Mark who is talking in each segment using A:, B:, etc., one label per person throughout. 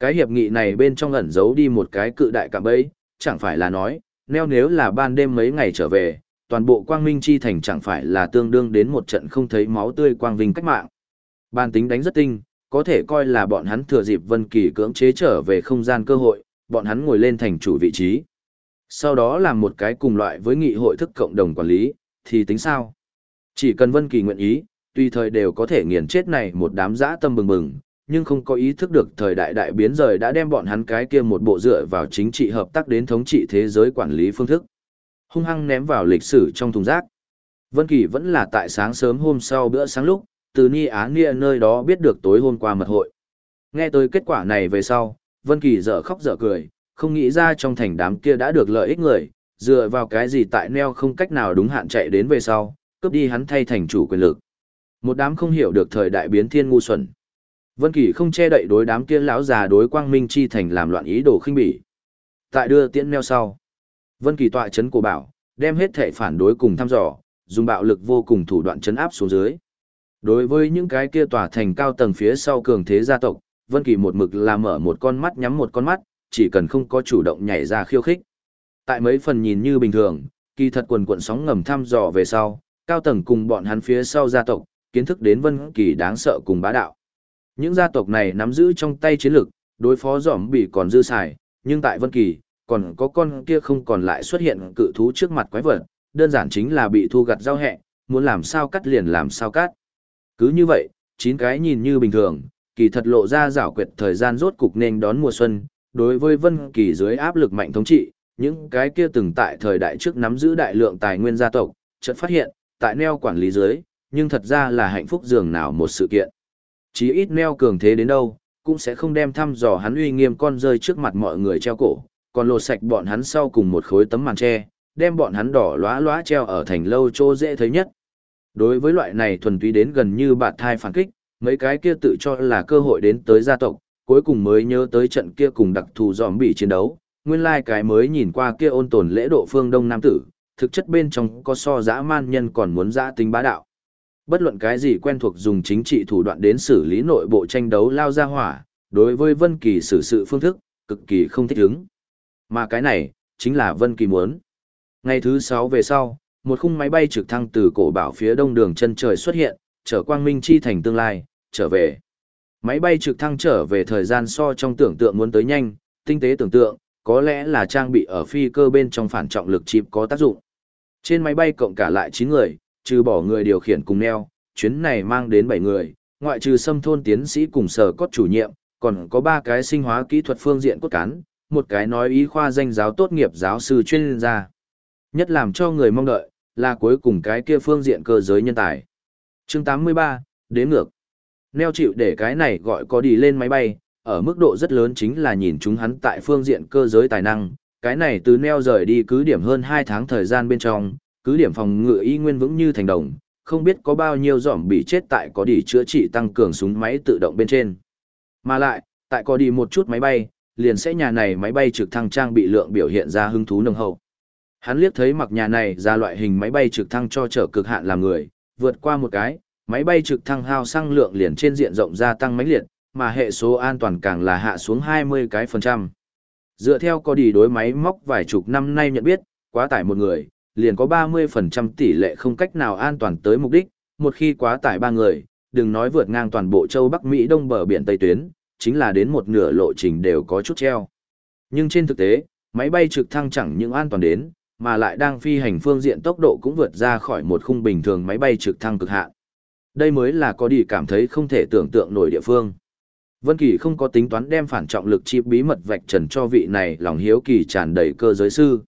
A: Cái hiệp nghị này bên trong ẩn giấu đi một cái cự đại cạm bẫy, chẳng phải là nói, neo nếu là ban đêm mấy ngày trở về, toàn bộ quang minh chi thành chẳng phải là tương đương đến một trận không thấy máu tươi quang vinh cách mạng. Ban tính đánh rất tinh, có thể coi là bọn hắn thừa dịp Vân Kỳ cưỡng chế trở về không gian cơ hội, bọn hắn ngồi lên thành chủ vị trí. Sau đó làm một cái cùng loại với nghị hội thức cộng đồng quản lý, thì tính sao? Chỉ cần Vân Kỳ nguyện ý, tùy thời đều có thể nghiền chết này một đám dã tâm bừng bừng, nhưng không có ý thức được thời đại đại biến rời đã đem bọn hắn cái kia một bộ dựa vào chính trị hợp tác đến thống trị thế giới quản lý phương thức. Hung hăng ném vào lịch sử trong thùng rác. Vân Kỳ vẫn là tại sáng sớm hôm sau bữa sáng lúc, từ Ni Á Nia nơi đó biết được tối hôm qua mật hội. Nghe tới kết quả này về sau, Vân Kỳ dở khóc dở cười, không nghĩ ra trong thành đám kia đã được lợi ích người, dựa vào cái gì tại neo không cách nào đúng hạn chạy đến về sau, cướp đi hắn thay thành chủ quyền lực. Một đám không hiểu được thời đại biến thiên ngu xuẩn. Vân Kỳ không che đậy đối đám kia lão già đối Quang Minh chi thành làm loạn ý đồ khinh bỉ. Tại đưa tiễn neo sau, Vân Kỳ tọa chấn cổ bảo, đem hết thể phản đối cùng thăm dò, dùng bạo lực vô cùng thủ đoạn chấn áp xuống dưới. Đối với những cái kia tòa thành cao tầng phía sau cường thế gia tộc, Vân Kỳ một mực là mở một con mắt nhắm một con mắt, chỉ cần không có chủ động nhảy ra khiêu khích. Tại mấy phần nhìn như bình thường, kỳ thật quần cuộn sóng ngầm thăm dò về sau, cao tầng cùng bọn hắn phía sau gia tộc, kiến thức đến Vân Kỳ đáng sợ cùng bá đạo. Những gia tộc này nắm giữ trong tay chiến lực, đối phó giỏm bị còn dư xài, nhưng tại Vân Kỳ, còn có con kia không còn lại xuất hiện cự thú trước mặt quái vật, đơn giản chính là bị thu gặt giao hẹ, muốn làm sao cắt liền làm sao cắt. Cứ như vậy, chín cái nhìn như bình thường, kỳ thật lộ ra rảo quyệt thời gian rốt cục nên đón mùa xuân, đối với Vân Kỳ dưới áp lực mạnh thống trị, những cái kia từng tại thời đại trước nắm giữ đại lượng tài nguyên gia tộc, chợt phát hiện, tại neo quản lý dưới, nhưng thật ra là hạnh phúc dường nào một sự kiện. Chí ít neo cường thế đến đâu, cũng sẽ không đem thăm dò hắn uy nghiêm con rơi trước mặt mọi người treo cổ, còn lột sạch bọn hắn sau cùng một khối tấm màn tre, đem bọn hắn đỏ lóa lóa treo ở thành lâu chỗ dễ thấy nhất. Đối với loại này thuần túy đến gần như bạt thai phản kích, mấy cái kia tự cho là cơ hội đến tới gia tộc, cuối cùng mới nhớ tới trận kia cùng đặc thù dòm bị chiến đấu, nguyên lai like cái mới nhìn qua kia ôn tồn lễ độ phương đông nam tử, thực chất bên trong có so dã man nhân còn muốn dã tính bá đạo. Bất luận cái gì quen thuộc dùng chính trị thủ đoạn đến xử lý nội bộ tranh đấu lao ra hỏa, đối với Vân Kỳ xử sự phương thức, cực kỳ không thích ứng. Mà cái này, chính là Vân Kỳ muốn. Ngày thứ 6 về sau, một khung máy bay trực thăng từ cổ bảo phía đông đường chân trời xuất hiện, chở Quang Minh chi thành tương lai, trở về. Máy bay trực thăng trở về thời gian so trong tưởng tượng muốn tới nhanh, tinh tế tưởng tượng, có lẽ là trang bị ở phi cơ bên trong phản trọng lực chip có tác dụng. Trên máy bay cộng cả lại 9 người, trừ bỏ người điều khiển cùng neo, chuyến này mang đến 7 người, ngoại trừ xâm thôn tiến sĩ cùng sở cốt chủ nhiệm, còn có 3 cái sinh hóa kỹ thuật phương diện cốt cán, một cái nói ý khoa danh giáo tốt nghiệp giáo sư chuyên gia. Nhất làm cho người mong đợi, là cuối cùng cái kia phương diện cơ giới nhân tài. chương 83, đếm ngược. Neo chịu để cái này gọi có đi lên máy bay, ở mức độ rất lớn chính là nhìn chúng hắn tại phương diện cơ giới tài năng. Cái này từ neo rời đi cứ điểm hơn 2 tháng thời gian bên trong, cứ điểm phòng ngự y nguyên vững như thành đồng, không biết có bao nhiêu giỏm bị chết tại có đi chữa trị tăng cường súng máy tự động bên trên. Mà lại, tại có đi một chút máy bay, liền sẽ nhà này máy bay trực thăng trang bị lượng biểu hiện ra hứng thú nồng hậu. Hắn liếc thấy mặc nhà này ra loại hình máy bay trực thăng cho trở cực hạn làm người, vượt qua một cái, máy bay trực thăng hao xăng lượng liền trên diện rộng gia tăng mãnh liệt, mà hệ số an toàn càng là hạ xuống 20 cái phần trăm. Dựa theo có đi đối máy móc vài chục năm nay nhận biết, quá tải một người, liền có 30% tỷ lệ không cách nào an toàn tới mục đích, một khi quá tải ba người, đừng nói vượt ngang toàn bộ châu Bắc Mỹ đông bờ biển Tây Tuyến, chính là đến một nửa lộ trình đều có chút treo. Nhưng trên thực tế, máy bay trực thăng chẳng những an toàn đến, mà lại đang phi hành phương diện tốc độ cũng vượt ra khỏi một khung bình thường máy bay trực thăng cực hạn. Đây mới là có đi cảm thấy không thể tưởng tượng nổi địa phương. Vân Kỳ không có tính toán đem phản trọng lực chi bí mật vạch trần cho vị này lòng hiếu kỳ tràn đầy cơ giới sư.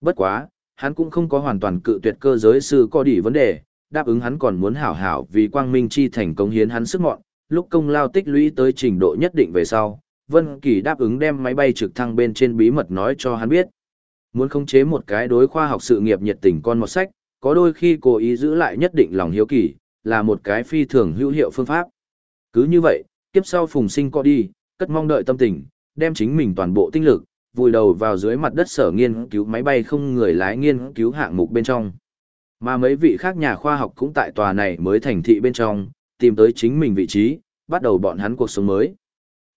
A: Bất quá, hắn cũng không có hoàn toàn cự tuyệt cơ giới sư có đỉ vấn đề, đáp ứng hắn còn muốn hảo hảo vì quang minh chi thành công hiến hắn sức mọn, lúc công lao tích lũy tới trình độ nhất định về sau, Vân Kỳ đáp ứng đem máy bay trực thăng bên trên bí mật nói cho hắn biết. Muốn khống chế một cái đối khoa học sự nghiệp nhiệt tình con một sách, có đôi khi cố ý giữ lại nhất định lòng hiếu kỳ, là một cái phi thường hữu hiệu phương pháp. Cứ như vậy, tiếp sau phùng sinh có đi, cất mong đợi tâm tình, đem chính mình toàn bộ tinh lực, vùi đầu vào dưới mặt đất sở nghiên cứu máy bay không người lái nghiên cứu hạng mục bên trong. Mà mấy vị khác nhà khoa học cũng tại tòa này mới thành thị bên trong, tìm tới chính mình vị trí, bắt đầu bọn hắn cuộc sống mới.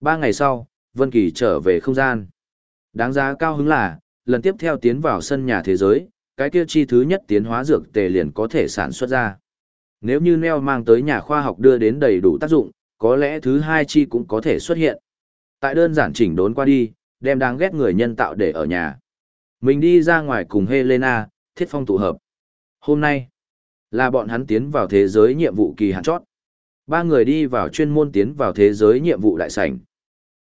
A: Ba ngày sau, Vân Kỳ trở về không gian. Đáng giá cao hứng là, lần tiếp theo tiến vào sân nhà thế giới, cái kia chi thứ nhất tiến hóa dược tề liền có thể sản xuất ra. Nếu như Neo mang tới nhà khoa học đưa đến đầy đủ tác dụng, có lẽ thứ hai chi cũng có thể xuất hiện. Tại đơn giản chỉnh đốn qua đi, đem đáng ghét người nhân tạo để ở nhà. Mình đi ra ngoài cùng Helena, thiết phong tụ hợp. Hôm nay, là bọn hắn tiến vào thế giới nhiệm vụ kỳ hạn chót. Ba người đi vào chuyên môn tiến vào thế giới nhiệm vụ đại sảnh.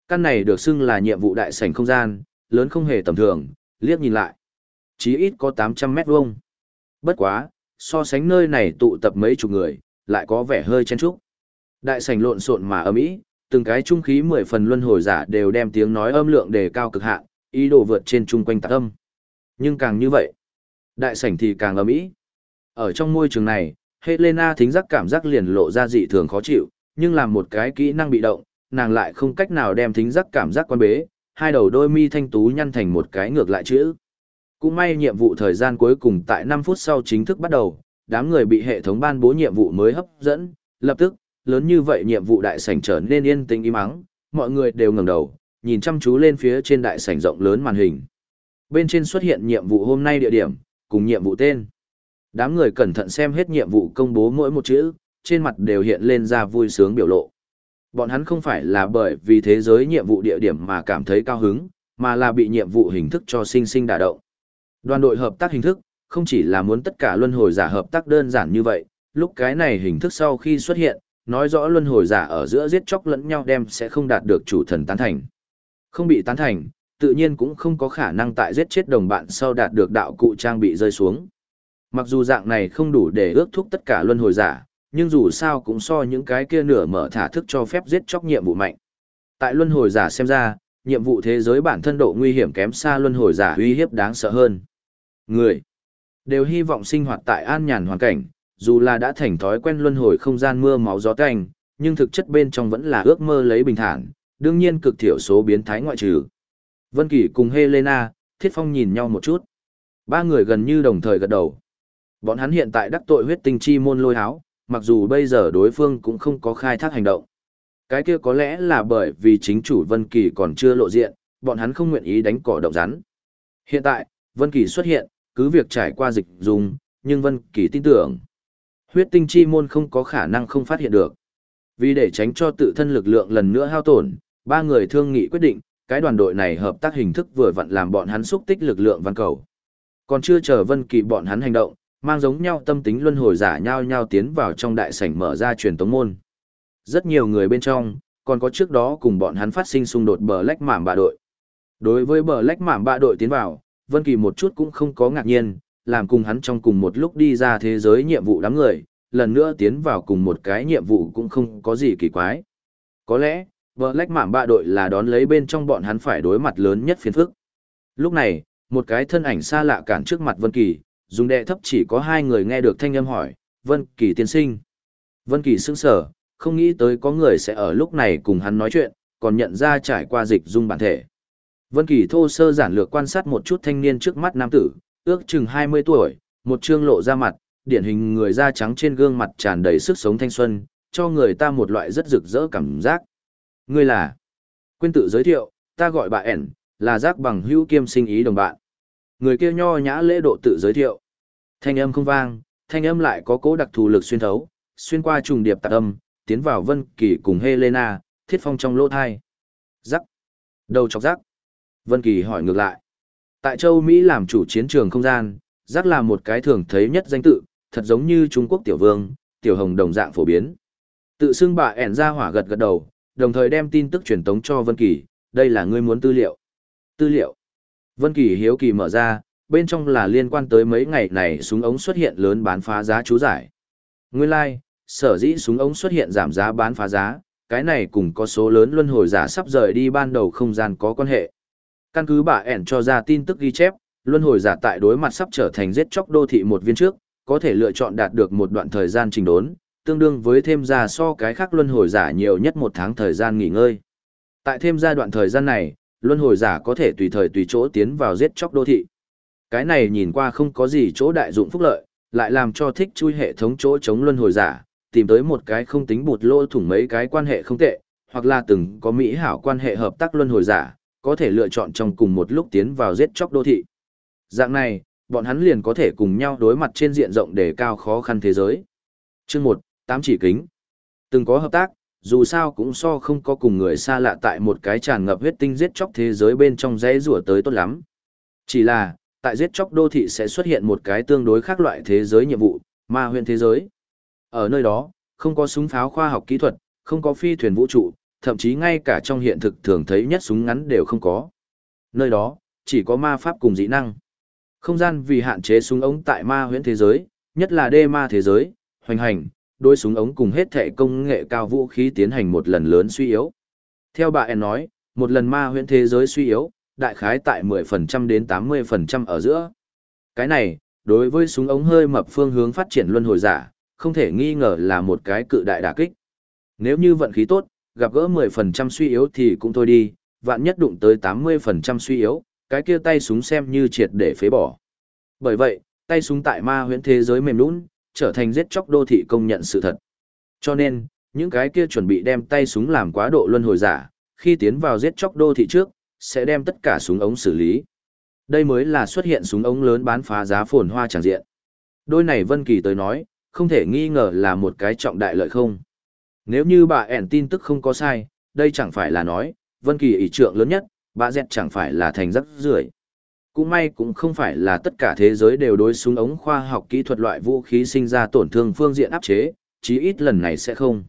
A: Căn này được xưng là nhiệm vụ đại sảnh không gian, lớn không hề tầm thường, liếc nhìn lại. Chí ít có 800 mét vuông. Bất quá, so sánh nơi này tụ tập mấy chục người, lại có vẻ hơi chen chúc. Đại sảnh lộn xộn mà ầm ĩ, từng cái trung khí mười phần luân hồi giả đều đem tiếng nói âm lượng đề cao cực hạn, ý đồ vượt trên trung quanh tạc âm. Nhưng càng như vậy, đại sảnh thì càng ầm ĩ. Ở trong môi trường này, Helena thính giác cảm giác liền lộ ra dị thường khó chịu, nhưng làm một cái kỹ năng bị động, nàng lại không cách nào đem thính giác cảm giác quan bế, hai đầu đôi mi thanh tú nhăn thành một cái ngược lại chữ. Cũng may nhiệm vụ thời gian cuối cùng tại 5 phút sau chính thức bắt đầu, đám người bị hệ thống ban bố nhiệm vụ mới hấp dẫn, lập tức, lớn như vậy nhiệm vụ đại sảnh trở nên yên tĩnh im ắng, mọi người đều ngẩng đầu, nhìn chăm chú lên phía trên đại sảnh rộng lớn màn hình. Bên trên xuất hiện nhiệm vụ hôm nay địa điểm, cùng nhiệm vụ tên. Đám người cẩn thận xem hết nhiệm vụ công bố mỗi một chữ, trên mặt đều hiện lên ra vui sướng biểu lộ. Bọn hắn không phải là bởi vì thế giới nhiệm vụ địa điểm mà cảm thấy cao hứng, mà là bị nhiệm vụ hình thức cho sinh sinh đả động. Đoàn đội hợp tác hình thức, không chỉ là muốn tất cả luân hồi giả hợp tác đơn giản như vậy, lúc cái này hình thức sau khi xuất hiện, nói rõ luân hồi giả ở giữa giết chóc lẫn nhau đem sẽ không đạt được chủ thần tán thành. Không bị tán thành, tự nhiên cũng không có khả năng tại giết chết đồng bạn sau đạt được đạo cụ trang bị rơi xuống. Mặc dù dạng này không đủ để ước thúc tất cả luân hồi giả, nhưng dù sao cũng so những cái kia nửa mở thả thức cho phép giết chóc nhiệm vụ mạnh. Tại luân hồi giả xem ra, nhiệm vụ thế giới bản thân độ nguy hiểm kém xa luân hồi giả uy hiếp đáng sợ hơn. Người đều hy vọng sinh hoạt tại an nhàn hoàn cảnh, dù là đã thành thói quen luân hồi không gian mưa máu gió tanh, nhưng thực chất bên trong vẫn là ước mơ lấy bình thản, đương nhiên cực thiểu số biến thái ngoại trừ. Vân Kỳ cùng Helena, Thiết Phong nhìn nhau một chút. Ba người gần như đồng thời gật đầu. Bọn hắn hiện tại đắc tội huyết tinh chi môn lôi háo, mặc dù bây giờ đối phương cũng không có khai thác hành động. Cái kia có lẽ là bởi vì chính chủ Vân Kỳ còn chưa lộ diện, bọn hắn không nguyện ý đánh cỏ động rắn. Hiện tại, Vân Kỳ xuất hiện, cứ việc trải qua dịch dùng, nhưng Vân Kỳ tin tưởng. Huyết tinh chi môn không có khả năng không phát hiện được. Vì để tránh cho tự thân lực lượng lần nữa hao tổn, ba người thương nghị quyết định, cái đoàn đội này hợp tác hình thức vừa vặn làm bọn hắn xúc tích lực lượng văn cầu. Còn chưa chờ Vân Kỳ bọn hắn hành động, mang giống nhau tâm tính luân hồi giả nhau nhau tiến vào trong đại sảnh mở ra truyền tống môn. Rất nhiều người bên trong, còn có trước đó cùng bọn hắn phát sinh xung đột bờ lách mảm bạ đội. Đối với bờ lách mảm bạ đội tiến vào, Vân Kỳ một chút cũng không có ngạc nhiên, làm cùng hắn trong cùng một lúc đi ra thế giới nhiệm vụ đám người, lần nữa tiến vào cùng một cái nhiệm vụ cũng không có gì kỳ quái. Có lẽ, vợ lách mảm bạ đội là đón lấy bên trong bọn hắn phải đối mặt lớn nhất phiền phức. Lúc này, một cái thân ảnh xa lạ cản trước mặt Vân Kỳ, dùng đệ thấp chỉ có hai người nghe được thanh âm hỏi, Vân Kỳ tiên sinh. Vân Kỳ sững sờ, không nghĩ tới có người sẽ ở lúc này cùng hắn nói chuyện, còn nhận ra trải qua dịch dung bản thể. Vân Kỳ thô sơ giản lược quan sát một chút thanh niên trước mắt nam tử, ước chừng 20 tuổi, một trương lộ ra mặt, điển hình người da trắng trên gương mặt tràn đầy sức sống thanh xuân, cho người ta một loại rất rực rỡ cảm giác. Ngươi là? Quên tự giới thiệu, ta gọi bà ẻn, là giác bằng hữu kiêm sinh ý đồng bạn. Người kia nho nhã lễ độ tự giới thiệu. Thanh âm không vang, thanh âm lại có cố đặc thù lực xuyên thấu, xuyên qua trùng điệp tạc âm, tiến vào Vân Kỳ cùng Helena, thiết phong trong lỗ thai. Giác, Đầu chọc giác. Vân Kỳ hỏi ngược lại. Tại châu Mỹ làm chủ chiến trường không gian, rắc là một cái thường thấy nhất danh tự, thật giống như Trung Quốc tiểu vương, tiểu hồng đồng dạng phổ biến. Tự xưng bà ẻn ra hỏa gật gật đầu, đồng thời đem tin tức truyền tống cho Vân Kỳ, đây là ngươi muốn tư liệu. Tư liệu. Vân Kỳ hiếu kỳ mở ra, bên trong là liên quan tới mấy ngày này súng ống xuất hiện lớn bán phá giá chú giải. Nguyên lai, like, sở dĩ súng ống xuất hiện giảm giá bán phá giá, cái này cùng có số lớn luân hồi giả sắp rời đi ban đầu không gian có quan hệ. Căn cứ bà ẻn cho ra tin tức ghi chép, luân hồi giả tại đối mặt sắp trở thành giết chóc đô thị một viên trước, có thể lựa chọn đạt được một đoạn thời gian trình đốn, tương đương với thêm ra so cái khác luân hồi giả nhiều nhất một tháng thời gian nghỉ ngơi. Tại thêm ra đoạn thời gian này, luân hồi giả có thể tùy thời tùy chỗ tiến vào giết chóc đô thị. Cái này nhìn qua không có gì chỗ đại dụng phúc lợi, lại làm cho thích chui hệ thống chỗ chống luân hồi giả, tìm tới một cái không tính bụt lỗ thủng mấy cái quan hệ không tệ, hoặc là từng có mỹ hảo quan hệ hợp tác luân hồi giả, có thể lựa chọn trong cùng một lúc tiến vào giết chóc đô thị. Dạng này, bọn hắn liền có thể cùng nhau đối mặt trên diện rộng để cao khó khăn thế giới. Chương 1, tám chỉ kính. Từng có hợp tác, dù sao cũng so không có cùng người xa lạ tại một cái tràn ngập huyết tinh giết chóc thế giới bên trong dãy rủa tới tốt lắm. Chỉ là, tại giết chóc đô thị sẽ xuất hiện một cái tương đối khác loại thế giới nhiệm vụ, ma huyền thế giới. Ở nơi đó, không có súng pháo khoa học kỹ thuật, không có phi thuyền vũ trụ, thậm chí ngay cả trong hiện thực thường thấy nhất súng ngắn đều không có. Nơi đó, chỉ có ma pháp cùng dị năng. Không gian vì hạn chế súng ống tại ma huyễn thế giới, nhất là đê ma thế giới, hoành hành, đôi súng ống cùng hết thể công nghệ cao vũ khí tiến hành một lần lớn suy yếu. Theo bà em nói, một lần ma huyễn thế giới suy yếu, đại khái tại 10% đến 80% ở giữa. Cái này, đối với súng ống hơi mập phương hướng phát triển luân hồi giả, không thể nghi ngờ là một cái cự đại đả kích. Nếu như vận khí tốt, gặp gỡ 10% suy yếu thì cũng thôi đi, vạn nhất đụng tới 80% suy yếu, cái kia tay súng xem như triệt để phế bỏ. Bởi vậy, tay súng tại ma huyễn thế giới mềm lún, trở thành giết chóc đô thị công nhận sự thật. Cho nên, những cái kia chuẩn bị đem tay súng làm quá độ luân hồi giả, khi tiến vào giết chóc đô thị trước, sẽ đem tất cả súng ống xử lý. Đây mới là xuất hiện súng ống lớn bán phá giá phồn hoa chẳng diện. Đôi này Vân Kỳ tới nói, không thể nghi ngờ là một cái trọng đại lợi không. Nếu như bà ẻn tin tức không có sai, đây chẳng phải là nói, Vân Kỳ ý trượng lớn nhất, bà dẹt chẳng phải là thành rắc rưởi. Cũng may cũng không phải là tất cả thế giới đều đối súng ống khoa học kỹ thuật loại vũ khí sinh ra tổn thương phương diện áp chế, chí ít lần này sẽ không.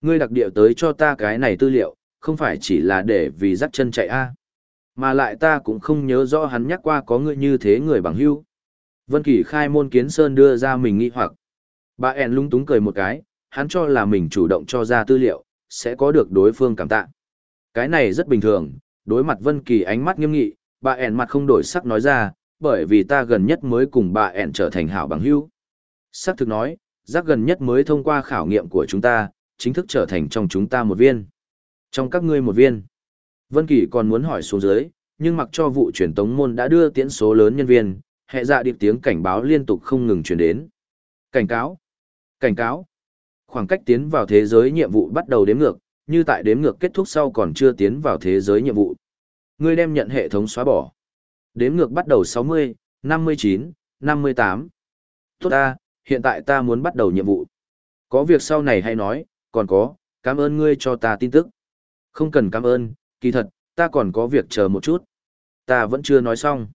A: Ngươi đặc địa tới cho ta cái này tư liệu, không phải chỉ là để vì dắt chân chạy a Mà lại ta cũng không nhớ rõ hắn nhắc qua có người như thế người bằng hữu. Vân Kỳ khai môn kiến sơn đưa ra mình nghi hoặc. Bà ẻn lung túng cười một cái, hắn cho là mình chủ động cho ra tư liệu, sẽ có được đối phương cảm tạ. Cái này rất bình thường, đối mặt Vân Kỳ ánh mắt nghiêm nghị, bà ẻn mặt không đổi sắc nói ra, bởi vì ta gần nhất mới cùng bà ẻn trở thành hảo bằng hữu. Sắc thực nói, giác gần nhất mới thông qua khảo nghiệm của chúng ta, chính thức trở thành trong chúng ta một viên. Trong các ngươi một viên. Vân Kỳ còn muốn hỏi xuống dưới, nhưng mặc cho vụ truyền tống môn đã đưa tiễn số lớn nhân viên, hệ dạ điệp tiếng cảnh báo liên tục không ngừng truyền đến. Cảnh cáo! Cảnh cáo! Khoảng cách tiến vào thế giới nhiệm vụ bắt đầu đếm ngược, như tại đếm ngược kết thúc sau còn chưa tiến vào thế giới nhiệm vụ. Ngươi đem nhận hệ thống xóa bỏ. Đếm ngược bắt đầu 60, 59, 58. Tốt ta, hiện tại ta muốn bắt đầu nhiệm vụ. Có việc sau này hay nói, còn có, cảm ơn ngươi cho ta tin tức. Không cần cảm ơn, kỳ thật, ta còn có việc chờ một chút. Ta vẫn chưa nói xong.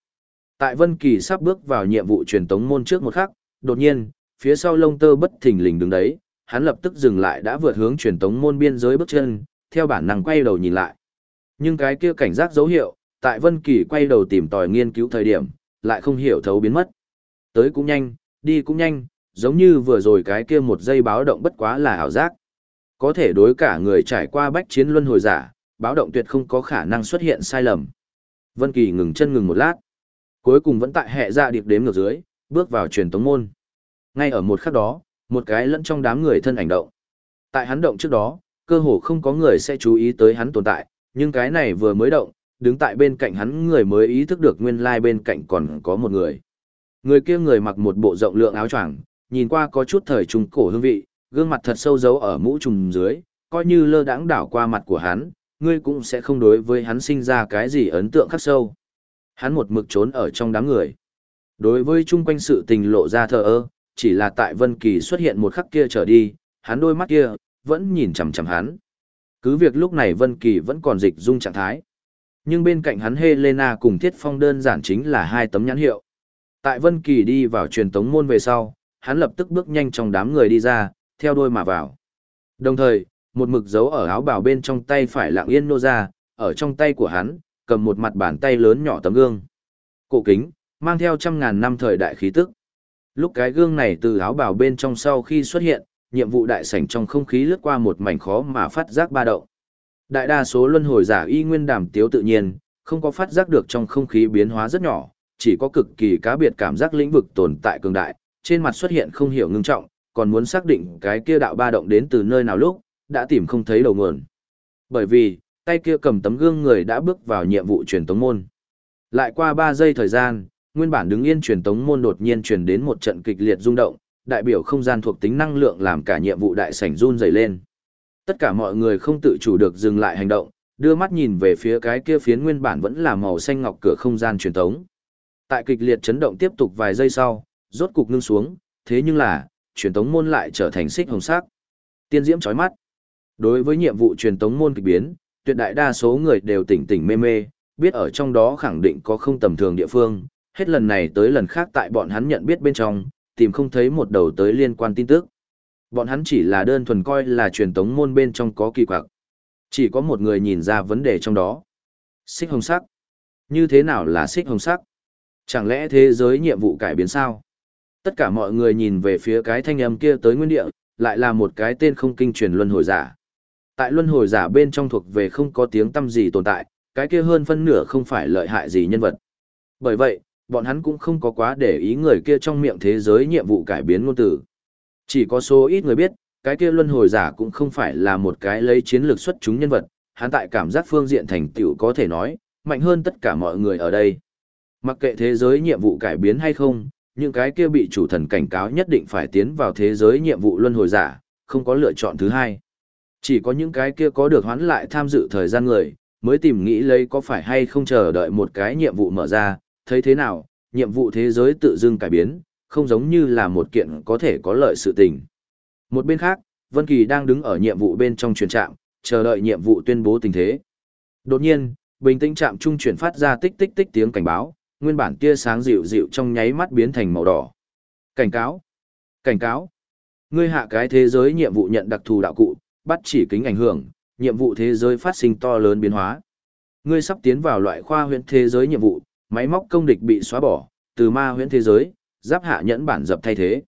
A: Tại Vân Kỳ sắp bước vào nhiệm vụ truyền tống môn trước một khắc, đột nhiên, phía sau lông tơ bất thình lình đứng đấy, hắn lập tức dừng lại đã vượt hướng truyền tống môn biên giới bước chân, theo bản năng quay đầu nhìn lại. Nhưng cái kia cảnh giác dấu hiệu, tại Vân Kỳ quay đầu tìm tòi nghiên cứu thời điểm, lại không hiểu thấu biến mất. Tới cũng nhanh, đi cũng nhanh, giống như vừa rồi cái kia một giây báo động bất quá là ảo giác. Có thể đối cả người trải qua bách chiến luân hồi giả, báo động tuyệt không có khả năng xuất hiện sai lầm. Vân Kỳ ngừng chân ngừng một lát, cuối cùng vẫn tại hệ dạ điệp đếm ngược dưới, bước vào truyền tống môn. Ngay ở một khắc đó, một cái lẫn trong đám người thân ảnh động. Tại hắn động trước đó, cơ hồ không có người sẽ chú ý tới hắn tồn tại, nhưng cái này vừa mới động, đứng tại bên cạnh hắn người mới ý thức được nguyên lai like bên cạnh còn có một người. Người kia người mặc một bộ rộng lượng áo choàng, nhìn qua có chút thời trung cổ hương vị, gương mặt thật sâu giấu ở mũ trùm dưới, coi như lơ đãng đảo qua mặt của hắn, ngươi cũng sẽ không đối với hắn sinh ra cái gì ấn tượng khắc sâu. Hắn một mực trốn ở trong đám người. Đối với chung quanh sự tình lộ ra thờ ơ, chỉ là tại Vân Kỳ xuất hiện một khắc kia trở đi, hắn đôi mắt kia vẫn nhìn chằm chằm hắn. Cứ việc lúc này Vân Kỳ vẫn còn dịch dung trạng thái. Nhưng bên cạnh hắn Helena cùng Thiết Phong đơn giản chính là hai tấm nhãn hiệu. Tại Vân Kỳ đi vào truyền tống môn về sau, hắn lập tức bước nhanh trong đám người đi ra, theo đuôi mà vào. Đồng thời, một mực dấu ở áo bào bên trong tay phải lặng yên nô ra, ở trong tay của hắn, cầm một mặt bàn tay lớn nhỏ tấm gương. Cổ kính, mang theo trăm ngàn năm thời đại khí tức. Lúc cái gương này từ áo bào bên trong sau khi xuất hiện, nhiệm vụ đại sảnh trong không khí lướt qua một mảnh khó mà phát giác ba động. Đại đa số luân hồi giả y nguyên đàm tiếu tự nhiên, không có phát giác được trong không khí biến hóa rất nhỏ, chỉ có cực kỳ cá biệt cảm giác lĩnh vực tồn tại cường đại, trên mặt xuất hiện không hiểu ngưng trọng, còn muốn xác định cái kia đạo ba động đến từ nơi nào lúc, đã tìm không thấy đầu nguồn. Bởi vì, tay kia cầm tấm gương người đã bước vào nhiệm vụ truyền tống môn. Lại qua 3 giây thời gian, nguyên bản đứng yên truyền tống môn đột nhiên truyền đến một trận kịch liệt rung động, đại biểu không gian thuộc tính năng lượng làm cả nhiệm vụ đại sảnh run rẩy lên. Tất cả mọi người không tự chủ được dừng lại hành động, đưa mắt nhìn về phía cái kia phiến nguyên bản vẫn là màu xanh ngọc cửa không gian truyền tống. Tại kịch liệt chấn động tiếp tục vài giây sau, rốt cục ngưng xuống, thế nhưng là, truyền tống môn lại trở thành xích hồng sắc. Tiên diễm chói mắt. Đối với nhiệm vụ truyền tống môn kịch biến, tuyệt đại đa số người đều tỉnh tỉnh mê mê, biết ở trong đó khẳng định có không tầm thường địa phương, hết lần này tới lần khác tại bọn hắn nhận biết bên trong, tìm không thấy một đầu tới liên quan tin tức. Bọn hắn chỉ là đơn thuần coi là truyền tống môn bên trong có kỳ quặc. Chỉ có một người nhìn ra vấn đề trong đó. Xích hồng sắc. Như thế nào là xích hồng sắc? Chẳng lẽ thế giới nhiệm vụ cải biến sao? Tất cả mọi người nhìn về phía cái thanh âm kia tới nguyên địa, lại là một cái tên không kinh truyền luân hồi giả. Tại luân hồi giả bên trong thuộc về không có tiếng tâm gì tồn tại, cái kia hơn phân nửa không phải lợi hại gì nhân vật. Bởi vậy, bọn hắn cũng không có quá để ý người kia trong miệng thế giới nhiệm vụ cải biến ngôn từ. Chỉ có số ít người biết, cái kia luân hồi giả cũng không phải là một cái lấy chiến lược xuất chúng nhân vật, hắn tại cảm giác phương diện thành tựu có thể nói, mạnh hơn tất cả mọi người ở đây. Mặc kệ thế giới nhiệm vụ cải biến hay không, những cái kia bị chủ thần cảnh cáo nhất định phải tiến vào thế giới nhiệm vụ luân hồi giả, không có lựa chọn thứ hai. Chỉ có những cái kia có được hoán lại tham dự thời gian người, mới tìm nghĩ lấy có phải hay không chờ đợi một cái nhiệm vụ mở ra, thấy thế nào, nhiệm vụ thế giới tự dưng cải biến, không giống như là một kiện có thể có lợi sự tình. Một bên khác, Vân Kỳ đang đứng ở nhiệm vụ bên trong truyền trạm, chờ đợi nhiệm vụ tuyên bố tình thế. Đột nhiên, bình tĩnh trạm trung chuyển phát ra tích tích tích tiếng cảnh báo, nguyên bản tia sáng dịu dịu trong nháy mắt biến thành màu đỏ. Cảnh cáo! Cảnh cáo! Ngươi hạ cái thế giới nhiệm vụ nhận đặc thù đạo cụ, bắt chỉ kính ảnh hưởng, nhiệm vụ thế giới phát sinh to lớn biến hóa. Ngươi sắp tiến vào loại khoa huyễn thế giới nhiệm vụ, máy móc công địch bị xóa bỏ, từ ma huyễn thế giới, giáp hạ nhẫn bản dập thay thế.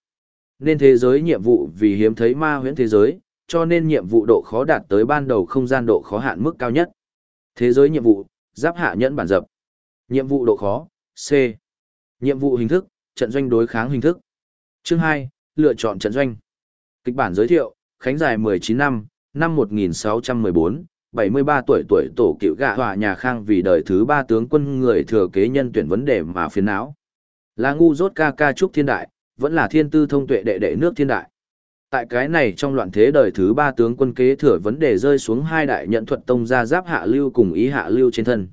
A: Nên thế giới nhiệm vụ vì hiếm thấy ma huyễn thế giới, cho nên nhiệm vụ độ khó đạt tới ban đầu không gian độ khó hạn mức cao nhất. Thế giới nhiệm vụ, giáp hạ nhẫn bản dập. Nhiệm vụ độ khó, C. Nhiệm vụ hình thức, trận doanh đối kháng hình thức. Chương 2, lựa chọn trận doanh. Kịch bản giới thiệu, Khánh dài 19 năm, năm 1614, 73 tuổi tuổi tổ cựu gạ hòa nhà Khang vì đời thứ ba tướng quân người thừa kế nhân tuyển vấn đề mà phiền não. Là ngu rốt ca ca trúc thiên đại, vẫn là thiên tư thông tuệ đệ đệ nước thiên đại. Tại cái này trong loạn thế đời thứ ba tướng quân kế thừa vấn đề rơi xuống hai đại nhận thuật tông ra giáp hạ lưu cùng ý hạ lưu trên thân.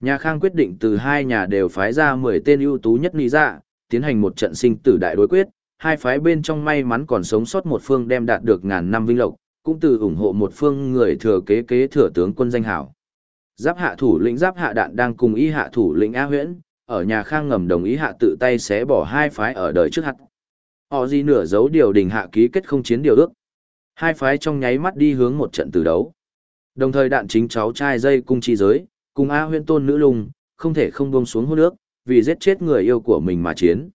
A: Nhà Khang quyết định từ hai nhà đều phái ra 10 tên ưu tú nhất lý ra, dạ, tiến hành một trận sinh tử đại đối quyết, hai phái bên trong may mắn còn sống sót một phương đem đạt được ngàn năm vinh lộc, cũng từ ủng hộ một phương người thừa kế kế thừa tướng quân danh hảo. Giáp hạ thủ lĩnh giáp hạ đạn đang cùng y hạ thủ lĩnh A huyễn, ở nhà khang ngầm đồng ý hạ tự tay xé bỏ hai phái ở đời trước hạt. Họ gì nửa giấu điều đình hạ ký kết không chiến điều ước. Hai phái trong nháy mắt đi hướng một trận tử đấu. Đồng thời đạn chính cháu trai dây cung chi giới, cùng A huyễn tôn nữ lùng, không thể không buông xuống hôn nước, vì giết chết người yêu của mình mà chiến.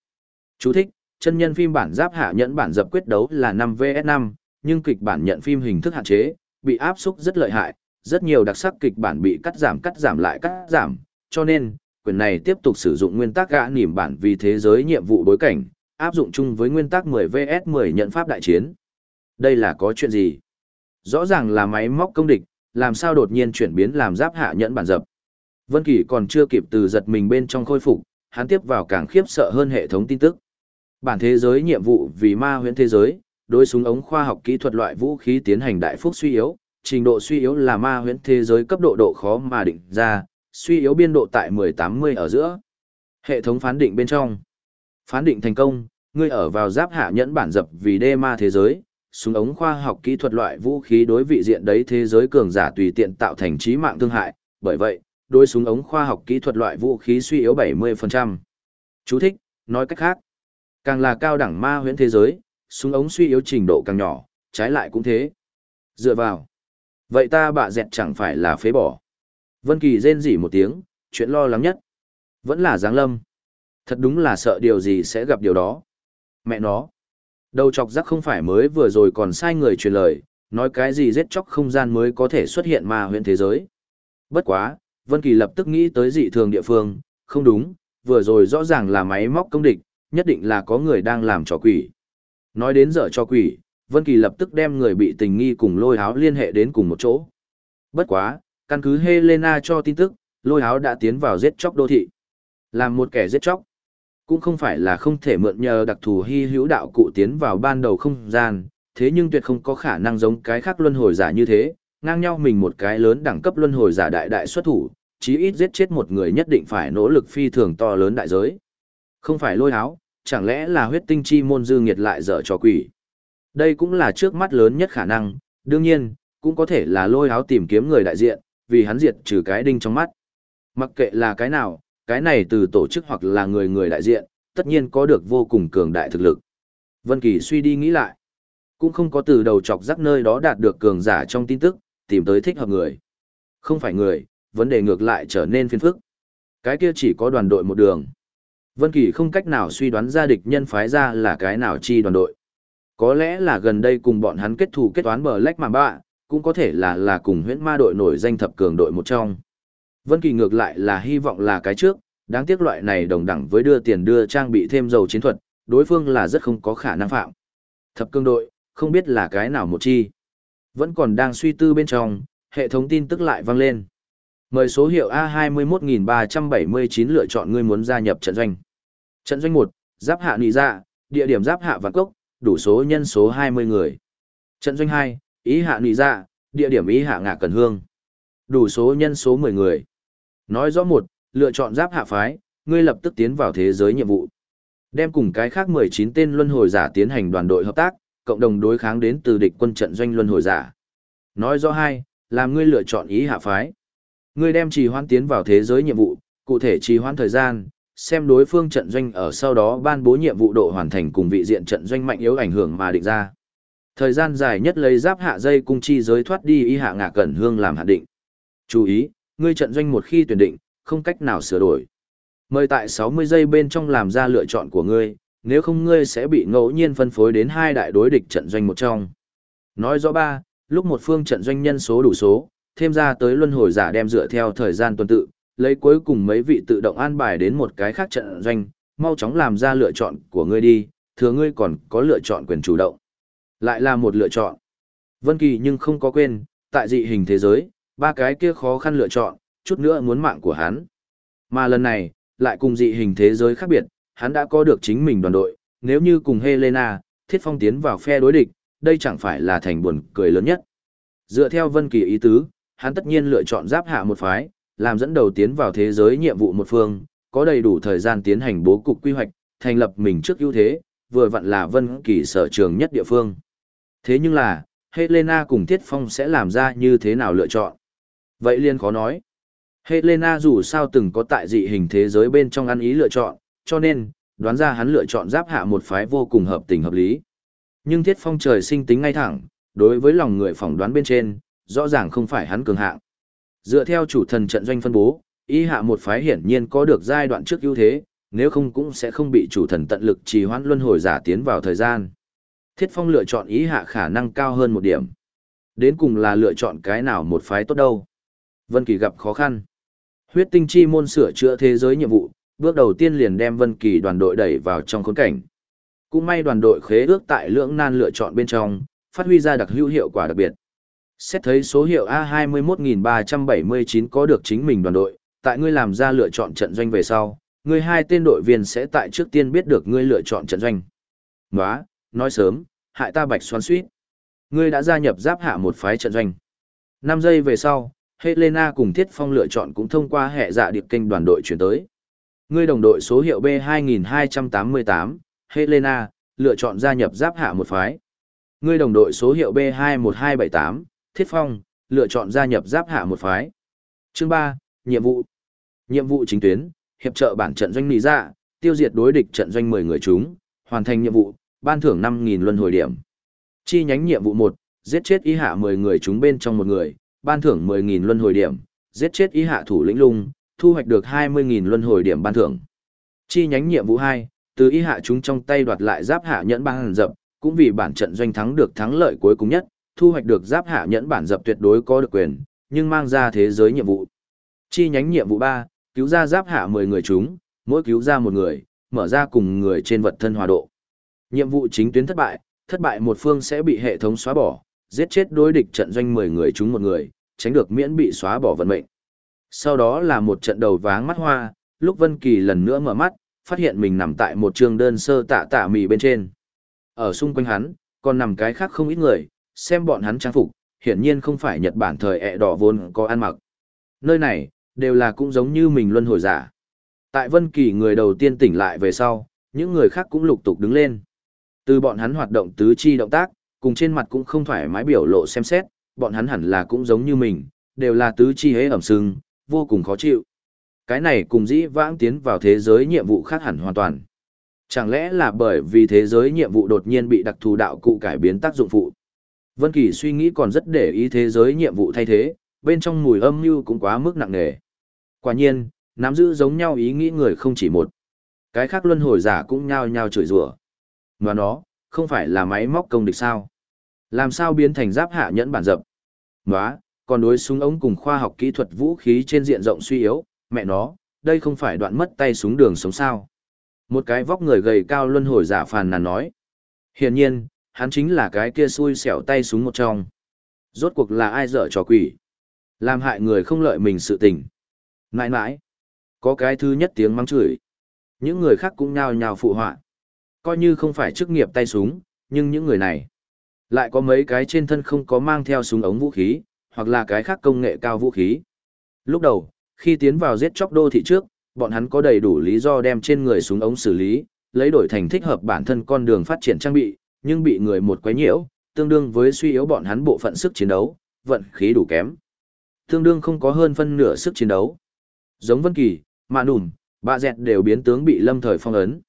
A: Chú thích, chân nhân phim bản giáp hạ nhẫn bản dập quyết đấu là 5 vs 5, nhưng kịch bản nhận phim hình thức hạn chế, bị áp xúc rất lợi hại, rất nhiều đặc sắc kịch bản bị cắt giảm cắt giảm lại cắt giảm, cho nên, quyền này tiếp tục sử dụng nguyên tắc gã nỉm bản vì thế giới nhiệm vụ bối cảnh, áp dụng chung với nguyên tắc 10 vs 10 nhận pháp đại chiến. Đây là có chuyện gì? Rõ ràng là máy móc công địch, làm sao đột nhiên chuyển biến làm giáp hạ nhẫn bản dập. Vân Kỳ còn chưa kịp từ giật mình bên trong khôi phục, hắn tiếp vào càng khiếp sợ hơn hệ thống tin tức. Bản thế giới nhiệm vụ vì ma huyễn thế giới, đối súng ống khoa học kỹ thuật loại vũ khí tiến hành đại phúc suy yếu, trình độ suy yếu là ma huyễn thế giới cấp độ độ khó mà định ra, suy yếu biên độ tại 1080 ở giữa. Hệ thống phán định bên trong. Phán định thành công, ngươi ở vào giáp hạ nhẫn bản dập vì đê ma thế giới, súng ống khoa học kỹ thuật loại vũ khí đối vị diện đấy thế giới cường giả tùy tiện tạo thành trí mạng thương hại, bởi vậy, đối súng ống khoa học kỹ thuật loại vũ khí suy yếu 70%. Chú thích, nói cách khác, càng là cao đẳng ma huyễn thế giới, súng ống suy yếu trình độ càng nhỏ, trái lại cũng thế. Dựa vào. Vậy ta bạ dẹt chẳng phải là phế bỏ. Vân Kỳ rên rỉ một tiếng, chuyện lo lắng nhất. Vẫn là Giáng Lâm. Thật đúng là sợ điều gì sẽ gặp điều đó. Mẹ nó. Đầu chọc rắc không phải mới vừa rồi còn sai người truyền lời, nói cái gì giết chóc không gian mới có thể xuất hiện ma huyện thế giới. Bất quá, Vân Kỳ lập tức nghĩ tới dị thường địa phương, không đúng, vừa rồi rõ ràng là máy móc công địch, nhất định là có người đang làm trò quỷ. Nói đến dở cho quỷ, Vân Kỳ lập tức đem người bị tình nghi cùng lôi háo liên hệ đến cùng một chỗ. Bất quá, căn cứ Helena cho tin tức, lôi háo đã tiến vào giết chóc đô thị. Làm một kẻ giết chóc, cũng không phải là không thể mượn nhờ đặc thù hy hữu đạo cụ tiến vào ban đầu không gian, thế nhưng tuyệt không có khả năng giống cái khác luân hồi giả như thế, ngang nhau mình một cái lớn đẳng cấp luân hồi giả đại đại xuất thủ, chí ít giết chết một người nhất định phải nỗ lực phi thường to lớn đại giới. Không phải lôi háo, chẳng lẽ là huyết tinh chi môn dư nghiệt lại dở cho quỷ. Đây cũng là trước mắt lớn nhất khả năng, đương nhiên, cũng có thể là lôi háo tìm kiếm người đại diện, vì hắn diệt trừ cái đinh trong mắt. Mặc kệ là cái nào, cái này từ tổ chức hoặc là người người đại diện, tất nhiên có được vô cùng cường đại thực lực. Vân Kỳ suy đi nghĩ lại, cũng không có từ đầu chọc rắc nơi đó đạt được cường giả trong tin tức, tìm tới thích hợp người. Không phải người, vấn đề ngược lại trở nên phiền phức. Cái kia chỉ có đoàn đội một đường. Vân Kỳ không cách nào suy đoán ra địch nhân phái ra là cái nào chi đoàn đội. Có lẽ là gần đây cùng bọn hắn kết thù kết toán bờ lách mà bạ, cũng có thể là là cùng huyễn ma đội nổi danh thập cường đội một trong. Vân Kỳ ngược lại là hy vọng là cái trước, đáng tiếc loại này đồng đẳng với đưa tiền đưa trang bị thêm dầu chiến thuật, đối phương là rất không có khả năng phạm. Thập cường đội, không biết là cái nào một chi. Vẫn còn đang suy tư bên trong, hệ thống tin tức lại vang lên. Mời số hiệu A21379 lựa chọn ngươi muốn gia nhập trận doanh. Trận doanh 1, giáp hạ nị dạ, địa điểm giáp hạ vạn cốc, đủ số nhân số 20 người. Trận doanh 2, ý hạ nị dạ, địa điểm ý hạ ngạ cần hương. Đủ số nhân số 10 người. Nói rõ một, lựa chọn giáp hạ phái, ngươi lập tức tiến vào thế giới nhiệm vụ. Đem cùng cái khác 19 tên luân hồi giả tiến hành đoàn đội hợp tác, cộng đồng đối kháng đến từ địch quân trận doanh luân hồi giả. Nói rõ hai, làm ngươi lựa chọn ý hạ phái. Ngươi đem trì hoãn tiến vào thế giới nhiệm vụ, cụ thể trì hoãn thời gian, xem đối phương trận doanh ở sau đó ban bố nhiệm vụ độ hoàn thành cùng vị diện trận doanh mạnh yếu ảnh hưởng mà định ra. Thời gian dài nhất lấy giáp hạ dây cung chi giới thoát đi y hạ ngạ cẩn hương làm hạn định. Chú ý, ngươi trận doanh một khi tuyển định, không cách nào sửa đổi. Mời tại 60 giây bên trong làm ra lựa chọn của ngươi, nếu không ngươi sẽ bị ngẫu nhiên phân phối đến hai đại đối địch trận doanh một trong. Nói rõ ba, lúc một phương trận doanh nhân số đủ số, thêm ra tới luân hồi giả đem dựa theo thời gian tuần tự, lấy cuối cùng mấy vị tự động an bài đến một cái khác trận doanh, mau chóng làm ra lựa chọn của ngươi đi, thừa ngươi còn có lựa chọn quyền chủ động. Lại là một lựa chọn. Vân Kỳ nhưng không có quên, tại dị hình thế giới, ba cái kia khó khăn lựa chọn, chút nữa muốn mạng của hắn. Mà lần này, lại cùng dị hình thế giới khác biệt, hắn đã có được chính mình đoàn đội, nếu như cùng Helena, Thiết Phong tiến vào phe đối địch, đây chẳng phải là thành buồn cười lớn nhất. Dựa theo Vân Kỳ ý tứ, hắn tất nhiên lựa chọn giáp hạ một phái, làm dẫn đầu tiến vào thế giới nhiệm vụ một phương, có đầy đủ thời gian tiến hành bố cục quy hoạch, thành lập mình trước ưu thế, vừa vặn là Vân Kỳ sở trường nhất địa phương. Thế nhưng là, Helena cùng Thiết Phong sẽ làm ra như thế nào lựa chọn? Vậy liên khó nói. Helena dù sao từng có tại dị hình thế giới bên trong ăn ý lựa chọn, cho nên, đoán ra hắn lựa chọn giáp hạ một phái vô cùng hợp tình hợp lý. Nhưng Thiết Phong trời sinh tính ngay thẳng, đối với lòng người phỏng đoán bên trên, rõ ràng không phải hắn cường hạng. Dựa theo chủ thần trận doanh phân bố, ý hạ một phái hiển nhiên có được giai đoạn trước ưu thế, nếu không cũng sẽ không bị chủ thần tận lực trì hoãn luân hồi giả tiến vào thời gian. Thiết Phong lựa chọn ý hạ khả năng cao hơn một điểm. Đến cùng là lựa chọn cái nào một phái tốt đâu. Vân Kỳ gặp khó khăn. Huyết tinh chi môn sửa chữa thế giới nhiệm vụ, bước đầu tiên liền đem Vân Kỳ đoàn đội đẩy vào trong khốn cảnh. Cũng may đoàn đội khế ước tại lưỡng nan lựa chọn bên trong, phát huy ra đặc hữu hiệu quả đặc biệt. Xét thấy số hiệu A21379 có được chính mình đoàn đội, tại ngươi làm ra lựa chọn trận doanh về sau, ngươi hai tên đội viên sẽ tại trước tiên biết được ngươi lựa chọn trận doanh. Nóa, nói sớm, hại ta bạch xoan suýt. Ngươi đã gia nhập giáp hạ một phái trận doanh. 5 giây về sau, Helena cùng Thiết Phong lựa chọn cũng thông qua hệ dạ điệp kênh đoàn đội chuyển tới. Ngươi đồng đội số hiệu B2288, Helena, lựa chọn gia nhập giáp hạ một phái. Ngươi đồng đội số hiệu B21278, Thiết Phong, lựa chọn gia nhập giáp hạ một phái. Chương 3, nhiệm vụ. Nhiệm vụ chính tuyến, hiệp trợ bản trận doanh nị dạ, tiêu diệt đối địch trận doanh 10 người chúng, hoàn thành nhiệm vụ, ban thưởng 5.000 luân hồi điểm. Chi nhánh nhiệm vụ 1, giết chết ý hạ 10 người chúng bên trong một người, ban thưởng mười nghìn luân hồi điểm, giết chết ý hạ thủ lĩnh lung, thu hoạch được 20.000 luân hồi điểm ban thưởng. Chi nhánh nhiệm vụ 2, từ ý hạ chúng trong tay đoạt lại giáp hạ nhẫn ban dập, cũng vì bản trận doanh thắng được thắng lợi cuối cùng nhất, thu hoạch được giáp hạ nhẫn bản dập tuyệt đối có được quyền, nhưng mang ra thế giới nhiệm vụ. Chi nhánh nhiệm vụ 3, cứu ra giáp hạ 10 người chúng, mỗi cứu ra một người, mở ra cùng người trên vật thân hòa độ. Nhiệm vụ chính tuyến thất bại, thất bại một phương sẽ bị hệ thống xóa bỏ, giết chết đối địch trận doanh 10 người chúng một người, tránh được miễn bị xóa bỏ vận mệnh. Sau đó là một trận đầu váng mắt hoa, lúc Vân Kỳ lần nữa mở mắt, phát hiện mình nằm tại một trường đơn sơ tạ tạ mì bên trên. Ở xung quanh hắn, còn nằm cái khác không ít người, xem bọn hắn trang phục, hiển nhiên không phải Nhật Bản thời ẹ đỏ vốn có ăn mặc. Nơi này, đều là cũng giống như mình luân hồi giả. Tại Vân Kỳ người đầu tiên tỉnh lại về sau, những người khác cũng lục tục đứng lên. Từ bọn hắn hoạt động tứ chi động tác, cùng trên mặt cũng không thoải mái biểu lộ xem xét, bọn hắn hẳn là cũng giống như mình, đều là tứ chi hế ẩm sưng, vô cùng khó chịu. Cái này cùng dĩ vãng tiến vào thế giới nhiệm vụ khác hẳn hoàn toàn. Chẳng lẽ là bởi vì thế giới nhiệm vụ đột nhiên bị đặc thù đạo cụ cải biến tác dụng phụ? Vân Kỳ suy nghĩ còn rất để ý thế giới nhiệm vụ thay thế, bên trong mùi âm mưu cũng quá mức nặng nề. Quả nhiên, nắm giữ giống nhau ý nghĩ người không chỉ một. Cái khác luân hồi giả cũng nhao nhao chửi rủa. Mà nó, không phải là máy móc công địch sao? Làm sao biến thành giáp hạ nhẫn bản dập? Nóa, còn đối súng ống cùng khoa học kỹ thuật vũ khí trên diện rộng suy yếu, mẹ nó, đây không phải đoạn mất tay súng đường sống sao? Một cái vóc người gầy cao luân hồi giả phàn nàn nói. Hiển nhiên, hắn chính là cái kia xui xẻo tay súng một trong. Rốt cuộc là ai dở trò quỷ? Làm hại người không lợi mình sự tình. Nãi nãi. Có cái thứ nhất tiếng mắng chửi. Những người khác cũng nhao nhao phụ họa. Coi như không phải chức nghiệp tay súng, nhưng những người này. Lại có mấy cái trên thân không có mang theo súng ống vũ khí, hoặc là cái khác công nghệ cao vũ khí. Lúc đầu, khi tiến vào giết chóc đô thị trước, bọn hắn có đầy đủ lý do đem trên người súng ống xử lý, lấy đổi thành thích hợp bản thân con đường phát triển trang bị, nhưng bị người một quấy nhiễu, tương đương với suy yếu bọn hắn bộ phận sức chiến đấu, vận khí đủ kém. Tương đương không có hơn phân nửa sức chiến đấu. Giống Vân Kỳ, Mạ Nùm, Bạ Dẹt đều biến tướng bị lâm thời phong ấn.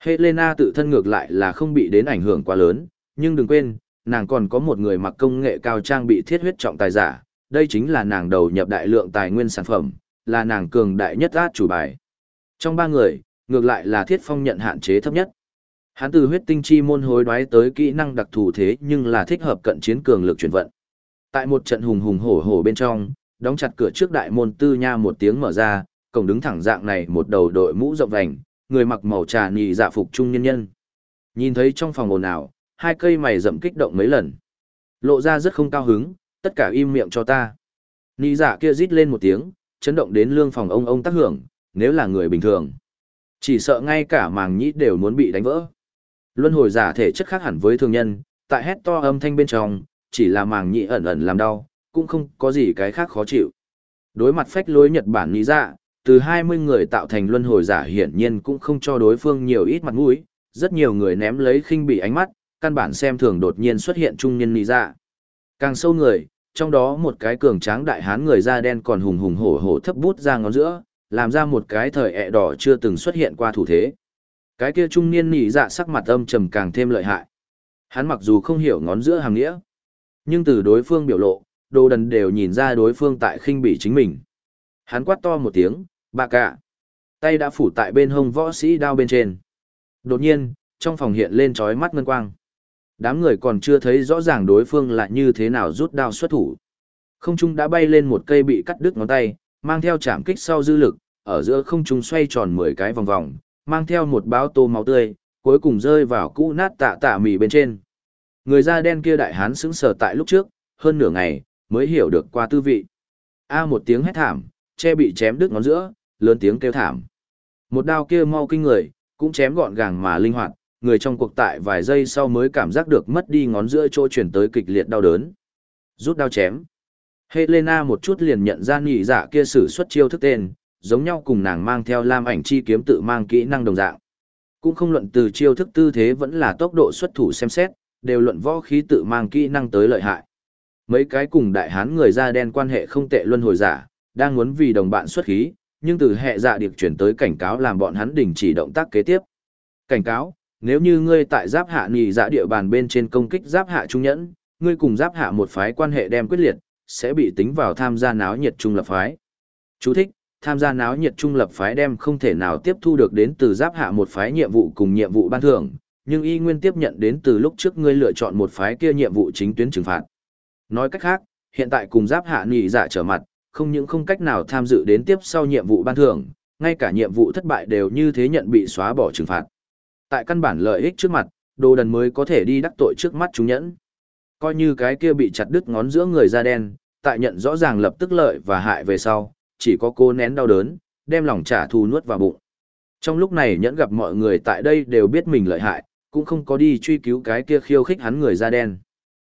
A: Helena tự thân ngược lại là không bị đến ảnh hưởng quá lớn, nhưng đừng quên, nàng còn có một người mặc công nghệ cao trang bị thiết huyết trọng tài giả, đây chính là nàng đầu nhập đại lượng tài nguyên sản phẩm, là nàng cường đại nhất át chủ bài. Trong ba người, ngược lại là thiết phong nhận hạn chế thấp nhất. Hắn từ huyết tinh chi môn hối đoái tới kỹ năng đặc thù thế nhưng là thích hợp cận chiến cường lực chuyển vận. Tại một trận hùng hùng hổ hổ bên trong, đóng chặt cửa trước đại môn tư nha một tiếng mở ra, cổng đứng thẳng dạng này một đầu đội mũ rộng vành, người mặc màu trà nhị dạ phục trung nhân nhân. Nhìn thấy trong phòng ồn ào, hai cây mày rậm kích động mấy lần. Lộ ra rất không cao hứng, tất cả im miệng cho ta. Nhị dạ kia rít lên một tiếng, chấn động đến lương phòng ông ông tác hưởng, nếu là người bình thường. Chỉ sợ ngay cả màng nhĩ đều muốn bị đánh vỡ. Luân hồi giả thể chất khác hẳn với thường nhân, tại hét to âm thanh bên trong, chỉ là màng nhĩ ẩn ẩn làm đau, cũng không có gì cái khác khó chịu. Đối mặt phách lối Nhật Bản lý dạ, từ 20 người tạo thành luân hồi giả hiển nhiên cũng không cho đối phương nhiều ít mặt mũi, rất nhiều người ném lấy khinh bị ánh mắt, căn bản xem thường đột nhiên xuất hiện trung nhân lý dạ. Càng sâu người, trong đó một cái cường tráng đại hán người da đen còn hùng hùng hổ hổ thấp bút ra ngón giữa, làm ra một cái thời ẹ đỏ chưa từng xuất hiện qua thủ thế. Cái kia trung niên nỉ dạ sắc mặt âm trầm càng thêm lợi hại. Hắn mặc dù không hiểu ngón giữa hàng nghĩa, nhưng từ đối phương biểu lộ, đồ đần đều nhìn ra đối phương tại khinh bỉ chính mình. Hắn quát to một tiếng, bạ cả. Tay đã phủ tại bên hông võ sĩ đao bên trên. Đột nhiên, trong phòng hiện lên trói mắt ngân quang. Đám người còn chưa thấy rõ ràng đối phương là như thế nào rút đao xuất thủ. Không trung đã bay lên một cây bị cắt đứt ngón tay, mang theo chạm kích sau dư lực, ở giữa không trung xoay tròn 10 cái vòng vòng, mang theo một báo tô máu tươi, cuối cùng rơi vào cũ nát tạ tạ mì bên trên. Người da đen kia đại hán sững sờ tại lúc trước, hơn nửa ngày, mới hiểu được qua tư vị. A một tiếng hét thảm, che bị chém đứt ngón giữa, lớn tiếng kêu thảm. Một đao kia mau kinh người, cũng chém gọn gàng mà linh hoạt, người trong cuộc tại vài giây sau mới cảm giác được mất đi ngón giữa chỗ chuyển tới kịch liệt đau đớn. Rút đao chém. Helena một chút liền nhận ra nhị dạ kia sử xuất chiêu thức tên, giống nhau cùng nàng mang theo lam ảnh chi kiếm tự mang kỹ năng đồng dạng. Cũng không luận từ chiêu thức tư thế vẫn là tốc độ xuất thủ xem xét, đều luận võ khí tự mang kỹ năng tới lợi hại. Mấy cái cùng đại hán người da đen quan hệ không tệ luân hồi giả, đang muốn vì đồng bạn xuất khí, nhưng từ hệ dạ điệp chuyển tới cảnh cáo làm bọn hắn đình chỉ động tác kế tiếp. Cảnh cáo, nếu như ngươi tại giáp hạ nhị dạ địa bàn bên trên công kích giáp hạ trung nhẫn, ngươi cùng giáp hạ một phái quan hệ đem quyết liệt, sẽ bị tính vào tham gia náo nhiệt trung lập phái. Chú thích, tham gia náo nhiệt trung lập phái đem không thể nào tiếp thu được đến từ giáp hạ một phái nhiệm vụ cùng nhiệm vụ ban thưởng, nhưng y nguyên tiếp nhận đến từ lúc trước ngươi lựa chọn một phái kia nhiệm vụ chính tuyến trừng phạt. Nói cách khác, hiện tại cùng giáp hạ nhị dạ trở mặt, không những không cách nào tham dự đến tiếp sau nhiệm vụ ban thưởng, ngay cả nhiệm vụ thất bại đều như thế nhận bị xóa bỏ trừng phạt. Tại căn bản lợi ích trước mặt, đồ đần mới có thể đi đắc tội trước mắt chúng nhẫn. Coi như cái kia bị chặt đứt ngón giữa người da đen, tại nhận rõ ràng lập tức lợi và hại về sau, chỉ có cô nén đau đớn, đem lòng trả thù nuốt vào bụng. Trong lúc này nhẫn gặp mọi người tại đây đều biết mình lợi hại, cũng không có đi truy cứu cái kia khiêu khích hắn người da đen.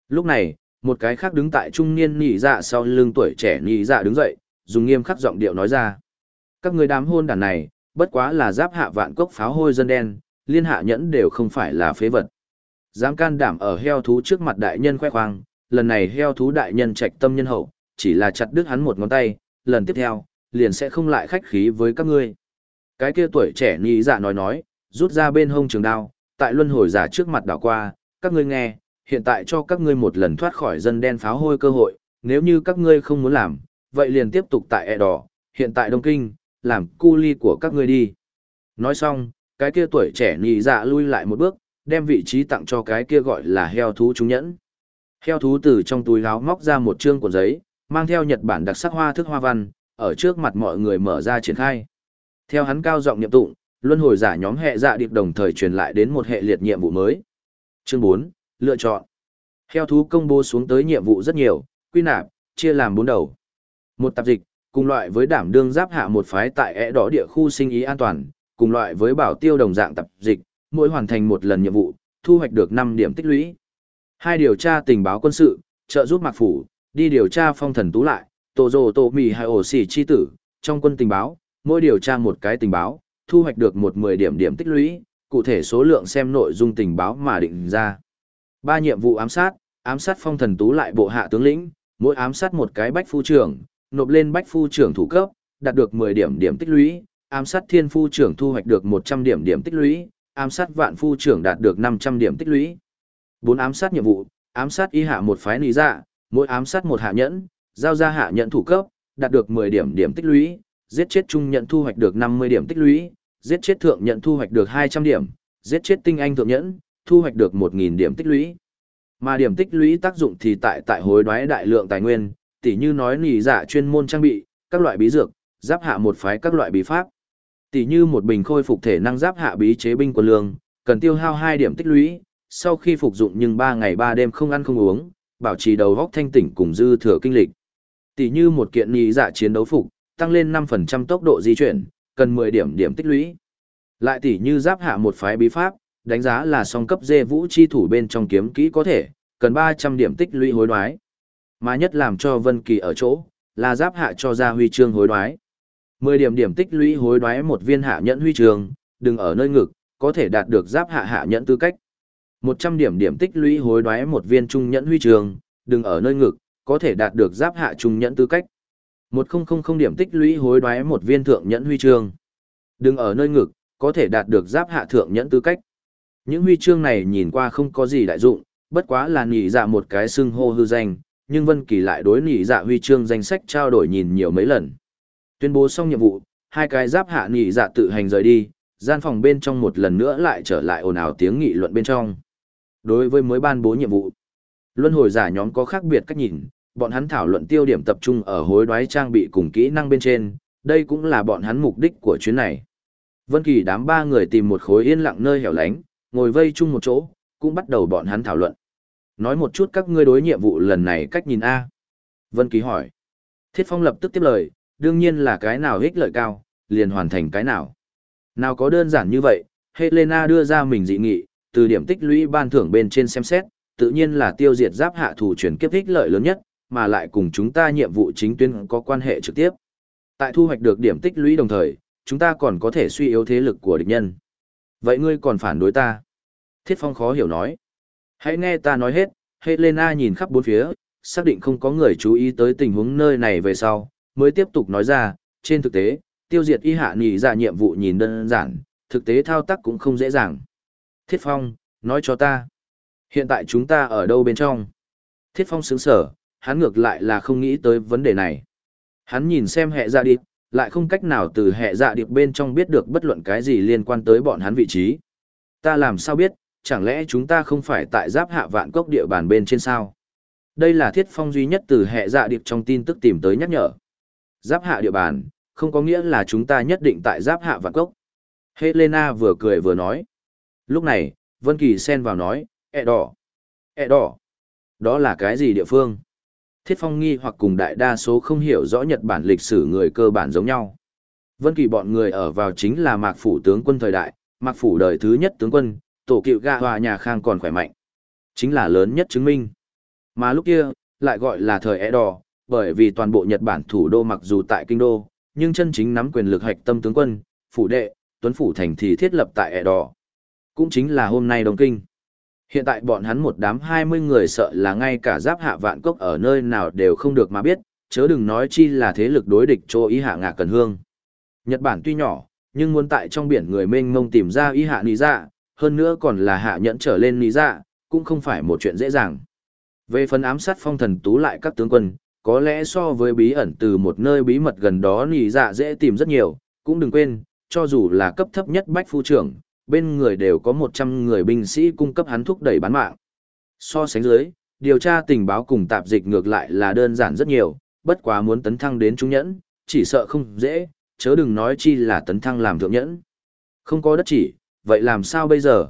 A: Lúc này, một cái khác đứng tại trung niên nhị dạ sau lưng tuổi trẻ nhị dạ đứng dậy, dùng nghiêm khắc giọng điệu nói ra. Các người đám hôn đàn này, bất quá là giáp hạ vạn cốc pháo hôi dân đen, liên hạ nhẫn đều không phải là phế vật. Dám can đảm ở heo thú trước mặt đại nhân khoe khoang, lần này heo thú đại nhân trạch tâm nhân hậu, chỉ là chặt đứt hắn một ngón tay, lần tiếp theo, liền sẽ không lại khách khí với các ngươi. Cái kia tuổi trẻ nhị dạ nói nói, rút ra bên hông trường đao, tại luân hồi giả trước mặt đảo qua, các ngươi nghe, hiện tại cho các ngươi một lần thoát khỏi dân đen pháo hôi cơ hội, nếu như các ngươi không muốn làm, vậy liền tiếp tục tại ẹ đỏ, hiện tại Đông Kinh, làm cu ly của các ngươi đi. Nói xong, cái kia tuổi trẻ nhị dạ lui lại một bước, đem vị trí tặng cho cái kia gọi là heo thú trung nhẫn. Heo thú từ trong túi áo móc ra một trương cuộn giấy, mang theo Nhật Bản đặc sắc hoa thức hoa văn, ở trước mặt mọi người mở ra triển khai. Theo hắn cao giọng niệm tụng, luân hồi giả nhóm hệ dạ điệp đồng thời truyền lại đến một hệ liệt nhiệm vụ mới. Chương 4, lựa chọn. Heo thú công bố xuống tới nhiệm vụ rất nhiều, quy nạp, chia làm bốn đầu. Một tạp dịch, cùng loại với đảm đương giáp hạ một phái tại ẻ đỏ địa khu sinh ý an toàn, cùng loại với bảo tiêu đồng dạng tạp dịch, mỗi hoàn thành một lần nhiệm vụ, thu hoạch được 5 điểm tích lũy. Hai điều tra tình báo quân sự, trợ giúp mạc phủ, đi điều tra phong thần tú lại, tổ rồ tổ mì hay ổ xỉ chi tử, trong quân tình báo, mỗi điều tra một cái tình báo, thu hoạch được một 10 điểm điểm tích lũy, cụ thể số lượng xem nội dung tình báo mà định ra. Ba nhiệm vụ ám sát, ám sát phong thần tú lại bộ hạ tướng lĩnh, mỗi ám sát một cái bách phu trưởng, nộp lên bách phu trưởng thủ cấp, đạt được 10 điểm điểm tích lũy, ám sát thiên phu trưởng thu hoạch được 100 điểm điểm tích lũy, ám sát vạn phu trưởng đạt được 500 điểm tích lũy. Bốn ám sát nhiệm vụ, ám sát y hạ một phái nì dạ, mỗi ám sát một hạ nhẫn, giao ra hạ nhẫn thủ cấp, đạt được 10 điểm điểm tích lũy, giết chết trung nhận thu hoạch được 50 điểm tích lũy, giết chết thượng nhận thu hoạch được 200 điểm, giết chết tinh anh thượng nhẫn, thu hoạch được 1.000 điểm tích lũy. Mà điểm tích lũy tác dụng thì tại tại hối đoái đại lượng tài nguyên, tỉ như nói nỉ giả dạ chuyên môn trang bị, các loại bí dược, giáp hạ một phái các loại bí pháp. Tỉ như một bình khôi phục thể năng giáp hạ bí chế binh quân lương, cần tiêu hao 2 điểm tích lũy, sau khi phục dụng nhưng 3 ngày 3 đêm không ăn không uống, bảo trì đầu góc thanh tỉnh cùng dư thừa kinh lịch. Tỉ như một kiện nhị dạ chiến đấu phục, tăng lên 5% tốc độ di chuyển, cần 10 điểm điểm tích lũy. Lại tỉ như giáp hạ một phái bí pháp, đánh giá là song cấp dê vũ chi thủ bên trong kiếm kỹ có thể, cần 300 điểm tích lũy hối đoái. Mà nhất làm cho Vân Kỳ ở chỗ, là giáp hạ cho ra huy chương hối đoái. 10 điểm điểm tích lũy hối đoái một viên hạ nhẫn huy chương, đừng ở nơi ngực, có thể đạt được giáp hạ hạ nhẫn tư cách. 100 điểm điểm tích lũy hối đoái một viên trung nhẫn huy chương, đừng ở nơi ngực, có thể đạt được giáp hạ trung nhẫn tư cách. 1000 điểm tích lũy hối đoái một viên thượng nhẫn huy chương. Đừng ở nơi ngực, có thể đạt được giáp hạ thượng nhẫn tư cách. Những huy chương này nhìn qua không có gì đại dụng, bất quá là nhị dạ một cái xưng hô hư danh, nhưng Vân Kỳ lại đối nhị dạ huy chương danh sách trao đổi nhìn nhiều mấy lần. Tuyên bố xong nhiệm vụ, hai cái giáp hạ nhị dạ tự hành rời đi, gian phòng bên trong một lần nữa lại trở lại ồn ào tiếng nghị luận bên trong. Đối với mới ban bố nhiệm vụ, luân hồi giả nhóm có khác biệt cách nhìn, bọn hắn thảo luận tiêu điểm tập trung ở hối đoái trang bị cùng kỹ năng bên trên, đây cũng là bọn hắn mục đích của chuyến này. Vân Kỳ đám ba người tìm một khối yên lặng nơi hẻo lánh, ngồi vây chung một chỗ, cũng bắt đầu bọn hắn thảo luận. Nói một chút các ngươi đối nhiệm vụ lần này cách nhìn A. Vân Kỳ hỏi. Thiết Phong lập tức tiếp lời, đương nhiên là cái nào ích lợi cao, liền hoàn thành cái nào. Nào có đơn giản như vậy, Helena đưa ra mình dị nghị, từ điểm tích lũy ban thưởng bên trên xem xét, tự nhiên là tiêu diệt giáp hạ thủ chuyển kiếp thích lợi lớn nhất, mà lại cùng chúng ta nhiệm vụ chính tuyến có quan hệ trực tiếp. Tại thu hoạch được điểm tích lũy đồng thời, chúng ta còn có thể suy yếu thế lực của địch nhân. Vậy ngươi còn phản đối ta? Thiết Phong khó hiểu nói. Hãy nghe ta nói hết, Helena nhìn khắp bốn phía, xác định không có người chú ý tới tình huống nơi này về sau, mới tiếp tục nói ra, trên thực tế, tiêu diệt y hạ nhị ra nhiệm vụ nhìn đơn giản, thực tế thao tác cũng không dễ dàng. Thiết Phong, nói cho ta, hiện tại chúng ta ở đâu bên trong? Thiết Phong sướng sở, hắn ngược lại là không nghĩ tới vấn đề này. Hắn nhìn xem hệ dạ điệp, lại không cách nào từ hệ dạ điệp bên trong biết được bất luận cái gì liên quan tới bọn hắn vị trí. Ta làm sao biết, chẳng lẽ chúng ta không phải tại giáp hạ vạn cốc địa bàn bên trên sao? Đây là thiết phong duy nhất từ hệ dạ điệp trong tin tức tìm tới nhắc nhở. Giáp hạ địa bàn, không có nghĩa là chúng ta nhất định tại giáp hạ vạn cốc. Helena vừa cười vừa nói. Lúc này, Vân Kỳ xen vào nói, ẹ đỏ. ẹ đỏ. Đó là cái gì địa phương? Thiết Phong nghi hoặc cùng đại đa số không hiểu rõ Nhật Bản lịch sử người cơ bản giống nhau. Vân Kỳ bọn người ở vào chính là Mạc Phủ tướng quân thời đại, Mạc Phủ đời thứ nhất tướng quân, tổ cựu gạ hòa nhà khang còn khỏe mạnh. Chính là lớn nhất chứng minh. Mà lúc kia, lại gọi là thời ẻ đỏ, bởi vì toàn bộ Nhật Bản thủ đô mặc dù tại kinh đô, nhưng chân chính nắm quyền lực hạch tâm tướng quân, phủ đệ, tuấn phủ thành thì thiết lập tại ẻ đỏ. Cũng chính là hôm nay Đông Kinh. Hiện tại bọn hắn một đám 20 người sợ là ngay cả giáp hạ vạn cốc ở nơi nào đều không được mà biết, chớ đừng nói chi là thế lực đối địch cho ý hạ ngạ cần hương. Nhật Bản tuy nhỏ, nhưng muốn tại trong biển người mênh mông tìm ra ý hạ nì dạ, hơn nữa còn là hạ nhẫn trở lên nì dạ, cũng không phải một chuyện dễ dàng. Về phần ám sát phong thần tú lại các tướng quân, có lẽ so với bí ẩn từ một nơi bí mật gần đó nì dạ dễ tìm rất nhiều, cũng đừng quên, cho dù là cấp thấp nhất bách phu trưởng, bên người đều có 100 người binh sĩ cung cấp hắn thúc đẩy bán mạng. So sánh dưới, điều tra tình báo cùng tạp dịch ngược lại là đơn giản rất nhiều, bất quá muốn tấn thăng đến trung nhẫn, chỉ sợ không dễ, chớ đừng nói chi là tấn thăng làm thượng nhẫn. Không có đất chỉ, vậy làm sao bây giờ?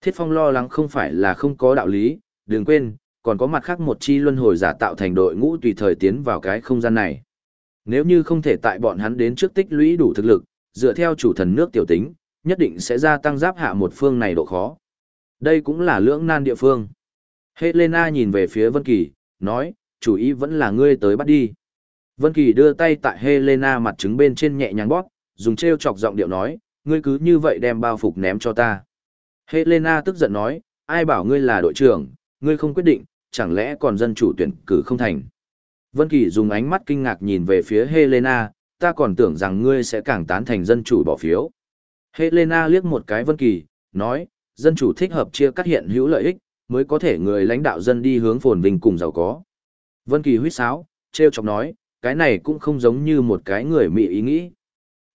A: Thiết Phong lo lắng không phải là không có đạo lý, đừng quên, còn có mặt khác một chi luân hồi giả tạo thành đội ngũ tùy thời tiến vào cái không gian này. Nếu như không thể tại bọn hắn đến trước tích lũy đủ thực lực, dựa theo chủ thần nước tiểu tính, nhất định sẽ gia tăng giáp hạ một phương này độ khó. Đây cũng là lưỡng nan địa phương. Helena nhìn về phía Vân Kỳ, nói, chủ ý vẫn là ngươi tới bắt đi. Vân Kỳ đưa tay tại Helena mặt trứng bên trên nhẹ nhàng bóp, dùng treo chọc giọng điệu nói, ngươi cứ như vậy đem bao phục ném cho ta. Helena tức giận nói, ai bảo ngươi là đội trưởng, ngươi không quyết định, chẳng lẽ còn dân chủ tuyển cử không thành. Vân Kỳ dùng ánh mắt kinh ngạc nhìn về phía Helena, ta còn tưởng rằng ngươi sẽ càng tán thành dân chủ bỏ phiếu. Helena liếc một cái Vân Kỳ, nói, dân chủ thích hợp chia cắt hiện hữu lợi ích, mới có thể người lãnh đạo dân đi hướng phồn vinh cùng giàu có. Vân Kỳ huýt sáo, treo chọc nói, cái này cũng không giống như một cái người Mỹ ý nghĩ.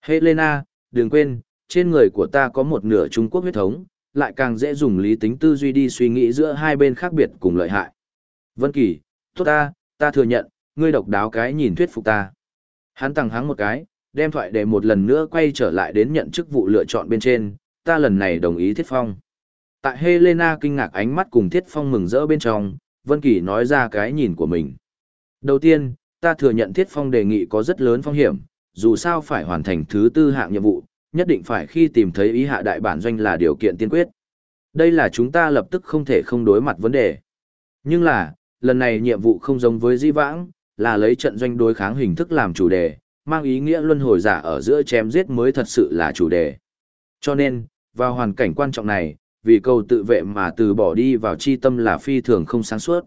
A: Helena, đừng quên, trên người của ta có một nửa Trung Quốc huyết thống, lại càng dễ dùng lý tính tư duy đi suy nghĩ giữa hai bên khác biệt cùng lợi hại. Vân Kỳ, tốt ta, ta thừa nhận, ngươi độc đáo cái nhìn thuyết phục ta. Hắn tăng hắng một cái, đem thoại để một lần nữa quay trở lại đến nhận chức vụ lựa chọn bên trên, ta lần này đồng ý Thiết Phong. Tại Helena kinh ngạc ánh mắt cùng Thiết Phong mừng rỡ bên trong, Vân Kỳ nói ra cái nhìn của mình. Đầu tiên, ta thừa nhận Thiết Phong đề nghị có rất lớn phong hiểm, dù sao phải hoàn thành thứ tư hạng nhiệm vụ, nhất định phải khi tìm thấy ý hạ đại bản doanh là điều kiện tiên quyết. Đây là chúng ta lập tức không thể không đối mặt vấn đề. Nhưng là, lần này nhiệm vụ không giống với di vãng, là lấy trận doanh đối kháng hình thức làm chủ đề, mang ý nghĩa luân hồi giả ở giữa chém giết mới thật sự là chủ đề. Cho nên, vào hoàn cảnh quan trọng này, vì cầu tự vệ mà từ bỏ đi vào chi tâm là phi thường không sáng suốt.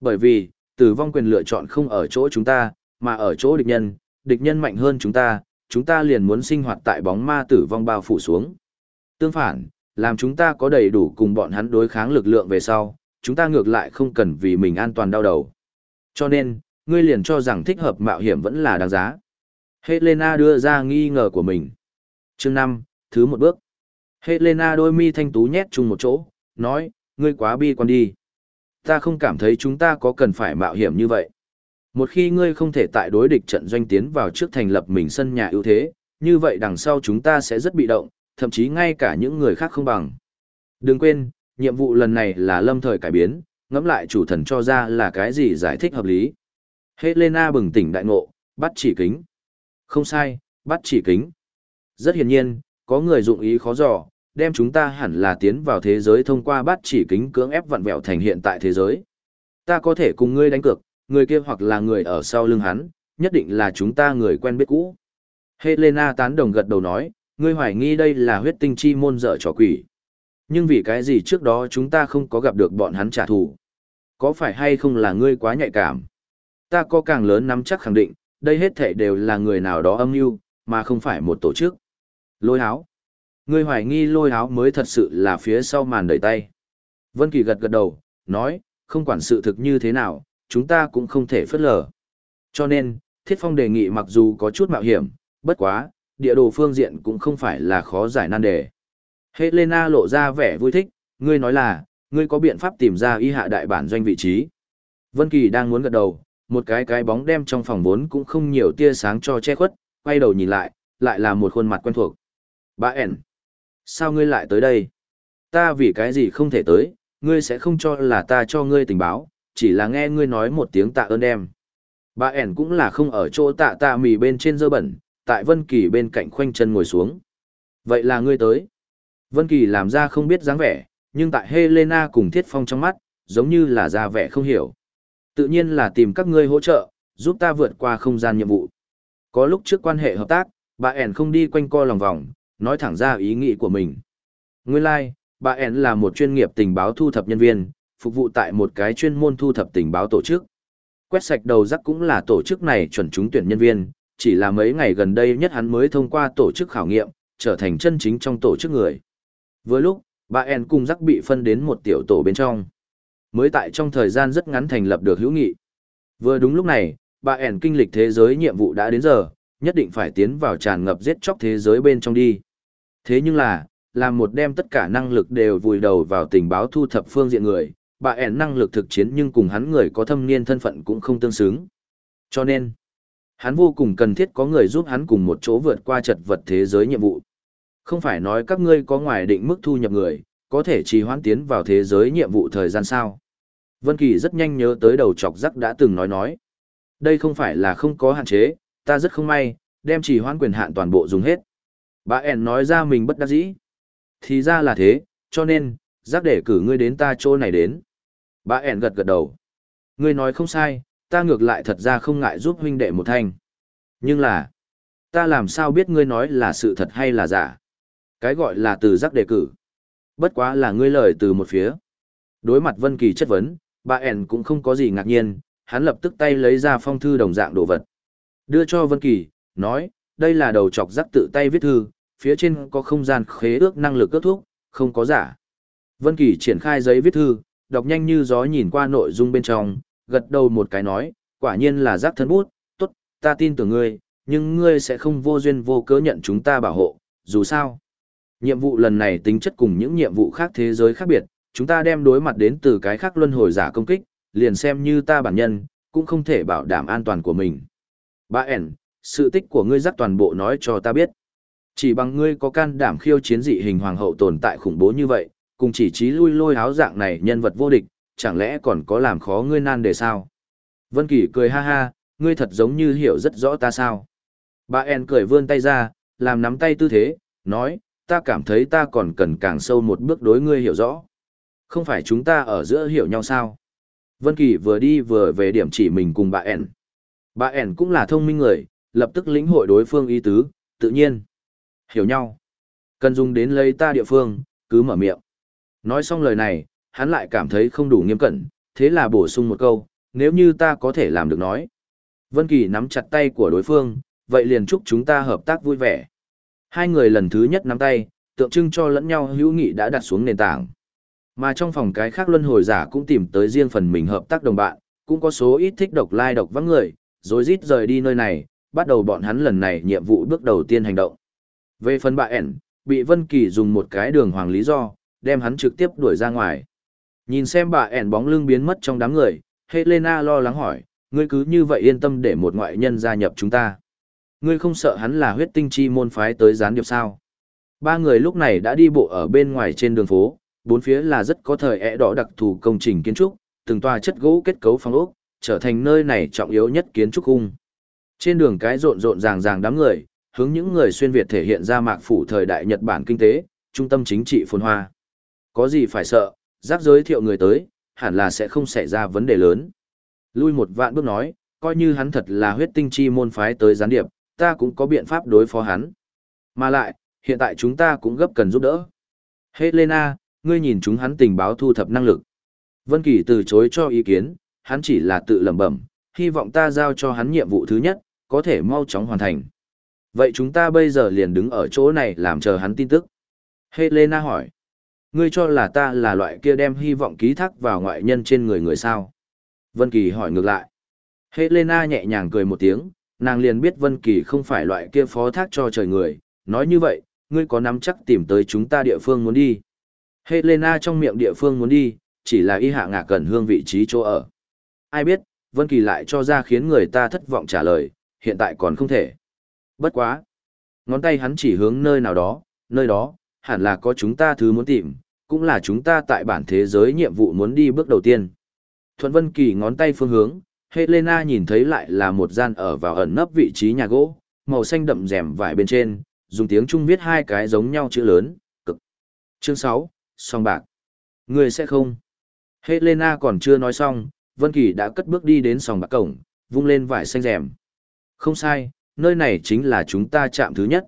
A: Bởi vì, tử vong quyền lựa chọn không ở chỗ chúng ta, mà ở chỗ địch nhân, địch nhân mạnh hơn chúng ta, chúng ta liền muốn sinh hoạt tại bóng ma tử vong bao phủ xuống. Tương phản, làm chúng ta có đầy đủ cùng bọn hắn đối kháng lực lượng về sau, chúng ta ngược lại không cần vì mình an toàn đau đầu. Cho nên, ngươi liền cho rằng thích hợp mạo hiểm vẫn là đáng giá. Helena đưa ra nghi ngờ của mình. Chương 5, thứ một bước. Helena đôi mi thanh tú nhét chung một chỗ, nói, ngươi quá bi quan đi. Ta không cảm thấy chúng ta có cần phải mạo hiểm như vậy. Một khi ngươi không thể tại đối địch trận doanh tiến vào trước thành lập mình sân nhà ưu thế, như vậy đằng sau chúng ta sẽ rất bị động, thậm chí ngay cả những người khác không bằng. Đừng quên, nhiệm vụ lần này là lâm thời cải biến, ngẫm lại chủ thần cho ra là cái gì giải thích hợp lý. Helena bừng tỉnh đại ngộ, bắt chỉ kính. Không sai, bắt chỉ kính. Rất hiển nhiên, có người dụng ý khó dò, đem chúng ta hẳn là tiến vào thế giới thông qua bắt chỉ kính cưỡng ép vặn vẹo thành hiện tại thế giới. Ta có thể cùng ngươi đánh cược, người kia hoặc là người ở sau lưng hắn, nhất định là chúng ta người quen biết cũ. Helena tán đồng gật đầu nói, ngươi hoài nghi đây là huyết tinh chi môn dở trò quỷ. Nhưng vì cái gì trước đó chúng ta không có gặp được bọn hắn trả thù? Có phải hay không là ngươi quá nhạy cảm? Ta có càng lớn nắm chắc khẳng định, đây hết thể đều là người nào đó âm mưu mà không phải một tổ chức. Lôi háo. Ngươi hoài nghi lôi háo mới thật sự là phía sau màn đẩy tay. Vân Kỳ gật gật đầu, nói, không quản sự thực như thế nào, chúng ta cũng không thể phớt lờ. Cho nên, Thiết Phong đề nghị mặc dù có chút mạo hiểm, bất quá, địa đồ phương diện cũng không phải là khó giải nan đề. Helena lộ ra vẻ vui thích, ngươi nói là, ngươi có biện pháp tìm ra y hạ đại bản doanh vị trí. Vân Kỳ đang muốn gật đầu, một cái cái bóng đem trong phòng vốn cũng không nhiều tia sáng cho che khuất, quay đầu nhìn lại, lại là một khuôn mặt quen thuộc. Bà ẻn, sao ngươi lại tới đây? Ta vì cái gì không thể tới, ngươi sẽ không cho là ta cho ngươi tình báo, chỉ là nghe ngươi nói một tiếng tạ ơn em. Bà ẻn cũng là không ở chỗ tạ tạ mì bên trên dơ bẩn, tại Vân Kỳ bên cạnh khoanh chân ngồi xuống. Vậy là ngươi tới. Vân Kỳ làm ra không biết dáng vẻ, nhưng tại Helena cùng Thiết Phong trong mắt, giống như là ra vẻ không hiểu. Tự nhiên là tìm các ngươi hỗ trợ, giúp ta vượt qua không gian nhiệm vụ. Có lúc trước quan hệ hợp tác, bà ẻn không đi quanh co lòng vòng, nói thẳng ra ý nghĩ của mình. Nguyên lai, like, bà ẻn là một chuyên nghiệp tình báo thu thập nhân viên, phục vụ tại một cái chuyên môn thu thập tình báo tổ chức. Quét sạch đầu rắc cũng là tổ chức này chuẩn trúng tuyển nhân viên, chỉ là mấy ngày gần đây nhất hắn mới thông qua tổ chức khảo nghiệm, trở thành chân chính trong tổ chức người. Với lúc, bà ẻn cùng rắc bị phân đến một tiểu tổ bên trong. Mới tại trong thời gian rất ngắn thành lập được hữu nghị. Vừa đúng lúc này, bà ẻn kinh lịch thế giới nhiệm vụ đã đến giờ, nhất định phải tiến vào tràn ngập giết chóc thế giới bên trong đi. Thế nhưng là, làm một đem tất cả năng lực đều vùi đầu vào tình báo thu thập phương diện người, bà ẻn năng lực thực chiến nhưng cùng hắn người có thâm niên thân phận cũng không tương xứng. Cho nên, hắn vô cùng cần thiết có người giúp hắn cùng một chỗ vượt qua chật vật thế giới nhiệm vụ. Không phải nói các ngươi có ngoài định mức thu nhập người, có thể trì hoãn tiến vào thế giới nhiệm vụ thời gian sao. Vân Kỳ rất nhanh nhớ tới đầu chọc rắc đã từng nói nói. Đây không phải là không có hạn chế, ta rất không may, đem chỉ hoãn quyền hạn toàn bộ dùng hết. Bà ẻn nói ra mình bất đắc dĩ. Thì ra là thế, cho nên, rắc để cử ngươi đến ta chỗ này đến. Bà ẻn gật gật đầu. Ngươi nói không sai, ta ngược lại thật ra không ngại giúp huynh đệ một thanh. Nhưng là, ta làm sao biết ngươi nói là sự thật hay là giả? Cái gọi là từ rắc đề cử. Bất quá là ngươi lời từ một phía. Đối mặt Vân Kỳ chất vấn, bà ẻn cũng không có gì ngạc nhiên, hắn lập tức tay lấy ra phong thư đồng dạng đồ vật. Đưa cho Vân Kỳ, nói, đây là đầu chọc rắc tự tay viết thư, phía trên có không gian khế ước năng lực ước thúc, không có giả. Vân Kỳ triển khai giấy viết thư, đọc nhanh như gió nhìn qua nội dung bên trong, gật đầu một cái nói, quả nhiên là rắc thân bút, tốt, ta tin tưởng ngươi, nhưng ngươi sẽ không vô duyên vô cớ nhận chúng ta bảo hộ, dù sao. Nhiệm vụ lần này tính chất cùng những nhiệm vụ khác thế giới khác biệt, chúng ta đem đối mặt đến từ cái khác luân hồi giả công kích, liền xem như ta bản nhân, cũng không thể bảo đảm an toàn của mình. Ba ẻn, sự tích của ngươi dắt toàn bộ nói cho ta biết. Chỉ bằng ngươi có can đảm khiêu chiến dị hình hoàng hậu tồn tại khủng bố như vậy, cùng chỉ trí lui lôi áo dạng này nhân vật vô địch, chẳng lẽ còn có làm khó ngươi nan đề sao? Vân Kỳ cười ha ha, ngươi thật giống như hiểu rất rõ ta sao. Bà En cười vươn tay ra, làm nắm tay tư thế, nói, ta cảm thấy ta còn cần càng sâu một bước đối ngươi hiểu rõ. Không phải chúng ta ở giữa hiểu nhau sao? Vân Kỳ vừa đi vừa về điểm chỉ mình cùng bà ẻn. Bà ẻn cũng là thông minh người, lập tức lĩnh hội đối phương ý tứ, tự nhiên. Hiểu nhau. Cần dùng đến lấy ta địa phương, cứ mở miệng. Nói xong lời này, hắn lại cảm thấy không đủ nghiêm cẩn, thế là bổ sung một câu, nếu như ta có thể làm được nói. Vân Kỳ nắm chặt tay của đối phương, vậy liền chúc chúng ta hợp tác vui vẻ. Hai người lần thứ nhất nắm tay, tượng trưng cho lẫn nhau hữu nghị đã đặt xuống nền tảng. Mà trong phòng cái khác luân hồi giả cũng tìm tới riêng phần mình hợp tác đồng bạn, cũng có số ít thích độc lai độc vắng người, rồi rít rời đi nơi này, bắt đầu bọn hắn lần này nhiệm vụ bước đầu tiên hành động. Về phần bà ẻn, bị Vân Kỳ dùng một cái đường hoàng lý do, đem hắn trực tiếp đuổi ra ngoài. Nhìn xem bà ẻn bóng lưng biến mất trong đám người, Helena lo lắng hỏi, ngươi cứ như vậy yên tâm để một ngoại nhân gia nhập chúng ta. Ngươi không sợ hắn là huyết tinh chi môn phái tới gián điệp sao? Ba người lúc này đã đi bộ ở bên ngoài trên đường phố, bốn phía là rất có thời ẻ đỏ đặc thù công trình kiến trúc, từng tòa chất gỗ kết cấu phong ốc, trở thành nơi này trọng yếu nhất kiến trúc cung. Trên đường cái rộn rộn ràng ràng đám người, hướng những người xuyên Việt thể hiện ra mạc phủ thời đại Nhật Bản kinh tế, trung tâm chính trị phồn hoa. Có gì phải sợ, giáp giới thiệu người tới, hẳn là sẽ không xảy ra vấn đề lớn. Lui một vạn bước nói, coi như hắn thật là huyết tinh chi môn phái tới gián điệp, ta cũng có biện pháp đối phó hắn. Mà lại, hiện tại chúng ta cũng gấp cần giúp đỡ. Helena, ngươi nhìn chúng hắn tình báo thu thập năng lực. Vân Kỳ từ chối cho ý kiến, hắn chỉ là tự lẩm bẩm, hy vọng ta giao cho hắn nhiệm vụ thứ nhất, có thể mau chóng hoàn thành. Vậy chúng ta bây giờ liền đứng ở chỗ này làm chờ hắn tin tức. Helena hỏi, ngươi cho là ta là loại kia đem hy vọng ký thác vào ngoại nhân trên người người sao? Vân Kỳ hỏi ngược lại. Helena nhẹ nhàng cười một tiếng, nàng liền biết Vân Kỳ không phải loại kia phó thác cho trời người, nói như vậy, ngươi có nắm chắc tìm tới chúng ta địa phương muốn đi. Helena trong miệng địa phương muốn đi, chỉ là y hạ ngạc cần hương vị trí chỗ ở. Ai biết, Vân Kỳ lại cho ra khiến người ta thất vọng trả lời, hiện tại còn không thể. Bất quá. Ngón tay hắn chỉ hướng nơi nào đó, nơi đó, hẳn là có chúng ta thứ muốn tìm, cũng là chúng ta tại bản thế giới nhiệm vụ muốn đi bước đầu tiên. Thuận Vân Kỳ ngón tay phương hướng, Helena nhìn thấy lại là một gian ở vào ẩn nấp vị trí nhà gỗ, màu xanh đậm rèm vải bên trên, dùng tiếng Trung viết hai cái giống nhau chữ lớn, cực. Chương 6, song bạc. Người sẽ không. Helena còn chưa nói xong, Vân Kỳ đã cất bước đi đến sòng bạc cổng, vung lên vải xanh rèm. Không sai, nơi này chính là chúng ta chạm thứ nhất.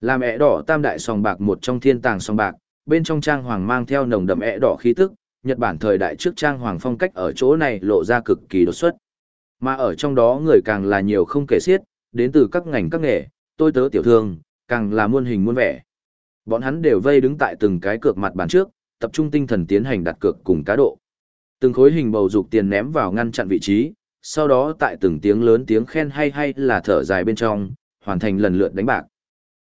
A: Làm ẻ đỏ tam đại sòng bạc một trong thiên tàng sòng bạc, bên trong trang hoàng mang theo nồng đậm ẻ đỏ khí tức, Nhật Bản thời đại trước trang hoàng phong cách ở chỗ này lộ ra cực kỳ đột xuất. Mà ở trong đó người càng là nhiều không kể xiết, đến từ các ngành các nghề, tôi tớ tiểu thương, càng là muôn hình muôn vẻ. Bọn hắn đều vây đứng tại từng cái cược mặt bàn trước, tập trung tinh thần tiến hành đặt cược cùng cá độ. Từng khối hình bầu dục tiền ném vào ngăn chặn vị trí, sau đó tại từng tiếng lớn tiếng khen hay hay là thở dài bên trong, hoàn thành lần lượt đánh bạc.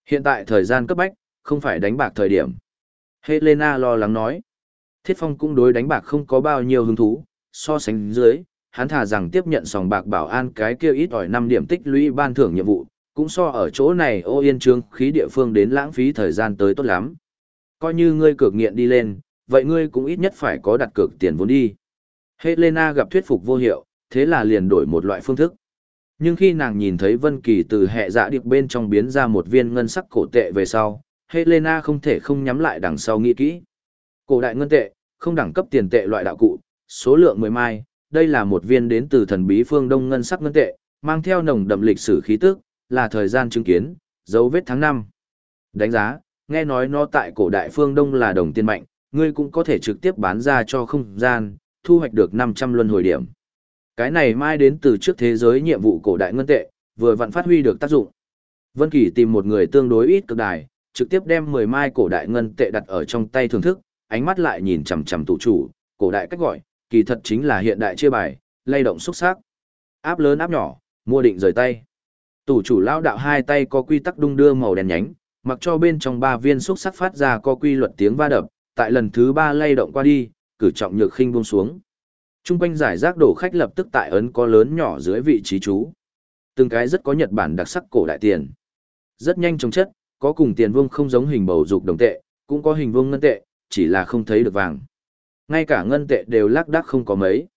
A: Hiện tại thời gian cấp bách, không phải đánh bạc thời điểm. Helena lo lắng nói. Thiết Phong cũng đối đánh bạc không có bao nhiêu hứng thú, so sánh dưới, hắn thà rằng tiếp nhận sòng bạc bảo an cái kia ít ỏi 5 điểm tích lũy ban thưởng nhiệm vụ, cũng so ở chỗ này ô yên trương khí địa phương đến lãng phí thời gian tới tốt lắm. Coi như ngươi cược nghiện đi lên, vậy ngươi cũng ít nhất phải có đặt cược tiền vốn đi. Helena gặp thuyết phục vô hiệu, thế là liền đổi một loại phương thức. Nhưng khi nàng nhìn thấy Vân Kỳ từ hệ dạ điệp bên trong biến ra một viên ngân sắc cổ tệ về sau, Helena không thể không nhắm lại đằng sau nghĩ kỹ. Cổ đại ngân tệ, không đẳng cấp tiền tệ loại đạo cụ, số lượng 10 mai, đây là một viên đến từ thần bí phương Đông ngân sắc ngân tệ, mang theo nồng đậm lịch sử khí tức, là thời gian chứng kiến, dấu vết tháng năm. Đánh giá, nghe nói nó tại cổ đại phương Đông là đồng tiền mạnh, ngươi cũng có thể trực tiếp bán ra cho không gian, thu hoạch được 500 luân hồi điểm. Cái này mai đến từ trước thế giới nhiệm vụ cổ đại ngân tệ, vừa vặn phát huy được tác dụng. Vân Kỳ tìm một người tương đối ít cực đài, trực tiếp đem 10 mai cổ đại ngân tệ đặt ở trong tay thưởng thức, ánh mắt lại nhìn chằm chằm tụ chủ, cổ đại cách gọi, kỳ thật chính là hiện đại chia bài, lay động xúc sắc. Áp lớn áp nhỏ, mua định rời tay. Tủ chủ lão đạo hai tay có quy tắc đung đưa màu đen nhánh, mặc cho bên trong ba viên xúc sắc phát ra có quy luật tiếng va đập, tại lần thứ ba lay động qua đi, cử trọng nhược khinh buông xuống. Trung quanh giải rác đổ khách lập tức tại ấn có lớn nhỏ dưới vị trí chú. Từng cái rất có Nhật Bản đặc sắc cổ đại tiền. Rất nhanh trong chất, có cùng tiền vuông không giống hình bầu dục đồng tệ, cũng có hình vuông ngân tệ, chỉ là không thấy được vàng. Ngay cả ngân tệ đều lác đác không có mấy.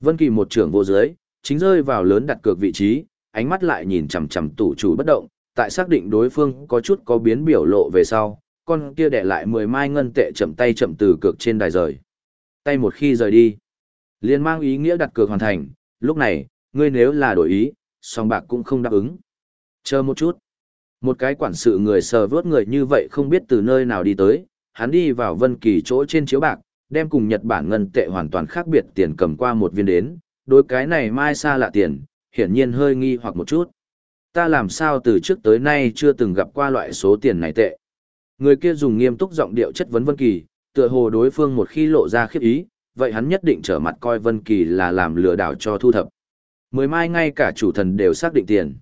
A: Vân Kỳ một trưởng vô dưới, chính rơi vào lớn đặt cược vị trí, ánh mắt lại nhìn chằm chằm tủ chủ bất động, tại xác định đối phương có chút có biến biểu lộ về sau, con kia để lại 10 mai ngân tệ chậm tay chậm từ cược trên đài rời. Tay một khi rời đi, liền mang ý nghĩa đặt cược hoàn thành, lúc này, ngươi nếu là đổi ý, song bạc cũng không đáp ứng. Chờ một chút. Một cái quản sự người sờ vớt người như vậy không biết từ nơi nào đi tới, hắn đi vào Vân Kỳ chỗ trên chiếu bạc, đem cùng Nhật Bản ngân tệ hoàn toàn khác biệt tiền cầm qua một viên đến, đối cái này mai xa lạ tiền, hiển nhiên hơi nghi hoặc một chút. Ta làm sao từ trước tới nay chưa từng gặp qua loại số tiền này tệ. Người kia dùng nghiêm túc giọng điệu chất vấn Vân Kỳ, tựa hồ đối phương một khi lộ ra khiếp ý, vậy hắn nhất định trở mặt coi Vân Kỳ là làm lừa đảo cho thu thập. Mười mai ngay cả chủ thần đều xác định tiền.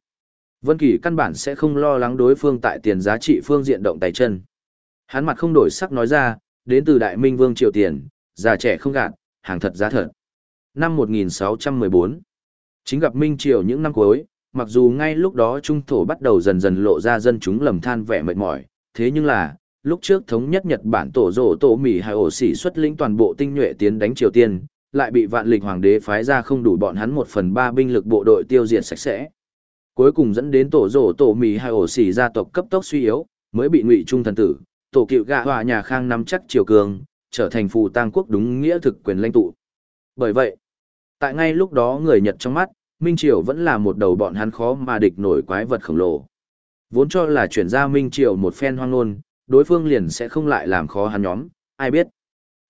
A: Vân Kỳ căn bản sẽ không lo lắng đối phương tại tiền giá trị phương diện động tay chân. Hắn mặt không đổi sắc nói ra, đến từ Đại Minh Vương triều tiền, già trẻ không gạt, hàng thật giá thật. Năm 1614, chính gặp Minh triều những năm cuối, mặc dù ngay lúc đó trung thổ bắt đầu dần dần lộ ra dân chúng lầm than vẻ mệt mỏi, thế nhưng là, lúc trước thống nhất Nhật Bản tổ rổ tổ Mỹ hay ổ sĩ xuất lĩnh toàn bộ tinh nhuệ tiến đánh Triều Tiên, lại bị vạn lịch hoàng đế phái ra không đủ bọn hắn một phần ba binh lực bộ đội tiêu diệt sạch sẽ. Cuối cùng dẫn đến tổ rổ tổ Mỹ hay ổ sĩ gia tộc cấp tốc suy yếu, mới bị ngụy trung thần tử, tổ cựu gạ hòa nhà khang nắm chắc triều cường, trở thành phù tang quốc đúng nghĩa thực quyền lãnh tụ. Bởi vậy, tại ngay lúc đó người Nhật trong mắt, Minh Triều vẫn là một đầu bọn hắn khó mà địch nổi quái vật khổng lồ. Vốn cho là chuyển ra Minh Triều một phen hoang nôn, đối phương liền sẽ không lại làm khó hắn nhóm, ai biết.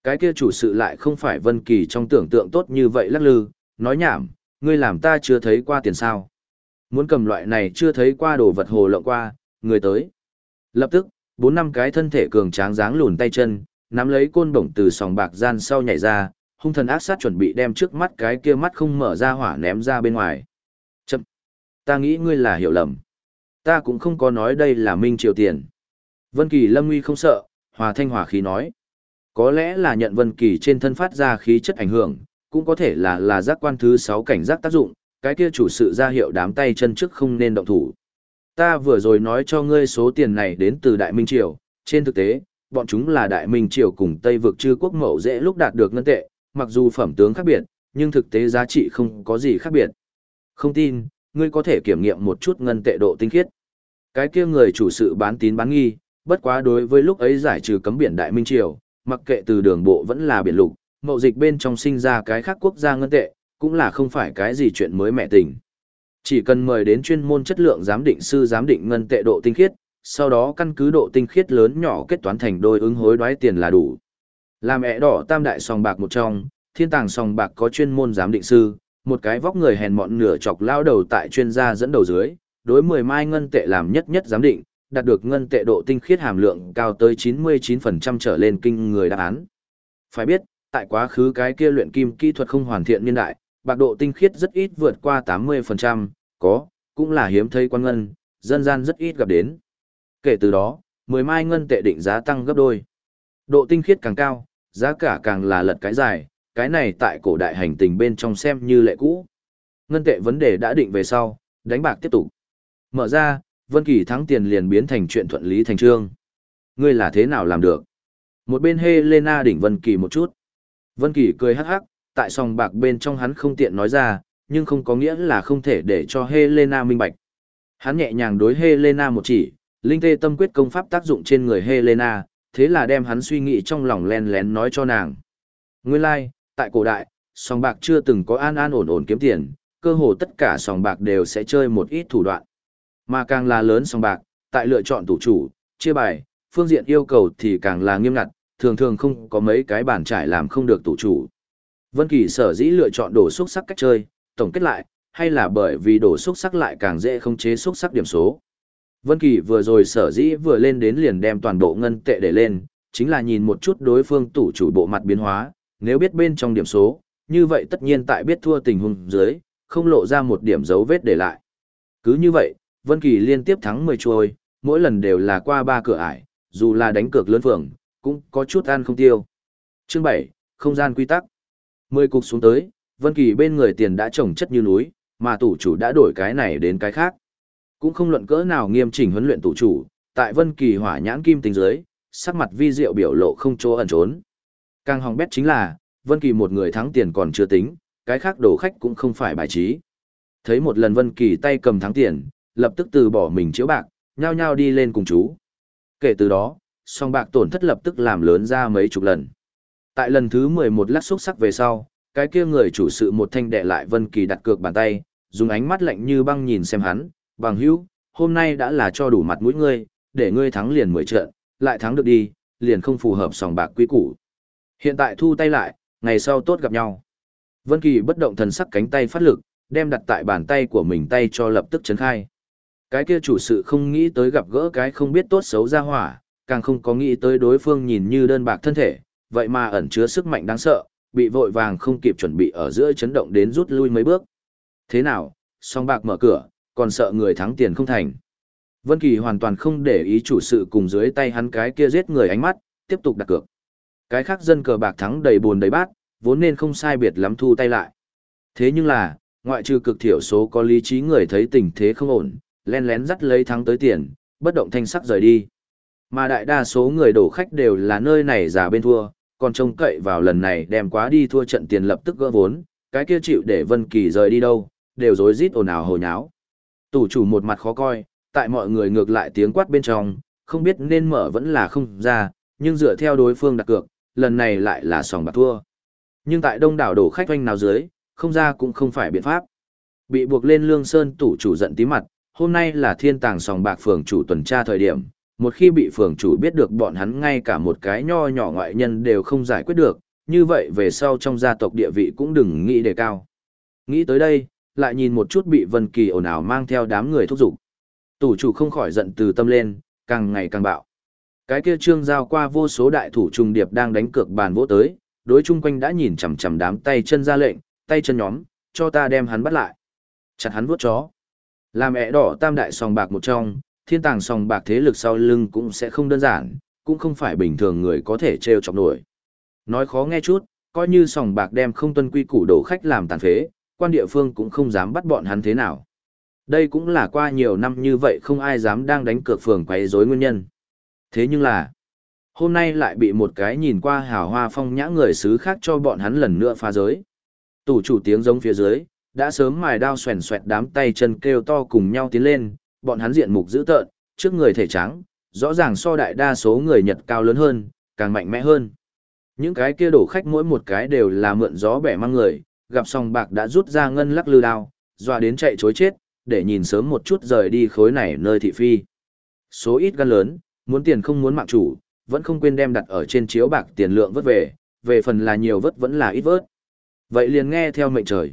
A: Cái kia chủ sự lại không phải Vân Kỳ trong tưởng tượng tốt như vậy lắc lư, nói nhảm, ngươi làm ta chưa thấy qua tiền sao. Muốn cầm loại này chưa thấy qua đồ vật hồ lộng qua, người tới. Lập tức, bốn năm cái thân thể cường tráng dáng lùn tay chân, nắm lấy côn bổng từ sòng bạc gian sau nhảy ra, hung thần ác sát chuẩn bị đem trước mắt cái kia mắt không mở ra hỏa ném ra bên ngoài. Chậm! Ta nghĩ ngươi là hiểu lầm. Ta cũng không có nói đây là Minh Triều tiền. Vân Kỳ lâm nguy không sợ, hòa thanh hòa khí nói. Có lẽ là nhận Vân Kỳ trên thân phát ra khí chất ảnh hưởng, cũng có thể là là giác quan thứ 6 cảnh giác tác dụng, cái kia chủ sự ra hiệu đám tay chân trước không nên động thủ. Ta vừa rồi nói cho ngươi số tiền này đến từ Đại Minh Triều, trên thực tế, bọn chúng là Đại Minh Triều cùng Tây vực chư quốc mậu dễ lúc đạt được ngân tệ, mặc dù phẩm tướng khác biệt, nhưng thực tế giá trị không có gì khác biệt. Không tin, ngươi có thể kiểm nghiệm một chút ngân tệ độ tinh khiết. Cái kia người chủ sự bán tín bán nghi, bất quá đối với lúc ấy giải trừ cấm biển Đại Minh Triều, mặc kệ từ đường bộ vẫn là biển lục, mậu dịch bên trong sinh ra cái khác quốc gia ngân tệ, cũng là không phải cái gì chuyện mới mẹ tình. Chỉ cần mời đến chuyên môn chất lượng giám định sư giám định ngân tệ độ tinh khiết, sau đó căn cứ độ tinh khiết lớn nhỏ kết toán thành đôi ứng hối đoái tiền là đủ. Làm ẻ đỏ tam đại sòng bạc một trong, thiên tàng sòng bạc có chuyên môn giám định sư, một cái vóc người hèn mọn nửa chọc lao đầu tại chuyên gia dẫn đầu dưới, đối 10 mai ngân tệ làm nhất nhất giám định, đạt được ngân tệ độ tinh khiết hàm lượng cao tới 99% trở lên kinh người đáp án. Phải biết, tại quá khứ cái kia luyện kim kỹ thuật không hoàn thiện niên đại, bạc độ tinh khiết rất ít vượt qua 80%, có, cũng là hiếm thấy quan ngân, dân gian rất ít gặp đến. Kể từ đó, 10 mai ngân tệ định giá tăng gấp đôi. Độ tinh khiết càng cao, giá cả càng là lật cái dài, cái này tại cổ đại hành tình bên trong xem như lệ cũ. Ngân tệ vấn đề đã định về sau, đánh bạc tiếp tục. Mở ra, Vân Kỳ thắng tiền liền biến thành chuyện thuận lý thành trương. Ngươi là thế nào làm được? Một bên Helena đỉnh Vân Kỳ một chút. Vân Kỳ cười hắc hắc, tại sòng bạc bên trong hắn không tiện nói ra, nhưng không có nghĩa là không thể để cho Helena minh bạch. Hắn nhẹ nhàng đối Helena một chỉ, linh tê tâm quyết công pháp tác dụng trên người Helena, thế là đem hắn suy nghĩ trong lòng len lén nói cho nàng. Nguyên lai, like, tại cổ đại, sòng bạc chưa từng có an an ổn ổn kiếm tiền, cơ hồ tất cả sòng bạc đều sẽ chơi một ít thủ đoạn. Mà càng là lớn sòng bạc, tại lựa chọn tủ chủ, chia bài, phương diện yêu cầu thì càng là nghiêm ngặt, thường thường không có mấy cái bàn trải làm không được tủ chủ. Vân Kỳ sở dĩ lựa chọn đổ xúc sắc cách chơi, tổng kết lại, hay là bởi vì đổ xúc sắc lại càng dễ khống chế xúc sắc điểm số. Vân Kỳ vừa rồi sở dĩ vừa lên đến liền đem toàn bộ ngân tệ để lên, chính là nhìn một chút đối phương tủ chủ bộ mặt biến hóa, nếu biết bên trong điểm số, như vậy tất nhiên tại biết thua tình huống dưới, không lộ ra một điểm dấu vết để lại. Cứ như vậy, Vân Kỳ liên tiếp thắng 10 chuôi, mỗi lần đều là qua ba cửa ải, dù là đánh cược lớn phường, cũng có chút ăn không tiêu. Chương 7, không gian quy tắc. 10 cục xuống tới, Vân Kỳ bên người tiền đã trồng chất như núi, mà tủ chủ đã đổi cái này đến cái khác. Cũng không luận cỡ nào nghiêm chỉnh huấn luyện tụ chủ, tại Vân Kỳ hỏa nhãn kim tính dưới, sắc mặt vi diệu biểu lộ không chỗ ẩn trốn. Càng hỏng bét chính là, Vân Kỳ một người thắng tiền còn chưa tính, cái khác đổ khách cũng không phải bài trí. Thấy một lần Vân Kỳ tay cầm thắng tiền, lập tức từ bỏ mình chiếu bạc, nhao nhao đi lên cùng chú. Kể từ đó, song bạc tổn thất lập tức làm lớn ra mấy chục lần. Tại lần thứ 11 lát xúc sắc về sau, cái kia người chủ sự một thanh đệ lại Vân Kỳ đặt cược bàn tay, dùng ánh mắt lạnh như băng nhìn xem hắn, bằng hữu, hôm nay đã là cho đủ mặt mũi ngươi, để ngươi thắng liền 10 trận, lại thắng được đi, liền không phù hợp sòng bạc quý củ. Hiện tại thu tay lại, ngày sau tốt gặp nhau. Vân Kỳ bất động thần sắc cánh tay phát lực, đem đặt tại bàn tay của mình tay cho lập tức chấn khai. Cái kia chủ sự không nghĩ tới gặp gỡ cái không biết tốt xấu ra hỏa, càng không có nghĩ tới đối phương nhìn như đơn bạc thân thể, vậy mà ẩn chứa sức mạnh đáng sợ, bị vội vàng không kịp chuẩn bị ở giữa chấn động đến rút lui mấy bước. Thế nào, song bạc mở cửa, còn sợ người thắng tiền không thành. Vân Kỳ hoàn toàn không để ý chủ sự cùng dưới tay hắn cái kia giết người ánh mắt, tiếp tục đặt cược. Cái khác dân cờ bạc thắng đầy buồn đầy bát, vốn nên không sai biệt lắm thu tay lại. Thế nhưng là, ngoại trừ cực thiểu số có lý trí người thấy tình thế không ổn, lén lén dắt lấy thắng tới tiền, bất động thanh sắc rời đi. Mà đại đa số người đổ khách đều là nơi này giả bên thua, còn trông cậy vào lần này đem quá đi thua trận tiền lập tức gỡ vốn, cái kia chịu để Vân Kỳ rời đi đâu, đều rối rít ồn ào hồ nháo. Tủ chủ một mặt khó coi, tại mọi người ngược lại tiếng quát bên trong, không biết nên mở vẫn là không ra, nhưng dựa theo đối phương đặt cược, lần này lại là sòng bạc thua. Nhưng tại đông đảo đổ khách doanh nào dưới, không ra cũng không phải biện pháp. Bị buộc lên lương sơn tủ chủ giận tí mặt, hôm nay là thiên tàng sòng bạc phường chủ tuần tra thời điểm, một khi bị phường chủ biết được bọn hắn ngay cả một cái nho nhỏ ngoại nhân đều không giải quyết được, như vậy về sau trong gia tộc địa vị cũng đừng nghĩ đề cao. Nghĩ tới đây, lại nhìn một chút bị Vân Kỳ ồn ào mang theo đám người thúc giục. Tủ chủ không khỏi giận từ tâm lên, càng ngày càng bạo. Cái kia trương giao qua vô số đại thủ trùng điệp đang đánh cược bàn vỗ tới, đối chung quanh đã nhìn chằm chằm đám tay chân ra lệnh, tay chân nhóm, cho ta đem hắn bắt lại. Chặt hắn vuốt chó. Làm ẻ đỏ tam đại sòng bạc một trong, thiên tàng sòng bạc thế lực sau lưng cũng sẽ không đơn giản, cũng không phải bình thường người có thể trêu chọc nổi. Nói khó nghe chút, coi như sòng bạc đem không tuân quy củ đổ khách làm tàn phế, quan địa phương cũng không dám bắt bọn hắn thế nào. Đây cũng là qua nhiều năm như vậy không ai dám đang đánh cược phường quấy rối nguyên nhân. Thế nhưng là, hôm nay lại bị một cái nhìn qua hào hoa phong nhã người xứ khác cho bọn hắn lần nữa phá giới. Tủ chủ tiếng giống phía dưới, đã sớm mài đao xoèn xoẹt đám tay chân kêu to cùng nhau tiến lên, bọn hắn diện mục dữ tợn, trước người thể trắng, rõ ràng so đại đa số người Nhật cao lớn hơn, càng mạnh mẽ hơn. Những cái kia đổ khách mỗi một cái đều là mượn gió bẻ mang người, gặp sòng bạc đã rút ra ngân lắc lư đao, dọa đến chạy chối chết, để nhìn sớm một chút rời đi khối này nơi thị phi. Số ít gan lớn, muốn tiền không muốn mạng chủ, vẫn không quên đem đặt ở trên chiếu bạc tiền lượng vớt về, về phần là nhiều vớt vẫn là ít vớt. Vậy liền nghe theo mệnh trời.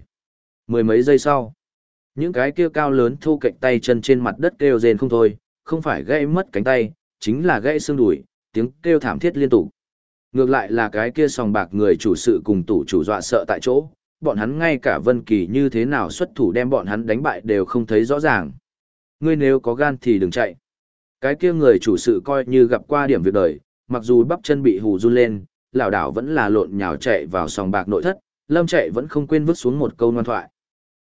A: Mười mấy giây sau, những cái kia cao lớn thu cạnh tay chân trên mặt đất kêu rên không thôi, không phải gãy mất cánh tay, chính là gãy xương đùi, tiếng kêu thảm thiết liên tục. Ngược lại là cái kia sòng bạc người chủ sự cùng tủ chủ dọa sợ tại chỗ, bọn hắn ngay cả Vân Kỳ như thế nào xuất thủ đem bọn hắn đánh bại đều không thấy rõ ràng. Ngươi nếu có gan thì đừng chạy. Cái kia người chủ sự coi như gặp qua điểm việc đời, mặc dù bắp chân bị hù run lên, lão đảo vẫn là lộn nhào chạy vào sòng bạc nội thất, Lâm chạy vẫn không quên vứt xuống một câu ngoan thoại.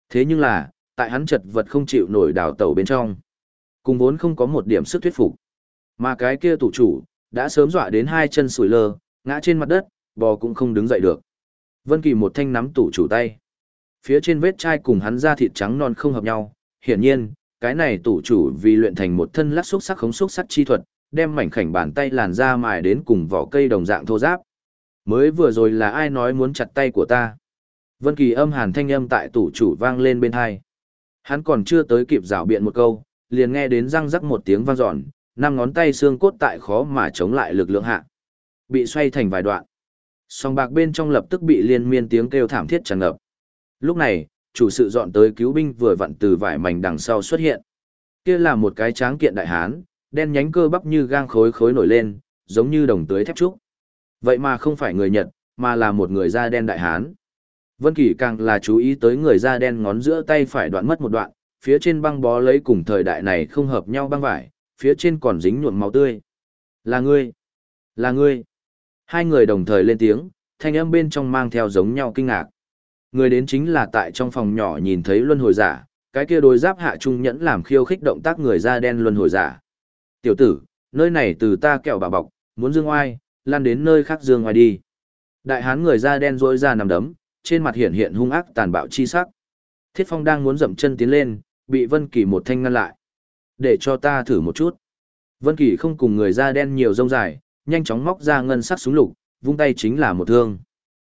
A: Thế nhưng là, tại hắn chật vật không chịu nổi đảo tẩu bên trong. Cùng vốn không có một điểm sức thuyết phục. Mà cái kia tủ chủ, đã sớm dọa đến hai chân sủi lơ, ngã trên mặt đất, bò cũng không đứng dậy được. Vân Kỳ một thanh nắm tủ chủ tay. Phía trên vết chai cùng hắn da thịt trắng non không hợp nhau, hiển nhiên, cái này tủ chủ vì luyện thành một thân lắc xúc sắc khống xúc sắc chi thuật, đem mảnh khảnh bàn tay làn da mài đến cùng vỏ cây đồng dạng thô ráp. Mới vừa rồi là ai nói muốn chặt tay của ta? Vân Kỳ âm hàn thanh âm tại tủ chủ vang lên bên tai. Hắn còn chưa tới kịp giảo biện một câu, liền nghe đến răng rắc một tiếng vang dọn, năm ngón tay xương cốt tại khó mà chống lại lực lượng hạ. Bị xoay thành vài đoạn. Song bạc bên trong lập tức bị liên miên tiếng kêu thảm thiết tràn ngập. Lúc này, chủ sự dọn tới cứu binh vừa vặn từ vải mảnh đằng sau xuất hiện. Kia là một cái tráng kiện đại hán, đen nhánh cơ bắp như gang khối khối nổi lên, giống như đồng tưới thép trúc. Vậy mà không phải người Nhật, mà là một người da đen đại hán. Vân Kỳ càng là chú ý tới người da đen ngón giữa tay phải đoạn mất một đoạn, phía trên băng bó lấy cùng thời đại này không hợp nhau băng vải, phía trên còn dính nhuộm máu tươi. Là ngươi! Là ngươi! Hai người đồng thời lên tiếng, thanh âm bên trong mang theo giống nhau kinh ngạc. Người đến chính là tại trong phòng nhỏ nhìn thấy luân hồi giả, cái kia đối giáp hạ trung nhẫn làm khiêu khích động tác người da đen luân hồi giả. Tiểu tử, nơi này từ ta kẹo bà bọc, muốn dương oai, lan đến nơi khác dương oai đi. Đại hán người da đen rỗi ra nằm đấm, trên mặt hiện hiện hung ác tàn bạo chi sắc. Thiết Phong đang muốn dậm chân tiến lên, bị Vân Kỳ một thanh ngăn lại. Để cho ta thử một chút. Vân Kỳ không cùng người da đen nhiều rông dài, nhanh chóng móc ra ngân sắc súng lục, vung tay chính là một thương.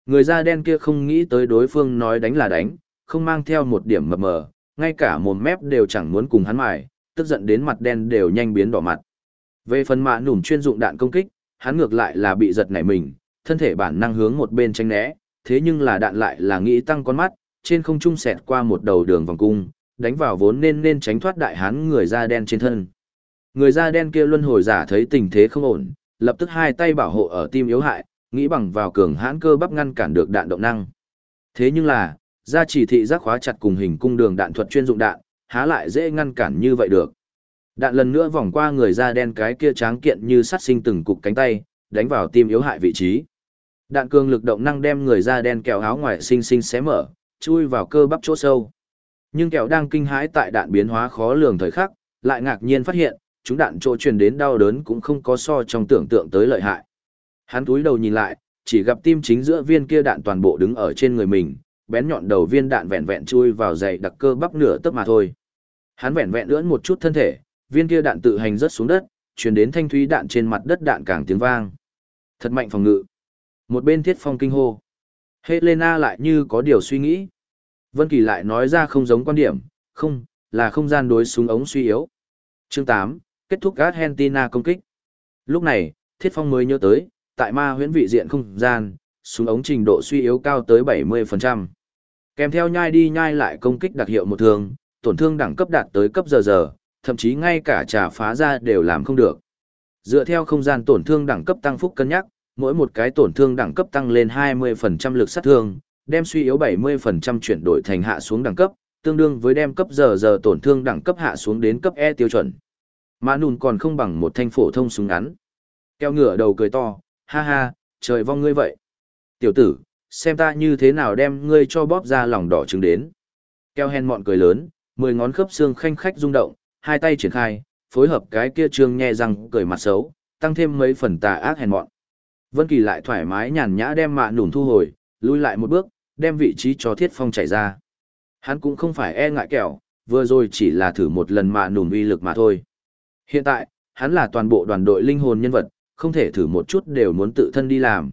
A: Người da đen kia không nghĩ tới đối phương nói đánh là đánh, không mang theo một điểm mập mờ, ngay cả mồm mép đều chẳng muốn cùng hắn mài, tức giận đến mặt đen đều nhanh biến đỏ mặt. Về phần mạ nủm chuyên dụng đạn công kích, hắn ngược lại là bị giật nảy mình, thân thể bản năng hướng một bên tránh né, thế nhưng là đạn lại là nghĩ tăng con mắt, trên không trung xẹt qua một đầu đường vòng cung, đánh vào vốn nên nên tránh thoát đại hán người da đen trên thân. Người da đen kia luân hồi giả thấy tình thế không ổn, lập tức hai tay bảo hộ ở tim yếu hại, nghĩ bằng vào cường hãn cơ bắp ngăn cản được đạn động năng. Thế nhưng là, ra chỉ thị giác khóa chặt cùng hình cung đường đạn thuật chuyên dụng đạn, há lại dễ ngăn cản như vậy được. Đạn lần nữa vòng qua người da đen cái kia tráng kiện như sắt sinh từng cục cánh tay, đánh vào tim yếu hại vị trí. Đạn cường lực động năng đem người da đen kẹo áo ngoài sinh sinh xé mở, chui vào cơ bắp chỗ sâu. Nhưng kẹo đang kinh hãi tại đạn biến hóa khó lường thời khắc, lại ngạc nhiên phát hiện, chúng đạn chỗ truyền đến đau đớn cũng không có so trong tưởng tượng tới lợi hại. Hắn túi đầu nhìn lại, chỉ gặp tim chính giữa viên kia đạn toàn bộ đứng ở trên người mình, bén nhọn đầu viên đạn vẹn vẹn chui vào dày đặc cơ bắp nửa tấc mà thôi. Hắn vẹn vẹn lưỡn một chút thân thể, viên kia đạn tự hành rớt xuống đất, truyền đến thanh thúy đạn trên mặt đất đạn càng tiếng vang. Thật mạnh phòng ngự. Một bên thiết phong kinh hô. Helena lại như có điều suy nghĩ. Vân Kỳ lại nói ra không giống quan điểm, không, là không gian đối súng ống suy yếu. Chương 8, kết thúc Argentina công kích. Lúc này, Thiết Phong mới nhớ tới, tại ma huyễn vị diện không gian, súng ống trình độ suy yếu cao tới 70%. Kèm theo nhai đi nhai lại công kích đặc hiệu một thường, tổn thương đẳng cấp đạt tới cấp giờ giờ, thậm chí ngay cả trả phá ra đều làm không được. Dựa theo không gian tổn thương đẳng cấp tăng phúc cân nhắc, mỗi một cái tổn thương đẳng cấp tăng lên 20% lực sát thương, đem suy yếu 70% chuyển đổi thành hạ xuống đẳng cấp, tương đương với đem cấp giờ giờ tổn thương đẳng cấp hạ xuống đến cấp E tiêu chuẩn. Mã nùn còn không bằng một thanh phổ thông súng ngắn. Keo ngửa đầu cười to, ha ha, trời vong ngươi vậy. Tiểu tử, xem ta như thế nào đem ngươi cho bóp ra lòng đỏ trứng đến. Keo hen mọn cười lớn, mười ngón khớp xương khanh khách rung động, hai tay triển khai, phối hợp cái kia trương nhe răng cười mặt xấu, tăng thêm mấy phần tà ác hèn mọn. Vân Kỳ lại thoải mái nhàn nhã đem mạ nùn thu hồi, lui lại một bước, đem vị trí cho Thiết Phong chạy ra. Hắn cũng không phải e ngại kẹo, vừa rồi chỉ là thử một lần mạ nùn uy lực mà thôi. Hiện tại, hắn là toàn bộ đoàn đội linh hồn nhân vật, không thể thử một chút đều muốn tự thân đi làm.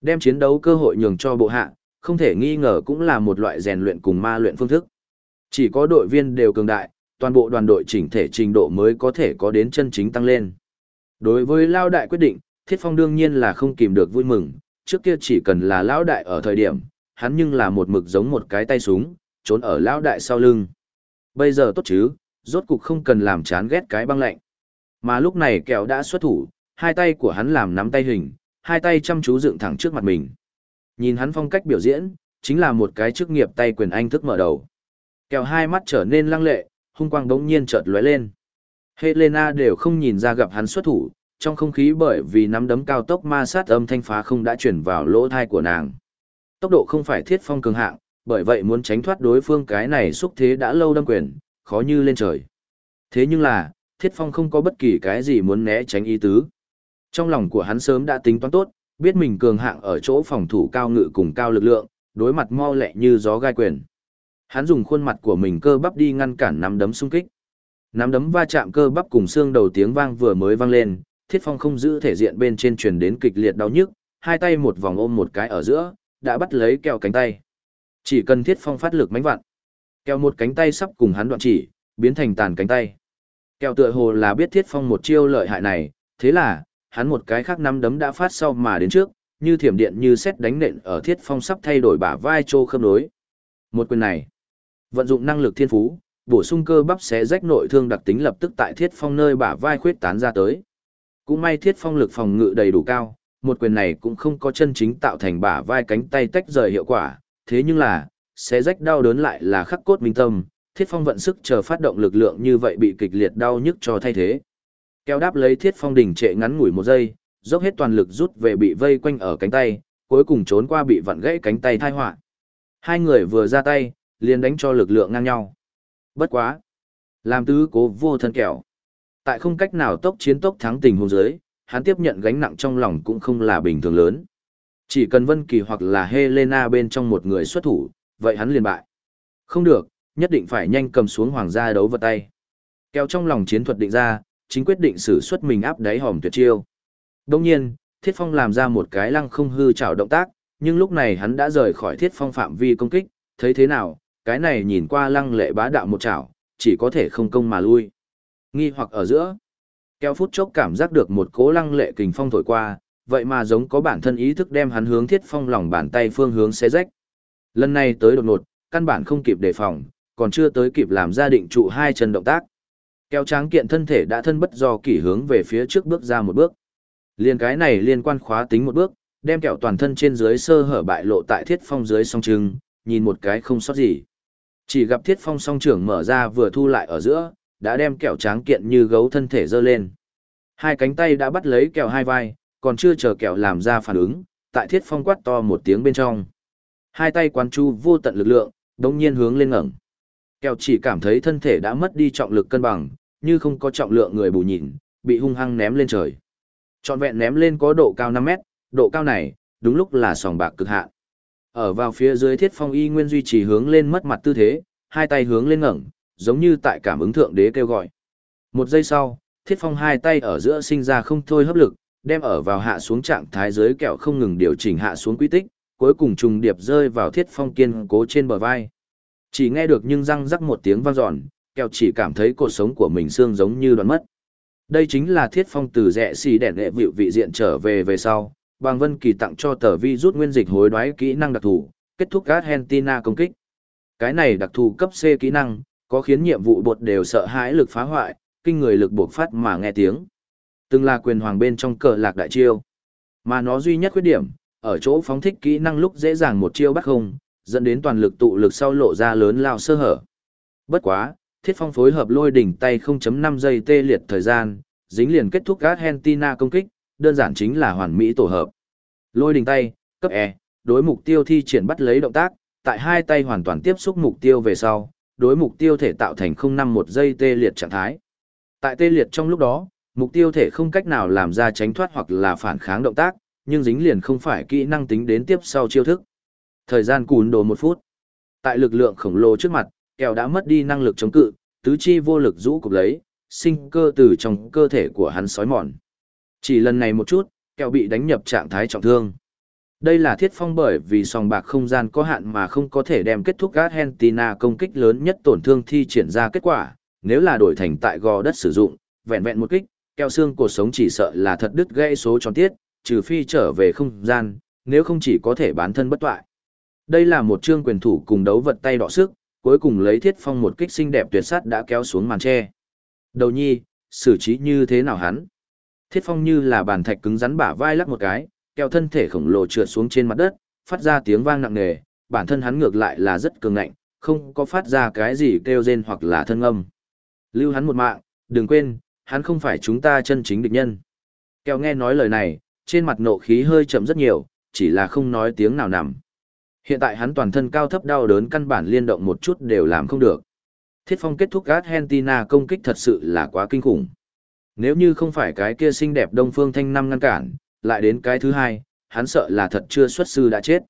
A: Đem chiến đấu cơ hội nhường cho bộ hạ, không thể nghi ngờ cũng là một loại rèn luyện cùng ma luyện phương thức. Chỉ có đội viên đều cường đại, toàn bộ đoàn đội chỉnh thể trình độ mới có thể có đến chân chính tăng lên. Đối với Lao Đại quyết định, Thiết Phong đương nhiên là không kìm được vui mừng, trước kia chỉ cần là Lão Đại ở thời điểm, hắn nhưng là một mực giống một cái tay súng, trốn ở Lão Đại sau lưng. Bây giờ tốt chứ, rốt cục không cần làm chán ghét cái băng lạnh. Mà lúc này kẹo đã xuất thủ, hai tay của hắn làm nắm tay hình, hai tay chăm chú dựng thẳng trước mặt mình. Nhìn hắn phong cách biểu diễn, chính là một cái chức nghiệp tay quyền anh thức mở đầu. Kẹo hai mắt trở nên lăng lệ, hung quang đống nhiên chợt lóe lên. Helena đều không nhìn ra gặp hắn xuất thủ, trong không khí bởi vì nắm đấm cao tốc ma sát âm thanh phá không đã chuyển vào lỗ thai của nàng. Tốc độ không phải thiết phong cường hạng, bởi vậy muốn tránh thoát đối phương cái này xúc thế đã lâu đâm quyền, khó như lên trời. Thế nhưng là, thiết phong không có bất kỳ cái gì muốn né tránh ý tứ. Trong lòng của hắn sớm đã tính toán tốt, biết mình cường hạng ở chỗ phòng thủ cao ngự cùng cao lực lượng, đối mặt mau lẹ như gió gai quyền. Hắn dùng khuôn mặt của mình cơ bắp đi ngăn cản nắm đấm xung kích. Nắm đấm va chạm cơ bắp cùng xương đầu tiếng vang vừa mới vang lên, Thiết Phong không giữ thể diện bên trên truyền đến kịch liệt đau nhức, hai tay một vòng ôm một cái ở giữa, đã bắt lấy keo cánh tay. Chỉ cần Thiết Phong phát lực mãnh vặn, Kẹo một cánh tay sắp cùng hắn đoạn chỉ, biến thành tàn cánh tay. Kẹo tựa hồ là biết Thiết Phong một chiêu lợi hại này, thế là, hắn một cái khác nắm đấm đã phát sau mà đến trước, như thiểm điện như xét đánh nện ở Thiết Phong sắp thay đổi bả vai trô khớp nối. Một quyền này, vận dụng năng lực thiên phú, bổ sung cơ bắp xé rách nội thương đặc tính lập tức tại Thiết Phong nơi bả vai khuyết tán ra tới. Cũng may Thiết Phong lực phòng ngự đầy đủ cao, một quyền này cũng không có chân chính tạo thành bả vai cánh tay tách rời hiệu quả, thế nhưng là, xé rách đau đớn lại là khắc cốt minh tâm, Thiết Phong vận sức chờ phát động lực lượng như vậy bị kịch liệt đau nhức cho thay thế. Kéo đáp lấy Thiết Phong đỉnh trệ ngắn ngủi một giây, dốc hết toàn lực rút về bị vây quanh ở cánh tay, cuối cùng trốn qua bị vặn gãy cánh tay thai họa. Hai người vừa ra tay, liền đánh cho lực lượng ngang nhau. Bất quá. Làm tứ cố vô thân kẹo. Tại không cách nào tốc chiến tốc thắng tình huống dưới, hắn tiếp nhận gánh nặng trong lòng cũng không là bình thường lớn. Chỉ cần Vân Kỳ hoặc là Helena bên trong một người xuất thủ, vậy hắn liền bại. Không được, nhất định phải nhanh cầm xuống hoàng gia đấu vật tay. Kéo trong lòng chiến thuật định ra, chính quyết định sử xuất mình áp đáy hòm tuyệt chiêu. Đồng nhiên, Thiết Phong làm ra một cái lăng không hư trảo động tác, nhưng lúc này hắn đã rời khỏi Thiết Phong phạm vi công kích, thấy thế nào, cái này nhìn qua lăng lệ bá đạo một chảo, chỉ có thể không công mà lui. Nghi hoặc ở giữa, kéo phút chốc cảm giác được một cố lăng lệ kình phong thổi qua, vậy mà giống có bản thân ý thức đem hắn hướng thiết phong lòng bàn tay phương hướng xé rách. Lần này tới đột ngột, căn bản không kịp đề phòng, còn chưa tới kịp làm ra định trụ hai chân động tác. Kéo tráng kiện thân thể đã thân bất do kỷ hướng về phía trước bước ra một bước. Liên cái này liên quan khóa tính một bước, đem kẹo toàn thân trên dưới sơ hở bại lộ tại thiết phong dưới song trưng, nhìn một cái không sót gì. Chỉ gặp thiết phong song trưởng mở ra vừa thu lại ở giữa, đã đem kẹo tráng kiện như gấu thân thể dơ lên. Hai cánh tay đã bắt lấy kẹo hai vai, còn chưa chờ kẹo làm ra phản ứng, tại thiết phong quát to một tiếng bên trong. Hai tay quán chu vô tận lực lượng, đồng nhiên hướng lên ngẩng. Kẹo chỉ cảm thấy thân thể đã mất đi trọng lực cân bằng, như không có trọng lượng người bù nhìn, bị hung hăng ném lên trời. Trọn vẹn ném lên có độ cao 5 mét, độ cao này, đúng lúc là sòng bạc cực hạn. Ở vào phía dưới thiết phong y nguyên duy trì hướng lên mất mặt tư thế, hai tay hướng lên ngẩng, giống như tại cảm ứng thượng đế kêu gọi. Một giây sau, thiết phong hai tay ở giữa sinh ra không thôi hấp lực, đem ở vào hạ xuống trạng thái dưới kẹo không ngừng điều chỉnh hạ xuống quy tích, cuối cùng trùng điệp rơi vào thiết phong kiên cố trên bờ vai. Chỉ nghe được nhưng răng rắc một tiếng vang dọn, kẹo chỉ cảm thấy cuộc sống của mình xương giống như đoạn mất. Đây chính là thiết phong từ rẻ xì đèn đệ vịu vị diện trở về về sau, bằng vân kỳ tặng cho tờ vi rút nguyên dịch hối đoái kỹ năng đặc thù, kết thúc Argentina công kích. Cái này đặc thù cấp C kỹ năng, có khiến nhiệm vụ bột đều sợ hãi lực phá hoại, kinh người lực buộc phát mà nghe tiếng. Từng là quyền hoàng bên trong cờ lạc đại chiêu. Mà nó duy nhất khuyết điểm, ở chỗ phóng thích kỹ năng lúc dễ dàng một chiêu bắt không, dẫn đến toàn lực tụ lực sau lộ ra lớn lao sơ hở. Bất quá, thiết phong phối hợp lôi đỉnh tay 0.5 giây tê liệt thời gian, dính liền kết thúc Argentina công kích, đơn giản chính là hoàn mỹ tổ hợp. Lôi đỉnh tay, cấp E, đối mục tiêu thi triển bắt lấy động tác, tại hai tay hoàn toàn tiếp xúc mục tiêu về sau, đối mục tiêu thể tạo thành 051 giây tê liệt trạng thái. Tại tê liệt trong lúc đó, mục tiêu thể không cách nào làm ra tránh thoát hoặc là phản kháng động tác, nhưng dính liền không phải kỹ năng tính đến tiếp sau chiêu thức. Thời gian cùn đồ một phút. Tại lực lượng khổng lồ trước mặt, kèo đã mất đi năng lực chống cự, tứ chi vô lực rũ cục lấy, sinh cơ từ trong cơ thể của hắn sói mòn. Chỉ lần này một chút, kẹo bị đánh nhập trạng thái trọng thương. Đây là thiết phong bởi vì sòng bạc không gian có hạn mà không có thể đem kết thúc Argentina công kích lớn nhất tổn thương thi triển ra kết quả, nếu là đổi thành tại gò đất sử dụng, vẹn vẹn một kích, keo xương cuộc sống chỉ sợ là thật đứt gãy số tròn tiết, trừ phi trở về không gian, nếu không chỉ có thể bán thân bất toại. Đây là một chương quyền thủ cùng đấu vật tay đỏ sức, cuối cùng lấy thiết phong một kích xinh đẹp tuyệt sát đã kéo xuống màn tre. Đầu nhi, xử trí như thế nào hắn? Thiết phong như là bàn thạch cứng rắn bả vai lắc một cái, kéo thân thể khổng lồ trượt xuống trên mặt đất, phát ra tiếng vang nặng nề, bản thân hắn ngược lại là rất cường ngạnh, không có phát ra cái gì kêu rên hoặc là thân âm. Lưu hắn một mạng, đừng quên, hắn không phải chúng ta chân chính địch nhân. Kéo nghe nói lời này, trên mặt nộ khí hơi chậm rất nhiều, chỉ là không nói tiếng nào nằm. Hiện tại hắn toàn thân cao thấp đau đớn căn bản liên động một chút đều làm không được. Thiết phong kết thúc Argentina công kích thật sự là quá kinh khủng. Nếu như không phải cái kia xinh đẹp Đông Phương Thanh Năm ngăn cản, lại đến cái thứ hai, hắn sợ là thật chưa xuất sư đã chết.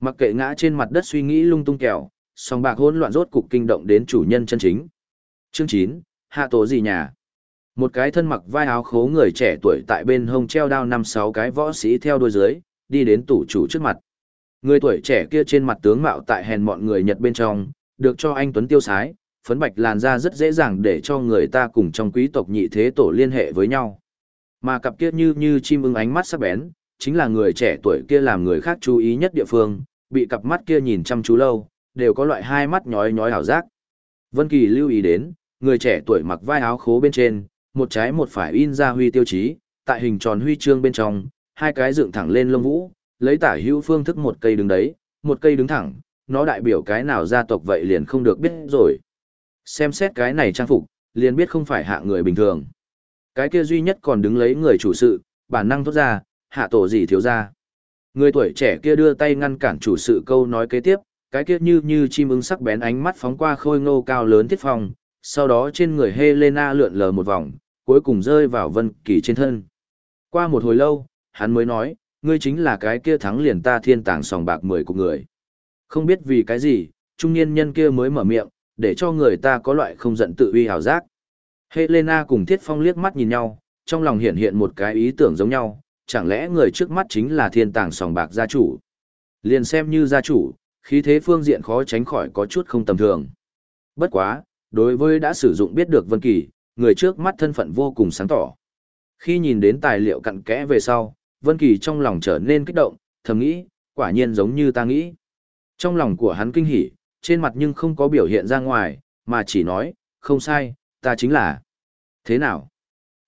A: Mặc kệ ngã trên mặt đất suy nghĩ lung tung kẹo, song bạc hỗn loạn rốt cục kinh động đến chủ nhân chân chính. Chương 9, hạ tổ gì nhà? Một cái thân mặc vai áo khố người trẻ tuổi tại bên hông treo đao năm sáu cái võ sĩ theo đôi dưới, đi đến tủ chủ trước mặt. Người tuổi trẻ kia trên mặt tướng mạo tại hèn mọi người Nhật bên trong, được cho anh Tuấn tiêu sái, phấn bạch làn da rất dễ dàng để cho người ta cùng trong quý tộc nhị thế tổ liên hệ với nhau. Mà cặp kia như như chim ưng ánh mắt sắc bén, chính là người trẻ tuổi kia làm người khác chú ý nhất địa phương, bị cặp mắt kia nhìn chăm chú lâu, đều có loại hai mắt nhói nhói ảo giác. Vân Kỳ lưu ý đến, người trẻ tuổi mặc vai áo khố bên trên, một trái một phải in ra huy tiêu chí, tại hình tròn huy chương bên trong, hai cái dựng thẳng lên lông vũ, lấy tả hữu phương thức một cây đứng đấy, một cây đứng thẳng, nó đại biểu cái nào gia tộc vậy liền không được biết rồi. Xem xét cái này trang phục, liền biết không phải hạ người bình thường. Cái kia duy nhất còn đứng lấy người chủ sự, bản năng tốt ra, hạ tổ gì thiếu ra. Người tuổi trẻ kia đưa tay ngăn cản chủ sự câu nói kế tiếp, cái kia như như chim ưng sắc bén ánh mắt phóng qua khôi ngô cao lớn thiết phòng, sau đó trên người Helena lượn lờ một vòng, cuối cùng rơi vào Vân Kỳ trên thân. Qua một hồi lâu, hắn mới nói, ngươi chính là cái kia thắng liền ta thiên tàng sòng bạc mười của người. Không biết vì cái gì, trung niên nhân kia mới mở miệng, để cho người ta có loại không giận tự uy hào giác. Helena cùng Thiết Phong liếc mắt nhìn nhau, trong lòng hiện hiện một cái ý tưởng giống nhau, chẳng lẽ người trước mắt chính là thiên tàng sòng bạc gia chủ. Liền xem như gia chủ, khí thế phương diện khó tránh khỏi có chút không tầm thường. Bất quá, đối với đã sử dụng biết được Vân Kỳ, người trước mắt thân phận vô cùng sáng tỏ. Khi nhìn đến tài liệu cặn kẽ về sau, Vân Kỳ trong lòng trở nên kích động, thầm nghĩ, quả nhiên giống như ta nghĩ. Trong lòng của hắn kinh hỉ, trên mặt nhưng không có biểu hiện ra ngoài, mà chỉ nói, không sai, ta chính là. Thế nào?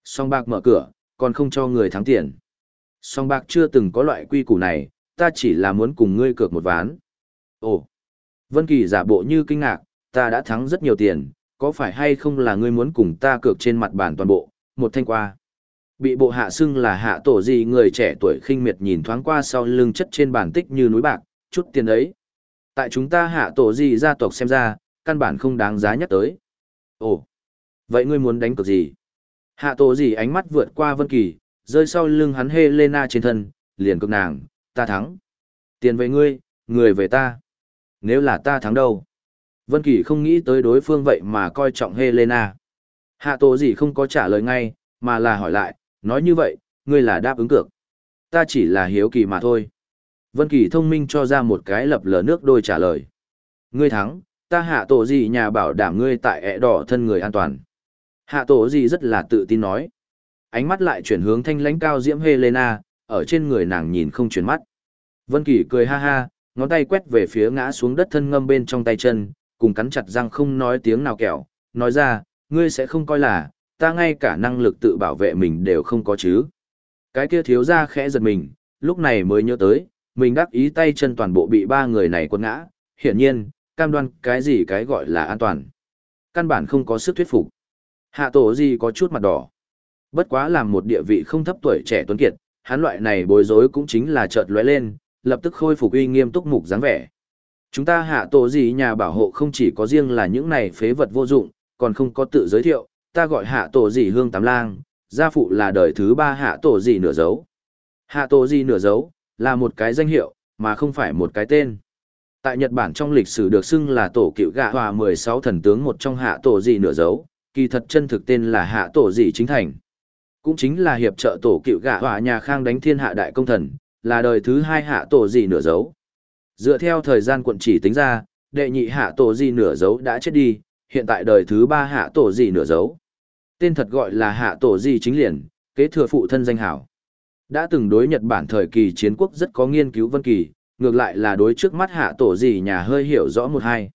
A: Song bạc mở cửa, còn không cho người thắng tiền. Song bạc chưa từng có loại quy củ này, ta chỉ là muốn cùng ngươi cược một ván. Ồ! Vân Kỳ giả bộ như kinh ngạc, ta đã thắng rất nhiều tiền, có phải hay không là ngươi muốn cùng ta cược trên mặt bàn toàn bộ, một thanh qua. Bị bộ hạ xưng là hạ tổ gì người trẻ tuổi khinh miệt nhìn thoáng qua sau lưng chất trên bàn tích như núi bạc, chút tiền ấy. Tại chúng ta hạ tổ gì gia tộc xem ra, căn bản không đáng giá nhắc tới. Ồ, vậy ngươi muốn đánh cược gì? Hạ tổ gì ánh mắt vượt qua Vân Kỳ, rơi sau lưng hắn Helena trên thân, liền cực nàng, ta thắng. Tiền về ngươi, người về ta. Nếu là ta thắng đâu? Vân Kỳ không nghĩ tới đối phương vậy mà coi trọng Helena. Hạ tổ gì không có trả lời ngay, mà là hỏi lại, nói như vậy, ngươi là đáp ứng cược. Ta chỉ là hiếu kỳ mà thôi. Vân Kỳ thông minh cho ra một cái lập lờ nước đôi trả lời. Ngươi thắng, ta hạ tổ gì nhà bảo đảm ngươi tại ẹ đỏ thân người an toàn. Hạ tổ gì rất là tự tin nói. Ánh mắt lại chuyển hướng thanh lãnh cao diễm Helena, ở trên người nàng nhìn không chuyển mắt. Vân Kỳ cười ha ha, ngón tay quét về phía ngã xuống đất thân ngâm bên trong tay chân, cùng cắn chặt răng không nói tiếng nào kẹo, nói ra, ngươi sẽ không coi là, ta ngay cả năng lực tự bảo vệ mình đều không có chứ. Cái kia thiếu ra khẽ giật mình, lúc này mới nhớ tới, mình đắc ý tay chân toàn bộ bị ba người này quật ngã, hiển nhiên, cam đoan cái gì cái gọi là an toàn. Căn bản không có sức thuyết phục. Hạ tổ gì có chút mặt đỏ. Bất quá làm một địa vị không thấp tuổi trẻ tuấn kiệt, hắn loại này bối rối cũng chính là chợt lóe lên, lập tức khôi phục uy nghiêm túc mục dáng vẻ. Chúng ta hạ tổ gì nhà bảo hộ không chỉ có riêng là những này phế vật vô dụng, còn không có tự giới thiệu, ta gọi hạ tổ gì hương tám lang, gia phụ là đời thứ ba hạ tổ gì nửa dấu. Hạ tổ gì nửa dấu, là một cái danh hiệu, mà không phải một cái tên. Tại Nhật Bản trong lịch sử được xưng là tổ cựu gạ hòa 16 thần tướng một trong hạ tổ gì nửa dấu, Kỳ thật chân thực tên là hạ tổ gì chính thành. Cũng chính là hiệp trợ tổ cựu gạ hòa nhà khang đánh thiên hạ đại công thần, là đời thứ hai hạ tổ gì nửa dấu. Dựa theo thời gian quận chỉ tính ra, đệ nhị hạ tổ di nửa dấu đã chết đi, hiện tại đời thứ ba hạ tổ di nửa dấu. Tên thật gọi là hạ tổ di chính liền, kế thừa phụ thân danh hảo. Đã từng đối Nhật Bản thời kỳ chiến quốc rất có nghiên cứu vân kỳ, ngược lại là đối trước mắt hạ tổ di nhà hơi hiểu rõ một hai.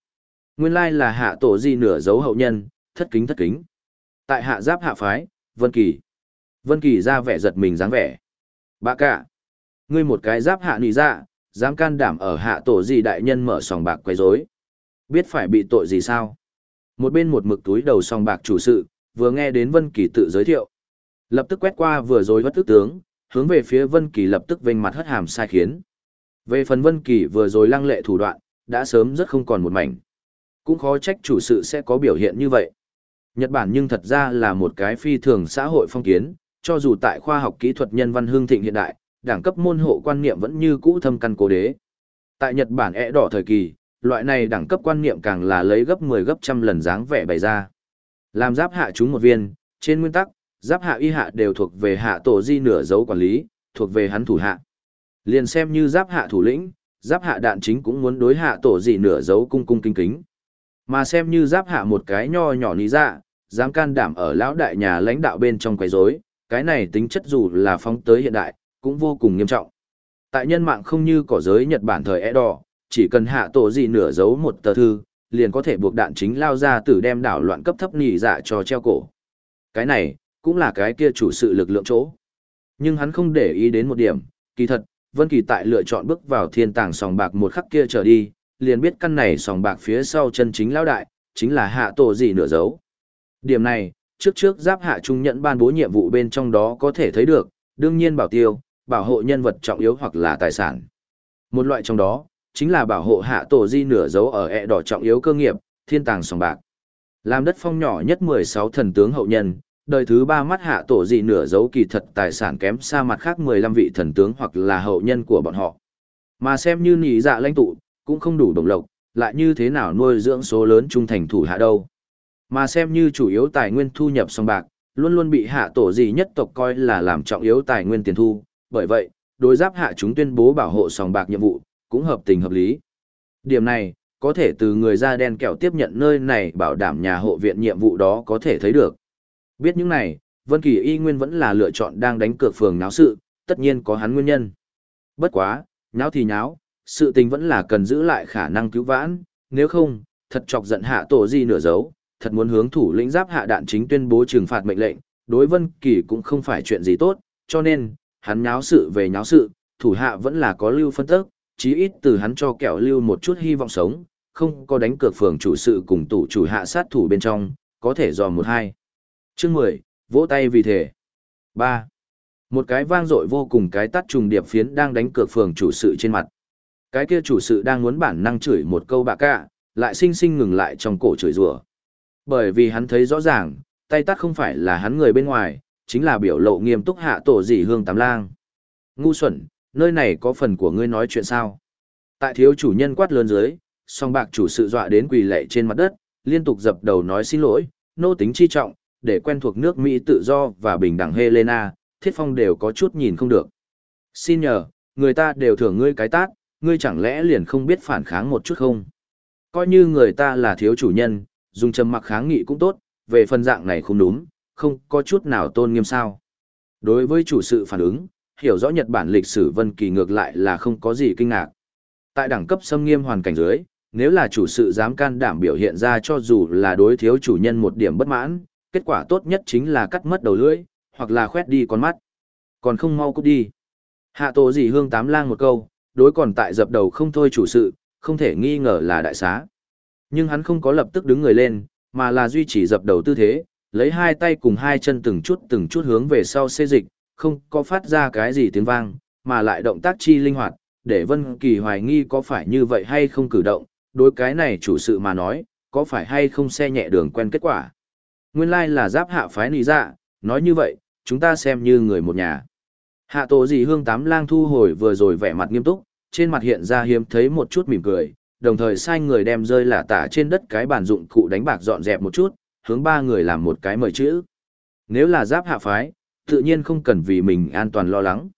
A: Nguyên lai là hạ tổ di nửa dấu hậu nhân, thất kính thất kính. Tại hạ giáp hạ phái, Vân Kỳ. Vân Kỳ ra vẻ giật mình dáng vẻ. Bạ cả. Ngươi một cái giáp hạ nị dạ, dám can đảm ở hạ tổ gì đại nhân mở sòng bạc quấy rối. Biết phải bị tội gì sao? Một bên một mực túi đầu sòng bạc chủ sự, vừa nghe đến Vân Kỳ tự giới thiệu. Lập tức quét qua vừa rồi bất tức tướng, hướng về phía Vân Kỳ lập tức vênh mặt hất hàm sai khiến. Về phần Vân Kỳ vừa rồi lăng lệ thủ đoạn, đã sớm rất không còn một mảnh. Cũng khó trách chủ sự sẽ có biểu hiện như vậy. Nhật Bản nhưng thật ra là một cái phi thường xã hội phong kiến, cho dù tại khoa học kỹ thuật nhân văn hương thịnh hiện đại, đẳng cấp môn hộ quan niệm vẫn như cũ thâm căn cố đế. Tại Nhật Bản ẻ đỏ thời kỳ, loại này đẳng cấp quan niệm càng là lấy gấp 10 gấp trăm lần dáng vẻ bày ra. Làm giáp hạ chúng một viên, trên nguyên tắc, giáp hạ y hạ đều thuộc về hạ tổ di nửa dấu quản lý, thuộc về hắn thủ hạ. Liền xem như giáp hạ thủ lĩnh, giáp hạ đạn chính cũng muốn đối hạ tổ di nửa dấu cung cung kính kính. Mà xem như giáp hạ một cái nho nhỏ ní dạ, dám can đảm ở lão đại nhà lãnh đạo bên trong quấy rối, cái này tính chất dù là phóng tới hiện đại, cũng vô cùng nghiêm trọng. Tại nhân mạng không như cỏ giới Nhật Bản thời Edo, chỉ cần hạ tổ gì nửa giấu một tờ thư, liền có thể buộc đạn chính lao ra tử đem đảo loạn cấp thấp nhị dạ cho treo cổ. Cái này, cũng là cái kia chủ sự lực lượng chỗ. Nhưng hắn không để ý đến một điểm, kỳ thật, Vân Kỳ tại lựa chọn bước vào thiên tàng sòng bạc một khắc kia trở đi, liền biết căn này sòng bạc phía sau chân chính lão đại, chính là hạ tổ gì nửa dấu. Điểm này, trước trước giáp hạ trung nhận ban bố nhiệm vụ bên trong đó có thể thấy được, đương nhiên bảo tiêu, bảo hộ nhân vật trọng yếu hoặc là tài sản. Một loại trong đó, chính là bảo hộ hạ tổ di nửa dấu ở ẹ đỏ trọng yếu cơ nghiệp, thiên tàng sòng bạc. Làm đất phong nhỏ nhất 16 thần tướng hậu nhân, đời thứ ba mắt hạ tổ di nửa dấu kỳ thật tài sản kém xa mặt khác 15 vị thần tướng hoặc là hậu nhân của bọn họ. Mà xem như nỉ dạ lãnh tụ, cũng không đủ đồng lộc, lại như thế nào nuôi dưỡng số lớn trung thành thủ hạ đâu. Mà xem như chủ yếu tài nguyên thu nhập song bạc, luôn luôn bị hạ tổ gì nhất tộc coi là làm trọng yếu tài nguyên tiền thu, bởi vậy, đối giáp hạ chúng tuyên bố bảo hộ sòng bạc nhiệm vụ, cũng hợp tình hợp lý. Điểm này, có thể từ người da đen kẹo tiếp nhận nơi này bảo đảm nhà hộ viện nhiệm vụ đó có thể thấy được. Biết những này, Vân Kỳ y nguyên vẫn là lựa chọn đang đánh cược phường náo sự, tất nhiên có hắn nguyên nhân. Bất quá, náo thì náo, sự tình vẫn là cần giữ lại khả năng cứu vãn, nếu không, thật chọc giận hạ tổ gì nửa dấu, thật muốn hướng thủ lĩnh giáp hạ đạn chính tuyên bố trừng phạt mệnh lệnh, đối Vân Kỳ cũng không phải chuyện gì tốt, cho nên, hắn nháo sự về nháo sự, thủ hạ vẫn là có lưu phân tức, chí ít từ hắn cho kẹo lưu một chút hy vọng sống, không có đánh cược phường chủ sự cùng tủ chủ hạ sát thủ bên trong, có thể dò một hai. Chương 10, vỗ tay vì thể. 3. Một cái vang dội vô cùng cái tắt trùng điệp phiến đang đánh cược phường chủ sự trên mặt. Cái kia chủ sự đang muốn bản năng chửi một câu bạ cả, lại sinh sinh ngừng lại trong cổ chửi rủa. Bởi vì hắn thấy rõ ràng, tay tắt không phải là hắn người bên ngoài, chính là biểu lộ nghiêm túc hạ tổ dị hương tám lang. Ngu xuẩn, nơi này có phần của ngươi nói chuyện sao? Tại thiếu chủ nhân quát lớn dưới, song bạc chủ sự dọa đến quỳ lệ trên mặt đất, liên tục dập đầu nói xin lỗi, nô tính chi trọng, để quen thuộc nước Mỹ tự do và bình đẳng Helena, thiết phong đều có chút nhìn không được. Xin nhờ, người ta đều thưởng ngươi cái tát, ngươi chẳng lẽ liền không biết phản kháng một chút không? Coi như người ta là thiếu chủ nhân, dùng trầm mặc kháng nghị cũng tốt, về phần dạng này không đúng, không có chút nào tôn nghiêm sao. Đối với chủ sự phản ứng, hiểu rõ Nhật Bản lịch sử Vân Kỳ ngược lại là không có gì kinh ngạc. Tại đẳng cấp xâm nghiêm hoàn cảnh dưới, nếu là chủ sự dám can đảm biểu hiện ra cho dù là đối thiếu chủ nhân một điểm bất mãn, kết quả tốt nhất chính là cắt mất đầu lưỡi, hoặc là khoét đi con mắt. Còn không mau cút đi. Hạ tổ gì hương tám lang một câu, đối còn tại dập đầu không thôi chủ sự, không thể nghi ngờ là đại xá. Nhưng hắn không có lập tức đứng người lên, mà là duy trì dập đầu tư thế, lấy hai tay cùng hai chân từng chút từng chút hướng về sau xê dịch, không có phát ra cái gì tiếng vang, mà lại động tác chi linh hoạt, để Vân Kỳ hoài nghi có phải như vậy hay không cử động, đối cái này chủ sự mà nói, có phải hay không xe nhẹ đường quen kết quả. Nguyên lai là giáp hạ phái nị dạ, nói như vậy, chúng ta xem như người một nhà. Hạ tổ gì hương tám lang thu hồi vừa rồi vẻ mặt nghiêm túc, trên mặt hiện ra hiếm thấy một chút mỉm cười, đồng thời sai người đem rơi lả tả trên đất cái bàn dụng cụ đánh bạc dọn dẹp một chút, hướng ba người làm một cái mời chữ. Nếu là giáp hạ phái, tự nhiên không cần vì mình an toàn lo lắng.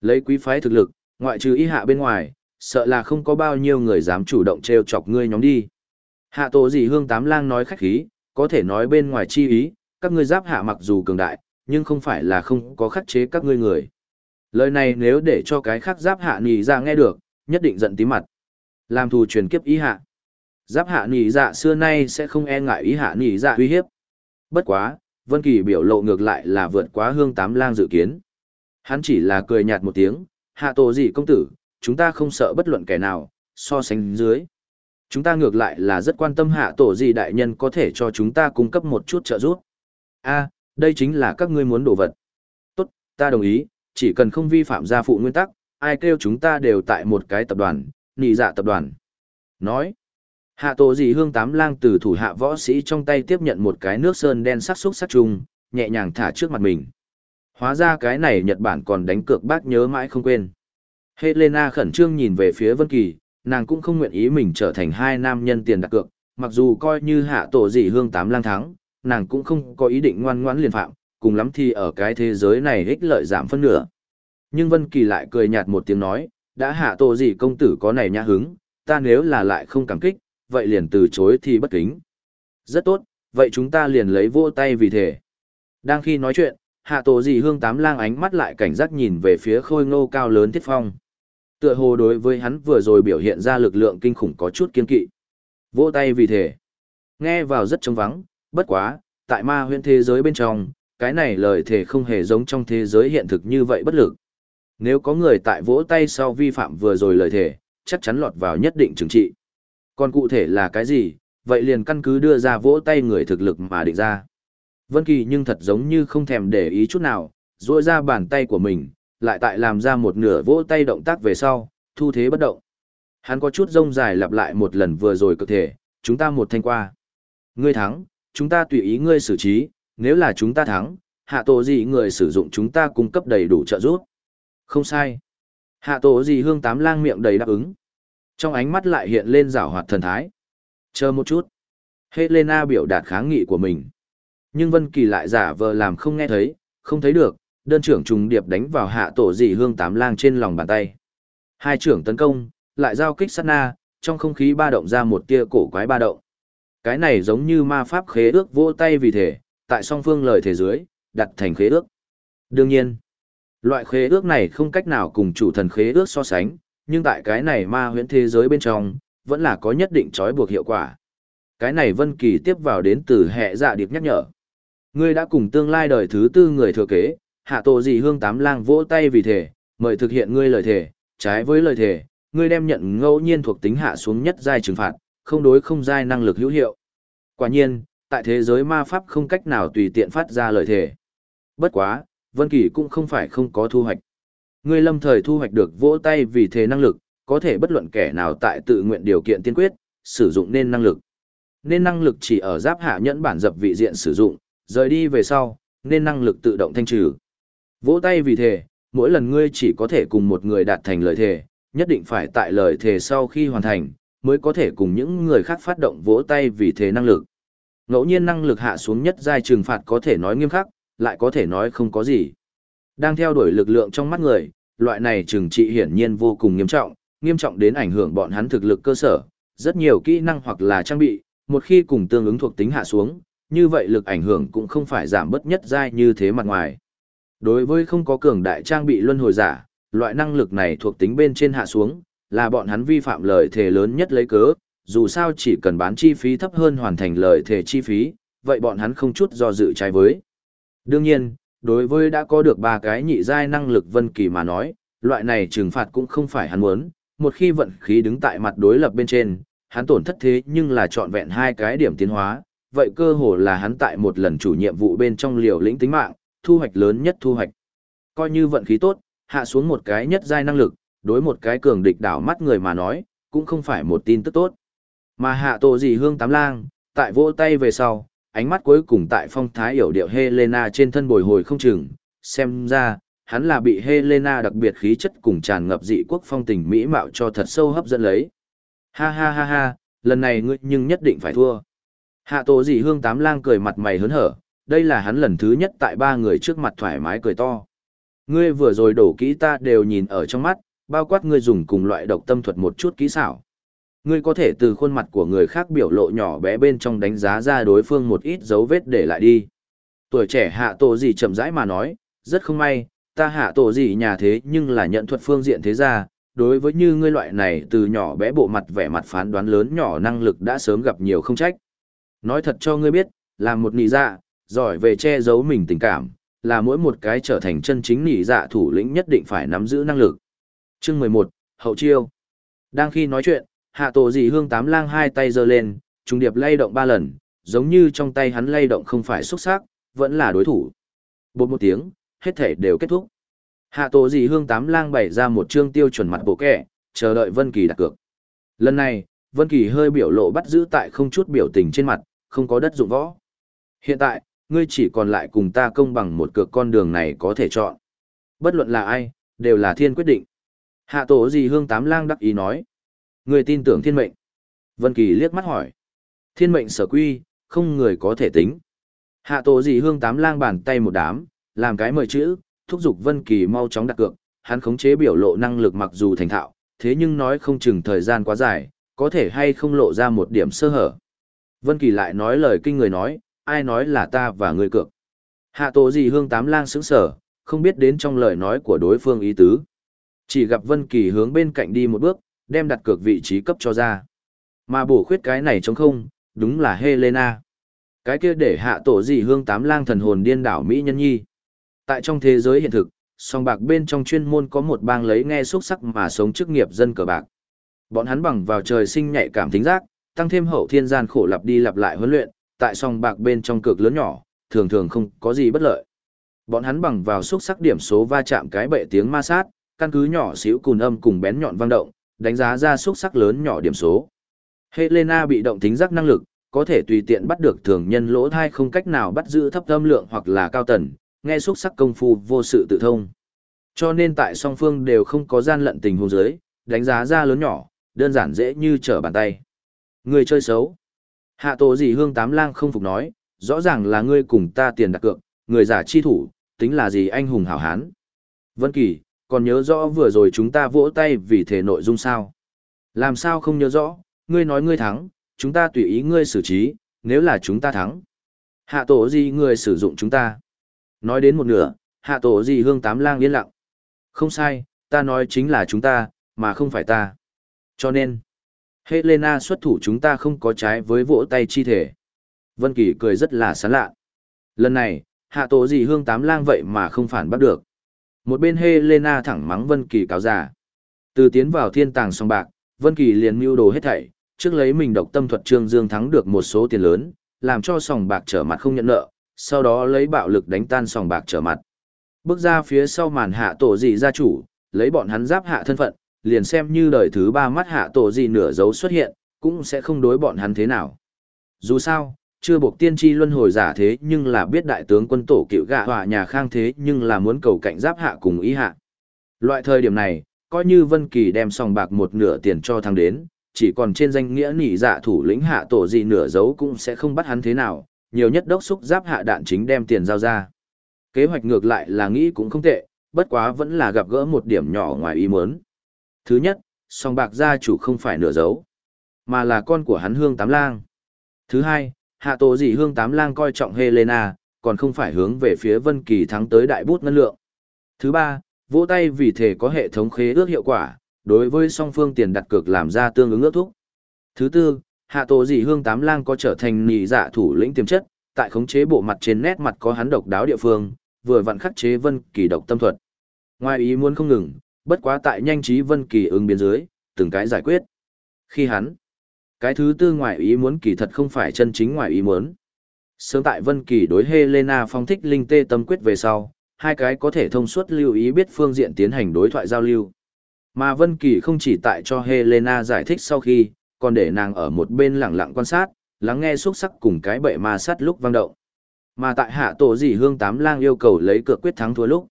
A: Lấy quý phái thực lực, ngoại trừ y hạ bên ngoài, sợ là không có bao nhiêu người dám chủ động treo chọc ngươi nhóm đi. Hạ tổ gì hương tám lang nói khách khí, có thể nói bên ngoài chi ý, các ngươi giáp hạ mặc dù cường đại, nhưng không phải là không có khắc chế các ngươi người. Lời này nếu để cho cái khác giáp hạ nì ra nghe được, nhất định giận tí mặt. Làm thù truyền kiếp ý hạ. Giáp hạ nỉ dạ xưa nay sẽ không e ngại ý hạ nỉ dạ uy hiếp. Bất quá, Vân Kỳ biểu lộ ngược lại là vượt quá hương tám lang dự kiến. Hắn chỉ là cười nhạt một tiếng, hạ tổ gì công tử, chúng ta không sợ bất luận kẻ nào, so sánh dưới. Chúng ta ngược lại là rất quan tâm hạ tổ gì đại nhân có thể cho chúng ta cung cấp một chút trợ giúp. A, đây chính là các ngươi muốn đồ vật. Tốt, ta đồng ý, chỉ cần không vi phạm gia phụ nguyên tắc, ai kêu chúng ta đều tại một cái tập đoàn, nị dạ tập đoàn. Nói, hạ tổ dì hương tám lang từ thủ hạ võ sĩ trong tay tiếp nhận một cái nước sơn đen sắc xúc sắc trùng, nhẹ nhàng thả trước mặt mình. Hóa ra cái này Nhật Bản còn đánh cược bác nhớ mãi không quên. Helena khẩn trương nhìn về phía Vân Kỳ, nàng cũng không nguyện ý mình trở thành hai nam nhân tiền đặt cược, mặc dù coi như hạ tổ dì hương tám lang thắng, nàng cũng không có ý định ngoan ngoãn liền phạm, cùng lắm thì ở cái thế giới này ích lợi giảm phân nửa. Nhưng Vân Kỳ lại cười nhạt một tiếng nói, đã hạ tổ dì công tử có này nhã hứng, ta nếu là lại không cảm kích, vậy liền từ chối thì bất kính. Rất tốt, vậy chúng ta liền lấy vô tay vì thể. Đang khi nói chuyện, hạ tổ dì hương tám lang ánh mắt lại cảnh giác nhìn về phía khôi ngô cao lớn thiết phong. Tựa hồ đối với hắn vừa rồi biểu hiện ra lực lượng kinh khủng có chút kiên kỵ. Vỗ tay vì thể. Nghe vào rất trống vắng, bất quá, tại ma huyễn thế giới bên trong, cái này lời thể không hề giống trong thế giới hiện thực như vậy bất lực. Nếu có người tại vỗ tay sau vi phạm vừa rồi lời thể, chắc chắn lọt vào nhất định trừng trị. Còn cụ thể là cái gì, vậy liền căn cứ đưa ra vỗ tay người thực lực mà định ra. Vân Kỳ nhưng thật giống như không thèm để ý chút nào, duỗi ra bàn tay của mình, lại tại làm ra một nửa vỗ tay động tác về sau, thu thế bất động. Hắn có chút rông dài lặp lại một lần vừa rồi cơ thể, chúng ta một thanh qua. Ngươi thắng, chúng ta tùy ý ngươi xử trí, nếu là chúng ta thắng, hạ tổ gì người sử dụng chúng ta cung cấp đầy đủ trợ giúp. Không sai. Hạ tổ gì hương tám lang miệng đầy đáp ứng. Trong ánh mắt lại hiện lên rảo hoạt thần thái. Chờ một chút. Helena biểu đạt kháng nghị của mình. Nhưng Vân Kỳ lại giả vờ làm không nghe thấy, không thấy được, đơn trưởng trùng điệp đánh vào hạ tổ dị hương tám lang trên lòng bàn tay. Hai trưởng tấn công, lại giao kích sát na, trong không khí ba động ra một tia cổ quái ba động. Cái này giống như ma pháp khế ước vỗ tay vì thể, tại song phương lời thể dưới, đặt thành khế ước. Đương nhiên, loại khế ước này không cách nào cùng chủ thần khế ước so sánh, nhưng tại cái này ma huyễn thế giới bên trong, vẫn là có nhất định trói buộc hiệu quả. Cái này Vân Kỳ tiếp vào đến từ hệ dạ điệp nhắc nhở. Ngươi đã cùng tương lai đời thứ tư người thừa kế, hạ tổ dị hương tám lang vỗ tay vì thể, mời thực hiện ngươi lời thể, trái với lời thể, ngươi đem nhận ngẫu nhiên thuộc tính hạ xuống nhất giai trừng phạt, không đối không giai năng lực hữu hiệu. Quả nhiên, tại thế giới ma pháp không cách nào tùy tiện phát ra lời thể. Bất quá, Vân Kỳ cũng không phải không có thu hoạch. Ngươi lâm thời thu hoạch được vỗ tay vì thế năng lực, có thể bất luận kẻ nào tại tự nguyện điều kiện tiên quyết, sử dụng nên năng lực. Nên năng lực chỉ ở giáp hạ nhẫn bản dập vị diện sử dụng, rời đi về sau, nên năng lực tự động thanh trừ. Vỗ tay vì thế, mỗi lần ngươi chỉ có thể cùng một người đạt thành lời thề, nhất định phải tại lời thề sau khi hoàn thành, mới có thể cùng những người khác phát động vỗ tay vì thế năng lực. Ngẫu nhiên năng lực hạ xuống nhất giai trừng phạt có thể nói nghiêm khắc, lại có thể nói không có gì. Đang theo đuổi lực lượng trong mắt người, loại này trừng trị hiển nhiên vô cùng nghiêm trọng, nghiêm trọng đến ảnh hưởng bọn hắn thực lực cơ sở, rất nhiều kỹ năng hoặc là trang bị, một khi cùng tương ứng thuộc tính hạ xuống, như vậy lực ảnh hưởng cũng không phải giảm bất nhất giai như thế mặt ngoài. Đối với không có cường đại trang bị luân hồi giả, loại năng lực này thuộc tính bên trên hạ xuống, là bọn hắn vi phạm lời thề lớn nhất lấy cớ, dù sao chỉ cần bán chi phí thấp hơn hoàn thành lời thề chi phí, vậy bọn hắn không chút do dự trái với. Đương nhiên, đối với đã có được ba cái nhị giai năng lực vân kỳ mà nói, loại này trừng phạt cũng không phải hắn muốn, một khi vận khí đứng tại mặt đối lập bên trên, hắn tổn thất thế nhưng là trọn vẹn hai cái điểm tiến hóa, vậy cơ hồ là hắn tại một lần chủ nhiệm vụ bên trong liều lĩnh tính mạng, thu hoạch lớn nhất thu hoạch. Coi như vận khí tốt, hạ xuống một cái nhất giai năng lực, đối một cái cường địch đảo mắt người mà nói, cũng không phải một tin tức tốt. Mà hạ tổ gì hương tám lang, tại vỗ tay về sau, ánh mắt cuối cùng tại phong thái hiểu điệu Helena trên thân bồi hồi không chừng, xem ra, hắn là bị Helena đặc biệt khí chất cùng tràn ngập dị quốc phong tình mỹ mạo cho thật sâu hấp dẫn lấy. Ha ha ha ha, lần này ngươi nhưng nhất định phải thua. Hạ tổ dị hương tám lang cười mặt mày hớn hở, đây là hắn lần thứ nhất tại ba người trước mặt thoải mái cười to. Ngươi vừa rồi đổ kỹ ta đều nhìn ở trong mắt, bao quát ngươi dùng cùng loại độc tâm thuật một chút kỹ xảo. Ngươi có thể từ khuôn mặt của người khác biểu lộ nhỏ bé bên trong đánh giá ra đối phương một ít dấu vết để lại đi. Tuổi trẻ hạ tổ gì chậm rãi mà nói, rất không may, ta hạ tổ gì nhà thế nhưng là nhận thuật phương diện thế ra, đối với như ngươi loại này từ nhỏ bé bộ mặt vẻ mặt phán đoán lớn nhỏ năng lực đã sớm gặp nhiều không trách. Nói thật cho ngươi biết, là một nị dạ, giỏi về che giấu mình tình cảm, là mỗi một cái trở thành chân chính nị dạ thủ lĩnh nhất định phải nắm giữ năng lực. Chương mười một Hậu Chiêu Đang khi nói chuyện, hạ tổ Dị hương tám lang hai tay giơ lên, trùng điệp lay động ba lần, giống như trong tay hắn lay động không phải xuất sắc, vẫn là đối thủ. Bột một tiếng, hết thể đều kết thúc. Hạ tổ Dị hương tám lang bày ra một chương tiêu chuẩn mặt bộ kẻ, chờ đợi Vân Kỳ đặt cược. Lần này, Vân Kỳ hơi biểu lộ bắt giữ tại không chút biểu tình trên mặt, không có đất dụng võ. Hiện tại, ngươi chỉ còn lại cùng ta công bằng một cược con đường này có thể chọn. Bất luận là ai, đều là thiên quyết định. Hạ tổ Dị hương tám lang đắc ý nói. Người tin tưởng thiên mệnh. Vân Kỳ liếc mắt hỏi. Thiên mệnh sở quy, không người có thể tính. Hạ tổ dì hương tám lang bàn tay một đám, làm cái mời chữ, thúc giục Vân Kỳ mau chóng đặt cược. Hắn khống chế biểu lộ năng lực mặc dù thành thạo, thế nhưng nói không chừng thời gian quá dài, có thể hay không lộ ra một điểm sơ hở. Vân Kỳ lại nói lời kinh người nói, ai nói là ta và ngươi cược. Hạ tổ dì hương tám lang sững sờ, không biết đến trong lời nói của đối phương ý tứ. Chỉ gặp Vân Kỳ hướng bên cạnh đi một bước, đem đặt cược vị trí cấp cho ra. Mà bổ khuyết cái này trống không, đúng là Helena. Cái kia để hạ tổ gì hương tám lang thần hồn điên đảo Mỹ nhân nhi. Tại trong thế giới hiện thực, song bạc bên trong chuyên môn có một bang lấy nghe xuất sắc mà sống chức nghiệp dân cờ bạc. Bọn hắn bằng vào trời sinh nhạy cảm tính giác, tăng thêm hậu thiên gian khổ lặp đi lặp lại huấn luyện, tại song bạc bên trong cực lớn nhỏ, thường thường không có gì bất lợi. Bọn hắn bằng vào xuất sắc điểm số va chạm cái bệ tiếng ma sát, căn cứ nhỏ xíu cùn âm cùng bén nhọn vang động, đánh giá ra xúc sắc lớn nhỏ điểm số. Helena bị động tính giác năng lực, có thể tùy tiện bắt được thường nhân lỗ thai không cách nào bắt giữ thấp âm lượng hoặc là cao tần, nghe xúc sắc công phu vô sự tự thông. Cho nên tại song phương đều không có gian lận tình huống dưới đánh giá ra lớn nhỏ, đơn giản dễ như trở bàn tay. Người chơi xấu. Hạ tổ gì hương tám lang không phục nói, rõ ràng là ngươi cùng ta tiền đặt cược, người giả chi thủ, tính là gì anh hùng hảo hán. Vân Kỳ, còn nhớ rõ vừa rồi chúng ta vỗ tay vì thể nội dung sao. Làm sao không nhớ rõ, ngươi nói ngươi thắng, chúng ta tùy ý ngươi xử trí, nếu là chúng ta thắng. Hạ tổ gì ngươi sử dụng chúng ta. Nói đến một nửa, hạ tổ gì hương tám lang yên lặng. Không sai, ta nói chính là chúng ta, mà không phải ta. Cho nên, Helena xuất thủ chúng ta không có trái với vỗ tay chi thể. Vân Kỳ cười rất là sán lạ. Lần này, hạ tổ gì hương tám lang vậy mà không phản bắt được. Một bên Helena thẳng mắng Vân Kỳ cáo giả. Từ tiến vào thiên tàng song bạc, Vân Kỳ liền mưu đồ hết thảy, trước lấy mình độc tâm thuật trương dương thắng được một số tiền lớn, làm cho sòng bạc trở mặt không nhận nợ, sau đó lấy bạo lực đánh tan sòng bạc trở mặt. Bước ra phía sau màn hạ tổ dị gia chủ, lấy bọn hắn giáp hạ thân phận, liền xem như đời thứ ba mắt hạ tổ dị nửa dấu xuất hiện, cũng sẽ không đối bọn hắn thế nào. Dù sao, chưa buộc tiên tri luân hồi giả thế nhưng là biết đại tướng quân tổ cựu gạ hỏa nhà khang thế nhưng là muốn cầu cạnh giáp hạ cùng ý hạ. Loại thời điểm này, coi như Vân Kỳ đem sòng bạc một nửa tiền cho thằng đến, chỉ còn trên danh nghĩa nỉ dạ thủ lĩnh hạ tổ gì nửa dấu cũng sẽ không bắt hắn thế nào, nhiều nhất đốc xúc giáp hạ đạn chính đem tiền giao ra. Kế hoạch ngược lại là nghĩ cũng không tệ, bất quá vẫn là gặp gỡ một điểm nhỏ ngoài ý muốn. Thứ nhất, song bạc gia chủ không phải nửa dấu, mà là con của hắn hương tám lang. Thứ hai, hạ tổ dị hương tám lang coi trọng Helena, còn không phải hướng về phía Vân Kỳ thắng tới đại bút ngân lượng. Thứ ba, vỗ tay vì thể có hệ thống khế ước hiệu quả, đối với song phương tiền đặt cược làm ra tương ứng ước thúc. Thứ tư, hạ tổ dị hương tám lang có trở thành nị dạ thủ lĩnh tiềm chất, tại khống chế bộ mặt trên nét mặt có hắn độc đáo địa phương, vừa vặn khắc chế Vân Kỳ độc tâm thuật. Ngoài ý muốn không ngừng, bất quá tại nhanh trí Vân Kỳ ứng biến dưới, từng cái giải quyết. Khi hắn, cái thứ tư ngoại ý muốn kỳ thật không phải chân chính ngoại ý muốn. Sớm tại Vân Kỳ đối Helena phong thích linh tê tâm quyết về sau, hai cái có thể thông suốt lưu ý biết phương diện tiến hành đối thoại giao lưu. Mà Vân Kỳ không chỉ tại cho Helena giải thích sau khi, còn để nàng ở một bên lặng lặng quan sát, lắng nghe xúc sắc cùng cái bệ ma sát lúc vang động. Mà tại hạ tổ dị hương tám lang yêu cầu lấy cược quyết thắng thua lúc.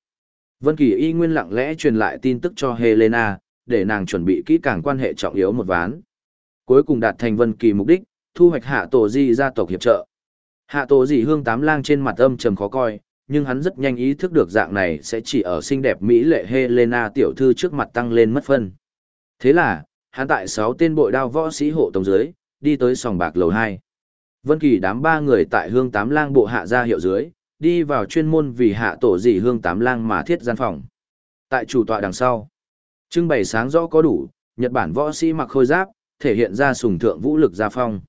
A: Vân Kỳ y nguyên lặng lẽ truyền lại tin tức cho Helena, để nàng chuẩn bị kỹ càng quan hệ trọng yếu một ván. Cuối cùng đạt thành Vân Kỳ mục đích, thu hoạch hạ tổ di gia tộc hiệp trợ. Hạ tổ di hương tám lang trên mặt âm trầm khó coi, nhưng hắn rất nhanh ý thức được dạng này sẽ chỉ ở xinh đẹp Mỹ lệ Helena tiểu thư trước mặt tăng lên mất phân. Thế là, hắn tại sáu tên bội đao võ sĩ hộ tống dưới, đi tới sòng bạc lầu hai. Vân Kỳ đám ba người tại hương tám lang bộ hạ ra hiệu dưới, đi vào chuyên môn vì hạ tổ dị hương tám lang mà thiết gian phòng. Tại chủ tọa đằng sau, trưng bày sáng rõ có đủ, Nhật Bản võ sĩ mặc khôi giáp, thể hiện ra sùng thượng vũ lực gia phong.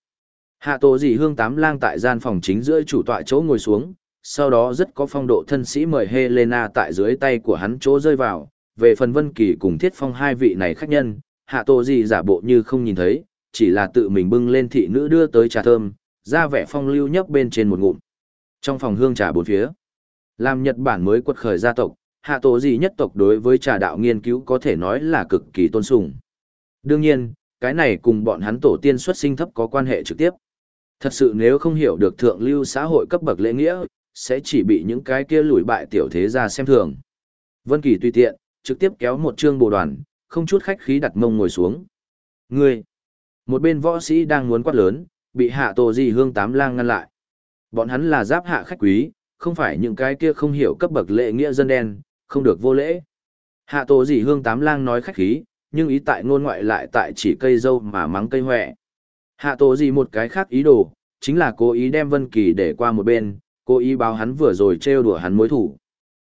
A: Hạ tổ dị hương tám lang tại gian phòng chính giữa chủ tọa chỗ ngồi xuống, sau đó rất có phong độ thân sĩ mời Helena tại dưới tay của hắn chỗ rơi vào. Về phần Vân Kỳ cùng Thiết Phong hai vị này khách nhân, hạ Tô dị giả bộ như không nhìn thấy, chỉ là tự mình bưng lên thị nữ đưa tới trà thơm, ra vẻ phong lưu nhấp bên trên một ngụm. Trong phòng hương trà bốn phía, làm Nhật Bản mới quật khởi gia tộc, hạ Tô gì nhất tộc đối với trà đạo nghiên cứu có thể nói là cực kỳ tôn sùng. Đương nhiên, cái này cùng bọn hắn tổ tiên xuất sinh thấp có quan hệ trực tiếp. Thật sự nếu không hiểu được thượng lưu xã hội cấp bậc lễ nghĩa, sẽ chỉ bị những cái kia lùi bại tiểu thế ra xem thường. Vân Kỳ tùy tiện, trực tiếp kéo một trương bồ đoàn, không chút khách khí đặt mông ngồi xuống. Ngươi! Một bên võ sĩ đang muốn quát lớn, bị hạ tổ gì hương tám lang ngăn lại. Bọn hắn là giáp hạ khách quý, không phải những cái kia không hiểu cấp bậc lễ nghĩa dân đen, không được vô lễ. Hạ tổ gì hương tám lang nói khách khí, nhưng ý tại ngôn ngoại lại tại chỉ cây dâu mà mắng cây hoẹ. Hạ tổ gì một cái khác ý đồ, chính là cố ý đem Vân Kỳ để qua một bên, cố ý báo hắn vừa rồi trêu đùa hắn mối thủ.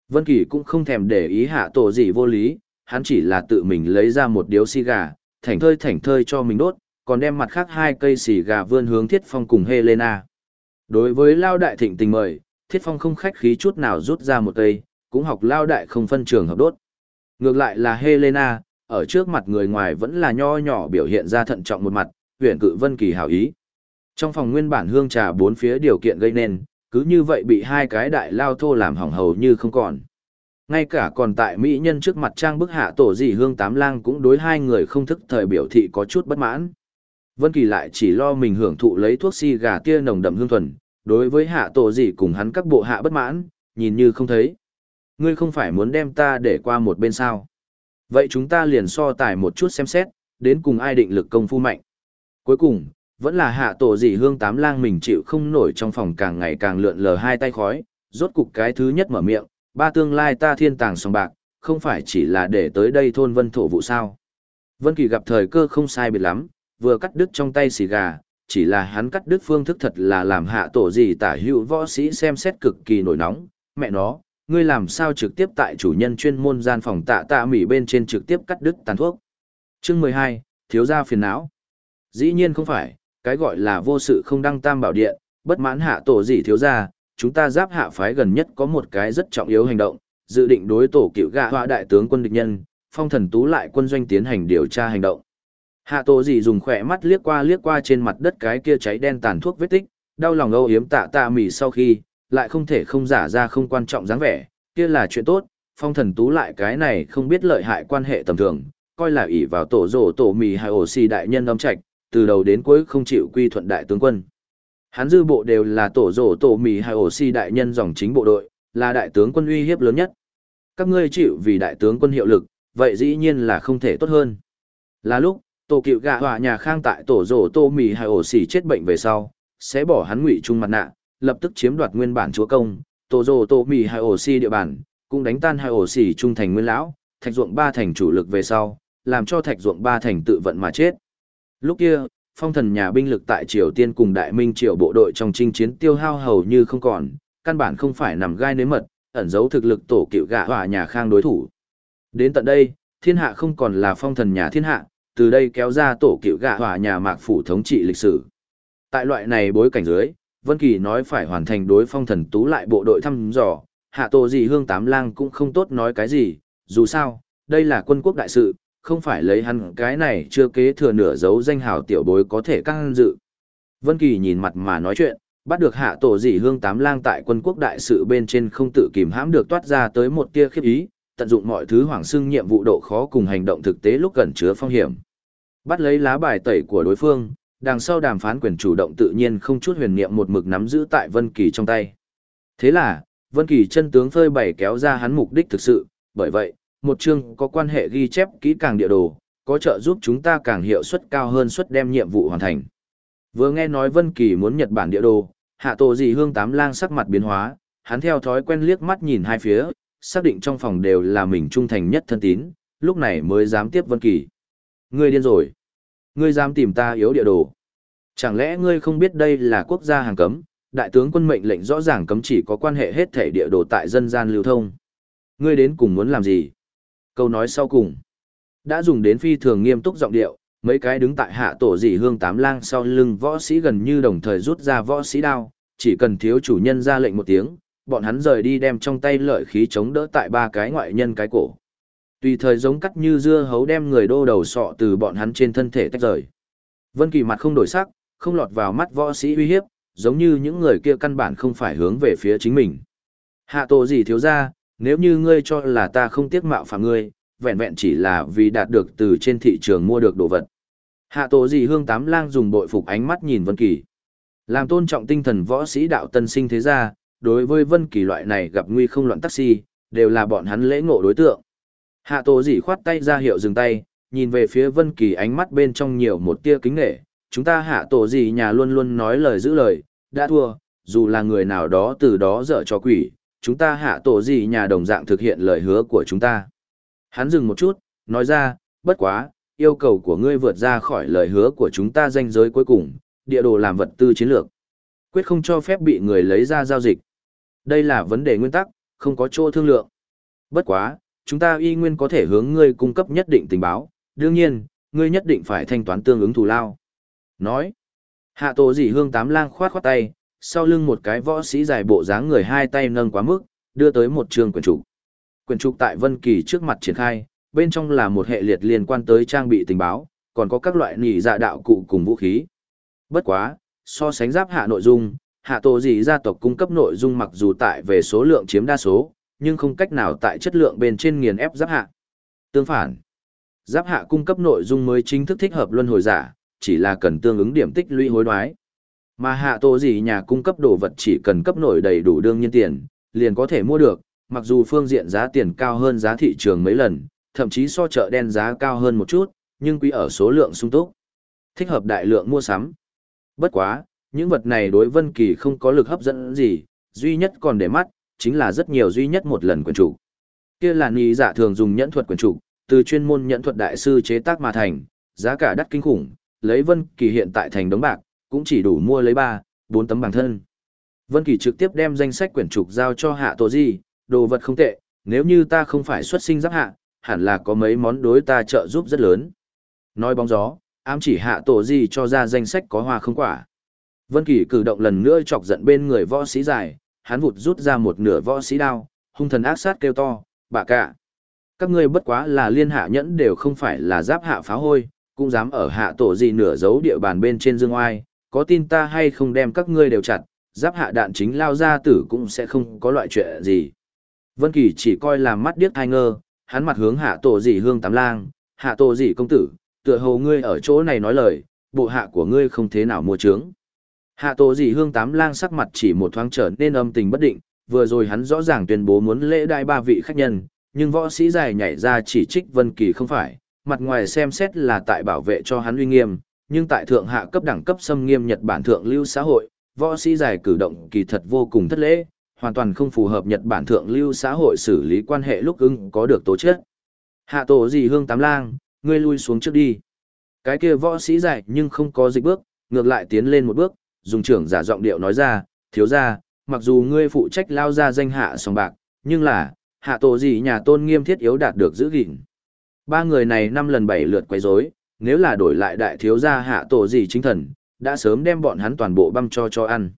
A: Vân Kỳ cũng không thèm để ý hạ tổ gì vô lý, hắn chỉ là tự mình lấy ra một điếu xì gà, thảnh thơi thảnh thơi cho mình đốt, còn đem mặt khác hai cây xì gà vươn hướng Thiết Phong cùng Helena. Đối với Lao Đại thịnh tình mời, Thiết Phong không khách khí chút nào rút ra một cây, cũng học Lao Đại không phân trường hợp đốt. Ngược lại là Helena, ở trước mặt người ngoài vẫn là nho nhỏ biểu hiện ra thận trọng một mặt, huyện cự Vân Kỳ hảo ý. Trong phòng nguyên bản hương trà bốn phía điều kiện gây nên, cứ như vậy bị hai cái đại lao thô làm hỏng hầu như không còn. Ngay cả còn tại mỹ nhân trước mặt trang bức hạ tổ dì hương tám lang cũng đối hai người không thức thời biểu thị có chút bất mãn. Vân Kỳ lại chỉ lo mình hưởng thụ lấy thuốc si gà tia nồng đậm hương thuần, đối với hạ tổ dì cùng hắn các bộ hạ bất mãn, nhìn như không thấy. Ngươi không phải muốn đem ta để qua một bên sao? Vậy chúng ta liền so tài một chút xem xét, đến cùng ai định lực công phu mạnh. Cuối cùng, vẫn là hạ tổ dị hương tám lang mình chịu không nổi trong phòng càng ngày càng lượn lờ hai tay khói, rốt cục cái thứ nhất mở miệng, ba tương lai ta thiên tàng song bạc, không phải chỉ là để tới đây thôn vân thổ vụ sao. Vân Kỳ gặp thời cơ không sai biệt lắm, vừa cắt đứt trong tay xì gà, chỉ là hắn cắt đứt phương thức thật là làm hạ tổ gì tả hữu võ sĩ xem xét cực kỳ nổi nóng, mẹ nó, ngươi làm sao trực tiếp tại chủ nhân chuyên môn gian phòng tạ tạ mỉ bên trên trực tiếp cắt đứt tàn thuốc. Chương mười hai thiếu gia phiền não. Dĩ nhiên không phải, cái gọi là vô sự không đăng tam bảo điện, bất mãn hạ tổ gì thiếu gia, chúng ta giáp hạ phái gần nhất có một cái rất trọng yếu hành động, dự định đối tổ cựu gạ họa đại tướng quân địch nhân, phong thần tú lại quân doanh tiến hành điều tra hành động. Hạ tổ gì dùng khỏe mắt liếc qua liếc qua trên mặt đất cái kia cháy đen tàn thuốc vết tích, đau lòng âu yếm tạ tạ mỉ sau khi, lại không thể không giả ra không quan trọng dáng vẻ, kia là chuyện tốt, phong thần tú lại cái này không biết lợi hại quan hệ tầm thường, coi là ỷ vào tổ rổ tổ mì hay ổ xì đại nhân âm trạch, từ đầu đến cuối không chịu quy thuận đại tướng quân. Hắn dư bộ đều là tổ rổ tổ mì hay ổ xì đại nhân dòng chính bộ đội, là đại tướng quân uy hiếp lớn nhất. Các ngươi chịu vì đại tướng quân hiệu lực, vậy dĩ nhiên là không thể tốt hơn. Là lúc, tổ cựu gạ hòa nhà khang tại tổ rổ tô mì hay ổ xỉ chết bệnh về sau sẽ bỏ hắn ngụy trung mặt nạ lập tức chiếm đoạt nguyên bản chúa công tổ rổ tổ mì hai ổ xì địa bàn cũng đánh tan hai ổ xì trung thành nguyên lão thạch ruộng ba thành chủ lực về sau làm cho thạch ruộng ba thành tự vận mà chết lúc kia phong thần nhà binh lực tại triều tiên cùng đại minh triều bộ đội trong chinh chiến tiêu hao hầu như không còn căn bản không phải nằm gai nếm mật ẩn giấu thực lực tổ cựu gạ hỏa nhà khang đối thủ đến tận đây thiên hạ không còn là phong thần nhà thiên hạ từ đây kéo ra tổ cựu gạ hỏa nhà mạc phủ thống trị lịch sử. Tại loại này bối cảnh dưới, Vân Kỳ nói phải hoàn thành đối phong thần tú lại bộ đội thăm dò, hạ tổ gì hương tám lang cũng không tốt nói cái gì, dù sao, đây là quân quốc đại sự, không phải lấy hắn cái này chưa kế thừa nửa dấu danh hào tiểu bối có thể căng dự. Vân Kỳ nhìn mặt mà nói chuyện, bắt được hạ tổ Dị hương tám lang tại quân quốc đại sự bên trên không tự kìm hãm được toát ra tới một tia khiếp ý, tận dụng mọi thứ hoàng xưng nhiệm vụ độ khó cùng hành động thực tế lúc gần chứa phong hiểm. Bắt lấy lá bài tẩy của đối phương, đằng sau đàm phán quyền chủ động tự nhiên không chút huyền niệm một mực nắm giữ tại Vân Kỳ trong tay. Thế là, Vân Kỳ chân tướng phơi bày kéo ra hắn mục đích thực sự, bởi vậy, một chương có quan hệ ghi chép kỹ càng địa đồ, có trợ giúp chúng ta càng hiệu suất cao hơn suất đem nhiệm vụ hoàn thành. Vừa nghe nói Vân Kỳ muốn Nhật Bản địa đồ, hạ tổ Dị hương tám lang sắc mặt biến hóa, hắn theo thói quen liếc mắt nhìn hai phía, xác định trong phòng đều là mình trung thành nhất thân tín, lúc này mới dám tiếp Vân Kỳ. Ngươi điên rồi. Ngươi dám tìm ta yếu địa đồ. Chẳng lẽ ngươi không biết đây là quốc gia hàng cấm, đại tướng quân mệnh lệnh rõ ràng cấm chỉ có quan hệ hết thể địa đồ tại dân gian lưu thông. Ngươi đến cùng muốn làm gì? Câu nói sau cùng. Đã dùng đến phi thường nghiêm túc giọng điệu, mấy cái đứng tại hạ tổ dị hương tám lang sau lưng võ sĩ gần như đồng thời rút ra võ sĩ đao, chỉ cần thiếu chủ nhân ra lệnh một tiếng, bọn hắn rời đi đem trong tay lợi khí chống đỡ tại ba cái ngoại nhân cái cổ. Tùy thời giống cắt như dưa hấu đem người đô đầu sọ từ bọn hắn trên thân thể tách rời. Vân Kỳ mặt không đổi sắc, không lọt vào mắt võ sĩ uy hiếp, giống như những người kia căn bản không phải hướng về phía chính mình. Hạ tổ gì thiếu ra, nếu như ngươi cho là ta không tiếc mạo phạm ngươi, vẹn vẹn chỉ là vì đạt được từ trên thị trường mua được đồ vật. Hạ tổ gì hương tám lang dùng bội phục ánh mắt nhìn Vân Kỳ. Làm tôn trọng tinh thần võ sĩ đạo tân sinh thế gia, đối với Vân Kỳ loại này gặp nguy không loạn taxi, đều là bọn hắn lễ ngộ đối tượng. Hạ tổ dì khoát tay ra hiệu dừng tay, nhìn về phía Vân Kỳ ánh mắt bên trong nhiều một tia kính nể, chúng ta hạ tổ dì nhà luôn luôn nói lời giữ lời, đã thua, dù là người nào đó từ đó dở cho quỷ, chúng ta hạ tổ dì nhà đồng dạng thực hiện lời hứa của chúng ta. Hắn dừng một chút, nói ra, bất quá, yêu cầu của ngươi vượt ra khỏi lời hứa của chúng ta danh giới cuối cùng, địa đồ làm vật tư chiến lược. Quyết không cho phép bị người lấy ra giao dịch. Đây là vấn đề nguyên tắc, không có chỗ thương lượng. Bất quá, chúng ta y nguyên có thể hướng ngươi cung cấp nhất định tình báo, đương nhiên, ngươi nhất định phải thanh toán tương ứng thù lao. Nói, hạ tổ dì hương tám lang khoát khoát tay, sau lưng một cái võ sĩ dài bộ dáng người hai tay nâng quá mức, đưa tới một trường quyển trục. Quyển trục tại Vân Kỳ trước mặt triển khai, bên trong là một hệ liệt liên quan tới trang bị tình báo, còn có các loại nỉ dạ đạo cụ cùng vũ khí. Bất quá, so sánh giáp hạ nội dung, hạ tổ dị gia tộc cung cấp nội dung mặc dù tại về số lượng chiếm đa số, nhưng không cách nào tại chất lượng bên trên nghiền ép giáp hạ. Tương phản, giáp hạ cung cấp nội dung mới chính thức thích hợp luân hồi giả, chỉ là cần tương ứng điểm tích lũy hối đoái. Mà hạ tổ gì nhà cung cấp đồ vật chỉ cần cấp nổi đầy đủ đương nhiên tiền, liền có thể mua được, mặc dù phương diện giá tiền cao hơn giá thị trường mấy lần, thậm chí so chợ đen giá cao hơn một chút, nhưng quý ở số lượng sung túc. Thích hợp đại lượng mua sắm. Bất quá, những vật này đối Vân Kỳ không có lực hấp dẫn gì, duy nhất còn để mắt, chính là rất nhiều duy nhất một lần quyền chủ. Kia là nhị giả dạ thường dùng nhẫn thuật quyền chủ, từ chuyên môn nhẫn thuật đại sư chế tác mà thành, giá cả đắt kinh khủng, lấy Vân Kỳ hiện tại thành đống bạc, cũng chỉ đủ mua lấy 3, 4 tấm bằng thân. Vân Kỳ trực tiếp đem danh sách quyển trục giao cho Hạ Tổ Di, đồ vật không tệ, nếu như ta không phải xuất sinh giáp hạ, hẳn là có mấy món đối ta trợ giúp rất lớn. Nói bóng gió, ám chỉ Hạ Tổ Di cho ra danh sách có hoa không quả. Vân Kỳ cử động lần nữa chọc giận bên người võ sĩ dài, hắn vụt rút ra một nửa võ sĩ đao, hung thần ác sát kêu to, "Bà cả, các ngươi bất quá là liên hạ nhẫn đều không phải là giáp hạ phá hôi, cũng dám ở hạ tổ gì nửa giấu địa bàn bên trên dương oai, có tin ta hay không đem các ngươi đều chặt, giáp hạ đạn chính lao ra tử cũng sẽ không có loại chuyện gì." Vân Kỳ chỉ coi làm mắt điếc hai ngơ, hắn mặt hướng hạ tổ gì hương tám lang, "Hạ tổ gì công tử, tựa hồ ngươi ở chỗ này nói lời, bộ hạ của ngươi không thế nào mua trướng." Hạ tổ dị hương tám lang sắc mặt chỉ một thoáng trở nên âm tình bất định, vừa rồi hắn rõ ràng tuyên bố muốn lễ đai ba vị khách nhân, nhưng võ sĩ dài nhảy ra chỉ trích Vân Kỳ không phải, mặt ngoài xem xét là tại bảo vệ cho hắn uy nghiêm, nhưng tại thượng hạ cấp đẳng cấp xâm nghiêm Nhật Bản thượng lưu xã hội, võ sĩ dài cử động kỳ thật vô cùng thất lễ, hoàn toàn không phù hợp Nhật Bản thượng lưu xã hội xử lý quan hệ lúc ưng có được tố chất. Hạ tổ gì hương tám lang, ngươi lui xuống trước đi. Cái kia võ sĩ dài nhưng không có dịch bước, ngược lại tiến lên một bước, dùng trưởng giả giọng điệu nói ra, thiếu ra, mặc dù ngươi phụ trách lao ra danh hạ sòng bạc, nhưng là, hạ tổ gì nhà tôn nghiêm thiết yếu đạt được giữ gìn. Ba người này năm lần bảy lượt quấy rối, nếu là đổi lại đại thiếu gia hạ tổ gì chính thần, đã sớm đem bọn hắn toàn bộ băm cho cho ăn.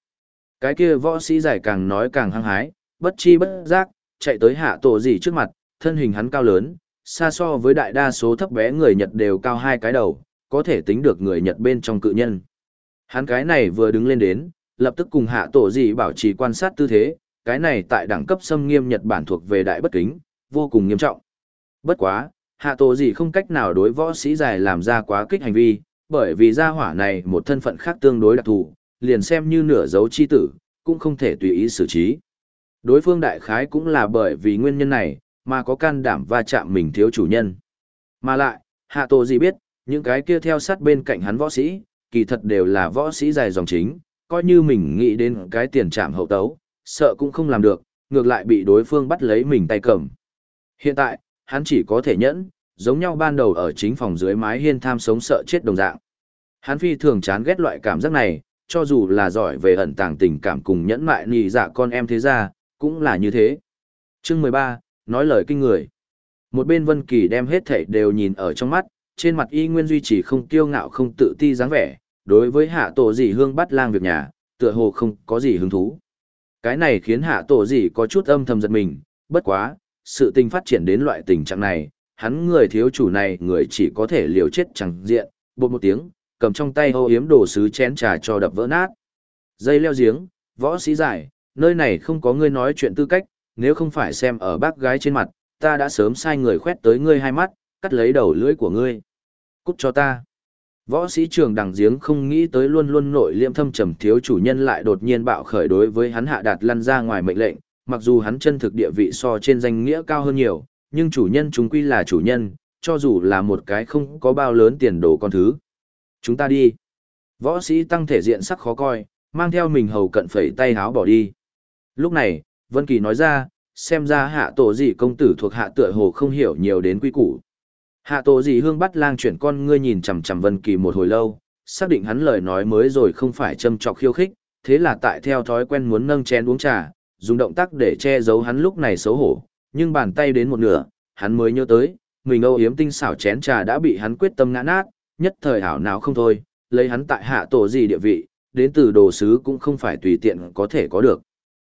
A: Cái kia võ sĩ giải càng nói càng hăng hái, bất chi bất giác, chạy tới hạ tổ gì trước mặt, thân hình hắn cao lớn, xa so với đại đa số thấp bé người Nhật đều cao hai cái đầu, có thể tính được người Nhật bên trong cự nhân. Hắn cái này vừa đứng lên đến, lập tức cùng hạ tổ gì bảo trì quan sát tư thế, cái này tại đẳng cấp xâm nghiêm Nhật Bản thuộc về đại bất kính, vô cùng nghiêm trọng. Bất quá, hạ tổ gì không cách nào đối võ sĩ dài làm ra quá kích hành vi, bởi vì gia hỏa này một thân phận khác tương đối đặc thù, liền xem như nửa dấu chi tử, cũng không thể tùy ý xử trí. Đối phương đại khái cũng là bởi vì nguyên nhân này, mà có can đảm va chạm mình thiếu chủ nhân. Mà lại, hạ tổ gì biết, những cái kia theo sát bên cạnh hắn võ sĩ, kỳ thật đều là võ sĩ dài dòng chính, coi như mình nghĩ đến cái tiền trạm hậu tấu, sợ cũng không làm được, ngược lại bị đối phương bắt lấy mình tay cầm. Hiện tại, hắn chỉ có thể nhẫn, giống nhau ban đầu ở chính phòng dưới mái hiên tham sống sợ chết đồng dạng. Hắn phi thường chán ghét loại cảm giác này, cho dù là giỏi về ẩn tàng tình cảm cùng nhẫn mại nì dạ con em thế ra, cũng là như thế. Chương 13, nói lời kinh người. Một bên Vân Kỳ đem hết thảy đều nhìn ở trong mắt, trên mặt y nguyên duy trì không kiêu ngạo không tự ti dáng vẻ, đối với hạ tổ dì hương bắt lang việc nhà, tựa hồ không có gì hứng thú. Cái này khiến hạ tổ dì có chút âm thầm giật mình, bất quá, sự tình phát triển đến loại tình trạng này, hắn người thiếu chủ này người chỉ có thể liều chết chẳng diện, bột một tiếng, cầm trong tay hô yếm đồ sứ chén trà cho đập vỡ nát. Dây leo giếng, võ sĩ giải, nơi này không có ngươi nói chuyện tư cách, nếu không phải xem ở bác gái trên mặt, ta đã sớm sai người khoét tới ngươi hai mắt, cắt lấy đầu lưỡi của ngươi. Cút cho ta. Võ sĩ trường đằng giếng không nghĩ tới luôn luôn nội liêm thâm trầm thiếu chủ nhân lại đột nhiên bạo khởi đối với hắn hạ đạt lăn ra ngoài mệnh lệnh, mặc dù hắn chân thực địa vị so trên danh nghĩa cao hơn nhiều, nhưng chủ nhân chúng quy là chủ nhân, cho dù là một cái không có bao lớn tiền đồ con thứ. Chúng ta đi. Võ sĩ tăng thể diện sắc khó coi, mang theo mình hầu cận phẩy tay háo bỏ đi. Lúc này, Vân Kỳ nói ra, xem ra hạ tổ gì công tử thuộc hạ tựa hồ không hiểu nhiều đến quy củ. Hạ tổ gì hương bắt lang chuyển con ngươi nhìn chằm chằm Vân Kỳ một hồi lâu, xác định hắn lời nói mới rồi không phải châm chọc khiêu khích, thế là tại theo thói quen muốn nâng chén uống trà, dùng động tác để che giấu hắn lúc này xấu hổ, nhưng bàn tay đến một nửa, hắn mới nhớ tới, mình âu yếm tinh xảo chén trà đã bị hắn quyết tâm ngã nát, nhất thời hảo nào không thôi, lấy hắn tại hạ tổ gì địa vị, đến từ đồ sứ cũng không phải tùy tiện có thể có được.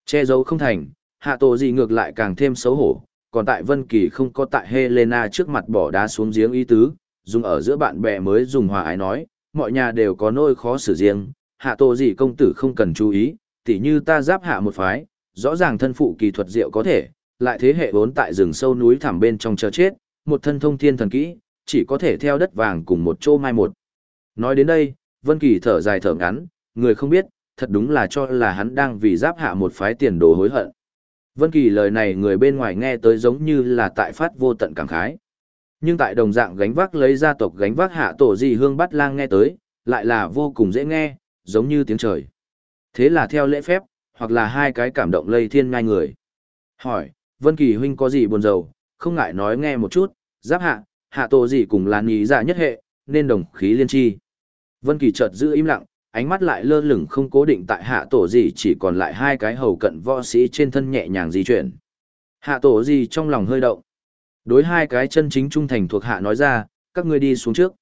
A: Che giấu không thành, hạ tổ gì ngược lại càng thêm xấu hổ, còn tại Vân Kỳ không có tại Helena trước mặt bỏ đá xuống giếng ý tứ, dùng ở giữa bạn bè mới dùng hòa ái nói, mọi nhà đều có nỗi khó xử riêng, hạ tổ gì công tử không cần chú ý, tỉ như ta giáp hạ một phái, rõ ràng thân phụ kỳ thuật diệu có thể, lại thế hệ vốn tại rừng sâu núi thẳm bên trong chờ chết, một thân thông thiên thần kỹ, chỉ có thể theo đất vàng cùng một chỗ mai một. Nói đến đây, Vân Kỳ thở dài thở ngắn, người không biết, thật đúng là cho là hắn đang vì giáp hạ một phái tiền đồ hối hận. Vân Kỳ lời này người bên ngoài nghe tới giống như là tại phát vô tận cảm khái. Nhưng tại đồng dạng gánh vác lấy gia tộc gánh vác hạ tổ gì hương bắt lang nghe tới, lại là vô cùng dễ nghe, giống như tiếng trời. Thế là theo lễ phép, hoặc là hai cái cảm động lây thiên ngai người. Hỏi, Vân Kỳ huynh có gì buồn rầu, không ngại nói nghe một chút, giáp hạ, hạ tổ gì cùng là nhí giả dạ nhất hệ, nên đồng khí liên chi. Vân Kỳ chợt giữ im lặng, ánh mắt lại lơ lửng không cố định tại hạ tổ gì chỉ còn lại hai cái hầu cận võ sĩ trên thân nhẹ nhàng di chuyển. Hạ tổ gì trong lòng hơi động. Đối hai cái chân chính trung thành thuộc hạ nói ra, các ngươi đi xuống trước.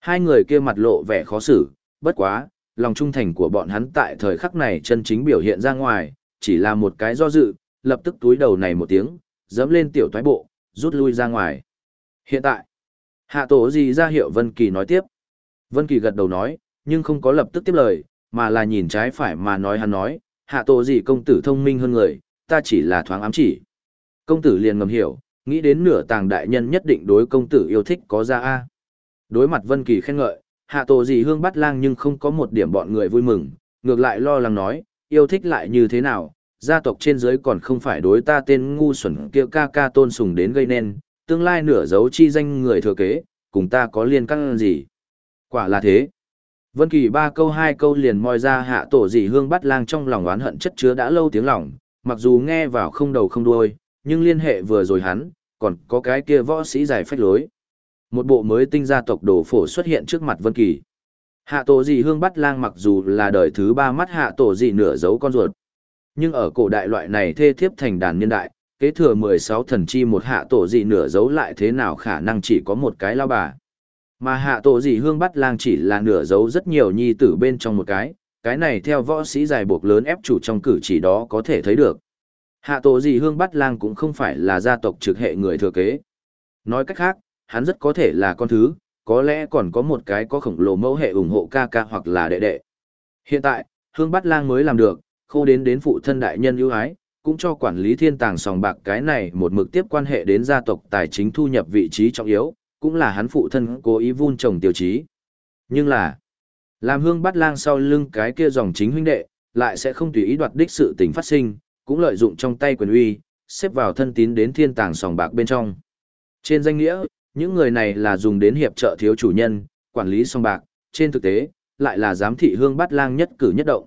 A: Hai người kia mặt lộ vẻ khó xử, bất quá, lòng trung thành của bọn hắn tại thời khắc này chân chính biểu hiện ra ngoài, chỉ là một cái do dự, lập tức túi đầu này một tiếng, dẫm lên tiểu toái bộ, rút lui ra ngoài. Hiện tại, hạ tổ gì ra hiệu Vân Kỳ nói tiếp. Vân Kỳ gật đầu nói, nhưng không có lập tức tiếp lời, mà là nhìn trái phải mà nói hắn nói, hạ tổ gì công tử thông minh hơn người, ta chỉ là thoáng ám chỉ. Công tử liền ngầm hiểu, nghĩ đến nửa tàng đại nhân nhất định đối công tử yêu thích có ra a. Đối mặt Vân Kỳ khen ngợi, hạ tổ gì hương bắt lang nhưng không có một điểm bọn người vui mừng, ngược lại lo lắng nói, yêu thích lại như thế nào, gia tộc trên dưới còn không phải đối ta tên ngu xuẩn kia ca ca tôn sùng đến gây nên, tương lai nửa dấu chi danh người thừa kế, cùng ta có liên căn gì. Quả là thế. Vân Kỳ ba câu hai câu liền moi ra hạ tổ dị hương bắt lang trong lòng oán hận chất chứa đã lâu tiếng lòng, mặc dù nghe vào không đầu không đuôi, nhưng liên hệ vừa rồi hắn, còn có cái kia võ sĩ giải phách lối. Một bộ mới tinh gia tộc đồ phổ xuất hiện trước mặt Vân Kỳ. Hạ tổ dị hương bắt lang mặc dù là đời thứ ba mắt hạ tổ dị nửa dấu con ruột. Nhưng ở cổ đại loại này thê thiếp thành đàn niên đại, kế thừa 16 thần chi một hạ tổ dị nửa dấu lại thế nào khả năng chỉ có một cái lao bà. Mà hạ tổ dị hương bắt lang chỉ là nửa dấu rất nhiều nhi tử bên trong một cái, cái này theo võ sĩ dài buộc lớn ép chủ trong cử chỉ đó có thể thấy được. Hạ tổ dị hương bắt lang cũng không phải là gia tộc trực hệ người thừa kế. Nói cách khác, hắn rất có thể là con thứ, có lẽ còn có một cái có khổng lồ mẫu hệ ủng hộ ca ca hoặc là đệ đệ. Hiện tại, hương bắt lang mới làm được, khô đến đến phụ thân đại nhân ưu ái, cũng cho quản lý thiên tàng sòng bạc cái này một mực tiếp quan hệ đến gia tộc tài chính thu nhập vị trí trọng yếu, cũng là hắn phụ thân cố ý vun trồng tiêu chí. Nhưng là, làm hương bắt lang sau lưng cái kia dòng chính huynh đệ, lại sẽ không tùy ý đoạt đích sự tình phát sinh, cũng lợi dụng trong tay quyền uy, xếp vào thân tín đến thiên tàng sòng bạc bên trong. Trên danh nghĩa, những người này là dùng đến hiệp trợ thiếu chủ nhân, quản lý sòng bạc, trên thực tế, lại là giám thị hương bắt lang nhất cử nhất động.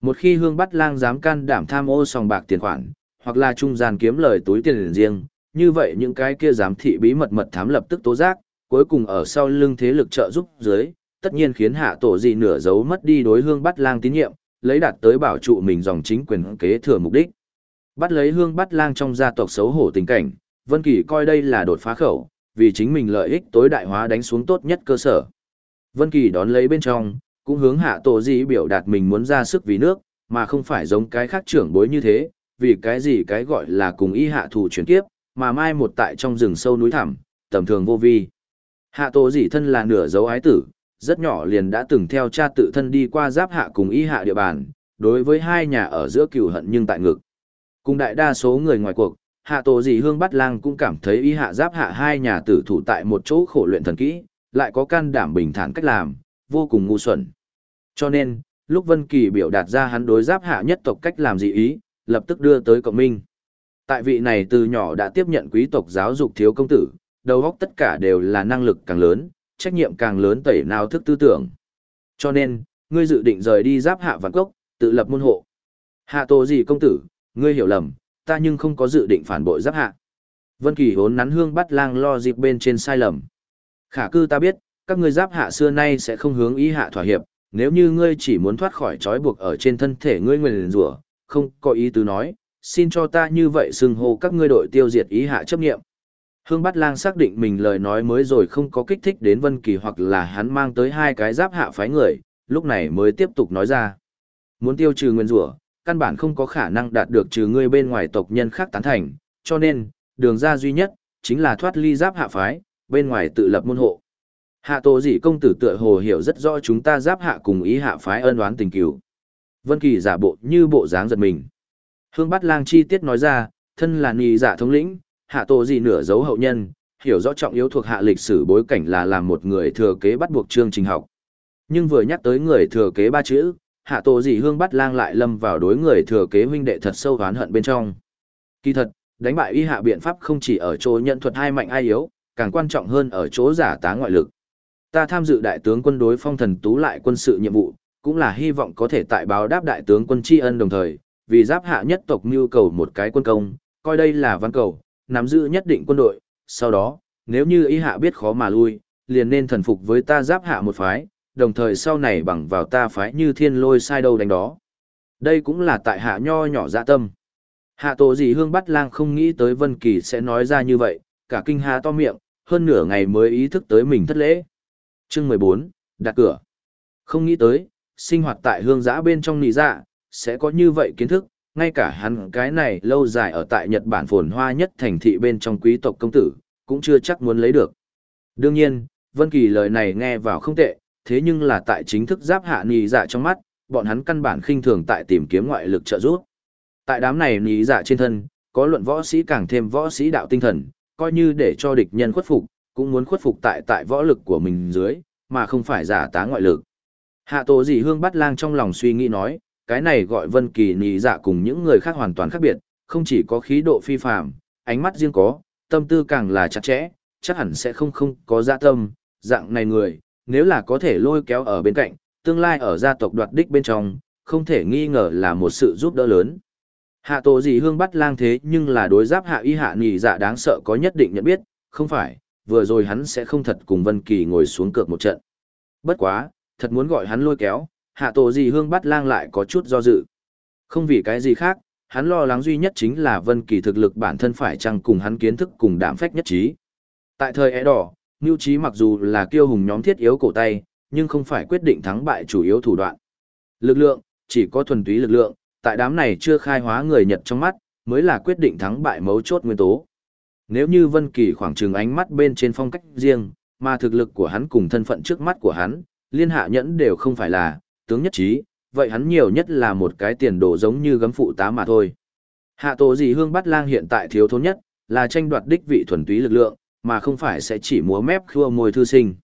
A: Một khi hương bắt lang dám can đảm tham ô sòng bạc tiền khoản, hoặc là trung gian kiếm lời túi tiền riêng, như vậy những cái kia giám thị bí mật mật thám lập tức tố giác, cuối cùng ở sau lưng thế lực trợ giúp dưới, tất nhiên khiến hạ tổ gì nửa giấu mất đi đối hương bát lang tín nhiệm, lấy đạt tới bảo trụ mình dòng chính quyền kế thừa mục đích. Bắt lấy hương bát lang trong gia tộc xấu hổ tình cảnh, Vân Kỳ coi đây là đột phá khẩu, vì chính mình lợi ích tối đại hóa đánh xuống tốt nhất cơ sở. Vân Kỳ đón lấy bên trong, cũng hướng hạ tổ gì biểu đạt mình muốn ra sức vì nước, mà không phải giống cái khác trưởng bối như thế, vì cái gì cái gọi là cùng y hạ thủ chuyển kiếp, mà mai một tại trong rừng sâu núi thẳm, tầm thường vô vi. Hạ tổ dĩ thân là nửa dấu ái tử, rất nhỏ liền đã từng theo cha tự thân đi qua giáp hạ cùng y hạ địa bàn, đối với hai nhà ở giữa cừu hận nhưng tại ngực. Cùng đại đa số người ngoài cuộc, hạ tổ dĩ hương bắt lang cũng cảm thấy y hạ giáp hạ hai nhà tử thủ tại một chỗ khổ luyện thần kỹ, lại có can đảm bình thản cách làm, vô cùng ngu xuẩn. Cho nên, lúc Vân Kỳ biểu đạt ra hắn đối giáp hạ nhất tộc cách làm dị ý, lập tức đưa tới cộng minh. Tại vị này từ nhỏ đã tiếp nhận quý tộc giáo dục thiếu công tử, đầu óc tất cả đều là năng lực càng lớn, trách nhiệm càng lớn tẩy nào thức tư tưởng. Cho nên, ngươi dự định rời đi giáp hạ vạn cốc, tự lập môn hộ. Hạ tổ gì công tử, ngươi hiểu lầm, ta nhưng không có dự định phản bội giáp hạ. Vân Kỳ hốn nắn hương bắt lang lo dịp bên trên sai lầm. Khả cư ta biết, các ngươi giáp hạ xưa nay sẽ không hướng ý hạ thỏa hiệp, nếu như ngươi chỉ muốn thoát khỏi trói buộc ở trên thân thể ngươi nguyền rủa, không có ý tứ nói, xin cho ta như vậy xưng hô các ngươi đội tiêu diệt ý hạ chấp nghiệm. Hương Bát Lang xác định mình lời nói mới rồi không có kích thích đến Vân Kỳ hoặc là hắn mang tới hai cái giáp hạ phái người, lúc này mới tiếp tục nói ra. Muốn tiêu trừ nguyên rủa, căn bản không có khả năng đạt được trừ ngươi bên ngoài tộc nhân khác tán thành, cho nên, đường ra duy nhất, chính là thoát ly giáp hạ phái, bên ngoài tự lập môn hộ. Hạ tổ Dĩ công tử tựa hồ hiểu rất rõ chúng ta giáp hạ cùng ý hạ phái ân oán tình kỷ. Vân Kỳ giả bộ như bộ dáng giật mình. Hương Bát Lang chi tiết nói ra, thân là nì giả thống lĩnh, hạ tổ gì nửa dấu hậu nhân, hiểu rõ trọng yếu thuộc hạ lịch sử bối cảnh là làm một người thừa kế bắt buộc chương trình học. Nhưng vừa nhắc tới người thừa kế ba chữ, hạ tổ gì hương Bát Lang lại lâm vào đối người thừa kế huynh đệ thật sâu oán hận bên trong. Kỳ thật, đánh bại y hạ biện pháp không chỉ ở chỗ nhận thuật hai mạnh ai yếu, càng quan trọng hơn ở chỗ giả tá ngoại lực. Ta tham dự đại tướng quân đối phong thần tú lại quân sự nhiệm vụ, cũng là hy vọng có thể tại báo đáp đại tướng quân tri ân đồng thời, vì giáp hạ nhất tộc nhu cầu một cái quân công, coi đây là văn cầu, nắm giữ nhất định quân đội, sau đó, nếu như ý hạ biết khó mà lui, liền nên thần phục với ta giáp hạ một phái, đồng thời sau này bằng vào ta phái như thiên lôi sai đâu đánh đó. Đây cũng là tại hạ nho nhỏ dạ tâm. Hạ tổ gì hương bắt lang không nghĩ tới Vân Kỳ sẽ nói ra như vậy, cả kinh hà to miệng, hơn nửa ngày mới ý thức tới mình thất lễ. Chương mười bốn đặt cửa. Không nghĩ tới, sinh hoạt tại hương giã bên trong nị dạ, sẽ có như vậy kiến thức, ngay cả hắn cái này lâu dài ở tại Nhật Bản phồn hoa nhất thành thị bên trong quý tộc công tử, cũng chưa chắc muốn lấy được. Đương nhiên, Vân Kỳ lời này nghe vào không tệ, thế nhưng là tại chính thức giáp hạ nị dạ trong mắt, bọn hắn căn bản khinh thường tại tìm kiếm ngoại lực trợ giúp. Tại đám này nị dạ trên thân, có luận võ sĩ càng thêm võ sĩ đạo tinh thần, coi như để cho địch nhân khuất phục, cũng muốn khuất phục tại tại võ lực của mình dưới, mà không phải giả tá ngoại lực. Hạ tổ dĩ hương bắt lang trong lòng suy nghĩ nói, cái này gọi vân kỳ nhị dạ cùng những người khác hoàn toàn khác biệt, không chỉ có khí độ phi phàm, ánh mắt riêng có, tâm tư càng là chặt chẽ, chắc hẳn sẽ không không có dạ tâm, dạng này người, nếu là có thể lôi kéo ở bên cạnh, tương lai ở gia tộc đoạt đích bên trong, không thể nghi ngờ là một sự giúp đỡ lớn. Hạ tổ dị hương bắt lang thế nhưng là đối giáp hạ y hạ nhị dạ đáng sợ có nhất định nhận biết, không phải, vừa rồi hắn sẽ không thật cùng Vân Kỳ ngồi xuống cược một trận. Bất quá, thật muốn gọi hắn lôi kéo, hạ tổ gì hương bắt lang lại có chút do dự. Không vì cái gì khác, hắn lo lắng duy nhất chính là Vân Kỳ thực lực bản thân phải chăng cùng hắn kiến thức cùng đảm phách nhất trí. Tại thời é đỏ, Nưu Chí mặc dù là kiêu hùng nhóm thiết yếu cổ tay, nhưng không phải quyết định thắng bại chủ yếu thủ đoạn. Lực lượng, chỉ có thuần túy lực lượng, tại đám này chưa khai hóa người Nhật trong mắt, mới là quyết định thắng bại mấu chốt nguyên tố. Nếu như Vân Kỳ khoảng trừng ánh mắt bên trên phong cách riêng, mà thực lực của hắn cùng thân phận trước mắt của hắn, liên hạ nhẫn đều không phải là, tướng nhất trí, vậy hắn nhiều nhất là một cái tiền đồ giống như gấm phụ tá mà thôi. Hạ tổ gì hương bắt lang hiện tại thiếu thốn nhất, là tranh đoạt đích vị thuần túy lực lượng, mà không phải sẽ chỉ múa mép khua môi thư sinh.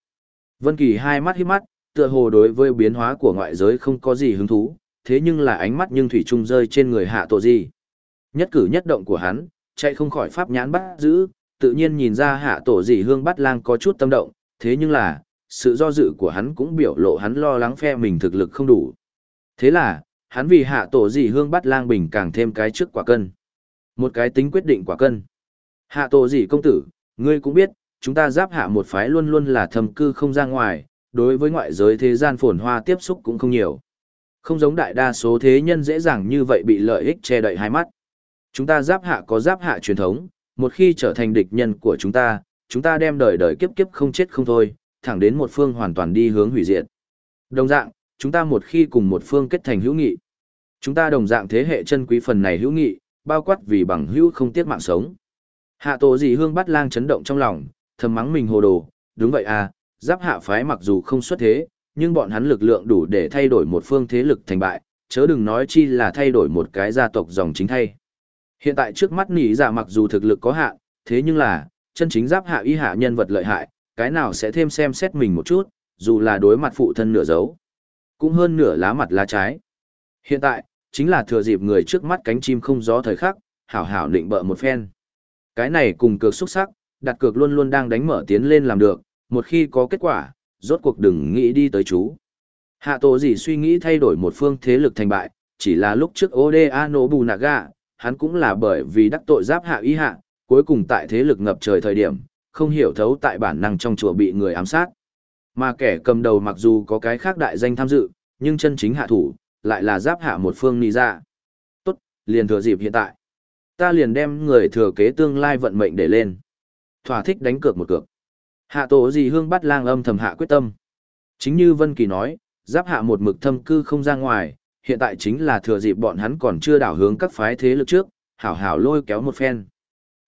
A: Vân Kỳ hai mắt híp mắt, tựa hồ đối với biến hóa của ngoại giới không có gì hứng thú, thế nhưng là ánh mắt nhưng thủy chung rơi trên người hạ tổ gì. Nhất cử nhất động của hắn, chạy không khỏi pháp nhãn bắt giữ, tự nhiên nhìn ra hạ tổ gì hương bắt lang có chút tâm động, thế nhưng là, sự do dự của hắn cũng biểu lộ hắn lo lắng phe mình thực lực không đủ. Thế là, hắn vì hạ tổ Dị hương bắt lang bình càng thêm cái trước quả cân. Một cái tính quyết định quả cân. Hạ tổ Dị công tử, ngươi cũng biết, chúng ta giáp hạ một phái luôn luôn là thầm cư không ra ngoài, đối với ngoại giới thế gian phồn hoa tiếp xúc cũng không nhiều. Không giống đại đa số thế nhân dễ dàng như vậy bị lợi ích che đậy hai mắt. Chúng ta giáp hạ có giáp hạ truyền thống, một khi trở thành địch nhân của chúng ta, chúng ta đem đời đời kiếp kiếp không chết không thôi, thẳng đến một phương hoàn toàn đi hướng hủy diệt. Đồng dạng, chúng ta một khi cùng một phương kết thành hữu nghị, chúng ta đồng dạng thế hệ chân quý phần này hữu nghị, bao quát vì bằng hữu không tiếc mạng sống. Hạ tổ gì hương bắt lang chấn động trong lòng, thầm mắng mình hồ đồ, đúng vậy à, giáp hạ phái mặc dù không xuất thế, nhưng bọn hắn lực lượng đủ để thay đổi một phương thế lực thành bại, chớ đừng nói chi là thay đổi một cái gia tộc dòng chính thay. Hiện tại trước mắt nỉ giả dạ mặc dù thực lực có hạn, thế nhưng là, chân chính giáp hạ y hạ nhân vật lợi hại, cái nào sẽ thêm xem xét mình một chút, dù là đối mặt phụ thân nửa dấu. Cũng hơn nửa lá mặt lá trái. Hiện tại, chính là thừa dịp người trước mắt cánh chim không gió thời khắc, hảo hảo định bợ một phen. Cái này cùng cược xuất sắc, đặt cược luôn luôn đang đánh mở tiến lên làm được, một khi có kết quả, rốt cuộc đừng nghĩ đi tới chú. Hạ tổ gì suy nghĩ thay đổi một phương thế lực thành bại, chỉ là lúc trước Oda Nobunaga, hắn cũng là bởi vì đắc tội giáp hạ ý hạ, cuối cùng tại thế lực ngập trời thời điểm, không hiểu thấu tại bản năng trong chùa bị người ám sát. Mà kẻ cầm đầu mặc dù có cái khác đại danh tham dự, nhưng chân chính hạ thủ, lại là giáp hạ một phương nì ra. Dạ. Tốt, liền thừa dịp hiện tại. Ta liền đem người thừa kế tương lai vận mệnh để lên. Thỏa thích đánh cược một cược. Hạ tổ gì hương bắt lang âm thầm hạ quyết tâm. Chính như Vân Kỳ nói, giáp hạ một mực thâm cư không ra ngoài, hiện tại chính là thừa dịp bọn hắn còn chưa đảo hướng các phái thế lực trước, hảo hảo lôi kéo một phen.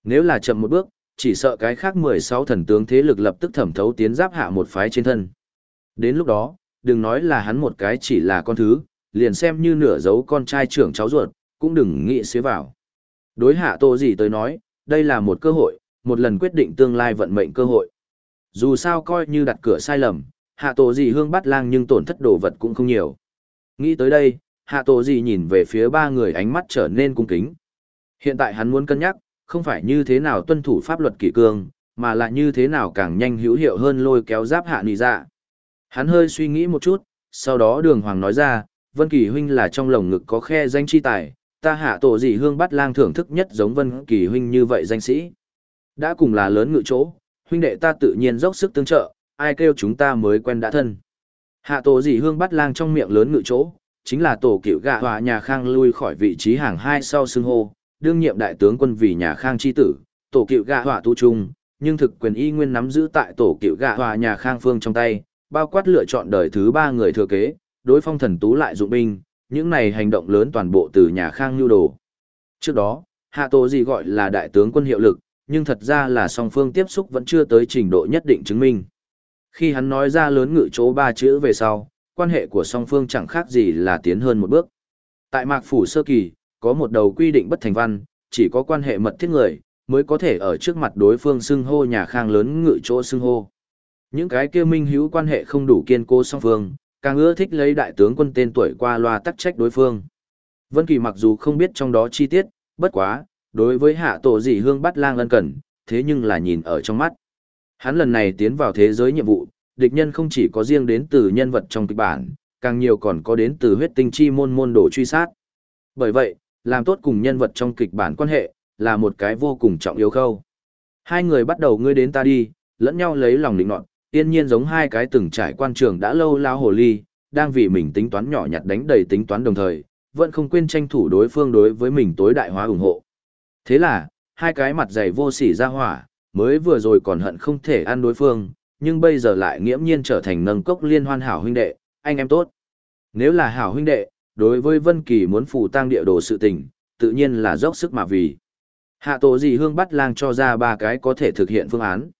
A: Nếu là chậm một bước, chỉ sợ cái khác 16 thần tướng thế lực lập tức thẩm thấu tiến giáp hạ một phái trên thân. Đến lúc đó, đừng nói là hắn một cái chỉ là con thứ, liền xem như nửa dấu con trai trưởng cháu ruột, cũng đừng nghĩ xế vào. Đối hạ tô gì tới nói, đây là một cơ hội, một lần quyết định tương lai vận mệnh cơ hội. Dù sao coi như đặt cửa sai lầm, hạ tổ gì hương bắt lang nhưng tổn thất đồ vật cũng không nhiều. Nghĩ tới đây, hạ tổ gì nhìn về phía ba người ánh mắt trở nên cung kính. Hiện tại hắn muốn cân nhắc, không phải như thế nào tuân thủ pháp luật kỷ cương, mà là như thế nào càng nhanh hữu hiệu hơn lôi kéo giáp hạ nì dạ Hắn hơi suy nghĩ một chút, sau đó đường hoàng nói ra, Vân Kỳ huynh là trong lồng ngực có khe danh chi tài, ta hạ tổ dị hương bắt lang thưởng thức nhất giống Vân Kỳ huynh như vậy danh sĩ. Đã cùng là lớn ngự chỗ, huynh đệ ta tự nhiên dốc sức tương trợ, ai kêu chúng ta mới quen đã thân. Hạ tổ dị hương bắt lang trong miệng lớn ngự chỗ, chính là tổ cựu gạ hòa nhà khang lui khỏi vị trí hàng hai sau xưng hô, đương nhiệm đại tướng quân vì nhà khang chi tử, tổ cựu gạ hỏa tu trung, nhưng thực quyền y nguyên nắm giữ tại tổ cựu gạ hỏa nhà khang phương trong tay, bao quát lựa chọn đời thứ ba người thừa kế, đối phong thần tú lại dụng binh, những này hành động lớn toàn bộ từ nhà khang nhu đồ. Trước đó, hạ tổ gì gọi là đại tướng quân hiệu lực, nhưng thật ra là song phương tiếp xúc vẫn chưa tới trình độ nhất định chứng minh. Khi hắn nói ra lớn ngự chỗ ba chữ về sau, quan hệ của song phương chẳng khác gì là tiến hơn một bước. Tại mạc phủ sơ kỳ, có một đầu quy định bất thành văn, chỉ có quan hệ mật thiết người, mới có thể ở trước mặt đối phương xưng hô nhà khang lớn ngự chỗ xưng hô. Những cái kia minh hữu quan hệ không đủ kiên cố song phương, càng ưa thích lấy đại tướng quân tên tuổi qua loa tắc trách đối phương. Vân Kỳ mặc dù không biết trong đó chi tiết, bất quá, đối với hạ tổ dị hương bắt lang ân cần, thế nhưng là nhìn ở trong mắt. Hắn lần này tiến vào thế giới nhiệm vụ, địch nhân không chỉ có riêng đến từ nhân vật trong kịch bản, càng nhiều còn có đến từ huyết tinh chi môn môn đồ truy sát. Bởi vậy, làm tốt cùng nhân vật trong kịch bản quan hệ, là một cái vô cùng trọng yếu khâu. Hai người bắt đầu ngươi đến ta đi, lẫn nhau lấy lòng định nọt, tiên nhiên giống hai cái từng trải quan trường đã lâu lao hồ ly, đang vì mình tính toán nhỏ nhặt đánh đầy tính toán đồng thời, vẫn không quên tranh thủ đối phương đối với mình tối đại hóa ủng hộ. Thế là, hai cái mặt dày vô sỉ ra hỏa, mới vừa rồi còn hận không thể ăn đối phương, nhưng bây giờ lại nghiễm nhiên trở thành nâng cốc liên hoan hảo huynh đệ, anh em tốt. Nếu là hảo huynh đệ, đối với Vân Kỳ muốn phủ tang địa đồ sự tình, tự nhiên là dốc sức mà vì. Hạ tổ gì hương bắt lang cho ra ba cái có thể thực hiện phương án.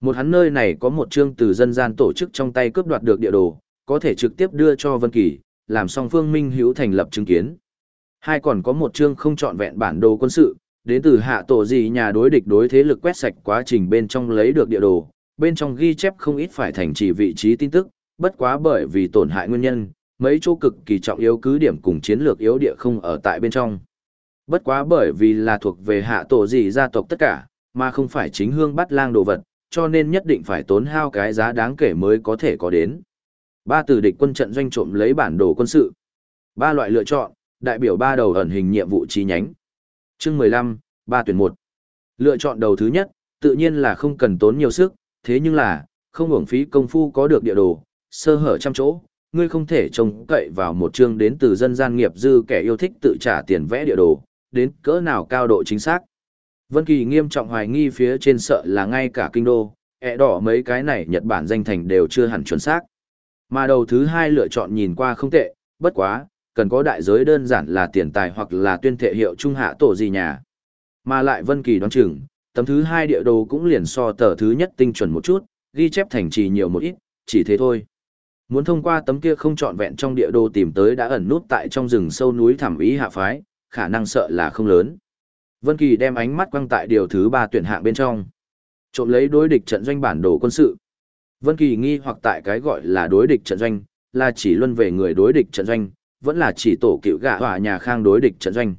A: Một hắn nơi này có một chương từ dân gian tổ chức trong tay cướp đoạt được địa đồ, có thể trực tiếp đưa cho Vân Kỳ, làm song phương minh hữu thành lập chứng kiến. Hai còn có một chương không chọn vẹn bản đồ quân sự, đến từ hạ tổ gì nhà đối địch đối thế lực quét sạch quá trình bên trong lấy được địa đồ, bên trong ghi chép không ít phải thành trì vị trí tin tức, bất quá bởi vì tổn hại nguyên nhân, mấy chỗ cực kỳ trọng yếu cứ điểm cùng chiến lược yếu địa không ở tại bên trong. Bất quá bởi vì là thuộc về hạ tổ gì gia tộc tất cả, mà không phải chính hương bắt lang đồ vật, cho nên nhất định phải tốn hao cái giá đáng kể mới có thể có đến. Ba từ địch quân trận doanh trộm lấy bản đồ quân sự. Ba loại lựa chọn, đại biểu ba đầu ẩn hình nhiệm vụ chi nhánh. Chương 15, ba tuyển một. Lựa chọn đầu thứ nhất, tự nhiên là không cần tốn nhiều sức, thế nhưng là, không hưởng phí công phu có được địa đồ, sơ hở trăm chỗ, ngươi không thể trông cậy vào một chương đến từ dân gian nghiệp dư kẻ yêu thích tự trả tiền vẽ địa đồ, đến cỡ nào cao độ chính xác. Vân Kỳ nghiêm trọng hoài nghi phía trên sợ là ngay cả kinh đô, ẹ đỏ mấy cái này Nhật Bản danh thành đều chưa hẳn chuẩn xác. Mà đầu thứ hai lựa chọn nhìn qua không tệ, bất quá, cần có đại giới đơn giản là tiền tài hoặc là tuyên thể hiệu trung hạ tổ gì nhà. Mà lại Vân Kỳ đoán chừng, tấm thứ hai địa đồ cũng liền so tờ thứ nhất tinh chuẩn một chút, ghi chép thành trì nhiều một ít, chỉ thế thôi. Muốn thông qua tấm kia không trọn vẹn trong địa đồ tìm tới đã ẩn nút tại trong rừng sâu núi thẳm ý hạ phái, khả năng sợ là không lớn. Vân Kỳ đem ánh mắt quăng tại điều thứ ba tuyển hạng bên trong. Trộm lấy đối địch trận doanh bản đồ quân sự. Vân Kỳ nghi hoặc tại cái gọi là đối địch trận doanh, là chỉ luân về người đối địch trận doanh, vẫn là chỉ tổ cựu gạ hỏa nhà khang đối địch trận doanh.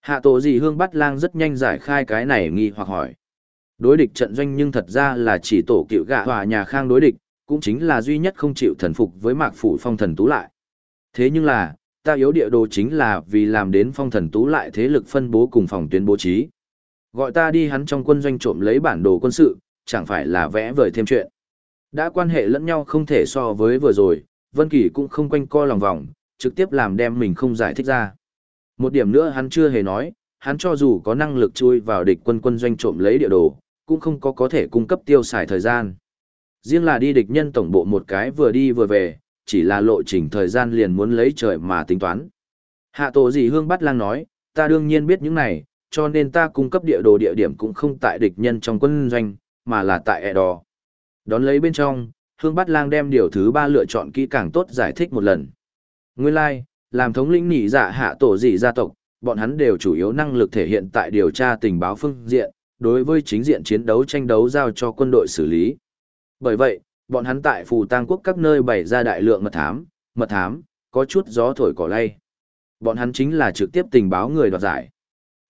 A: Hạ tổ gì hương bắt lang rất nhanh giải khai cái này nghi hoặc hỏi. Đối địch trận doanh nhưng thật ra là chỉ tổ cựu gạ hỏa nhà khang đối địch, cũng chính là duy nhất không chịu thần phục với mạc phủ phong thần tú lại. Thế nhưng là, ta yếu địa đồ chính là vì làm đến phong thần tú lại thế lực phân bố cùng phòng tuyến bố trí. Gọi ta đi hắn trong quân doanh trộm lấy bản đồ quân sự, chẳng phải là vẽ vời thêm chuyện. Đã quan hệ lẫn nhau không thể so với vừa rồi, Vân Kỳ cũng không quanh co lòng vòng, trực tiếp làm đem mình không giải thích ra. Một điểm nữa hắn chưa hề nói, hắn cho dù có năng lực chui vào địch quân quân doanh trộm lấy địa đồ, cũng không có có thể cung cấp tiêu xài thời gian. Riêng là đi địch nhân tổng bộ một cái vừa đi vừa về, chỉ là lộ trình thời gian liền muốn lấy trời mà tính toán. Hạ tổ gì hương bắt lang nói, ta đương nhiên biết những này, cho nên ta cung cấp địa đồ địa điểm cũng không tại địch nhân trong quân doanh, mà là tại ẹ đò. Đón lấy bên trong, hương bắt lang đem điều thứ ba lựa chọn kỹ càng tốt giải thích một lần. Nguyên lai, like, làm thống lĩnh nỉ dạ hạ tổ gì gia tộc, bọn hắn đều chủ yếu năng lực thể hiện tại điều tra tình báo phương diện, đối với chính diện chiến đấu tranh đấu giao cho quân đội xử lý. Bởi vậy, bọn hắn tại phù tang quốc các nơi bày ra đại lượng mật thám, mật thám, có chút gió thổi cỏ lay. Bọn hắn chính là trực tiếp tình báo người đoạt giải.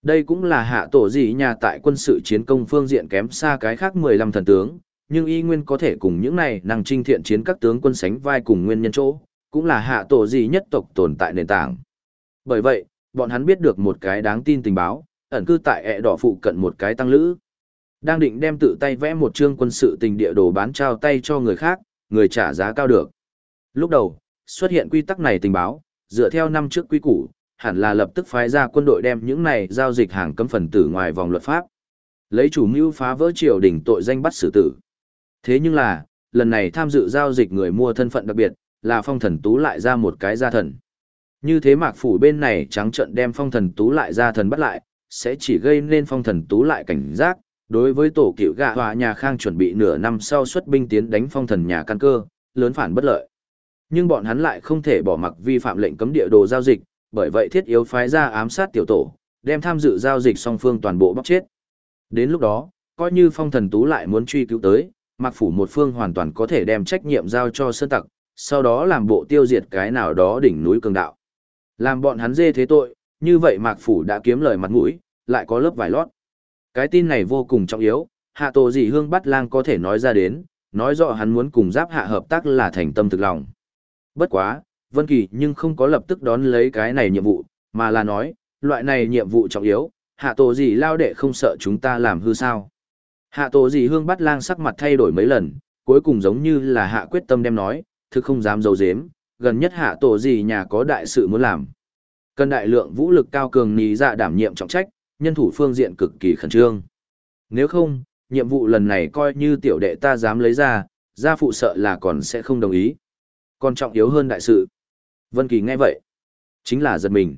A: Đây cũng là hạ tổ gì nhà tại quân sự chiến công phương diện kém xa cái khác 15 thần tướng, nhưng y nguyên có thể cùng những này năng trinh thiện chiến các tướng quân sánh vai cùng nguyên nhân chỗ, cũng là hạ tổ gì nhất tộc tồn tại nền tảng. Bởi vậy, bọn hắn biết được một cái đáng tin tình báo, ẩn cư tại ẹ đỏ phụ cận một cái tăng lữ. Đang định đem tự tay vẽ một chương quân sự tình địa đồ bán trao tay cho người khác, người trả giá cao được. Lúc đầu, xuất hiện quy tắc này tình báo, dựa theo năm trước quy củ, hẳn là lập tức phái ra quân đội đem những này giao dịch hàng cấm phần tử ngoài vòng luật pháp. Lấy chủ mưu phá vỡ triều đình tội danh bắt xử tử. Thế nhưng là, lần này tham dự giao dịch người mua thân phận đặc biệt, là phong thần tú lại ra một cái gia thần. Như thế mạc phủ bên này trắng trận đem phong thần tú lại gia thần bắt lại, sẽ chỉ gây nên phong thần tú lại cảnh giác, đối với tổ cựu gạ hòa nhà khang chuẩn bị nửa năm sau xuất binh tiến đánh phong thần nhà căn cơ, lớn phản bất lợi. Nhưng bọn hắn lại không thể bỏ mặc vi phạm lệnh cấm địa đồ giao dịch, bởi vậy thiết yếu phái ra ám sát tiểu tổ, đem tham dự giao dịch song phương toàn bộ bóc chết. Đến lúc đó, coi như phong thần tú lại muốn truy cứu tới, mặc phủ một phương hoàn toàn có thể đem trách nhiệm giao cho sơn tặc, sau đó làm bộ tiêu diệt cái nào đó đỉnh núi cường đạo. Làm bọn hắn dê thế tội, như vậy mạc phủ đã kiếm lời mặt mũi, lại có lớp vải lót. Cái tin này vô cùng trọng yếu, hạ tổ dị hương bắt lang có thể nói ra đến, nói rõ hắn muốn cùng giáp hạ hợp tác là thành tâm thực lòng. Bất quá, Vân Kỳ nhưng không có lập tức đón lấy cái này nhiệm vụ, mà là nói, loại này nhiệm vụ trọng yếu, hạ tổ dị lao đệ không sợ chúng ta làm hư sao. Hạ tổ dị hương bắt lang sắc mặt thay đổi mấy lần, cuối cùng giống như là hạ quyết tâm đem nói, thực không dám dấu dếm, gần nhất hạ tổ dị nhà có đại sự muốn làm. Cần đại lượng vũ lực cao cường nì dạ đảm nhiệm trọng trách, nhân thủ phương diện cực kỳ khẩn trương. Nếu không, nhiệm vụ lần này coi như tiểu đệ ta dám lấy ra, gia phụ sợ là còn sẽ không đồng ý. Còn trọng yếu hơn đại sự. Vân Kỳ nghe vậy, chính là giật mình.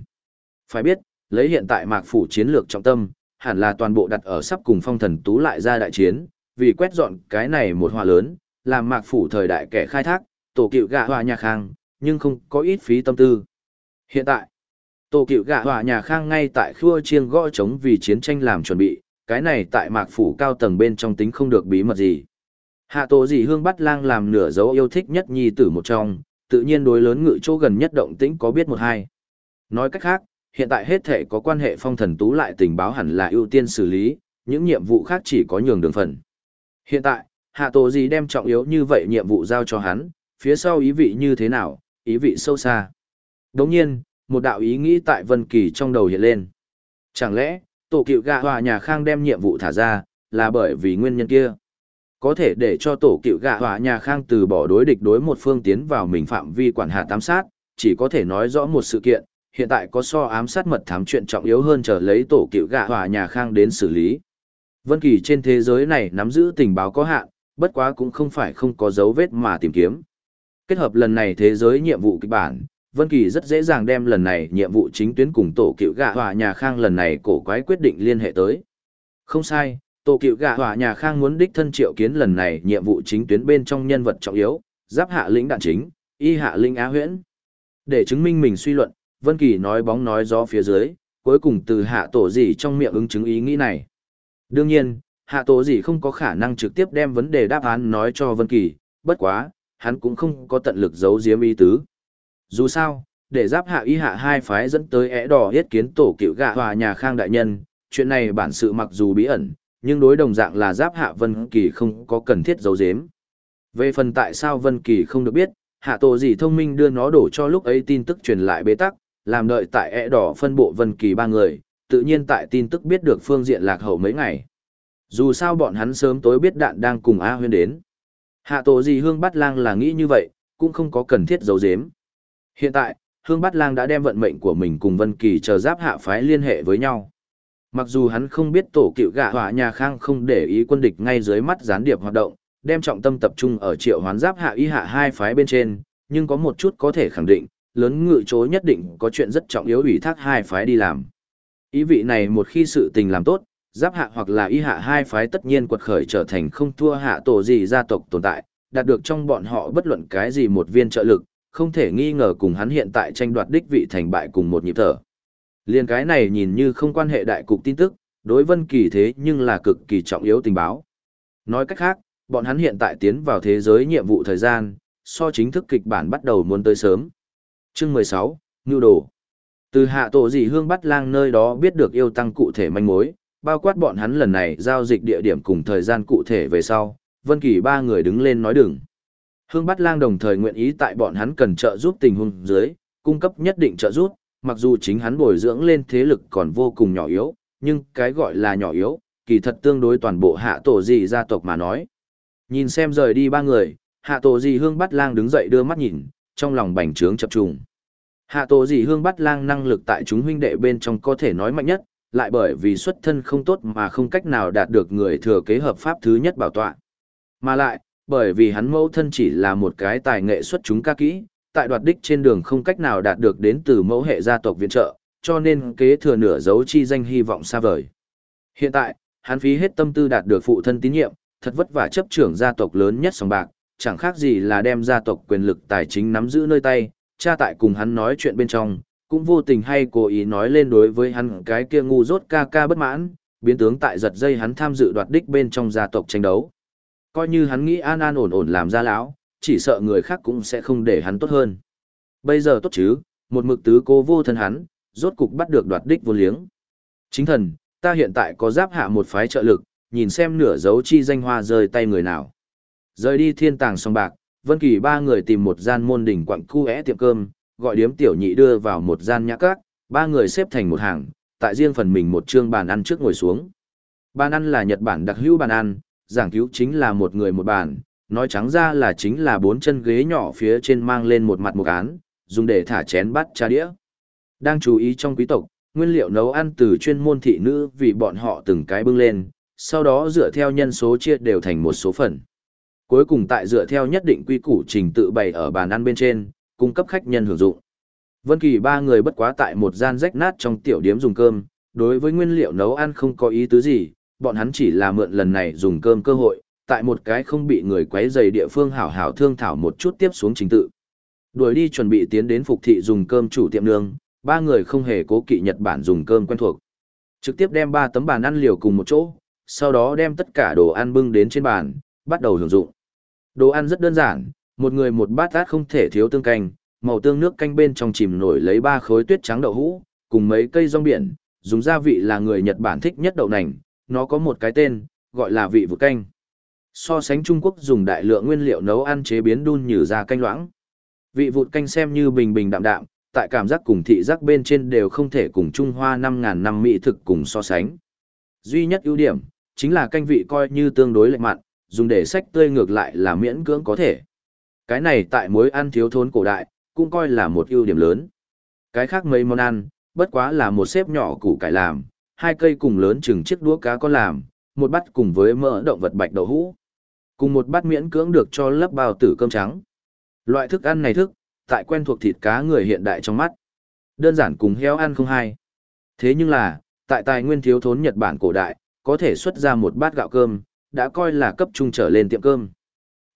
A: Phải biết, lấy hiện tại mạc phủ chiến lược trọng tâm, hẳn là toàn bộ đặt ở sắp cùng phong thần tú lại ra đại chiến, vì quét dọn cái này một hòa lớn, làm mạc phủ thời đại kẻ khai thác, tổ cựu gạ hòa nhà khang, nhưng không có ít phí tâm tư. Hiện tại, Tổ cựu gạ Hòa nhà khang ngay tại khua chiêng gõ trống vì chiến tranh làm chuẩn bị, cái này tại mạc phủ cao tầng bên trong tính không được bí mật gì. Hạ tổ gì hương bắt lang làm nửa dấu yêu thích nhất nhi tử một trong, tự nhiên đối lớn ngự chỗ gần nhất động tĩnh có biết một hai. Nói cách khác, hiện tại hết thể có quan hệ phong thần tú lại tình báo hẳn là ưu tiên xử lý, những nhiệm vụ khác chỉ có nhường đường phần. Hiện tại, hạ tổ gì đem trọng yếu như vậy nhiệm vụ giao cho hắn, phía sau ý vị như thế nào, ý vị sâu xa. Đồng nhiên, một đạo ý nghĩ tại Vân Kỳ trong đầu hiện lên. Chẳng lẽ, tổ cựu gạ hòa nhà khang đem nhiệm vụ thả ra, là bởi vì nguyên nhân kia. Có thể để cho tổ cựu gạ hòa nhà khang từ bỏ đối địch đối một phương tiến vào mình phạm vi quản hạt tám sát, chỉ có thể nói rõ một sự kiện, hiện tại có so ám sát mật thám chuyện trọng yếu hơn chờ lấy tổ cựu gạ hòa nhà khang đến xử lý. Vân Kỳ trên thế giới này nắm giữ tình báo có hạn, bất quá cũng không phải không có dấu vết mà tìm kiếm. Kết hợp lần này thế giới nhiệm vụ kịch bản, Vân Kỳ rất dễ dàng đem lần này nhiệm vụ chính tuyến cùng tổ cựu gạ hòa nhà khang lần này cổ quái quyết định liên hệ tới. Không sai, tổ cựu gạ hòa nhà khang muốn đích thân triệu kiến lần này nhiệm vụ chính tuyến bên trong nhân vật trọng yếu, giáp hạ lĩnh đạn chính, y hạ linh á huyễn. Để chứng minh mình suy luận, Vân Kỳ nói bóng nói gió phía dưới, cuối cùng từ hạ tổ gì trong miệng ứng chứng ý nghĩ này. Đương nhiên, hạ tổ gì không có khả năng trực tiếp đem vấn đề đáp án nói cho Vân Kỳ, bất quá, hắn cũng không có tận lực giấu giếm ý tứ. Dù sao, để giáp hạ y hạ hai phái dẫn tới é đỏ yết kiến tổ cựu gạ hòa nhà khang đại nhân, chuyện này bản sự mặc dù bí ẩn, nhưng đối đồng dạng là giáp hạ Vân Kỳ không có cần thiết giấu giếm. Về phần tại sao Vân Kỳ không được biết, hạ tổ gì thông minh đưa nó đổ cho lúc ấy tin tức truyền lại bế tắc, làm đợi tại é đỏ phân bộ Vân Kỳ ba người, tự nhiên tại tin tức biết được phương diện lạc hậu mấy ngày. Dù sao bọn hắn sớm tối biết đạn đang cùng A Huyên đến. Hạ tổ gì hương bắt lang là nghĩ như vậy, cũng không có cần thiết giấu giếm. Hiện tại, Hương Bát Lang đã đem vận mệnh của mình cùng Vân Kỳ chờ giáp hạ phái liên hệ với nhau. Mặc dù hắn không biết tổ cựu gạ hỏa nhà khang không để ý quân địch ngay dưới mắt gián điệp hoạt động, đem trọng tâm tập trung ở triệu hoán giáp hạ y hạ hai phái bên trên, nhưng có một chút có thể khẳng định, lớn ngự chối nhất định có chuyện rất trọng yếu ủy thác hai phái đi làm. Ý vị này một khi sự tình làm tốt, giáp hạ hoặc là y hạ hai phái tất nhiên quật khởi trở thành không thua hạ tổ gì gia tộc tồn tại, đạt được trong bọn họ bất luận cái gì một viên trợ lực, không thể nghi ngờ cùng hắn hiện tại tranh đoạt đích vị thành bại cùng một nhịp thở. Liên cái này nhìn như không quan hệ đại cục tin tức, đối Vân Kỳ thế nhưng là cực kỳ trọng yếu tình báo. Nói cách khác, bọn hắn hiện tại tiến vào thế giới nhiệm vụ thời gian, so chính thức kịch bản bắt đầu muốn tới sớm. Chương 16, Nưu Đồ. Từ hạ tổ dị hương bắt lang nơi đó biết được yêu tăng cụ thể manh mối, bao quát bọn hắn lần này giao dịch địa điểm cùng thời gian cụ thể về sau, Vân Kỳ ba người đứng lên nói đừng. Hương Bát Lang đồng thời nguyện ý tại bọn hắn cần trợ giúp tình huống dưới, cung cấp nhất định trợ giúp, mặc dù chính hắn bồi dưỡng lên thế lực còn vô cùng nhỏ yếu, nhưng cái gọi là nhỏ yếu, kỳ thật tương đối toàn bộ hạ tổ gì gia tộc mà nói. Nhìn xem rời đi ba người, hạ tổ gì Hương Bát Lang đứng dậy đưa mắt nhìn, trong lòng bành trướng chập trùng. Hạ tổ gì Hương Bát Lang năng lực tại chúng huynh đệ bên trong có thể nói mạnh nhất, lại bởi vì xuất thân không tốt mà không cách nào đạt được người thừa kế hợp pháp thứ nhất bảo tọa. Mà lại, bởi vì hắn mẫu thân chỉ là một cái tài nghệ xuất chúng ca kỹ, tại đoạt đích trên đường không cách nào đạt được đến từ mẫu hệ gia tộc viện trợ, cho nên kế thừa nửa dấu chi danh hy vọng xa vời. Hiện tại, hắn phí hết tâm tư đạt được phụ thân tín nhiệm, thật vất vả chấp trưởng gia tộc lớn nhất sòng bạc, chẳng khác gì là đem gia tộc quyền lực tài chính nắm giữ nơi tay, cha tại cùng hắn nói chuyện bên trong, cũng vô tình hay cố ý nói lên đối với hắn cái kia ngu dốt ca ca bất mãn, biến tướng tại giật dây hắn tham dự đoạt đích bên trong gia tộc tranh đấu coi như hắn nghĩ an an ổn ổn làm ra lão, chỉ sợ người khác cũng sẽ không để hắn tốt hơn. Bây giờ tốt chứ, một mực tứ cố vô thân hắn, rốt cục bắt được đoạt đích vô liếng. Chính thần, ta hiện tại có giáp hạ một phái trợ lực, nhìn xem nửa dấu chi danh hoa rơi tay người nào. Rời đi thiên tàng song bạc, Vân Kỳ ba người tìm một gian môn đỉnh quặng cu é tiệm cơm, gọi điếm tiểu nhị đưa vào một gian nhã các, ba người xếp thành một hàng, tại riêng phần mình một trương bàn ăn trước ngồi xuống. Bàn ăn là Nhật Bản đặc hữu bàn ăn, giảng cứu chính là một người một bàn, nói trắng ra là chính là bốn chân ghế nhỏ phía trên mang lên một mặt một án, dùng để thả chén bát trà đĩa. Đang chú ý trong quý tộc, nguyên liệu nấu ăn từ chuyên môn thị nữ vì bọn họ từng cái bưng lên, sau đó dựa theo nhân số chia đều thành một số phần. Cuối cùng tại dựa theo nhất định quy củ trình tự bày ở bàn ăn bên trên, cung cấp khách nhân hưởng dụng. Vân Kỳ ba người bất quá tại một gian rách nát trong tiểu điếm dùng cơm, đối với nguyên liệu nấu ăn không có ý tứ gì, bọn hắn chỉ là mượn lần này dùng cơm cơ hội, tại một cái không bị người quấy rầy địa phương hảo hảo thương thảo một chút tiếp xuống chính tự. Đuổi đi chuẩn bị tiến đến phục thị dùng cơm chủ tiệm nương, ba người không hề cố kỵ Nhật Bản dùng cơm quen thuộc. Trực tiếp đem ba tấm bàn ăn liều cùng một chỗ, sau đó đem tất cả đồ ăn bưng đến trên bàn, bắt đầu hưởng dụng. Đồ ăn rất đơn giản, một người một bát át không thể thiếu tương canh, màu tương nước canh bên trong chìm nổi lấy ba khối tuyết trắng đậu hũ, cùng mấy cây rong biển, dùng gia vị là người Nhật Bản thích nhất đậu nành, nó có một cái tên, gọi là vị vực canh. So sánh Trung Quốc dùng đại lượng nguyên liệu nấu ăn chế biến đun như ra canh loãng. Vị vụt canh xem như bình bình đạm đạm, tại cảm giác cùng thị giác bên trên đều không thể cùng Trung Hoa 5.000 năm mỹ thực cùng so sánh. Duy nhất ưu điểm, chính là canh vị coi như tương đối lệch mặn, dùng để sách tươi ngược lại là miễn cưỡng có thể. Cái này tại mối ăn thiếu thốn cổ đại, cũng coi là một ưu điểm lớn. Cái khác mấy món ăn, bất quá là một xếp nhỏ củ cải làm, hai cây cùng lớn chừng chiếc đũa cá con làm, một bát cùng với mỡ động vật bạch đậu hũ. Cùng một bát miễn cưỡng được cho lớp bao tử cơm trắng. Loại thức ăn này thức, tại quen thuộc thịt cá người hiện đại trong mắt. Đơn giản cùng heo ăn không hay. Thế nhưng là, tại tài nguyên thiếu thốn Nhật Bản cổ đại, có thể xuất ra một bát gạo cơm, đã coi là cấp trung trở lên tiệm cơm.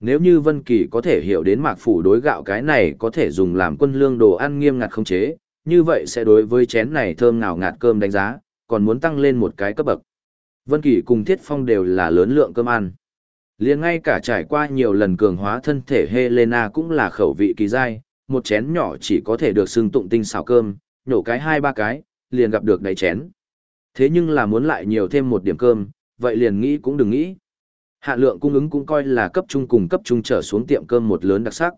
A: Nếu như Vân Kỳ có thể hiểu đến mạc phủ đối gạo cái này có thể dùng làm quân lương đồ ăn nghiêm ngặt không chế, như vậy sẽ đối với chén này thơm ngào ngạt cơm đánh giá, còn muốn tăng lên một cái cấp bậc. Vân Kỳ cùng Thiết Phong đều là lớn lượng cơm ăn. Liền ngay cả trải qua nhiều lần cường hóa thân thể Helena cũng là khẩu vị kỳ dai, một chén nhỏ chỉ có thể được xưng tụng tinh xào cơm, nhổ cái hai ba cái, liền gặp được đầy chén. Thế nhưng là muốn lại nhiều thêm một điểm cơm, vậy liền nghĩ cũng đừng nghĩ. hạ lượng cung ứng cũng coi là cấp trung cùng cấp trung trở xuống tiệm cơm một lớn đặc sắc.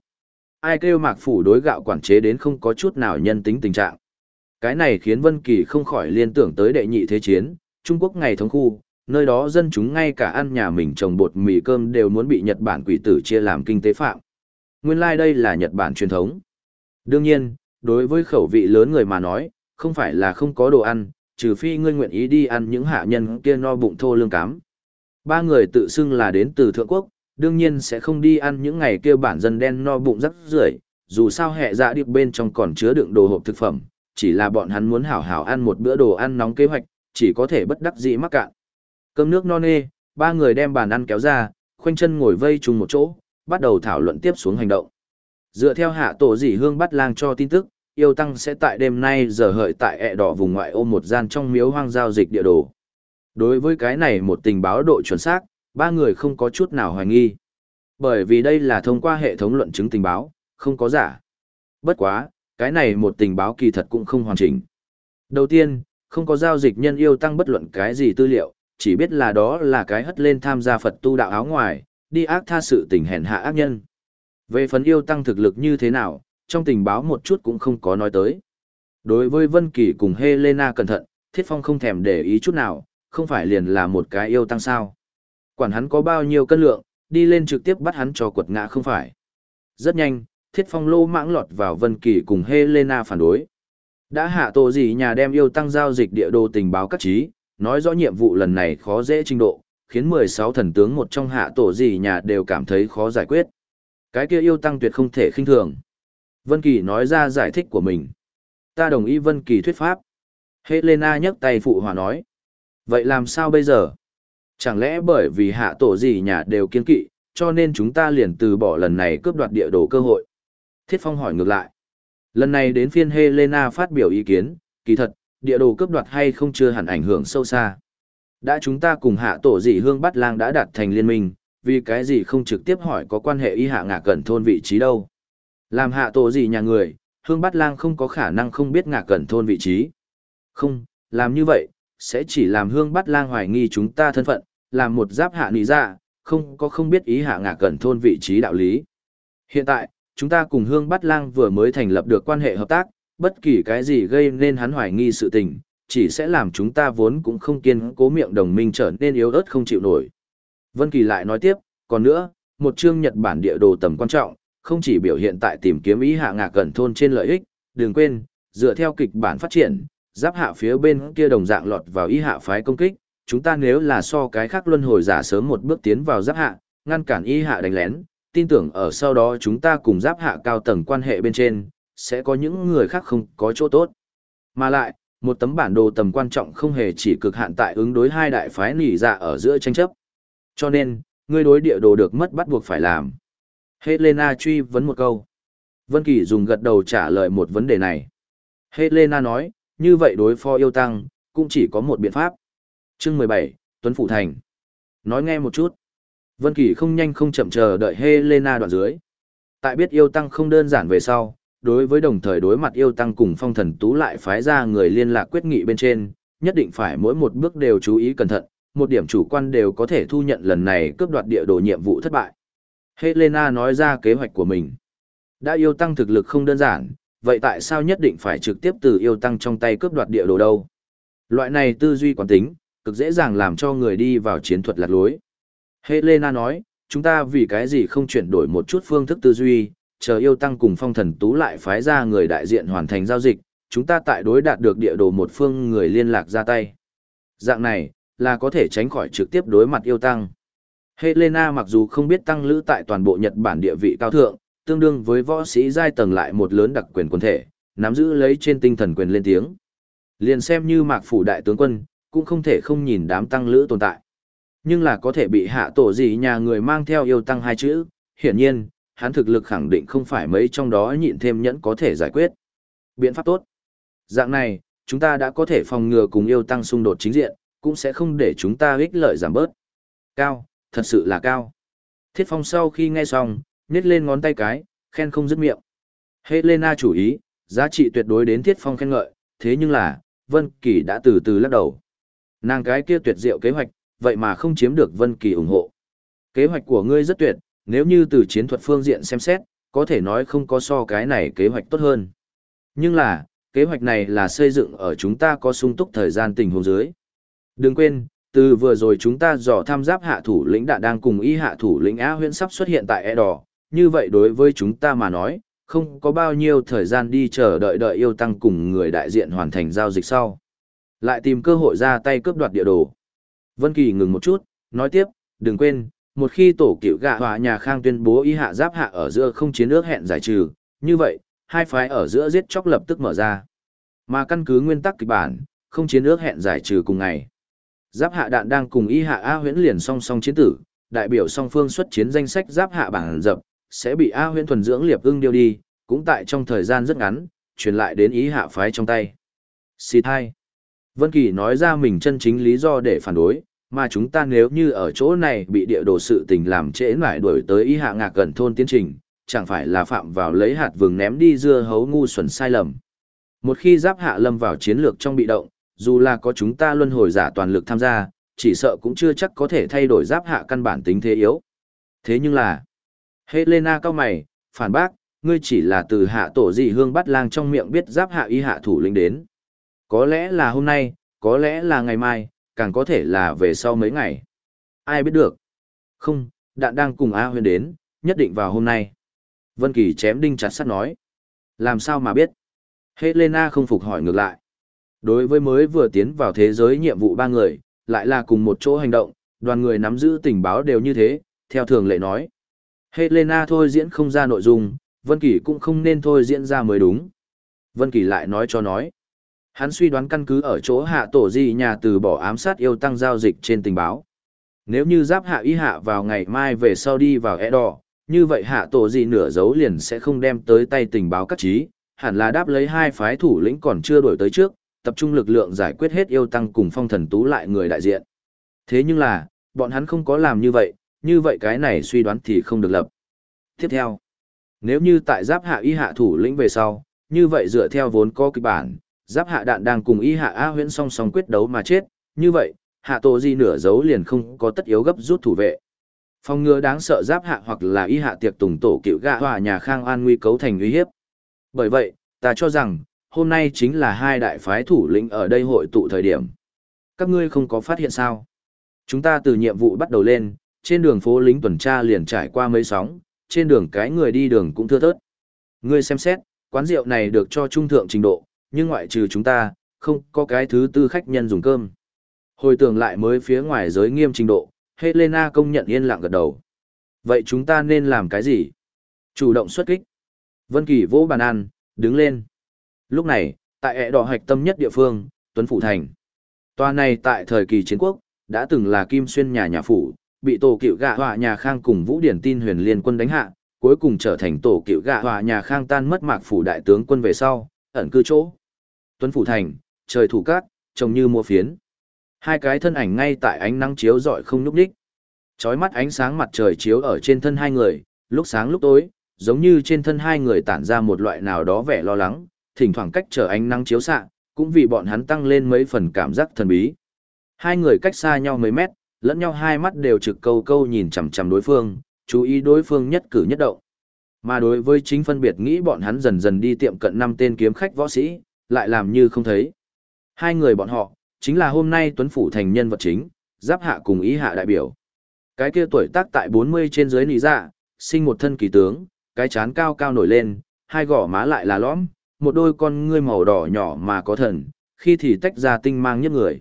A: Ai kêu mạc phủ đối gạo quản chế đến không có chút nào nhân tính tình trạng. Cái này khiến Vân Kỳ không khỏi liên tưởng tới đệ nhị thế chiến, Trung Quốc ngày thống khu, nơi đó dân chúng ngay cả ăn nhà mình trồng bột mì cơm đều muốn bị Nhật Bản quỷ tử chia làm kinh tế phạm. Nguyên lai like đây là Nhật Bản truyền thống. Đương nhiên, đối với khẩu vị lớn người mà nói, không phải là không có đồ ăn, trừ phi ngươi nguyện ý đi ăn những hạ nhân kia no bụng thô lương cám. Ba người tự xưng là đến từ Thượng Quốc, đương nhiên sẽ không đi ăn những ngày kia bản dân đen no bụng rắc rưởi, dù sao hệ dạ điệp bên trong còn chứa đựng đồ hộp thực phẩm, chỉ là bọn hắn muốn hảo hảo ăn một bữa đồ ăn nóng kế hoạch, chỉ có thể bất đắc dĩ mắc cạn. Cơm nước no nê, ba người đem bàn ăn kéo ra, khoanh chân ngồi vây chung một chỗ, bắt đầu thảo luận tiếp xuống hành động. Dựa theo hạ tổ dị hương bắt lang cho tin tức, yêu tăng sẽ tại đêm nay giờ hợi tại ẹ đỏ vùng ngoại ô một gian trong miếu hoang giao dịch địa đồ. Đối với cái này một tình báo độ chuẩn xác, ba người không có chút nào hoài nghi. Bởi vì đây là thông qua hệ thống luận chứng tình báo, không có giả. Bất quá, cái này một tình báo kỳ thật cũng không hoàn chỉnh. Đầu tiên, không có giao dịch nhân yêu tăng bất luận cái gì tư liệu, chỉ biết là đó là cái hất lên tham gia Phật tu đạo áo ngoài, đi ác tha sự tình hèn hạ ác nhân. Về phần yêu tăng thực lực như thế nào, trong tình báo một chút cũng không có nói tới. Đối với Vân Kỳ cùng Helena cẩn thận, Thiết Phong không thèm để ý chút nào, không phải liền là một cái yêu tăng sao. Quản hắn có bao nhiêu cân lượng, đi lên trực tiếp bắt hắn cho quật ngã không phải. Rất nhanh, Thiết Phong lô mãng lọt vào Vân Kỳ cùng Helena phản đối. Đã hạ tổ gì nhà đem yêu tăng giao dịch địa đồ tình báo các trí, nói rõ nhiệm vụ lần này khó dễ trình độ, khiến 16 thần tướng một trong hạ tổ gì nhà đều cảm thấy khó giải quyết. Cái kia yêu tăng tuyệt không thể khinh thường. Vân Kỳ nói ra giải thích của mình. Ta đồng ý Vân Kỳ thuyết pháp. Helena nhấc tay phụ hòa nói. Vậy làm sao bây giờ? Chẳng lẽ bởi vì hạ tổ gì nhà đều kiên kỵ, cho nên chúng ta liền từ bỏ lần này cướp đoạt địa đồ cơ hội? Thiết Phong hỏi ngược lại. Lần này đến phiên Helena phát biểu ý kiến, kỳ thật, địa đồ cướp đoạt hay không chưa hẳn ảnh hưởng sâu xa. Đã chúng ta cùng hạ tổ dị hương bắt lang đã đạt thành liên minh, vì cái gì không trực tiếp hỏi có quan hệ y hạ ngạ cẩn thôn vị trí đâu. Làm hạ tổ dị nhà người, hương bắt lang không có khả năng không biết ngạ cẩn thôn vị trí. Không, làm như vậy, sẽ chỉ làm hương bắt lang hoài nghi chúng ta thân phận, làm một giáp hạ nị ra, không có không biết ý hạ ngạ cẩn thôn vị trí đạo lý. Hiện tại, chúng ta cùng hương Bát lang vừa mới thành lập được quan hệ hợp tác, bất kỳ cái gì gây nên hắn hoài nghi sự tình, chỉ sẽ làm chúng ta vốn cũng không kiên cố miệng đồng minh trở nên yếu ớt không chịu nổi. Vân Kỳ lại nói tiếp, còn nữa, một chương Nhật Bản địa đồ tầm quan trọng, không chỉ biểu hiện tại tìm kiếm ý hạ ngạc gần thôn trên lợi ích, đừng quên, dựa theo kịch bản phát triển, giáp hạ phía bên kia đồng dạng lọt vào ý hạ phái công kích, chúng ta nếu là so cái khác luân hồi giả sớm một bước tiến vào giáp hạ, ngăn cản ý hạ đánh lén, tin tưởng ở sau đó chúng ta cùng giáp hạ cao tầng quan hệ bên trên, sẽ có những người khác không có chỗ tốt. Mà lại, một tấm bản đồ tầm quan trọng không hề chỉ cực hạn tại ứng đối hai đại phái nỉ dạ ở giữa tranh chấp. Cho nên, ngươi đối địa đồ được mất bắt buộc phải làm. Helena truy vấn một câu. Vân Kỳ dùng gật đầu trả lời một vấn đề này. Helena nói, như vậy đối phó yêu tăng, cũng chỉ có một biện pháp. Chương 17, Tuấn Phụ Thành. Nói nghe một chút. Vân Kỳ không nhanh không chậm chờ đợi Helena đoạn dưới. Tại biết yêu tăng không đơn giản về sau, đối với đồng thời đối mặt yêu tăng cùng phong thần tú lại phái ra người liên lạc quyết nghị bên trên, nhất định phải mỗi một bước đều chú ý cẩn thận, một điểm chủ quan đều có thể thu nhận lần này cướp đoạt địa đồ nhiệm vụ thất bại. Helena nói ra kế hoạch của mình. Đã yêu tăng thực lực không đơn giản, vậy tại sao nhất định phải trực tiếp từ yêu tăng trong tay cướp đoạt địa đồ đâu? Loại này tư duy quán tính, cực dễ dàng làm cho người đi vào chiến thuật lạc lối. Helena nói, chúng ta vì cái gì không chuyển đổi một chút phương thức tư duy, chờ yêu tăng cùng phong thần tú lại phái ra người đại diện hoàn thành giao dịch, chúng ta tại đối đạt được địa đồ một phương người liên lạc ra tay. Dạng này, là có thể tránh khỏi trực tiếp đối mặt yêu tăng. Helena mặc dù không biết tăng lữ tại toàn bộ Nhật Bản địa vị cao thượng, tương đương với võ sĩ giai tầng lại một lớn đặc quyền quân thể, nắm giữ lấy trên tinh thần quyền lên tiếng. Liền xem như mạc phủ đại tướng quân, cũng không thể không nhìn đám tăng lữ tồn tại. Nhưng là có thể bị hạ tổ gì nhà người mang theo yêu tăng hai chữ, hiển nhiên, hắn thực lực khẳng định không phải mấy trong đó nhịn thêm nhẫn có thể giải quyết. Biện pháp tốt. Dạng này, chúng ta đã có thể phòng ngừa cùng yêu tăng xung đột chính diện, cũng sẽ không để chúng ta ích lợi giảm bớt. Cao, thật sự là cao. Thiết phong sau khi nghe xong, nhét lên ngón tay cái, khen không dứt miệng. Helena chủ ý, giá trị tuyệt đối đến thiết phong khen ngợi, thế nhưng là, Vân Kỳ đã từ từ lắc đầu. Nàng cái kia tuyệt diệu kế hoạch, vậy mà không chiếm được Vân Kỳ ủng hộ. Kế hoạch của ngươi rất tuyệt, nếu như từ chiến thuật phương diện xem xét, có thể nói không có so cái này kế hoạch tốt hơn. Nhưng là, kế hoạch này là xây dựng ở chúng ta có sung túc thời gian tình huống dưới. Đừng quên, từ vừa rồi chúng ta dò tham giáp hạ thủ lĩnh đã đang cùng y hạ thủ lĩnh Á huyễn sắp xuất hiện tại e đỏ, như vậy đối với chúng ta mà nói, không có bao nhiêu thời gian đi chờ đợi đợi yêu tăng cùng người đại diện hoàn thành giao dịch sau. Lại tìm cơ hội ra tay cướp đoạt địa đồ. Vân Kỳ ngừng một chút, nói tiếp, đừng quên, một khi tổ cựu gạ hòa nhà khang tuyên bố ý hạ giáp hạ ở giữa không chiến ước hẹn giải trừ, như vậy, hai phái ở giữa giết chóc lập tức mở ra. Mà căn cứ nguyên tắc kịch bản, không chiến ước hẹn giải trừ cùng ngày. Giáp hạ đạn đang cùng y hạ A huyễn liền song song chiến tử, đại biểu song phương xuất chiến danh sách giáp hạ bảng dập, sẽ bị A huyễn thuần dưỡng liệp ưng điêu đi, cũng tại trong thời gian rất ngắn, truyền lại đến ý hạ phái trong tay. Xịt hai. Vân Kỳ nói ra mình chân chính lý do để phản đối, mà chúng ta nếu như ở chỗ này bị địa đồ sự tình làm trễ nải đuổi tới y hạ ngạc gần thôn tiến trình, chẳng phải là phạm vào lấy hạt vừng ném đi dưa hấu ngu xuẩn sai lầm. Một khi giáp hạ lâm vào chiến lược trong bị động, dù là có chúng ta luân hồi giả toàn lực tham gia, chỉ sợ cũng chưa chắc có thể thay đổi giáp hạ căn bản tính thế yếu. Thế nhưng là, Helena cao mày, phản bác, ngươi chỉ là từ hạ tổ dị hương bắt lang trong miệng biết giáp hạ y hạ thủ lĩnh đến. Có lẽ là hôm nay, có lẽ là ngày mai, càng có thể là về sau mấy ngày. Ai biết được? Không, đạn đang cùng A huyền đến, nhất định vào hôm nay. Vân Kỳ chém đinh chặt sắt nói. Làm sao mà biết? Helena không phục hỏi ngược lại. Đối với mới vừa tiến vào thế giới nhiệm vụ ba người, lại là cùng một chỗ hành động, đoàn người nắm giữ tình báo đều như thế, theo thường lệ nói. Helena thôi diễn không ra nội dung, Vân Kỳ cũng không nên thôi diễn ra mới đúng. Vân Kỳ lại nói cho nói. Hắn suy đoán căn cứ ở chỗ hạ tổ di nhà từ bỏ ám sát yêu tăng giao dịch trên tình báo. Nếu như giáp hạ y hạ vào ngày mai về sau đi vào e đỏ, như vậy hạ tổ di nửa dấu liền sẽ không đem tới tay tình báo các trí, hẳn là đáp lấy hai phái thủ lĩnh còn chưa đổi tới trước, tập trung lực lượng giải quyết hết yêu tăng cùng phong thần tú lại người đại diện. Thế nhưng là, bọn hắn không có làm như vậy, như vậy cái này suy đoán thì không được lập. Tiếp theo, nếu như tại giáp hạ y hạ thủ lĩnh về sau, như vậy dựa theo vốn có kịch bản, giáp hạ đạn đang cùng y hạ A huyễn song song quyết đấu mà chết, như vậy, hạ tổ di nửa dấu liền không có tất yếu gấp rút thủ vệ. Phong ngừa đáng sợ giáp hạ hoặc là y hạ tiệc tùng tổ cựu gạ hòa nhà khang an nguy cấu thành uy hiếp. Bởi vậy, ta cho rằng, hôm nay chính là hai đại phái thủ lĩnh ở đây hội tụ thời điểm. Các ngươi không có phát hiện sao? Chúng ta từ nhiệm vụ bắt đầu lên, trên đường phố lính tuần tra liền trải qua mấy sóng, trên đường cái người đi đường cũng thưa thớt. Ngươi xem xét, quán rượu này được cho trung thượng trình độ, nhưng ngoại trừ chúng ta, không có cái thứ tư khách nhân dùng cơm. Hồi tưởng lại mới phía ngoài giới nghiêm trình độ, Helena công nhận yên lặng gật đầu. Vậy chúng ta nên làm cái gì? Chủ động xuất kích. Vân Kỳ vỗ bàn ăn, đứng lên. Lúc này, tại ẹ đỏ hạch tâm nhất địa phương, Tuấn Phủ Thành. Tòa này tại thời kỳ chiến quốc, đã từng là kim xuyên nhà nhà phủ, bị tổ cựu gạ hòa nhà khang cùng vũ điển tin huyền liên quân đánh hạ, cuối cùng trở thành tổ cựu gạ hòa nhà khang tan mất mạc phủ đại tướng quân về sau, ẩn cư chỗ. Tuấn Phủ Thành, trời thủ cát, trông như mua phiến. Hai cái thân ảnh ngay tại ánh nắng chiếu rọi không nhúc đích. Chói mắt ánh sáng mặt trời chiếu ở trên thân hai người, lúc sáng lúc tối, giống như trên thân hai người tản ra một loại nào đó vẻ lo lắng, thỉnh thoảng cách trở ánh nắng chiếu xạ, cũng vì bọn hắn tăng lên mấy phần cảm giác thần bí. Hai người cách xa nhau mấy mét, lẫn nhau hai mắt đều trực câu câu nhìn chằm chằm đối phương, chú ý đối phương nhất cử nhất động. Mà đối với chính phân biệt nghĩ bọn hắn dần dần đi tiệm cận năm tên kiếm khách võ sĩ, lại làm như không thấy. Hai người bọn họ, chính là hôm nay Tuấn Phủ thành nhân vật chính, giáp hạ cùng ý hạ đại biểu. Cái kia tuổi tác tại 40 trên dưới nỉ dạ, sinh một thân kỳ tướng, cái chán cao cao nổi lên, hai gò má lại là lõm, một đôi con ngươi màu đỏ nhỏ mà có thần, khi thì tách ra tinh mang nhất người.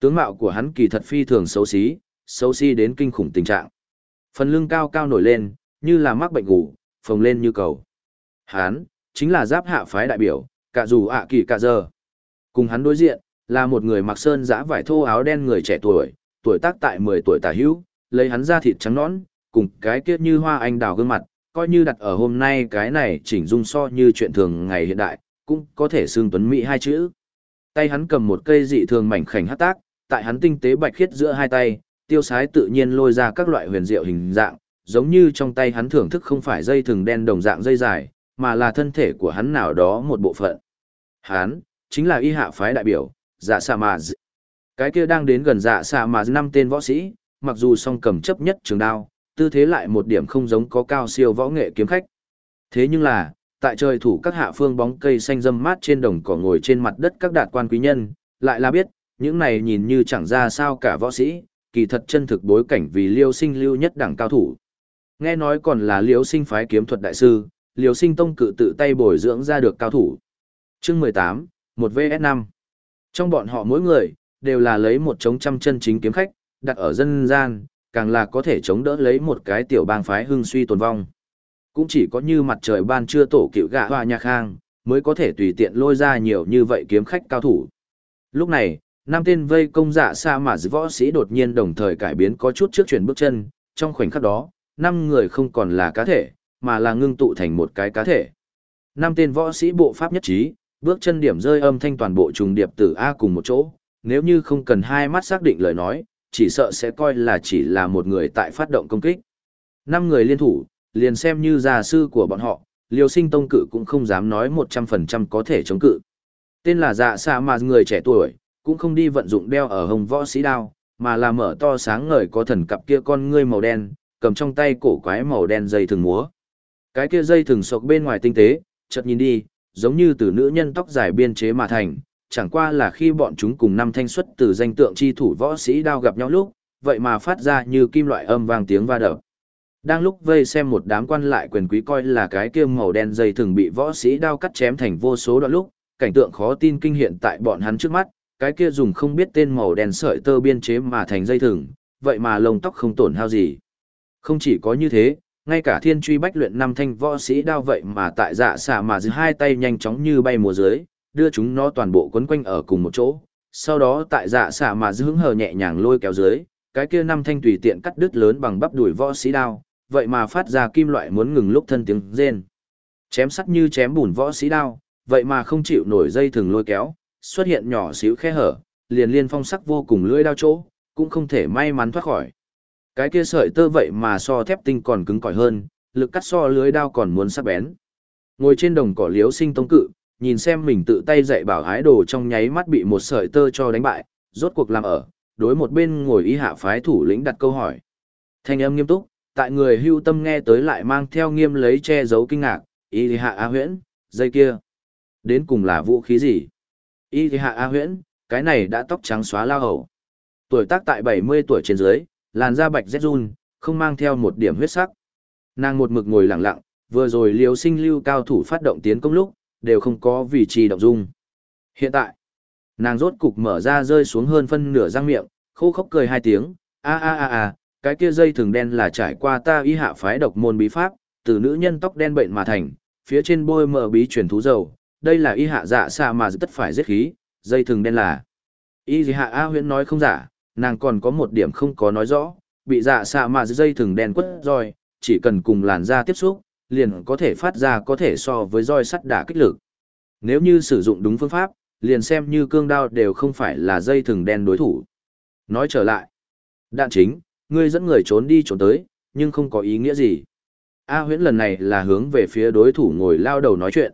A: Tướng mạo của hắn kỳ thật phi thường xấu xí, xấu xí đến kinh khủng tình trạng. Phần lưng cao cao nổi lên, như là mắc bệnh ngủ, phồng lên như cầu. Hắn, chính là giáp hạ phái đại biểu, cả dù ạ kỳ cả giờ. Cùng hắn đối diện, là một người mặc sơn giã vải thô áo đen người trẻ tuổi, tuổi tác tại 10 tuổi tả hữu, lấy hắn ra thịt trắng nõn, cùng cái kia như hoa anh đào gương mặt, coi như đặt ở hôm nay cái này chỉnh dung so như chuyện thường ngày hiện đại, cũng có thể xương tuấn mỹ hai chữ. Tay hắn cầm một cây dị thường mảnh khảnh hát tác, tại hắn tinh tế bạch khiết giữa hai tay, tiêu sái tự nhiên lôi ra các loại huyền diệu hình dạng, giống như trong tay hắn thưởng thức không phải dây thừng đen đồng dạng dây dài, mà là thân thể của hắn nào đó một bộ phận. Hắn, chính là y hạ phái đại biểu, dạ sa mà d... Cái kia đang đến gần dạ sa mà năm tên võ sĩ, mặc dù song cầm chấp nhất trường đao, tư thế lại một điểm không giống có cao siêu võ nghệ kiếm khách. Thế nhưng là, tại trời thủ các hạ phương bóng cây xanh râm mát trên đồng cỏ ngồi trên mặt đất các đạt quan quý nhân, lại là biết, những này nhìn như chẳng ra sao cả võ sĩ, kỳ thật chân thực bối cảnh vì liêu sinh lưu nhất đẳng cao thủ. Nghe nói còn là liêu sinh phái kiếm thuật đại sư, liều sinh tông cự tự tay bồi dưỡng ra được cao thủ. Chương 18, một vs 5 Trong bọn họ mỗi người, đều là lấy một chống trăm chân chính kiếm khách, đặt ở dân gian, càng là có thể chống đỡ lấy một cái tiểu bang phái hưng suy tồn vong. Cũng chỉ có như mặt trời ban chưa tổ cựu gạ hoa nhà khang, mới có thể tùy tiện lôi ra nhiều như vậy kiếm khách cao thủ. Lúc này, năm tên vây công dạ xa mà võ sĩ đột nhiên đồng thời cải biến có chút trước chuyển bước chân, trong khoảnh khắc đó, năm người không còn là cá thể, mà là ngưng tụ thành một cái cá thể. Năm tên võ sĩ bộ pháp nhất trí, bước chân điểm rơi âm thanh toàn bộ trùng điệp từ A cùng một chỗ, nếu như không cần hai mắt xác định lời nói, chỉ sợ sẽ coi là chỉ là một người tại phát động công kích. Năm người liên thủ, liền xem như già sư của bọn họ, liều sinh tông cự cũng không dám nói 100% có thể chống cự. Tên là dạ xạ mà người trẻ tuổi, cũng không đi vận dụng đeo ở hồng võ sĩ đao, mà là mở to sáng ngời có thần cặp kia con ngươi màu đen, cầm trong tay cổ quái màu đen dây thường múa. Cái kia dây thừng sộc bên ngoài tinh tế, chợt nhìn đi, giống như từ nữ nhân tóc dài biên chế mà thành, chẳng qua là khi bọn chúng cùng năm thanh xuất từ danh tượng chi thủ võ sĩ đao gặp nhau lúc, vậy mà phát ra như kim loại âm vang tiếng va đập. Đang lúc vây xem một đám quan lại quyền quý coi là cái kia màu đen dây thường bị võ sĩ đao cắt chém thành vô số đoạn lúc, cảnh tượng khó tin kinh hiện tại bọn hắn trước mắt, cái kia dùng không biết tên màu đen sợi tơ biên chế mà thành dây thừng, vậy mà lông tóc không tổn hao gì. Không chỉ có như thế, ngay cả thiên truy bách luyện năm thanh võ sĩ đao vậy mà tại dạ xả mà giữ hai tay nhanh chóng như bay mùa dưới, đưa chúng nó toàn bộ quấn quanh ở cùng một chỗ. Sau đó tại dạ xả mà giữ hứng hờ nhẹ nhàng lôi kéo dưới, cái kia năm thanh tùy tiện cắt đứt lớn bằng bắp đuổi võ sĩ đao, vậy mà phát ra kim loại muốn ngừng lúc thân tiếng rên. Chém sắt như chém bùn võ sĩ đao, vậy mà không chịu nổi dây thừng lôi kéo, xuất hiện nhỏ xíu khe hở, liền liên phong sắc vô cùng lưỡi đao chỗ, cũng không thể may mắn thoát khỏi. Cái kia sợi tơ vậy mà so thép tinh còn cứng cỏi hơn, lực cắt so lưới đao còn muốn sắc bén. Ngồi trên đồng cỏ liếu sinh tông cự, nhìn xem mình tự tay dạy bảo hái đồ trong nháy mắt bị một sợi tơ cho đánh bại, rốt cuộc làm ở, đối một bên ngồi ý hạ phái thủ lĩnh đặt câu hỏi. Thanh âm nghiêm túc, tại người hưu tâm nghe tới lại mang theo nghiêm lấy che giấu kinh ngạc, ý hạ A huyễn, dây kia. Đến cùng là vũ khí gì? Y hạ A huyễn, cái này đã tóc trắng xóa lao hầu. Tuổi tác tại 70 tuổi trên dưới, làn da bạch rét run, không mang theo một điểm huyết sắc. Nàng một mực ngồi lặng lặng, vừa rồi liều sinh lưu cao thủ phát động tiến công lúc, đều không có vị trí động dung. Hiện tại, nàng rốt cục mở ra rơi xuống hơn phân nửa răng miệng, khô khốc cười hai tiếng, a a a a, cái kia dây thường đen là trải qua ta y hạ phái độc môn bí pháp, từ nữ nhân tóc đen bệnh mà thành, phía trên bôi mờ bí truyền thú dầu, đây là y hạ dạ xa mà tất phải giết khí, dây thường đen là. Y hạ A huyễn nói không giả, nàng còn có một điểm không có nói rõ, bị dạ xạ mà dây thừng đen quất roi, chỉ cần cùng làn da tiếp xúc, liền có thể phát ra có thể so với roi sắt đả kích lực. Nếu như sử dụng đúng phương pháp, liền xem như cương đao đều không phải là dây thừng đen đối thủ. Nói trở lại, đạn chính, ngươi dẫn người trốn đi trốn tới, nhưng không có ý nghĩa gì. A huyễn lần này là hướng về phía đối thủ ngồi lao đầu nói chuyện.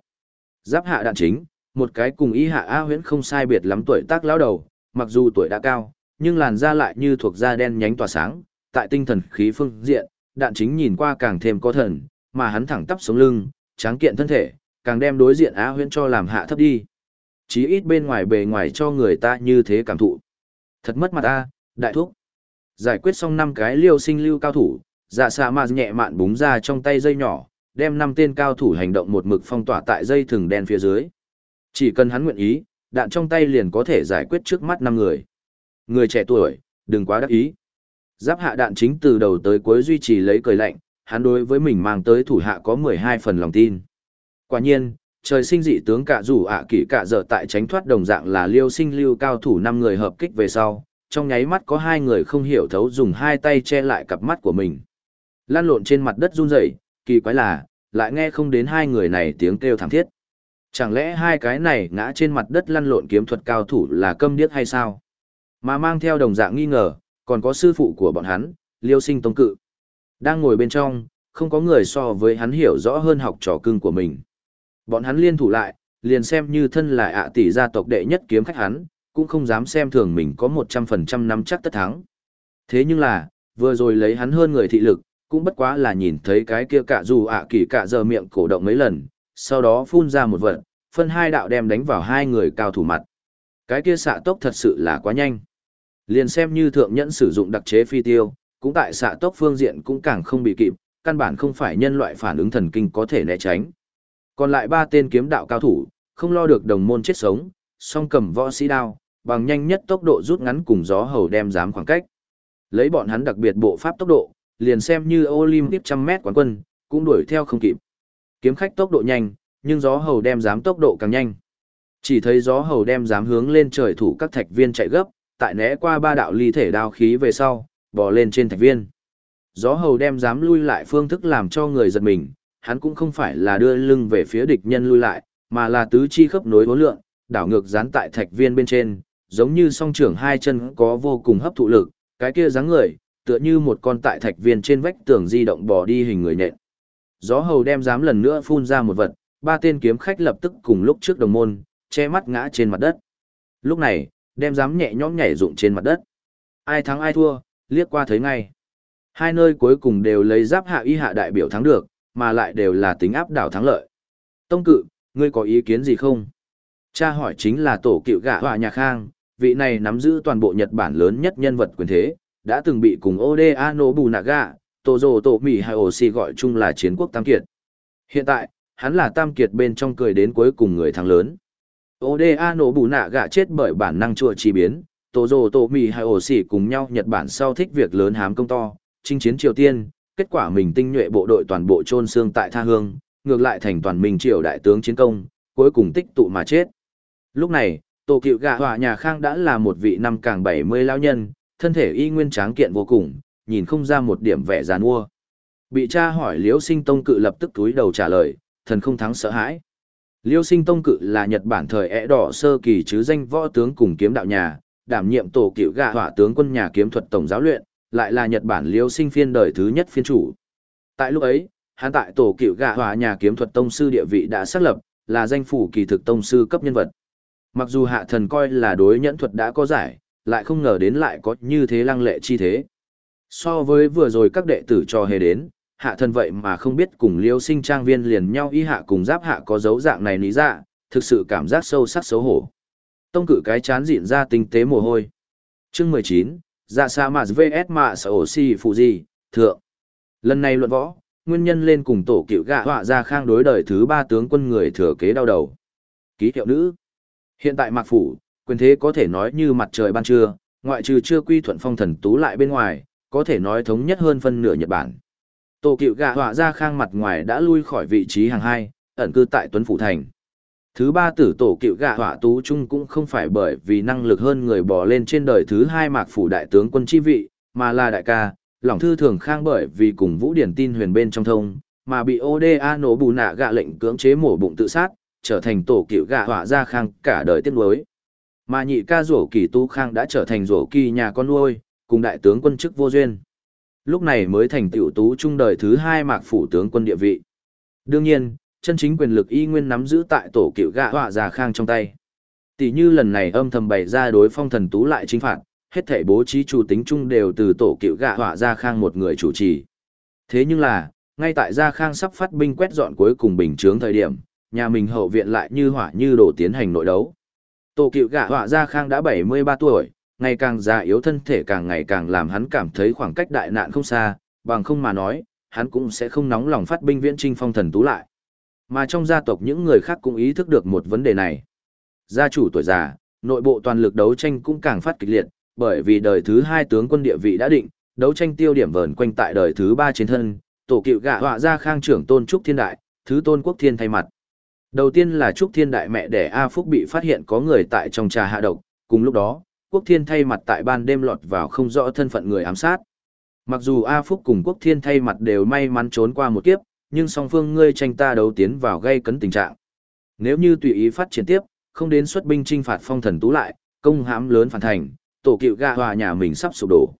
A: Giáp hạ đạn chính, một cái cùng ý hạ A huyễn không sai biệt lắm tuổi tác lao đầu, mặc dù tuổi đã cao, nhưng làn da lại như thuộc da đen nhánh tỏa sáng, tại tinh thần khí phương diện, đạn chính nhìn qua càng thêm có thần, mà hắn thẳng tắp sống lưng, tráng kiện thân thể, càng đem đối diện Á Huyễn cho làm hạ thấp đi. Chí ít bên ngoài bề ngoài cho người ta như thế cảm thụ. Thật mất mặt a, đại thúc. Giải quyết xong năm cái liêu sinh lưu cao thủ, dạ xạ mà nhẹ mạn búng ra trong tay dây nhỏ, đem năm tên cao thủ hành động một mực phong tỏa tại dây thừng đen phía dưới. Chỉ cần hắn nguyện ý, đạn trong tay liền có thể giải quyết trước mắt năm người. Người trẻ tuổi, đừng quá đắc ý. Giáp hạ đạn chính từ đầu tới cuối duy trì lấy cười lạnh, hắn đối với mình mang tới thủ hạ có 12 phần lòng tin. Quả nhiên, trời sinh dị tướng cả rủ ạ à kỷ cả giờ tại tránh thoát đồng dạng là liêu sinh lưu cao thủ 5 người hợp kích về sau, trong nháy mắt có hai người không hiểu thấu dùng hai tay che lại cặp mắt của mình. Lan lộn trên mặt đất run rẩy, kỳ quái là, lại nghe không đến hai người này tiếng kêu thảm thiết. Chẳng lẽ hai cái này ngã trên mặt đất lăn lộn kiếm thuật cao thủ là câm điếc hay sao? Mà mang theo đồng dạng nghi ngờ, còn có sư phụ của bọn hắn, liêu sinh tông cự. Đang ngồi bên trong, không có người so với hắn hiểu rõ hơn học trò cưng của mình. Bọn hắn liên thủ lại, liền xem như thân là ạ tỷ gia tộc đệ nhất kiếm khách hắn, cũng không dám xem thường mình có 100% nắm chắc tất thắng. Thế nhưng là, vừa rồi lấy hắn hơn người thị lực, cũng bất quá là nhìn thấy cái kia cả dù ạ kỳ cả giờ miệng cổ động mấy lần, sau đó phun ra một vật, phân hai đạo đem đánh vào hai người cao thủ mặt. Cái kia xạ tốc thật sự là quá nhanh. Liền xem như thượng nhẫn sử dụng đặc chế phi tiêu, cũng tại xạ tốc phương diện cũng càng không bị kịp, căn bản không phải nhân loại phản ứng thần kinh có thể né tránh. Còn lại ba tên kiếm đạo cao thủ, không lo được đồng môn chết sống, song cầm võ sĩ đao, bằng nhanh nhất tốc độ rút ngắn cùng gió hầu đem dám khoảng cách. Lấy bọn hắn đặc biệt bộ pháp tốc độ, liền xem như Olympic trăm mét quán quân, cũng đuổi theo không kịp. Kiếm khách tốc độ nhanh, nhưng gió hầu đem dám tốc độ càng nhanh. Chỉ thấy gió hầu đem dám hướng lên trời thủ các thạch viên chạy gấp, tại né qua ba đạo ly thể đao khí về sau, bò lên trên thạch viên. Gió hầu đem dám lui lại phương thức làm cho người giật mình, hắn cũng không phải là đưa lưng về phía địch nhân lui lại, mà là tứ chi khớp nối vốn lượng, đảo ngược dán tại thạch viên bên trên, giống như song trưởng hai chân có vô cùng hấp thụ lực, cái kia dáng người, tựa như một con tại thạch viên trên vách tường di động bò đi hình người nện. Gió hầu đem dám lần nữa phun ra một vật, ba tên kiếm khách lập tức cùng lúc trước đồng môn, che mắt ngã trên mặt đất. Lúc này, đem dám nhẹ nhõm nhảy dụng trên mặt đất. Ai thắng ai thua, liếc qua thấy ngay. Hai nơi cuối cùng đều lấy giáp hạ y hạ đại biểu thắng được, mà lại đều là tính áp đảo thắng lợi. Tông cự, ngươi có ý kiến gì không? Cha hỏi chính là tổ cựu gã họa nhà khang, vị này nắm giữ toàn bộ Nhật Bản lớn nhất nhân vật quyền thế, đã từng bị cùng Oda Nobunaga, Tổ Dồ Tổ gọi chung là chiến quốc tam kiệt. Hiện tại, hắn là tam kiệt bên trong cười đến cuối cùng người thắng lớn. Oda nổ bù nạ gạ chết bởi bản năng chua chi biến, Tổ Dồ Tổ Mì hay Oshi cùng nhau Nhật Bản sau thích việc lớn hám công to, chinh chiến Triều Tiên, kết quả mình tinh nhuệ bộ đội toàn bộ chôn xương tại tha hương, ngược lại thành toàn mình triều đại tướng chiến công, cuối cùng tích tụ mà chết. Lúc này, tổ cựu gạ hỏa nhà khang đã là một vị năm càng 70 lão nhân, thân thể y nguyên tráng kiện vô cùng, nhìn không ra một điểm vẻ giàn mua. Bị cha hỏi liễu sinh tông cự lập tức túi đầu trả lời, thần không thắng sợ hãi. Liêu sinh tông cự là Nhật Bản thời ẻ đỏ sơ kỳ chứ danh võ tướng cùng kiếm đạo nhà, đảm nhiệm tổ cựu gạ hỏa tướng quân nhà kiếm thuật tổng giáo luyện, lại là Nhật Bản liêu sinh phiên đời thứ nhất phiên chủ. Tại lúc ấy, hắn tại tổ cựu gạ hỏa nhà kiếm thuật tông sư địa vị đã xác lập, là danh phủ kỳ thực tông sư cấp nhân vật. Mặc dù hạ thần coi là đối nhẫn thuật đã có giải, lại không ngờ đến lại có như thế lăng lệ chi thế. So với vừa rồi các đệ tử cho hề đến, hạ thần vậy mà không biết cùng liêu sinh trang viên liền nhau y hạ cùng giáp hạ có dấu dạng này lý dạ, thực sự cảm giác sâu sắc xấu hổ. Tông cử cái chán dịn ra tinh tế mồ hôi. Chương 19, dạ sa mà vs mạ sở ổ si phụ gì, thượng. Lần này luận võ, nguyên nhân lên cùng tổ cựu gạ họa ra khang đối đời thứ ba tướng quân người thừa kế đau đầu. Ký hiệu nữ. Hiện tại mạc phủ, quyền thế có thể nói như mặt trời ban trưa, ngoại trừ chưa quy thuận phong thần tú lại bên ngoài, có thể nói thống nhất hơn phân nửa Nhật Bản. Tổ cựu gạ họa ra khang mặt ngoài đã lui khỏi vị trí hàng hai, ẩn cư tại Tuấn Phủ Thành. Thứ ba tử tổ cựu gạ họa tú trung cũng không phải bởi vì năng lực hơn người bỏ lên trên đời thứ hai mạc phủ đại tướng quân chi vị, mà là đại ca, lòng thư thường khang bởi vì cùng vũ điển tin huyền bên trong thông, mà bị ODA nổ bù nạ gạ lệnh cưỡng chế mổ bụng tự sát, trở thành tổ cựu gạ họa ra khang cả đời tiếc nuối. Mà nhị ca rổ kỳ tu khang đã trở thành rổ kỳ nhà con nuôi, cùng đại tướng quân chức vô duyên. Lúc này mới thành tiểu tú trung đời thứ hai mạc phủ tướng quân địa vị. Đương nhiên, chân chính quyền lực y nguyên nắm giữ tại tổ cựu gạ họa già khang trong tay. Tỷ như lần này âm thầm bày ra đối phong thần tú lại chính phạt, hết thảy bố trí chủ tính chung đều từ tổ cựu gạ họa gia khang một người chủ trì. Thế nhưng là, ngay tại Gia Khang sắp phát binh quét dọn cuối cùng bình chướng thời điểm, nhà mình hậu viện lại như hỏa như đổ tiến hành nội đấu. Tổ cựu gạ họa Gia Khang đã 73 tuổi, ngày càng già yếu thân thể càng ngày càng làm hắn cảm thấy khoảng cách đại nạn không xa, bằng không mà nói, hắn cũng sẽ không nóng lòng phát binh viễn trinh phong thần tú lại. Mà trong gia tộc những người khác cũng ý thức được một vấn đề này. Gia chủ tuổi già, nội bộ toàn lực đấu tranh cũng càng phát kịch liệt, bởi vì đời thứ hai tướng quân địa vị đã định, đấu tranh tiêu điểm vờn quanh tại đời thứ ba trên thân, tổ cựu gạ họa ra khang trưởng tôn trúc thiên đại, thứ tôn quốc thiên thay mặt. Đầu tiên là trúc thiên đại mẹ đẻ A Phúc bị phát hiện có người tại trong trà hạ độc, cùng lúc đó, quốc thiên thay mặt tại ban đêm lọt vào không rõ thân phận người ám sát. Mặc dù A Phúc cùng quốc thiên thay mặt đều may mắn trốn qua một kiếp, nhưng song phương ngươi tranh ta đấu tiến vào gây cấn tình trạng. Nếu như tùy ý phát triển tiếp, không đến xuất binh trinh phạt phong thần tú lại, công hãm lớn phản thành, tổ cựu gạ hòa nhà mình sắp sụp đổ.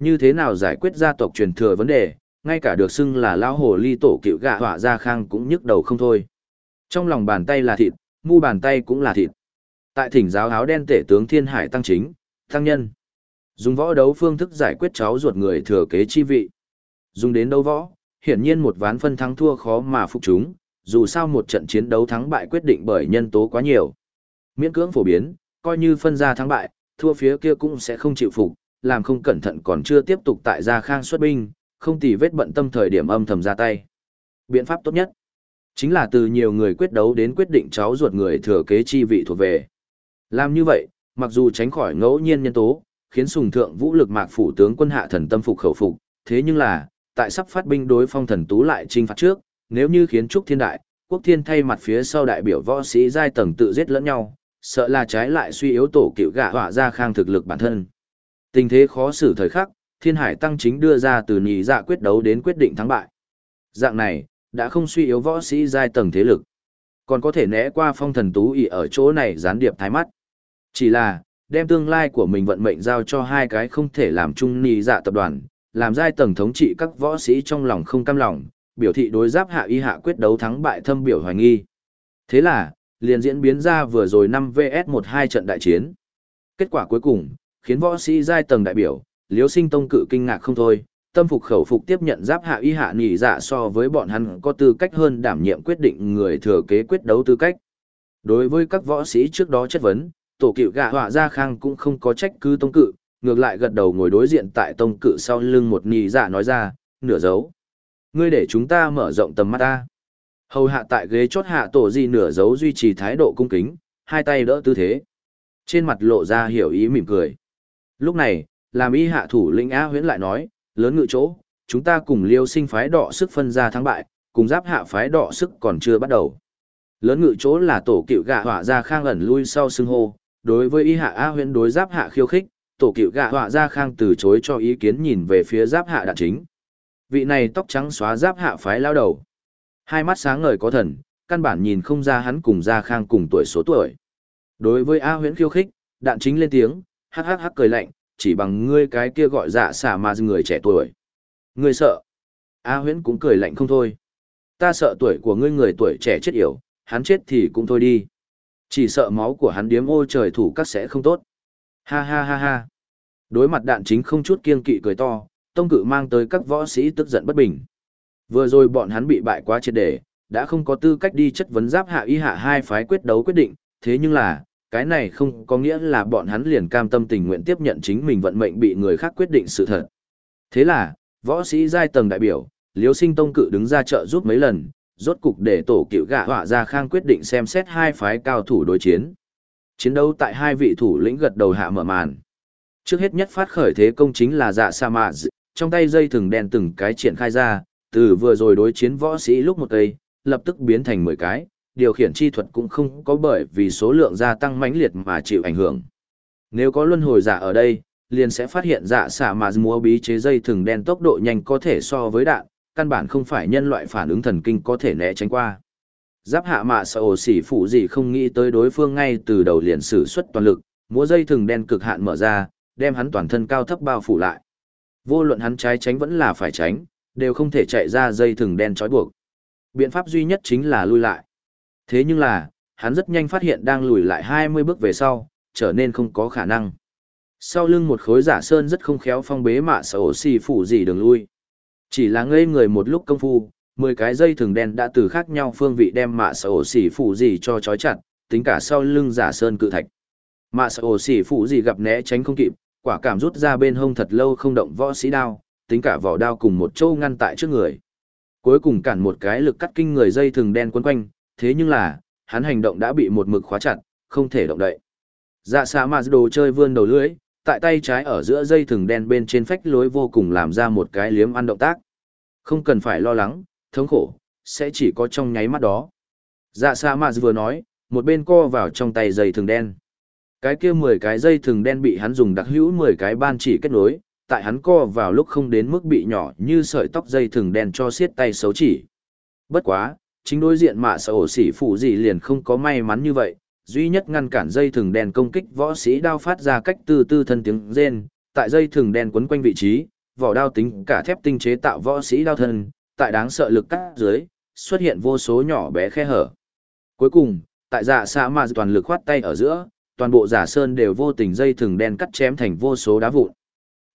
A: Như thế nào giải quyết gia tộc truyền thừa vấn đề, ngay cả được xưng là lão hồ ly tổ cựu gạ hỏa gia khang cũng nhức đầu không thôi. Trong lòng bàn tay là thịt, mu bàn tay cũng là thịt. Tại thỉnh giáo áo đen tể tướng Thiên Hải tăng chính, tăng nhân. Dùng võ đấu phương thức giải quyết cháu ruột người thừa kế chi vị. Dùng đến đấu võ, hiển nhiên một ván phân thắng thua khó mà phục chúng, dù sao một trận chiến đấu thắng bại quyết định bởi nhân tố quá nhiều. Miễn cưỡng phổ biến, coi như phân ra thắng bại, thua phía kia cũng sẽ không chịu phục, làm không cẩn thận còn chưa tiếp tục tại gia khang xuất binh, không tì vết bận tâm thời điểm âm thầm ra tay. Biện pháp tốt nhất, chính là từ nhiều người quyết đấu đến quyết định cháu ruột người thừa kế chi vị thuộc về. Làm như vậy, mặc dù tránh khỏi ngẫu nhiên nhân tố, khiến sùng thượng vũ lực mạc phủ tướng quân hạ thần tâm phục khẩu phục, thế nhưng là, tại sắp phát binh đối phong thần tú lại trinh phạt trước, nếu như khiến Trúc Thiên Đại, Quốc Thiên thay mặt phía sau đại biểu võ sĩ giai tầng tự giết lẫn nhau, sợ là trái lại suy yếu tổ cựu gạ họa ra khang thực lực bản thân. Tình thế khó xử thời khắc, Thiên Hải Tăng chính đưa ra từ nhị dạ quyết đấu đến quyết định thắng bại. Dạng này, đã không suy yếu võ sĩ giai tầng thế lực. Còn có thể né qua phong thần tú ý ở chỗ này gián điệp thái mắt. Chỉ là, đem tương lai của mình vận mệnh giao cho hai cái không thể làm chung nhị dạ tập đoàn, làm giai tầng thống trị các võ sĩ trong lòng không cam lòng, biểu thị đối giáp hạ y hạ quyết đấu thắng bại thâm biểu hoài nghi. Thế là, liền diễn biến ra vừa rồi 5 vs 1 2 trận đại chiến. Kết quả cuối cùng, khiến võ sĩ giai tầng đại biểu, liếu sinh tông cự kinh ngạc không thôi, tâm phục khẩu phục tiếp nhận giáp hạ y hạ nhị dạ so với bọn hắn có tư cách hơn đảm nhiệm quyết định người thừa kế quyết đấu tư cách. Đối với các võ sĩ trước đó chất vấn, tổ cựu gạ họa gia khang cũng không có trách cứ tông cự, ngược lại gật đầu ngồi đối diện tại tông cự sau lưng một nhì dạ nói ra, nửa dấu. Ngươi để chúng ta mở rộng tầm mắt ta. Hầu hạ tại ghế chốt hạ tổ di nửa dấu duy trì thái độ cung kính, hai tay đỡ tư thế. Trên mặt lộ ra hiểu ý mỉm cười. Lúc này, làm y hạ thủ lĩnh A huyễn lại nói, lớn ngự chỗ, chúng ta cùng liêu sinh phái đọ sức phân ra thắng bại, cùng giáp hạ phái đọ sức còn chưa bắt đầu. Lớn ngự chỗ là tổ cựu gạ họa ra khang ẩn lui sau xưng hô, đối với y hạ A huyễn đối giáp hạ khiêu khích, tổ cựu gạ họa ra khang từ chối cho ý kiến nhìn về phía giáp hạ đạn chính. Vị này tóc trắng xóa giáp hạ phái lao đầu. Hai mắt sáng ngời có thần, căn bản nhìn không ra hắn cùng ra khang cùng tuổi số tuổi. Đối với A huyễn khiêu khích, đạn chính lên tiếng, hắc hắc hắc cười lạnh, chỉ bằng ngươi cái kia gọi dạ xả mà người trẻ tuổi. Ngươi sợ. A huyễn cũng cười lạnh không thôi. Ta sợ tuổi của ngươi người tuổi trẻ chết yểu, hắn chết thì cũng thôi đi. Chỉ sợ máu của hắn điếm ô trời thủ các sẽ không tốt. Ha ha ha ha. Đối mặt đạn chính không chút kiên kỵ cười to, tông cự mang tới các võ sĩ tức giận bất bình. Vừa rồi bọn hắn bị bại quá triệt để, đã không có tư cách đi chất vấn giáp hạ y hạ hai phái quyết đấu quyết định, thế nhưng là, cái này không có nghĩa là bọn hắn liền cam tâm tình nguyện tiếp nhận chính mình vận mệnh bị người khác quyết định sự thật. Thế là, võ sĩ giai tầng đại biểu, Liêu Sinh Tông cự đứng ra trợ giúp mấy lần, rốt cục để tổ cựu gạ họa ra khang quyết định xem xét hai phái cao thủ đối chiến. Chiến đấu tại hai vị thủ lĩnh gật đầu hạ mở màn. Trước hết nhất phát khởi thế công chính là dạ sa mạ trong tay dây thừng đen từng cái triển khai ra, từ vừa rồi đối chiến võ sĩ lúc một cây, lập tức biến thành 10 cái, điều khiển chi thuật cũng không có bởi vì số lượng gia tăng mãnh liệt mà chịu ảnh hưởng. Nếu có luân hồi giả ở đây, liền sẽ phát hiện dạ xả mà múa bí chế dây thừng đen tốc độ nhanh có thể so với đạn, căn bản không phải nhân loại phản ứng thần kinh có thể né tránh qua. Giáp hạ mạ sợ ổ xỉ phụ gì không nghĩ tới đối phương ngay từ đầu liền sử xuất toàn lực, múa dây thừng đen cực hạn mở ra, đem hắn toàn thân cao thấp bao phủ lại. Vô luận hắn trái tránh vẫn là phải tránh, đều không thể chạy ra dây thừng đen trói buộc. Biện pháp duy nhất chính là lui lại. Thế nhưng là, hắn rất nhanh phát hiện đang lùi lại 20 bước về sau, trở nên không có khả năng. Sau lưng một khối giả sơn rất không khéo phong bế mạ sở ổ xì phủ gì đường lui. Chỉ là ngây người một lúc công phu, mười cái dây thừng đen đã từ khác nhau phương vị đem mạ sở ổ xỉ phủ gì cho trói chặt, tính cả sau lưng giả sơn cự thạch. Mạ sở ổ xỉ phủ gì gặp né tránh không kịp, quả cảm rút ra bên hông thật lâu không động võ sĩ đao, tính cả vỏ đao cùng một châu ngăn tại trước người. Cuối cùng cản một cái lực cắt kinh người dây thừng đen quấn quanh, thế nhưng là, hắn hành động đã bị một mực khóa chặt, không thể động đậy. Dạ xạ mà đồ chơi vươn đầu lưỡi, tại tay trái ở giữa dây thừng đen bên trên phách lối vô cùng làm ra một cái liếm ăn động tác. Không cần phải lo lắng, thống khổ, sẽ chỉ có trong nháy mắt đó. Dạ xạ mà vừa nói, một bên co vào trong tay dây thừng đen. Cái kia 10 cái dây thừng đen bị hắn dùng đặc hữu 10 cái ban chỉ kết nối, tại hắn co vào lúc không đến mức bị nhỏ như sợi tóc dây thừng đen cho xiết tay xấu chỉ. Bất quá, chính đối diện mạ sở ổ sĩ phụ gì liền không có may mắn như vậy, duy nhất ngăn cản dây thừng đen công kích võ sĩ đao phát ra cách từ tư thân tiếng rên, tại dây thừng đen quấn quanh vị trí, vỏ đao tính cả thép tinh chế tạo võ sĩ đao thân, tại đáng sợ lực cắt dưới, xuất hiện vô số nhỏ bé khe hở. Cuối cùng, tại dạ giả xã mà toàn lực khoát tay ở giữa, toàn bộ giả sơn đều vô tình dây thừng đen cắt chém thành vô số đá vụn.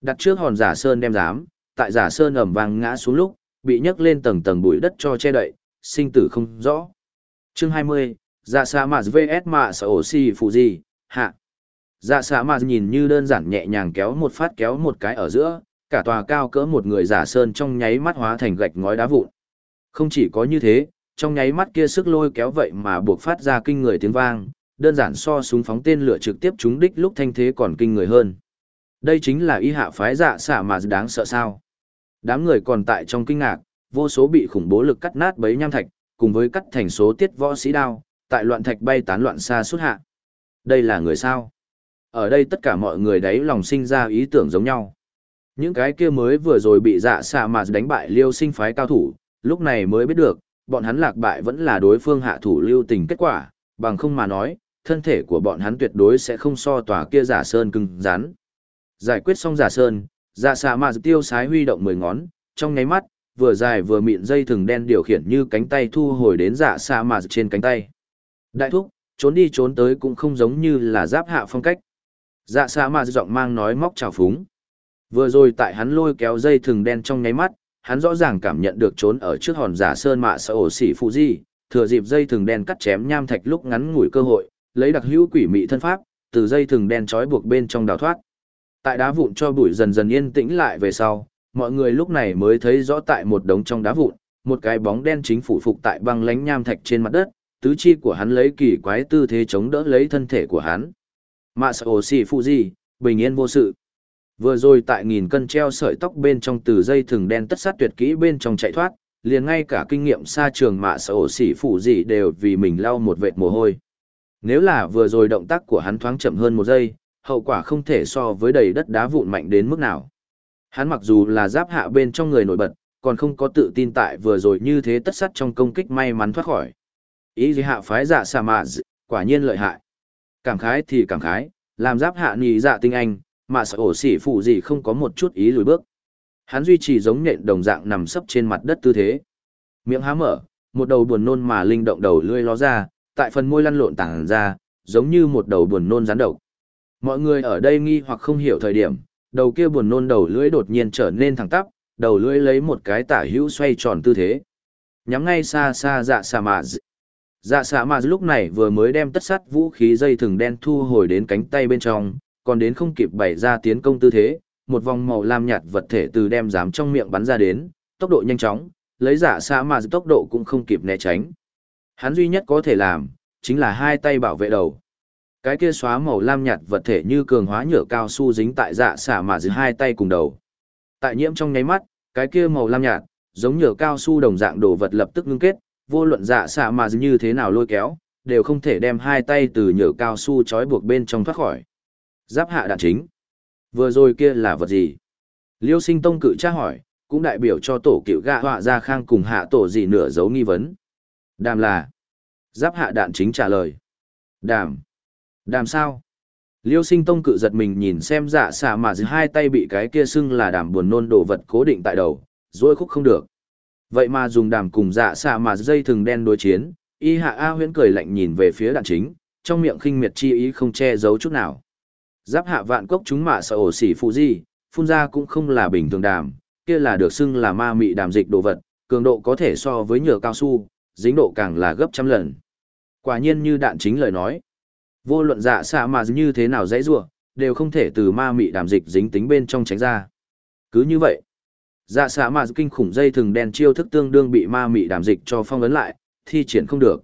A: Đặt trước hòn giả sơn đem dám, tại giả sơn ẩm vang ngã xuống lúc, bị nhấc lên tầng tầng bụi đất cho che đậy, sinh tử không rõ. Chương 20, Dạ sa mạt vs mạ sở ổ phụ gì, hạ. Dạ sa mạt nhìn như đơn giản nhẹ nhàng kéo một phát kéo một cái ở giữa, cả tòa cao cỡ một người giả sơn trong nháy mắt hóa thành gạch ngói đá vụn. Không chỉ có như thế, trong nháy mắt kia sức lôi kéo vậy mà buộc phát ra kinh người tiếng vang, đơn giản so súng phóng tên lửa trực tiếp trúng đích lúc thanh thế còn kinh người hơn. Đây chính là y hạ phái dạ xả mà đáng sợ sao. Đám người còn tại trong kinh ngạc, vô số bị khủng bố lực cắt nát bấy nham thạch, cùng với cắt thành số tiết võ sĩ đao, tại loạn thạch bay tán loạn xa suốt hạ. Đây là người sao? Ở đây tất cả mọi người đấy lòng sinh ra ý tưởng giống nhau. Những cái kia mới vừa rồi bị dạ xạ mà đánh bại liêu sinh phái cao thủ, lúc này mới biết được, bọn hắn lạc bại vẫn là đối phương hạ thủ lưu tình kết quả, bằng không mà nói, thân thể của bọn hắn tuyệt đối sẽ không so tòa kia giả sơn cứng rắn. Giải quyết xong giả sơn, dạ xạ mà tiêu sái huy động mười ngón, trong nháy mắt, vừa dài vừa mịn dây thừng đen điều khiển như cánh tay thu hồi đến dạ xạ mà trên cánh tay. Đại thúc, trốn đi trốn tới cũng không giống như là giáp hạ phong cách. Dạ xạ mà giọng mang nói móc trào phúng. Vừa rồi tại hắn lôi kéo dây thừng đen trong nháy mắt, hắn rõ ràng cảm nhận được trốn ở trước hòn giả sơn mạ sợ ổ xỉ phụ di, thừa dịp dây thừng đen cắt chém nham thạch lúc ngắn ngủi cơ hội, lấy đặc hữu quỷ mị thân pháp, từ dây thừng đen trói buộc bên trong đào thoát. Tại đá vụn cho bụi dần dần yên tĩnh lại về sau, mọi người lúc này mới thấy rõ tại một đống trong đá vụn, một cái bóng đen chính phủ phục tại băng lánh nham thạch trên mặt đất, tứ chi của hắn lấy kỳ quái tư thế chống đỡ lấy thân thể của hắn. Mạ sợ ổ sĩ phụ gì, bình yên vô sự. Vừa rồi tại nghìn cân treo sợi tóc bên trong từ dây thừng đen tất sát tuyệt kỹ bên trong chạy thoát, liền ngay cả kinh nghiệm xa trường mạ sở ổ xỉ phụ gì đều vì mình lau một vệt mồ hôi. Nếu là vừa rồi động tác của hắn thoáng chậm hơn một giây, hậu quả không thể so với đầy đất đá vụn mạnh đến mức nào. Hắn mặc dù là giáp hạ bên trong người nổi bật, còn không có tự tin tại vừa rồi như thế tất sắt trong công kích may mắn thoát khỏi. Ý gì hạ phái dạ xà mạ quả nhiên lợi hại. Cảm khái thì cảm khái, làm giáp hạ nhì dạ tinh anh, mà sợ ổ xỉ phụ gì không có một chút ý lùi bước. Hắn duy trì giống nhện đồng dạng nằm sấp trên mặt đất tư thế. Miệng há mở, một đầu buồn nôn mà linh động đầu lươi ló ra, tại phần môi lăn lộn tảng ra, giống như một đầu buồn nôn rắn độc. Mọi người ở đây nghi hoặc không hiểu thời điểm, đầu kia buồn nôn đầu lưỡi đột nhiên trở nên thẳng tắp, đầu lưỡi lấy một cái tả hữu xoay tròn tư thế. Nhắm ngay xa xa dạ xà mà Dạ xạ mà lúc này vừa mới đem tất sắt vũ khí dây thừng đen thu hồi đến cánh tay bên trong, còn đến không kịp bày ra tiến công tư thế, một vòng màu lam nhạt vật thể từ đem dám trong miệng bắn ra đến, tốc độ nhanh chóng, lấy dạ xa mà tốc độ cũng không kịp né tránh. Hắn duy nhất có thể làm, chính là hai tay bảo vệ đầu. Cái kia xóa màu lam nhạt vật thể như cường hóa nhựa cao su dính tại dạ xả mà giữ hai tay cùng đầu. Tại nhiễm trong nháy mắt, cái kia màu lam nhạt, giống nhựa cao su đồng dạng đồ vật lập tức ngưng kết, vô luận dạ xả mà như thế nào lôi kéo, đều không thể đem hai tay từ nhựa cao su trói buộc bên trong thoát khỏi. Giáp hạ đạn chính. Vừa rồi kia là vật gì? Liêu sinh tông cự tra hỏi, cũng đại biểu cho tổ cựu gạ họa ra khang cùng hạ tổ gì nửa dấu nghi vấn. Đàm là. Giáp hạ đạn chính trả lời. Đàm. Đàm sao? Liêu sinh tông cự giật mình nhìn xem dạ xạ mà dưới hai tay bị cái kia xưng là đàm buồn nôn đồ vật cố định tại đầu, dối khúc không được. Vậy mà dùng đàm cùng dạ xạ mà dây thừng đen đối chiến, y hạ A huyễn cười lạnh nhìn về phía đạn chính, trong miệng khinh miệt chi ý không che giấu chút nào. Giáp hạ vạn cốc chúng mạ sợ ổ xỉ phụ gì, phun ra cũng không là bình thường đàm, kia là được xưng là ma mị đàm dịch đồ vật, cường độ có thể so với nhựa cao su, dính độ càng là gấp trăm lần. Quả nhiên như đạn chính lời nói. Vô luận dạ xạ mà như thế nào dễ rủa đều không thể từ ma mị đàm dịch dính tính bên trong tránh ra. Cứ như vậy, dạ xạ mà kinh khủng dây thừng đen chiêu thức tương đương bị ma mị đàm dịch cho phong ấn lại, thi triển không được.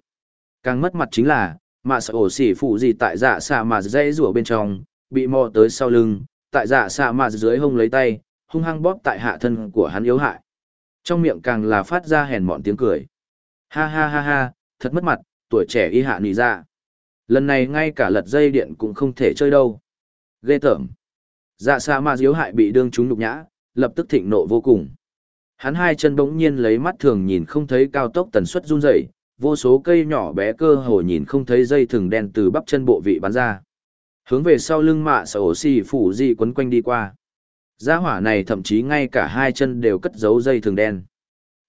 A: Càng mất mặt chính là, mà sợ ổ xỉ phụ gì tại dạ xạ mà dễ rủa bên trong, bị mò tới sau lưng, tại dạ xạ mà dưới hông lấy tay, hung hăng bóp tại hạ thân của hắn yếu hại. Trong miệng càng là phát ra hèn mọn tiếng cười. Ha ha ha ha, thật mất mặt, tuổi trẻ y hạ nì ra. Dạ. Lần này ngay cả lật dây điện cũng không thể chơi đâu. Ghê tởm. Dạ xạ mà yếu hại bị đương chúng nhục nhã, lập tức thịnh nộ vô cùng. Hắn hai chân bỗng nhiên lấy mắt thường nhìn không thấy cao tốc tần suất run rẩy, vô số cây nhỏ bé cơ hồ nhìn không thấy dây thừng đen từ bắp chân bộ vị bắn ra. Hướng về sau lưng mạ sở ổ xì phủ di quấn quanh đi qua. Gia hỏa này thậm chí ngay cả hai chân đều cất giấu dây thừng đen.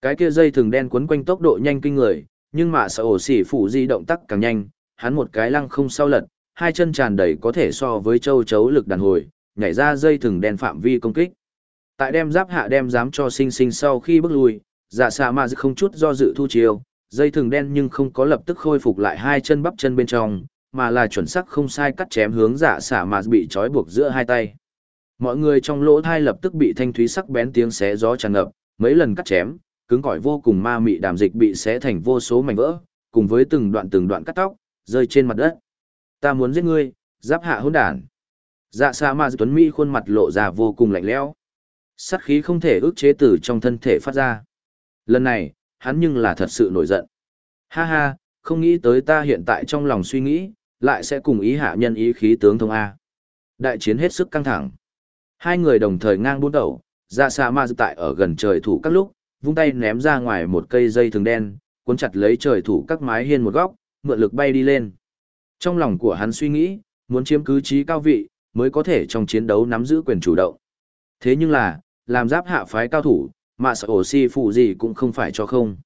A: Cái kia dây thừng đen quấn quanh tốc độ nhanh kinh người, nhưng mạ sở ổ xì phủ di động tác càng nhanh, hắn một cái lăng không sau lật, hai chân tràn đầy có thể so với châu chấu lực đàn hồi, nhảy ra dây thừng đen phạm vi công kích. Tại đem giáp hạ đem dám cho sinh sinh sau khi bước lui, dạ xạ mà không chút do dự thu chiêu, dây thừng đen nhưng không có lập tức khôi phục lại hai chân bắp chân bên trong, mà là chuẩn xác không sai cắt chém hướng giả xả mà bị trói buộc giữa hai tay. Mọi người trong lỗ thai lập tức bị thanh thúy sắc bén tiếng xé gió tràn ngập, mấy lần cắt chém, cứng cỏi vô cùng ma mị đàm dịch bị xé thành vô số mảnh vỡ, cùng với từng đoạn từng đoạn cắt tóc, rơi trên mặt đất. Ta muốn giết ngươi, giáp hạ hỗn đản. Dạ xa ma tuấn mỹ khuôn mặt lộ ra vô cùng lạnh lẽo. Sát khí không thể ức chế từ trong thân thể phát ra. Lần này, hắn nhưng là thật sự nổi giận. Ha ha, không nghĩ tới ta hiện tại trong lòng suy nghĩ, lại sẽ cùng ý hạ nhân ý khí tướng thông A. Đại chiến hết sức căng thẳng. Hai người đồng thời ngang buôn đầu, ra xa ma tại ở gần trời thủ các lúc, vung tay ném ra ngoài một cây dây thường đen, cuốn chặt lấy trời thủ các mái hiên một góc, mượn lực bay đi lên. Trong lòng của hắn suy nghĩ, muốn chiếm cứ trí cao vị, mới có thể trong chiến đấu nắm giữ quyền chủ động. Thế nhưng là, làm giáp hạ phái cao thủ, mà sợ ổ si phụ gì cũng không phải cho không.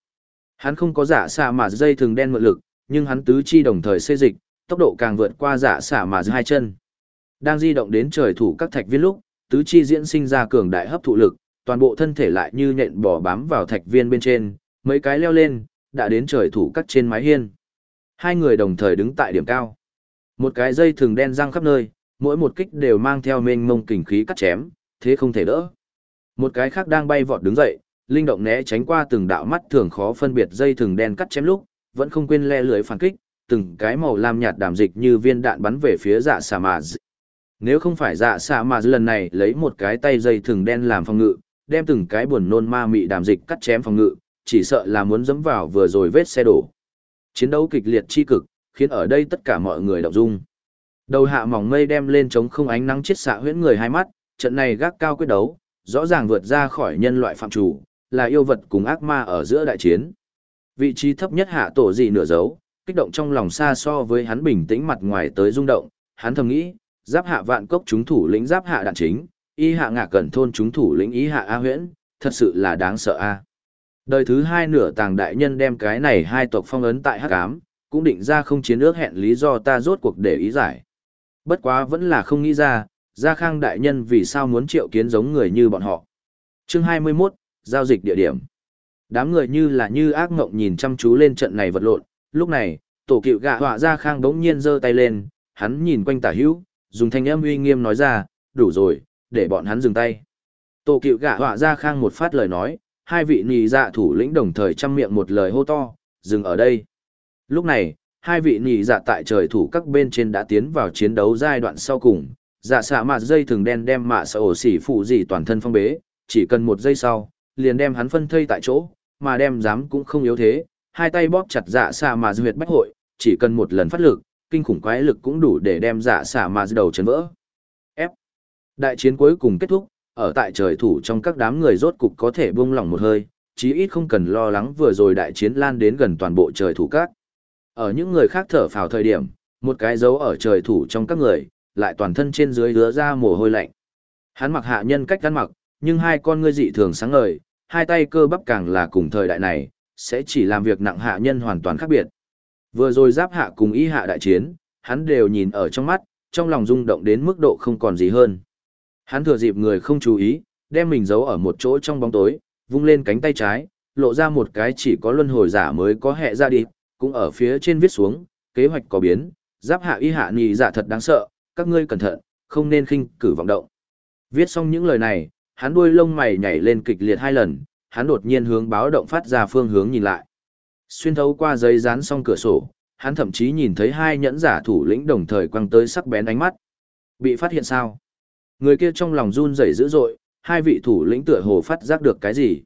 A: Hắn không có giả xa mà dây thường đen mượn lực, nhưng hắn tứ chi đồng thời xê dịch, tốc độ càng vượt qua giả xả mà hai chân. Đang di động đến trời thủ các thạch viên lúc, tứ chi diễn sinh ra cường đại hấp thụ lực, toàn bộ thân thể lại như nhện bò bám vào thạch viên bên trên, mấy cái leo lên, đã đến trời thủ cắt trên mái hiên. Hai người đồng thời đứng tại điểm cao. Một cái dây thường đen răng khắp nơi, mỗi một kích đều mang theo mênh mông kình khí cắt chém, thế không thể đỡ. Một cái khác đang bay vọt đứng dậy, linh động né tránh qua từng đạo mắt thường khó phân biệt dây thường đen cắt chém lúc, vẫn không quên le lưới phản kích, từng cái màu lam nhạt đàm dịch như viên đạn bắn về phía dạ xà mà nếu không phải dạ xà mà lần này lấy một cái tay dây thừng đen làm phòng ngự, đem từng cái buồn nôn ma mị đàm dịch cắt chém phòng ngự, chỉ sợ là muốn dẫm vào vừa rồi vết xe đổ. Chiến đấu kịch liệt chi cực, khiến ở đây tất cả mọi người động dung. Đầu hạ mỏng mây đem lên chống không ánh nắng chiết xạ huyễn người hai mắt, trận này gác cao quyết đấu, rõ ràng vượt ra khỏi nhân loại phạm chủ, là yêu vật cùng ác ma ở giữa đại chiến. Vị trí thấp nhất hạ tổ gì nửa dấu, kích động trong lòng xa so với hắn bình tĩnh mặt ngoài tới rung động, hắn thầm nghĩ, giáp hạ vạn cốc chúng thủ lĩnh giáp hạ đạn chính, y hạ ngạ cẩn thôn chúng thủ lĩnh ý hạ A huyễn, thật sự là đáng sợ A. Đời thứ hai nửa tàng đại nhân đem cái này hai tộc phong ấn tại hắc ám, cũng định ra không chiến ước hẹn lý do ta rốt cuộc để ý giải. Bất quá vẫn là không nghĩ ra, gia khang đại nhân vì sao muốn triệu kiến giống người như bọn họ. Chương 21, Giao dịch địa điểm. Đám người như là như ác ngộng nhìn chăm chú lên trận này vật lộn, lúc này, tổ cựu gạ họa gia khang đống nhiên giơ tay lên, hắn nhìn quanh tả hữu, dùng thanh âm uy nghiêm nói ra, đủ rồi, để bọn hắn dừng tay. Tổ cựu gạ họa ra khang một phát lời nói, hai vị nì dạ thủ lĩnh đồng thời chăm miệng một lời hô to, dừng ở đây. Lúc này, hai vị nì dạ tại trời thủ các bên trên đã tiến vào chiến đấu giai đoạn sau cùng, dạ xạ mạ dây thường đen đem mạ sợ ổ xỉ phụ gì toàn thân phong bế, chỉ cần một giây sau, liền đem hắn phân thây tại chỗ, mà đem dám cũng không yếu thế, hai tay bóp chặt dạ xạ mạ huyệt bách hội, chỉ cần một lần phát lực, kinh khủng quái lực cũng đủ để đem dạ xả mà đầu chấn vỡ. F. Đại chiến cuối cùng kết thúc, ở tại trời thủ trong các đám người rốt cục có thể buông lỏng một hơi, chí ít không cần lo lắng vừa rồi đại chiến lan đến gần toàn bộ trời thủ các. Ở những người khác thở phào thời điểm, một cái dấu ở trời thủ trong các người, lại toàn thân trên dưới lứa ra mồ hôi lạnh. Hắn mặc hạ nhân cách ăn mặc, nhưng hai con ngươi dị thường sáng ngời, hai tay cơ bắp càng là cùng thời đại này, sẽ chỉ làm việc nặng hạ nhân hoàn toàn khác biệt. Vừa rồi giáp hạ cùng y hạ đại chiến, hắn đều nhìn ở trong mắt, trong lòng rung động đến mức độ không còn gì hơn. Hắn thừa dịp người không chú ý, đem mình giấu ở một chỗ trong bóng tối, vung lên cánh tay trái, lộ ra một cái chỉ có luân hồi giả mới có hệ ra đi, cũng ở phía trên viết xuống, kế hoạch có biến, giáp hạ y hạ nhì giả thật đáng sợ, các ngươi cẩn thận, không nên khinh cử vọng động. Viết xong những lời này, hắn đuôi lông mày nhảy lên kịch liệt hai lần, hắn đột nhiên hướng báo động phát ra phương hướng nhìn lại. Xuyên thấu qua giấy dán xong cửa sổ, hắn thậm chí nhìn thấy hai nhẫn giả thủ lĩnh đồng thời quăng tới sắc bén ánh mắt. Bị phát hiện sao? Người kia trong lòng run rẩy dữ dội, hai vị thủ lĩnh tựa hồ phát giác được cái gì.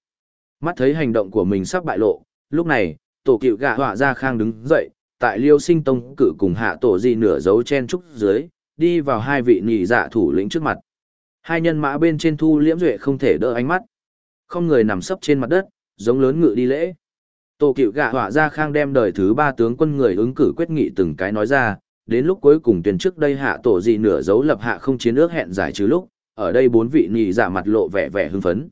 A: Mắt thấy hành động của mình sắp bại lộ, lúc này, tổ cựu gạ họa ra khang đứng dậy, tại liêu sinh tông cử cùng hạ tổ gì nửa dấu chen trúc dưới, đi vào hai vị nhị giả thủ lĩnh trước mặt. Hai nhân mã bên trên thu liễm duệ không thể đỡ ánh mắt. Không người nằm sấp trên mặt đất, giống lớn ngự đi lễ. Tô cựu gạ họa ra khang đem đời thứ ba tướng quân người ứng cử quyết nghị từng cái nói ra, đến lúc cuối cùng tuyển trước đây hạ tổ gì nửa dấu lập hạ không chiến ước hẹn giải trừ lúc, ở đây bốn vị nhị dạ mặt lộ vẻ vẻ hưng phấn.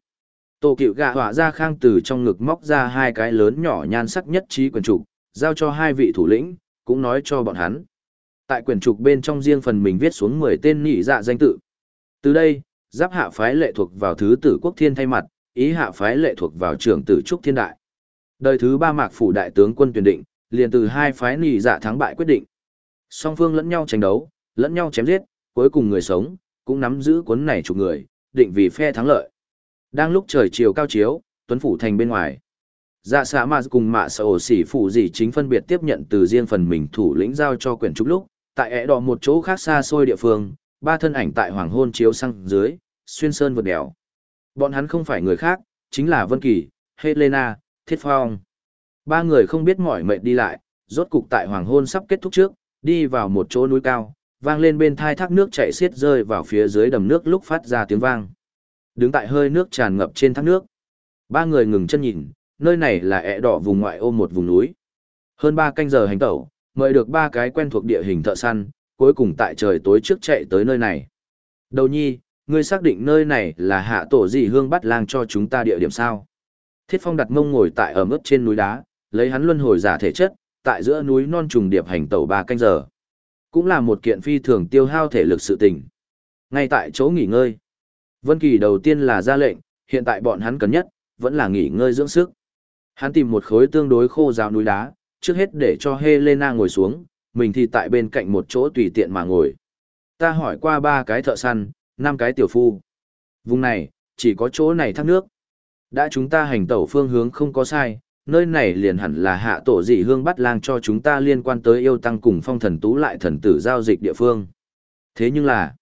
A: Tô cựu gạ họa ra khang từ trong ngực móc ra hai cái lớn nhỏ nhan sắc nhất trí quyền trục, giao cho hai vị thủ lĩnh, cũng nói cho bọn hắn. Tại quyển trục bên trong riêng phần mình viết xuống 10 tên nhị dạ danh tự. Từ đây, giáp hạ phái lệ thuộc vào thứ tử quốc thiên thay mặt, ý hạ phái lệ thuộc vào trưởng tử trúc thiên đại. Đời thứ ba mạc phủ đại tướng quân tuyển định, liền từ hai phái nhị dạ thắng bại quyết định. Song phương lẫn nhau tranh đấu, lẫn nhau chém giết, cuối cùng người sống, cũng nắm giữ cuốn này chục người, định vì phe thắng lợi. Đang lúc trời chiều cao chiếu, Tuấn Phủ thành bên ngoài. Dạ xã mà cùng mạ sở ổ xỉ phủ gì chính phân biệt tiếp nhận từ riêng phần mình thủ lĩnh giao cho quyển trúc lúc, tại ẻ đỏ một chỗ khác xa xôi địa phương, ba thân ảnh tại hoàng hôn chiếu sang dưới, xuyên sơn vượt đèo. Bọn hắn không phải người khác, chính là Vân Kỳ, Helena, Thiết Phong. Ba người không biết mỏi mệt đi lại, rốt cục tại hoàng hôn sắp kết thúc trước, đi vào một chỗ núi cao, vang lên bên thai thác nước chảy xiết rơi vào phía dưới đầm nước lúc phát ra tiếng vang. Đứng tại hơi nước tràn ngập trên thác nước. Ba người ngừng chân nhìn, nơi này là ẹ đỏ vùng ngoại ô một vùng núi. Hơn ba canh giờ hành tẩu, mời được ba cái quen thuộc địa hình thợ săn, cuối cùng tại trời tối trước chạy tới nơi này. Đầu nhi, ngươi xác định nơi này là hạ tổ dị hương bắt lang cho chúng ta địa điểm sao? Thiết Phong đặt mông ngồi tại ở mức trên núi đá, lấy hắn luân hồi giả thể chất, tại giữa núi non trùng điệp hành tẩu ba canh giờ. Cũng là một kiện phi thường tiêu hao thể lực sự tình. Ngay tại chỗ nghỉ ngơi. Vân Kỳ đầu tiên là ra lệnh, hiện tại bọn hắn cần nhất, vẫn là nghỉ ngơi dưỡng sức. Hắn tìm một khối tương đối khô ráo núi đá, trước hết để cho Helena ngồi xuống, mình thì tại bên cạnh một chỗ tùy tiện mà ngồi. Ta hỏi qua ba cái thợ săn, năm cái tiểu phu. Vùng này, chỉ có chỗ này thác nước. Đã chúng ta hành tẩu phương hướng không có sai, nơi này liền hẳn là hạ tổ dị hương bắt lang cho chúng ta liên quan tới yêu tăng cùng phong thần tú lại thần tử giao dịch địa phương. Thế nhưng là,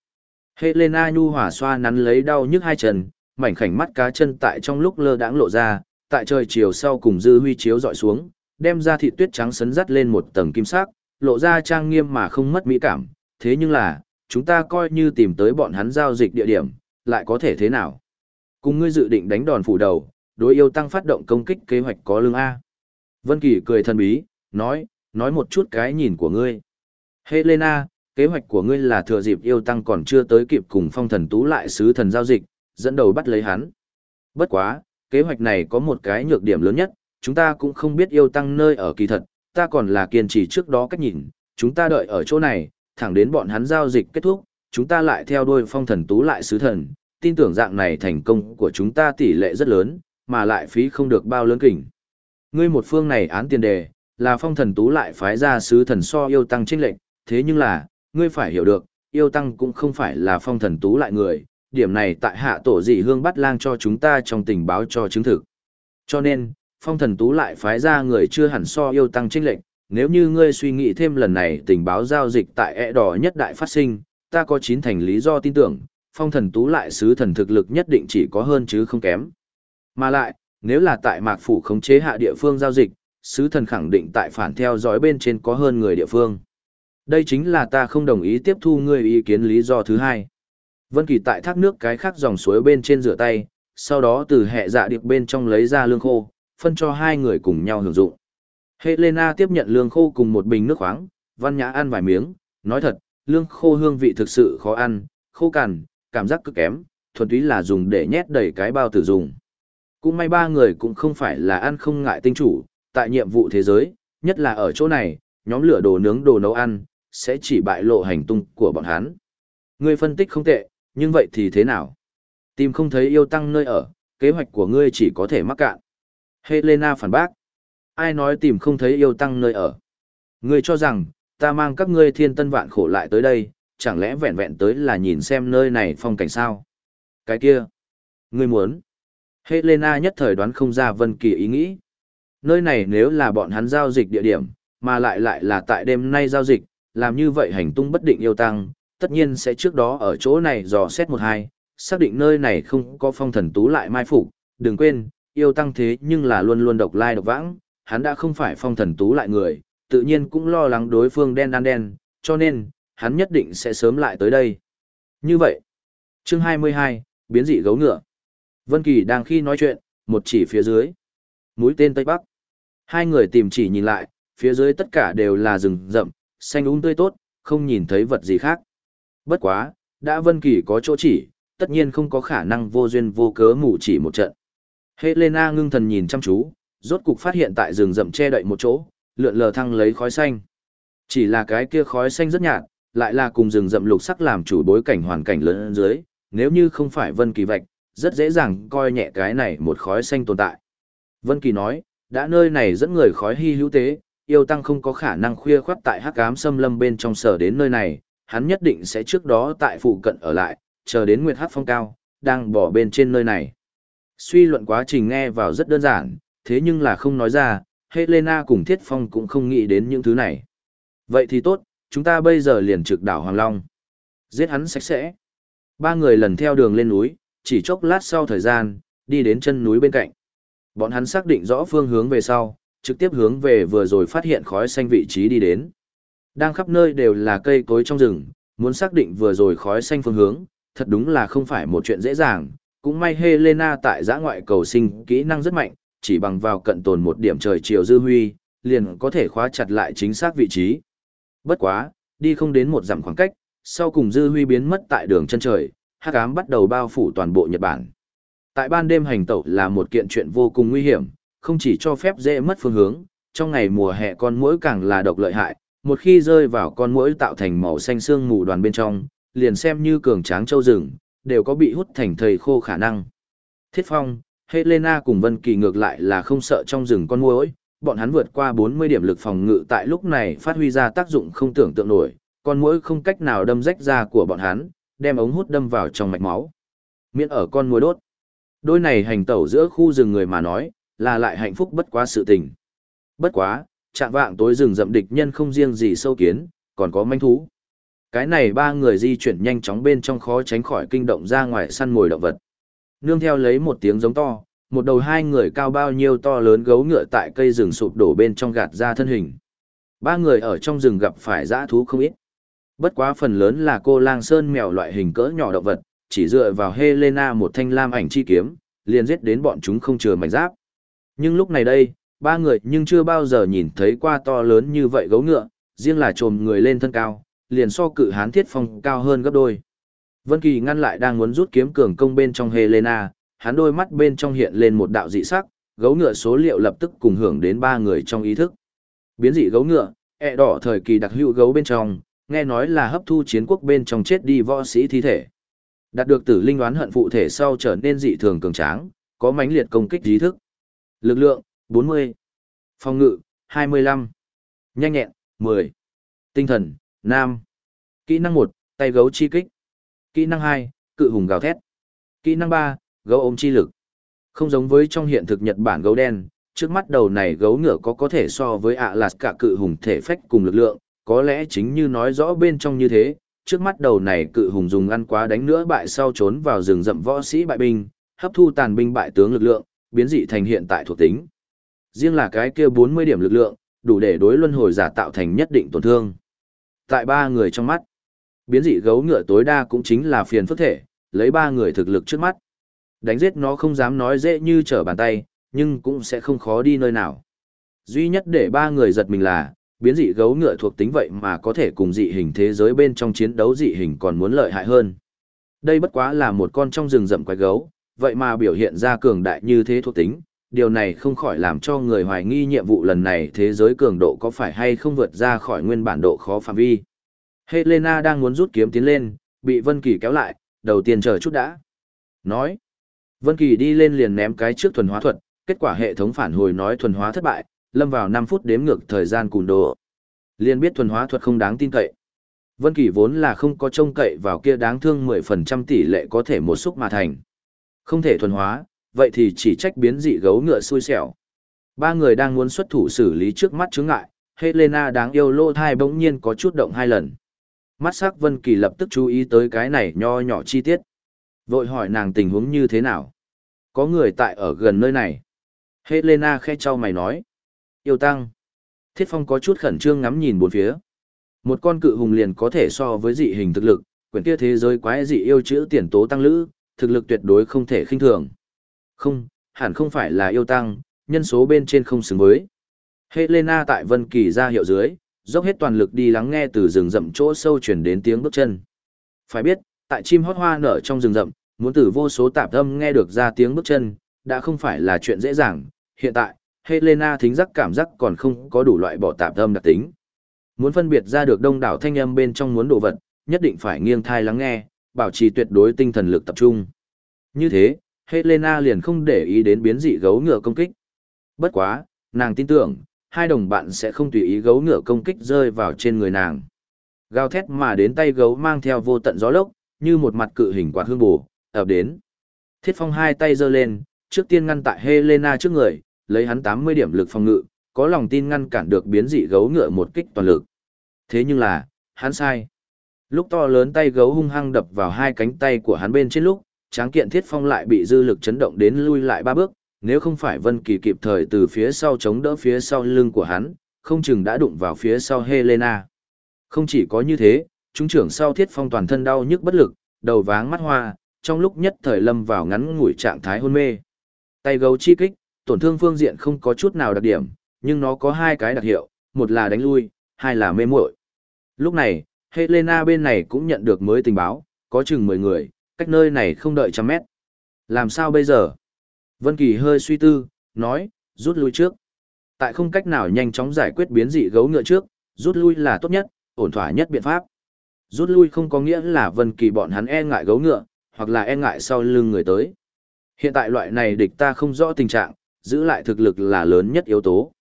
A: Helena nhu hòa xoa nắn lấy đau nhức hai chân, mảnh khảnh mắt cá chân tại trong lúc lơ đãng lộ ra, tại trời chiều sau cùng dư huy chiếu dọi xuống, đem ra thị tuyết trắng sấn dắt lên một tầng kim sắc, lộ ra trang nghiêm mà không mất mỹ cảm. Thế nhưng là, chúng ta coi như tìm tới bọn hắn giao dịch địa điểm, lại có thể thế nào? Cùng ngươi dự định đánh đòn phủ đầu, đối yêu tăng phát động công kích kế hoạch có lương A. Vân Kỳ cười thần bí, nói, nói một chút cái nhìn của ngươi. Helena, kế hoạch của ngươi là thừa dịp yêu tăng còn chưa tới kịp cùng phong thần tú lại sứ thần giao dịch, dẫn đầu bắt lấy hắn. Bất quá, kế hoạch này có một cái nhược điểm lớn nhất, chúng ta cũng không biết yêu tăng nơi ở kỳ thật, ta còn là kiên trì trước đó cách nhìn, chúng ta đợi ở chỗ này, thẳng đến bọn hắn giao dịch kết thúc, chúng ta lại theo đuôi phong thần tú lại sứ thần, tin tưởng dạng này thành công của chúng ta tỷ lệ rất lớn, mà lại phí không được bao lớn kỉnh. Ngươi một phương này án tiền đề, là phong thần tú lại phái ra sứ thần so yêu tăng trinh lệnh, thế nhưng là, ngươi phải hiểu được, yêu tăng cũng không phải là phong thần tú lại người, điểm này tại hạ tổ dị hương bắt lang cho chúng ta trong tình báo cho chứng thực. Cho nên, phong thần tú lại phái ra người chưa hẳn so yêu tăng trinh lệnh, nếu như ngươi suy nghĩ thêm lần này tình báo giao dịch tại ẹ đỏ nhất đại phát sinh, ta có chín thành lý do tin tưởng, phong thần tú lại sứ thần thực lực nhất định chỉ có hơn chứ không kém. Mà lại, nếu là tại mạc phủ khống chế hạ địa phương giao dịch, sứ thần khẳng định tại phản theo dõi bên trên có hơn người địa phương. Đây chính là ta không đồng ý tiếp thu ngươi ý kiến lý do thứ hai. Vân Kỳ tại thác nước cái khác dòng suối bên trên rửa tay, sau đó từ hệ dạ điệp bên trong lấy ra lương khô, phân cho hai người cùng nhau hưởng dụng. Helena tiếp nhận lương khô cùng một bình nước khoáng, văn nhã ăn vài miếng, nói thật, lương khô hương vị thực sự khó ăn, khô cằn, cảm giác cực kém, thuần túy là dùng để nhét đầy cái bao tử dùng. Cũng may ba người cũng không phải là ăn không ngại tinh chủ, tại nhiệm vụ thế giới, nhất là ở chỗ này, nhóm lửa đồ nướng đồ nấu ăn, sẽ chỉ bại lộ hành tung của bọn hắn. Ngươi phân tích không tệ, nhưng vậy thì thế nào? Tìm không thấy yêu tăng nơi ở, kế hoạch của ngươi chỉ có thể mắc cạn. Helena phản bác. Ai nói tìm không thấy yêu tăng nơi ở? Ngươi cho rằng, ta mang các ngươi thiên tân vạn khổ lại tới đây, chẳng lẽ vẹn vẹn tới là nhìn xem nơi này phong cảnh sao? Cái kia, ngươi muốn. Helena nhất thời đoán không ra Vân Kỳ ý nghĩ. Nơi này nếu là bọn hắn giao dịch địa điểm, mà lại lại là tại đêm nay giao dịch, làm như vậy hành tung bất định yêu tăng, tất nhiên sẽ trước đó ở chỗ này dò xét một hai, xác định nơi này không có phong thần tú lại mai phục, đừng quên, yêu tăng thế nhưng là luôn luôn độc lai độc vãng, hắn đã không phải phong thần tú lại người, tự nhiên cũng lo lắng đối phương đen ăn đen, cho nên, hắn nhất định sẽ sớm lại tới đây. Như vậy, chương 22, biến dị gấu ngựa. Vân Kỳ đang khi nói chuyện, một chỉ phía dưới. Mũi tên Tây Bắc. Hai người tìm chỉ nhìn lại, phía dưới tất cả đều là rừng rậm, xanh úng um tươi tốt, không nhìn thấy vật gì khác. Bất quá, đã Vân Kỳ có chỗ chỉ, tất nhiên không có khả năng vô duyên vô cớ mù chỉ một trận. Helena ngưng thần nhìn chăm chú, rốt cục phát hiện tại rừng rậm che đậy một chỗ, lượn lờ thăng lấy khói xanh. Chỉ là cái kia khói xanh rất nhạt, lại là cùng rừng rậm lục sắc làm chủ bối cảnh hoàn cảnh lớn dưới, nếu như không phải Vân Kỳ vạch, rất dễ dàng coi nhẹ cái này một khói xanh tồn tại. Vân Kỳ nói, đã nơi này dẫn người khói hy hữu tế, yêu tăng không có khả năng khuya khoắt tại hắc ám xâm lâm bên trong sở đến nơi này, hắn nhất định sẽ trước đó tại phụ cận ở lại, chờ đến nguyệt hắc phong cao, đang bỏ bên trên nơi này. Suy luận quá trình nghe vào rất đơn giản, thế nhưng là không nói ra, Helena cùng Thiết Phong cũng không nghĩ đến những thứ này. Vậy thì tốt, chúng ta bây giờ liền trực đảo Hoàng Long. Giết hắn sạch sẽ. Ba người lần theo đường lên núi, chỉ chốc lát sau thời gian, đi đến chân núi bên cạnh. Bọn hắn xác định rõ phương hướng về sau, trực tiếp hướng về vừa rồi phát hiện khói xanh vị trí đi đến. Đang khắp nơi đều là cây cối trong rừng, muốn xác định vừa rồi khói xanh phương hướng, thật đúng là không phải một chuyện dễ dàng. Cũng may Helena tại giã ngoại cầu sinh kỹ năng rất mạnh, chỉ bằng vào cận tồn một điểm trời chiều dư huy, liền có thể khóa chặt lại chính xác vị trí. Bất quá, đi không đến một dặm khoảng cách, sau cùng dư huy biến mất tại đường chân trời, hắc ám bắt đầu bao phủ toàn bộ Nhật Bản. Tại ban đêm hành tẩu là một kiện chuyện vô cùng nguy hiểm, không chỉ cho phép dễ mất phương hướng, trong ngày mùa hè con muỗi càng là độc lợi hại, một khi rơi vào con muỗi tạo thành màu xanh xương mù đoàn bên trong, liền xem như cường tráng châu rừng, đều có bị hút thành thầy khô khả năng. Thiết Phong, Helena cùng Vân Kỳ ngược lại là không sợ trong rừng con muỗi, bọn hắn vượt qua 40 điểm lực phòng ngự tại lúc này phát huy ra tác dụng không tưởng tượng nổi, con muỗi không cách nào đâm rách da của bọn hắn, đem ống hút đâm vào trong mạch máu. Miễn ở con muỗi đốt. Đôi này hành tẩu giữa khu rừng người mà nói, là lại hạnh phúc bất quá sự tình. Bất quá, trạng vạng tối rừng rậm địch nhân không riêng gì sâu kiến, còn có manh thú. Cái này ba người di chuyển nhanh chóng bên trong khó tránh khỏi kinh động ra ngoài săn mồi động vật. Nương theo lấy một tiếng giống to, một đầu hai người cao bao nhiêu to lớn gấu ngựa tại cây rừng sụp đổ bên trong gạt ra thân hình. Ba người ở trong rừng gặp phải dã thú không ít. Bất quá phần lớn là cô lang sơn mèo loại hình cỡ nhỏ động vật, chỉ dựa vào Helena một thanh lam ảnh chi kiếm, liền giết đến bọn chúng không chừa mảnh giáp. Nhưng lúc này đây, ba người nhưng chưa bao giờ nhìn thấy qua to lớn như vậy gấu ngựa, riêng là trồm người lên thân cao, liền so cự hán thiết phong cao hơn gấp đôi. Vân Kỳ ngăn lại đang muốn rút kiếm cường công bên trong Helena, hắn đôi mắt bên trong hiện lên một đạo dị sắc, gấu ngựa số liệu lập tức cùng hưởng đến ba người trong ý thức. Biến dị gấu ngựa, ẹ đỏ thời kỳ đặc hữu gấu bên trong, nghe nói là hấp thu chiến quốc bên trong chết đi võ sĩ thi thể. Đạt được tử linh đoán hận phụ thể sau trở nên dị thường cường tráng, có mãnh liệt công kích ý thức. Lực lượng, 40. Phòng ngự, 25. Nhanh nhẹn, 10. Tinh thần, 5, Kỹ năng 1, tay gấu chi kích. Kỹ năng 2, cự hùng gào thét. Kỹ năng 3, gấu ôm chi lực. Không giống với trong hiện thực Nhật Bản gấu đen, trước mắt đầu này gấu ngựa có có thể so với ạ lạt cả cự hùng thể phách cùng lực lượng, có lẽ chính như nói rõ bên trong như thế, trước mắt đầu này cự hùng dùng ăn quá đánh nữa bại sau trốn vào rừng rậm võ sĩ bại binh, hấp thu tàn binh bại tướng lực lượng, biến dị thành hiện tại thuộc tính. Riêng là cái kia 40 điểm lực lượng, đủ để đối luân hồi giả tạo thành nhất định tổn thương. Tại ba người trong mắt, biến dị gấu ngựa tối đa cũng chính là phiền phức thể, lấy ba người thực lực trước mắt. Đánh giết nó không dám nói dễ như trở bàn tay, nhưng cũng sẽ không khó đi nơi nào. Duy nhất để ba người giật mình là, biến dị gấu ngựa thuộc tính vậy mà có thể cùng dị hình thế giới bên trong chiến đấu dị hình còn muốn lợi hại hơn. Đây bất quá là một con trong rừng rậm quái gấu, vậy mà biểu hiện ra cường đại như thế thuộc tính, điều này không khỏi làm cho người hoài nghi nhiệm vụ lần này thế giới cường độ có phải hay không vượt ra khỏi nguyên bản độ khó phạm vi. Helena đang muốn rút kiếm tiến lên, bị Vân Kỳ kéo lại, đầu tiên chờ chút đã. Nói. Vân Kỳ đi lên liền ném cái trước thuần hóa thuật, kết quả hệ thống phản hồi nói thuần hóa thất bại, lâm vào 5 phút đếm ngược thời gian cùn đồ. Liên biết thuần hóa thuật không đáng tin cậy. Vân Kỳ vốn là không có trông cậy vào kia đáng thương 10% tỷ lệ có thể một xúc mà thành. Không thể thuần hóa, vậy thì chỉ trách biến dị gấu ngựa xui xẻo. Ba người đang muốn xuất thủ xử lý trước mắt chướng ngại, Helena đáng yêu lô thai bỗng nhiên có chút động hai lần. Mắt sắc Vân Kỳ lập tức chú ý tới cái này nho nhỏ chi tiết. Vội hỏi nàng tình huống như thế nào. Có người tại ở gần nơi này. Helena khẽ trao mày nói. Yêu tăng. Thiết Phong có chút khẩn trương ngắm nhìn bốn phía. Một con cự hùng liền có thể so với dị hình thực lực, quyển kia thế giới quái dị yêu chữ tiền tố tăng lữ, thực lực tuyệt đối không thể khinh thường. Không, hẳn không phải là yêu tăng, nhân số bên trên không xứng với. Helena tại Vân Kỳ ra hiệu dưới, dốc hết toàn lực đi lắng nghe từ rừng rậm chỗ sâu truyền đến tiếng bước chân. Phải biết, tại chim hót hoa nở trong rừng rậm, muốn từ vô số tạp âm nghe được ra tiếng bước chân, đã không phải là chuyện dễ dàng. Hiện tại, Helena thính giác cảm giác còn không có đủ loại bỏ tạp âm đặc tính. Muốn phân biệt ra được đông đảo thanh âm bên trong muốn đồ vật, nhất định phải nghiêng thai lắng nghe, bảo trì tuyệt đối tinh thần lực tập trung. Như thế, Helena liền không để ý đến biến dị gấu ngựa công kích. Bất quá, nàng tin tưởng, hai đồng bạn sẽ không tùy ý gấu ngựa công kích rơi vào trên người nàng. Gào thét mà đến tay gấu mang theo vô tận gió lốc, như một mặt cự hình quạt hương bù, ập đến. Thiết phong hai tay giơ lên, trước tiên ngăn tại Helena trước người, lấy hắn 80 điểm lực phòng ngự, có lòng tin ngăn cản được biến dị gấu ngựa một kích toàn lực. Thế nhưng là, hắn sai. Lúc to lớn tay gấu hung hăng đập vào hai cánh tay của hắn bên trên lúc, tráng kiện thiết phong lại bị dư lực chấn động đến lui lại ba bước, nếu không phải Vân Kỳ kịp thời từ phía sau chống đỡ phía sau lưng của hắn, không chừng đã đụng vào phía sau Helena. Không chỉ có như thế, trung trưởng sau thiết phong toàn thân đau nhức bất lực, đầu váng mắt hoa, trong lúc nhất thời lâm vào ngắn ngủi trạng thái hôn mê. Tay gấu chi kích, tổn thương phương diện không có chút nào đặc điểm, nhưng nó có hai cái đặc hiệu, một là đánh lui, hai là mê muội. Lúc này, Helena bên này cũng nhận được mới tình báo, có chừng 10 người, cách nơi này không đợi trăm mét. Làm sao bây giờ? Vân Kỳ hơi suy tư, nói, rút lui trước. Tại không cách nào nhanh chóng giải quyết biến dị gấu ngựa trước, rút lui là tốt nhất, ổn thỏa nhất biện pháp. Rút lui không có nghĩa là Vân Kỳ bọn hắn e ngại gấu ngựa, hoặc là e ngại sau lưng người tới. Hiện tại loại này địch ta không rõ tình trạng, giữ lại thực lực là lớn nhất yếu tố.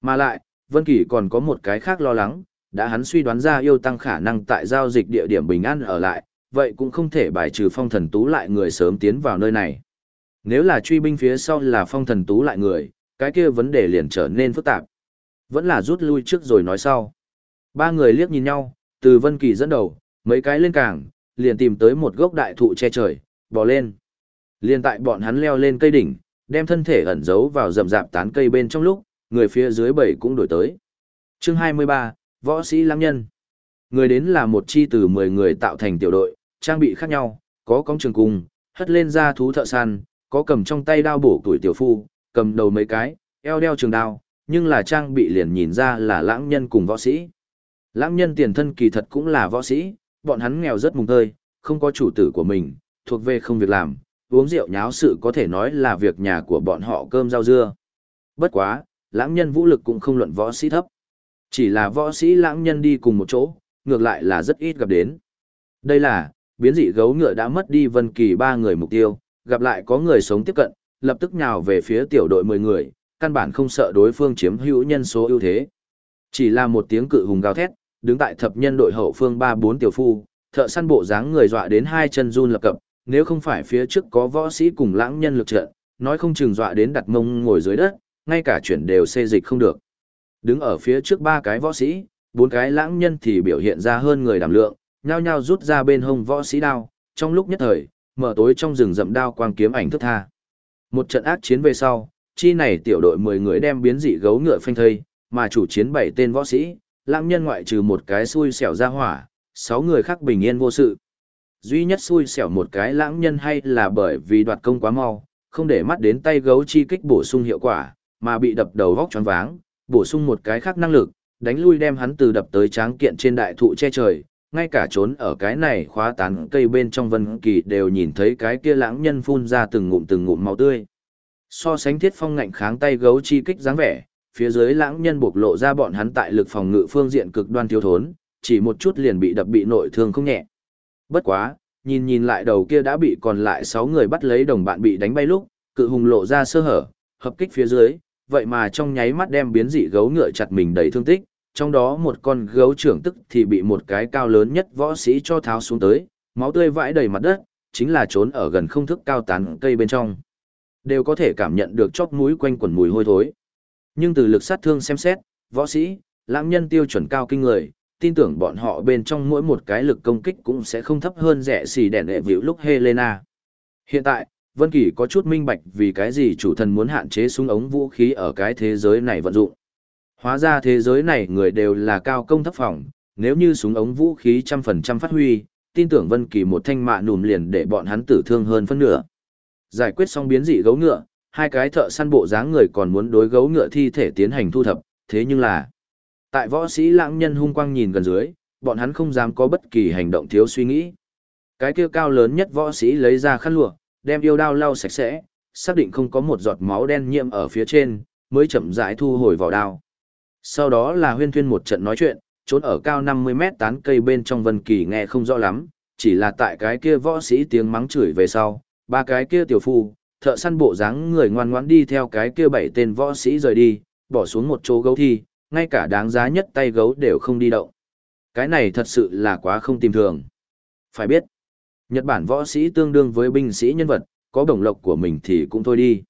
A: Mà lại, Vân Kỳ còn có một cái khác lo lắng, đã hắn suy đoán ra yêu tăng khả năng tại giao dịch địa điểm bình an ở lại, vậy cũng không thể bài trừ phong thần tú lại người sớm tiến vào nơi này. Nếu là truy binh phía sau là phong thần tú lại người, cái kia vấn đề liền trở nên phức tạp. Vẫn là rút lui trước rồi nói sau. Ba người liếc nhìn nhau, từ Vân Kỳ dẫn đầu, mấy cái lên cảng, liền tìm tới một gốc đại thụ che trời, bò lên. Liên tại bọn hắn leo lên cây đỉnh, đem thân thể ẩn giấu vào rậm rạp tán cây bên trong lúc, người phía dưới bảy cũng đổi tới. Chương 23, Võ sĩ lãng nhân. Người đến là một chi từ 10 người tạo thành tiểu đội, trang bị khác nhau, có công trường cung, hất lên ra thú thợ săn, có cầm trong tay đao bổ tuổi tiểu phu, cầm đầu mấy cái, eo đeo trường đao, nhưng là trang bị liền nhìn ra là lãng nhân cùng võ sĩ. Lãng nhân tiền thân kỳ thật cũng là võ sĩ, bọn hắn nghèo rất mùng tơi, không có chủ tử của mình, thuộc về không việc làm, uống rượu nháo sự có thể nói là việc nhà của bọn họ cơm rau dưa. Bất quá, lãng nhân vũ lực cũng không luận võ sĩ thấp. Chỉ là võ sĩ lãng nhân đi cùng một chỗ, ngược lại là rất ít gặp đến. Đây là, biến dị gấu ngựa đã mất đi vân kỳ ba người mục tiêu, gặp lại có người sống tiếp cận, lập tức nhào về phía tiểu đội 10 người, căn bản không sợ đối phương chiếm hữu nhân số ưu thế. Chỉ là một tiếng cự hùng gào thét, đứng tại thập nhân đội hậu phương 3-4 tiểu phu, thợ săn bộ dáng người dọa đến hai chân run lập cập, nếu không phải phía trước có võ sĩ cùng lãng nhân lực trận, nói không chừng dọa đến đặt mông ngồi dưới đất, ngay cả chuyển đều xê dịch không được. Đứng ở phía trước ba cái võ sĩ, bốn cái lãng nhân thì biểu hiện ra hơn người đảm lượng, nhao nhao rút ra bên hông võ sĩ đao, trong lúc nhất thời, mở tối trong rừng rậm đao quang kiếm ảnh thức tha. Một trận ác chiến về sau, chi này tiểu đội 10 người đem biến dị gấu ngựa phanh thây, mà chủ chiến bảy tên võ sĩ, lãng nhân ngoại trừ một cái xui xẻo ra hỏa, sáu người khác bình yên vô sự. Duy nhất xui xẻo một cái lãng nhân hay là bởi vì đoạt công quá mau, không để mắt đến tay gấu chi kích bổ sung hiệu quả, mà bị đập đầu vóc tròn váng, bổ sung một cái khác năng lực, đánh lui đem hắn từ đập tới tráng kiện trên đại thụ che trời, ngay cả trốn ở cái này khóa tán cây bên trong vân kỳ đều nhìn thấy cái kia lãng nhân phun ra từng ngụm từng ngụm máu tươi. So sánh thiết phong ngạnh kháng tay gấu chi kích dáng vẻ, phía dưới lãng nhân bộc lộ ra bọn hắn tại lực phòng ngự phương diện cực đoan thiếu thốn, chỉ một chút liền bị đập bị nội thương không nhẹ. Bất quá, nhìn nhìn lại đầu kia đã bị còn lại 6 người bắt lấy đồng bạn bị đánh bay lúc, cự hùng lộ ra sơ hở, hợp kích phía dưới, vậy mà trong nháy mắt đem biến dị gấu ngựa chặt mình đầy thương tích, trong đó một con gấu trưởng tức thì bị một cái cao lớn nhất võ sĩ cho tháo xuống tới, máu tươi vãi đầy mặt đất, chính là trốn ở gần không thức cao tán cây bên trong. Đều có thể cảm nhận được chóp mũi quanh quần mùi hôi thối. Nhưng từ lực sát thương xem xét, võ sĩ, lãng nhân tiêu chuẩn cao kinh người, tin tưởng bọn họ bên trong mỗi một cái lực công kích cũng sẽ không thấp hơn rẻ xì đèn đệ vĩu lúc Helena. Hiện tại, Vân Kỳ có chút minh bạch vì cái gì chủ thần muốn hạn chế súng ống vũ khí ở cái thế giới này vận dụng. Hóa ra thế giới này người đều là cao công thấp phòng, nếu như súng ống vũ khí trăm phần trăm phát huy, tin tưởng Vân Kỳ một thanh mạ nùm liền để bọn hắn tử thương hơn phân nửa. Giải quyết xong biến dị gấu ngựa, hai cái thợ săn bộ dáng người còn muốn đối gấu ngựa thi thể tiến hành thu thập, thế nhưng là tại võ sĩ lãng nhân hung quang nhìn gần dưới, bọn hắn không dám có bất kỳ hành động thiếu suy nghĩ. Cái kia cao lớn nhất võ sĩ lấy ra khăn lụa, đem yêu đao lau sạch sẽ, xác định không có một giọt máu đen nhiễm ở phía trên, mới chậm rãi thu hồi vào đao. Sau đó là huyên thuyên một trận nói chuyện, trốn ở cao 50 mét tán cây bên trong Vân Kỳ nghe không rõ lắm, chỉ là tại cái kia võ sĩ tiếng mắng chửi về sau, ba cái kia tiểu phu, thợ săn bộ dáng người ngoan ngoãn đi theo cái kia bảy tên võ sĩ rời đi, bỏ xuống một chỗ gấu thi, ngay cả đáng giá nhất tay gấu đều không đi động. Cái này thật sự là quá không tìm thường. Phải biết, Nhật Bản võ sĩ tương đương với binh sĩ nhân vật, có đồng lộc của mình thì cũng thôi đi.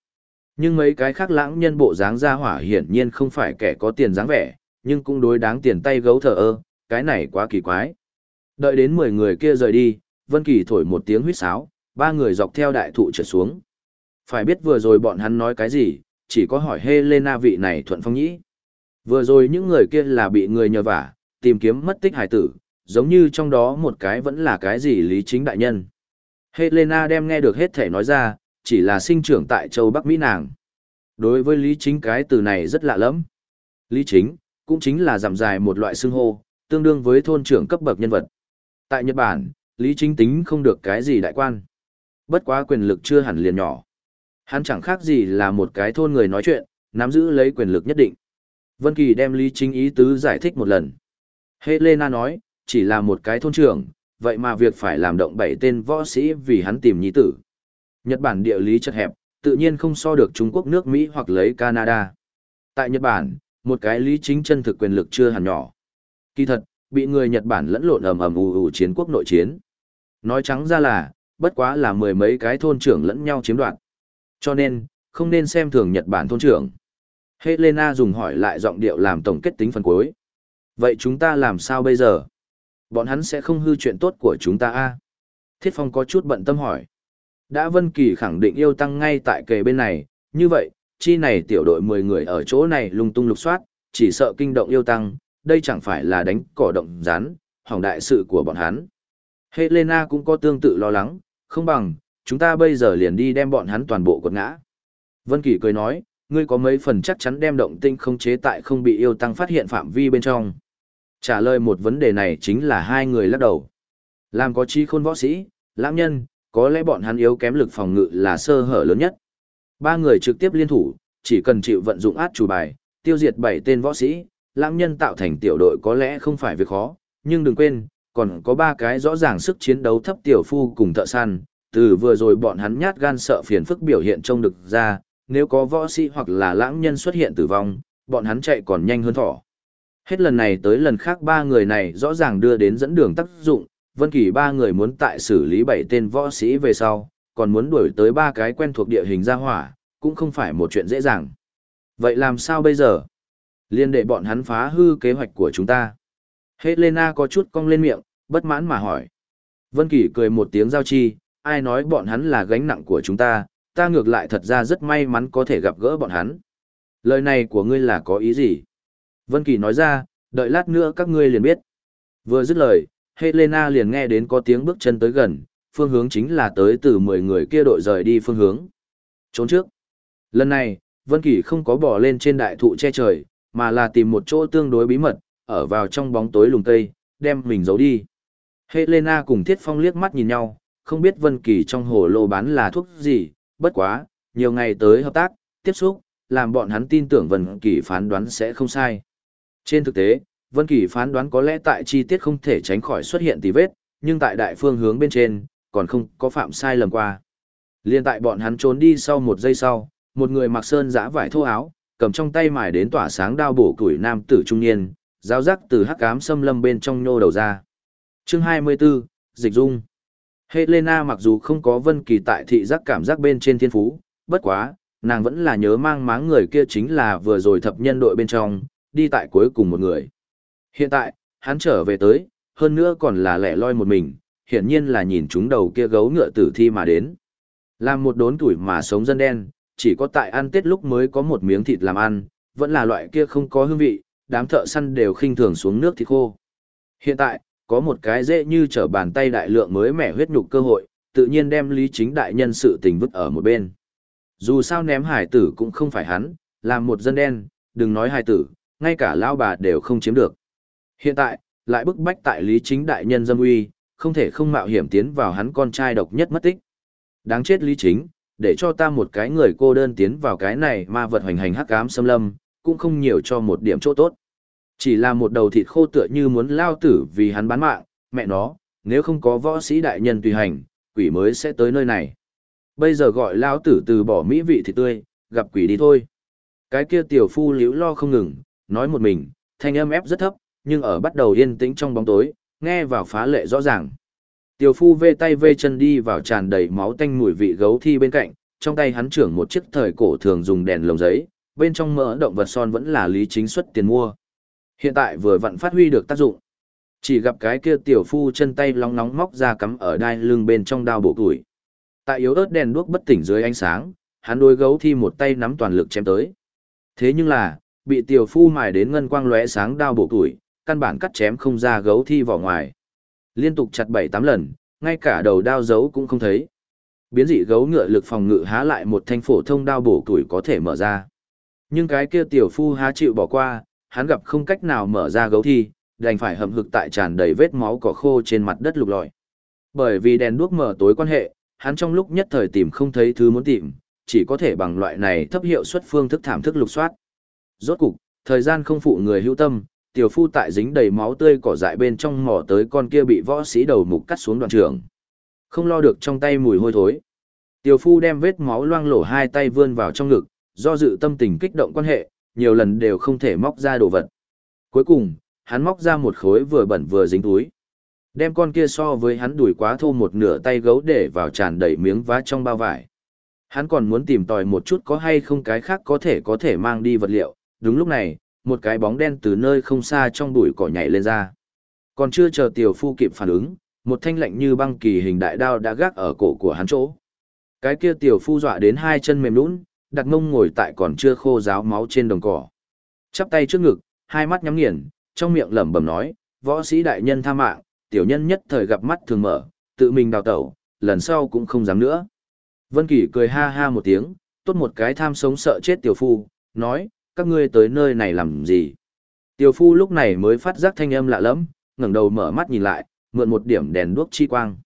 A: Nhưng mấy cái khác lãng nhân bộ dáng ra hỏa hiển nhiên không phải kẻ có tiền dáng vẻ, nhưng cũng đối đáng tiền tay gấu thờ ơ, cái này quá kỳ quái. Đợi đến 10 người kia rời đi, Vân Kỳ thổi một tiếng huýt sáo, ba người dọc theo đại thụ trượt xuống. Phải biết vừa rồi bọn hắn nói cái gì, chỉ có hỏi Helena vị này thuận phong nhĩ. Vừa rồi những người kia là bị người nhờ vả, tìm kiếm mất tích hải tử, giống như trong đó một cái vẫn là cái gì lý chính đại nhân. Helena đem nghe được hết thể nói ra, chỉ là sinh trưởng tại châu Bắc Mỹ nàng. Đối với lý chính cái từ này rất lạ lắm. Lý chính, cũng chính là giảm dài một loại xưng hô, tương đương với thôn trưởng cấp bậc nhân vật. Tại Nhật Bản, lý chính tính không được cái gì đại quan. Bất quá quyền lực chưa hẳn liền nhỏ. Hắn chẳng khác gì là một cái thôn người nói chuyện, nắm giữ lấy quyền lực nhất định. Vân Kỳ đem lý chính ý tứ giải thích một lần. Helena nói, chỉ là một cái thôn trưởng, vậy mà việc phải làm động bảy tên võ sĩ vì hắn tìm nhi tử. Nhật Bản địa lý chật hẹp, tự nhiên không so được Trung Quốc nước Mỹ hoặc lấy Canada. Tại Nhật Bản, một cái lý chính chân thực quyền lực chưa hẳn nhỏ. Kỳ thật, bị người Nhật Bản lẫn lộn ầm ầm ù ù chiến quốc nội chiến. Nói trắng ra là, bất quá là mười mấy cái thôn trưởng lẫn nhau chiếm đoạt. Cho nên, không nên xem thường Nhật Bản thôn trưởng. Helena dùng hỏi lại giọng điệu làm tổng kết tính phần cuối. Vậy chúng ta làm sao bây giờ? Bọn hắn sẽ không hư chuyện tốt của chúng ta a à? Thiết Phong có chút bận tâm hỏi. Đã Vân Kỳ khẳng định yêu tăng ngay tại kề bên này, như vậy, chi này tiểu đội 10 người ở chỗ này lung tung lục soát, chỉ sợ kinh động yêu tăng, đây chẳng phải là đánh cỏ động rán, hỏng đại sự của bọn hắn. Helena cũng có tương tự lo lắng, không bằng, chúng ta bây giờ liền đi đem bọn hắn toàn bộ quật ngã. Vân Kỳ cười nói, ngươi có mấy phần chắc chắn đem động tinh không chế tại không bị yêu tăng phát hiện phạm vi bên trong. Trả lời một vấn đề này chính là hai người lắc đầu. Làm có trí khôn võ sĩ, lãm nhân, có lẽ bọn hắn yếu kém lực phòng ngự là sơ hở lớn nhất. Ba người trực tiếp liên thủ, chỉ cần chịu vận dụng át chủ bài, tiêu diệt bảy tên võ sĩ, lãng nhân tạo thành tiểu đội có lẽ không phải việc khó, nhưng đừng quên, còn có ba cái rõ ràng sức chiến đấu thấp tiểu phu cùng thợ săn, từ vừa rồi bọn hắn nhát gan sợ phiền phức biểu hiện trông được ra, nếu có võ sĩ hoặc là lãng nhân xuất hiện tử vong, bọn hắn chạy còn nhanh hơn thỏ. Hết lần này tới lần khác ba người này rõ ràng đưa đến dẫn đường tác dụng, Vân Kỳ ba người muốn tại xử lý bảy tên võ sĩ về sau, còn muốn đuổi tới ba cái quen thuộc địa hình ra hỏa, cũng không phải một chuyện dễ dàng. Vậy làm sao bây giờ? Liên đệ bọn hắn phá hư kế hoạch của chúng ta. Helena có chút cong lên miệng, bất mãn mà hỏi. Vân Kỳ cười một tiếng giao chi, ai nói bọn hắn là gánh nặng của chúng ta, ta ngược lại thật ra rất may mắn có thể gặp gỡ bọn hắn. Lời này của ngươi là có ý gì? Vân Kỳ nói ra, đợi lát nữa các ngươi liền biết. Vừa dứt lời, Helena liền nghe đến có tiếng bước chân tới gần, phương hướng chính là tới từ 10 người kia đội rời đi phương hướng. Trốn trước. Lần này, Vân Kỳ không có bỏ lên trên đại thụ che trời, mà là tìm một chỗ tương đối bí mật, ở vào trong bóng tối lùm cây, đem mình giấu đi. Helena cùng Thiết Phong liếc mắt nhìn nhau, không biết Vân Kỳ trong hồ lô bán là thuốc gì, bất quá, nhiều ngày tới hợp tác, tiếp xúc, làm bọn hắn tin tưởng Vân Kỳ phán đoán sẽ không sai. Trên thực tế, Vân Kỳ phán đoán có lẽ tại chi tiết không thể tránh khỏi xuất hiện tì vết, nhưng tại đại phương hướng bên trên, còn không có phạm sai lầm qua. Liên tại bọn hắn trốn đi sau một giây sau, một người mặc sơn giã vải thô áo, cầm trong tay mài đến tỏa sáng đao bổ củi nam tử trung niên, giáo giác từ hắc ám xâm lâm bên trong nhô đầu ra. Chương 24, Dịch Dung Helena mặc dù không có Vân Kỳ tại thị giác cảm giác bên trên thiên phú, bất quá, nàng vẫn là nhớ mang máng người kia chính là vừa rồi thập nhân đội bên trong, đi tại cuối cùng một người. Hiện tại, hắn trở về tới, hơn nữa còn là lẻ loi một mình, hiển nhiên là nhìn chúng đầu kia gấu ngựa tử thi mà đến. Làm một đốn tuổi mà sống dân đen, chỉ có tại ăn Tết lúc mới có một miếng thịt làm ăn, vẫn là loại kia không có hương vị, đám thợ săn đều khinh thường xuống nước thịt khô. Hiện tại, có một cái dễ như trở bàn tay đại lượng mới mẻ huyết nhục cơ hội, tự nhiên đem lý chính đại nhân sự tình vứt ở một bên. Dù sao ném hải tử cũng không phải hắn, làm một dân đen, đừng nói hải tử, ngay cả lao bà đều không chiếm được. Hiện tại, lại bức bách tại lý chính đại nhân dâm uy, không thể không mạo hiểm tiến vào hắn con trai độc nhất mất tích. Đáng chết lý chính, để cho ta một cái người cô đơn tiến vào cái này ma vật hoành hành hắc ám xâm lâm, cũng không nhiều cho một điểm chỗ tốt. Chỉ là một đầu thịt khô tựa như muốn lao tử vì hắn bán mạng, mẹ nó, nếu không có võ sĩ đại nhân tùy hành, quỷ mới sẽ tới nơi này. Bây giờ gọi lao tử từ bỏ mỹ vị thịt tươi, gặp quỷ đi thôi. Cái kia tiểu phu liễu lo không ngừng, nói một mình, thanh âm ép rất thấp, nhưng ở bắt đầu yên tĩnh trong bóng tối, nghe vào phá lệ rõ ràng. Tiểu phu vê tay vê chân đi vào tràn đầy máu tanh mùi vị gấu thi bên cạnh, trong tay hắn trưởng một chiếc thời cổ thường dùng đèn lồng giấy, bên trong mỡ động vật son vẫn là lý chính xuất tiền mua. Hiện tại vừa vặn phát huy được tác dụng. Chỉ gặp cái kia tiểu phu chân tay long nóng móc ra cắm ở đai lưng bên trong đao bộ tuổi. Tại yếu ớt đèn đuốc bất tỉnh dưới ánh sáng, hắn đôi gấu thi một tay nắm toàn lực chém tới. Thế nhưng là, bị tiểu phu mài đến ngân quang lóe sáng đao bộ tuổi, căn bản cắt chém không ra gấu thi vỏ ngoài. Liên tục chặt bảy tám lần, ngay cả đầu đao giấu cũng không thấy. Biến dị gấu ngựa lực phòng ngự há lại một thanh phổ thông đao bổ tuổi có thể mở ra. Nhưng cái kia tiểu phu há chịu bỏ qua, hắn gặp không cách nào mở ra gấu thi, đành phải hậm hực tại tràn đầy vết máu cỏ khô trên mặt đất lục lọi. Bởi vì đèn đuốc mở tối quan hệ, hắn trong lúc nhất thời tìm không thấy thứ muốn tìm, chỉ có thể bằng loại này thấp hiệu suất phương thức thảm thức lục soát. Rốt cục, thời gian không phụ người hữu tâm, tiểu phu tại dính đầy máu tươi cỏ dại bên trong mò tới con kia bị võ sĩ đầu mục cắt xuống đoạn trường. Không lo được trong tay mùi hôi thối. Tiểu phu đem vết máu loang lổ hai tay vươn vào trong ngực, do dự tâm tình kích động quan hệ, nhiều lần đều không thể móc ra đồ vật. Cuối cùng, hắn móc ra một khối vừa bẩn vừa dính túi. Đem con kia so với hắn đuổi quá thô một nửa tay gấu để vào tràn đầy miếng vá trong bao vải. Hắn còn muốn tìm tòi một chút có hay không cái khác có thể có thể mang đi vật liệu. Đúng lúc này, một cái bóng đen từ nơi không xa trong bụi cỏ nhảy lên ra. Còn chưa chờ tiểu phu kịp phản ứng, một thanh lạnh như băng kỳ hình đại đao đã gác ở cổ của hắn chỗ. Cái kia tiểu phu dọa đến hai chân mềm nhũn, đặt mông ngồi tại còn chưa khô ráo máu trên đồng cỏ. Chắp tay trước ngực, hai mắt nhắm nghiền, trong miệng lẩm bẩm nói, võ sĩ đại nhân tha mạng, tiểu nhân nhất thời gặp mắt thường mở, tự mình đào tẩu, lần sau cũng không dám nữa. Vân Kỳ cười ha ha một tiếng, tốt một cái tham sống sợ chết tiểu phu, nói, các ngươi tới nơi này làm gì? Tiểu phu lúc này mới phát giác thanh âm lạ lẫm, ngẩng đầu mở mắt nhìn lại, mượn một điểm đèn đuốc chi quang.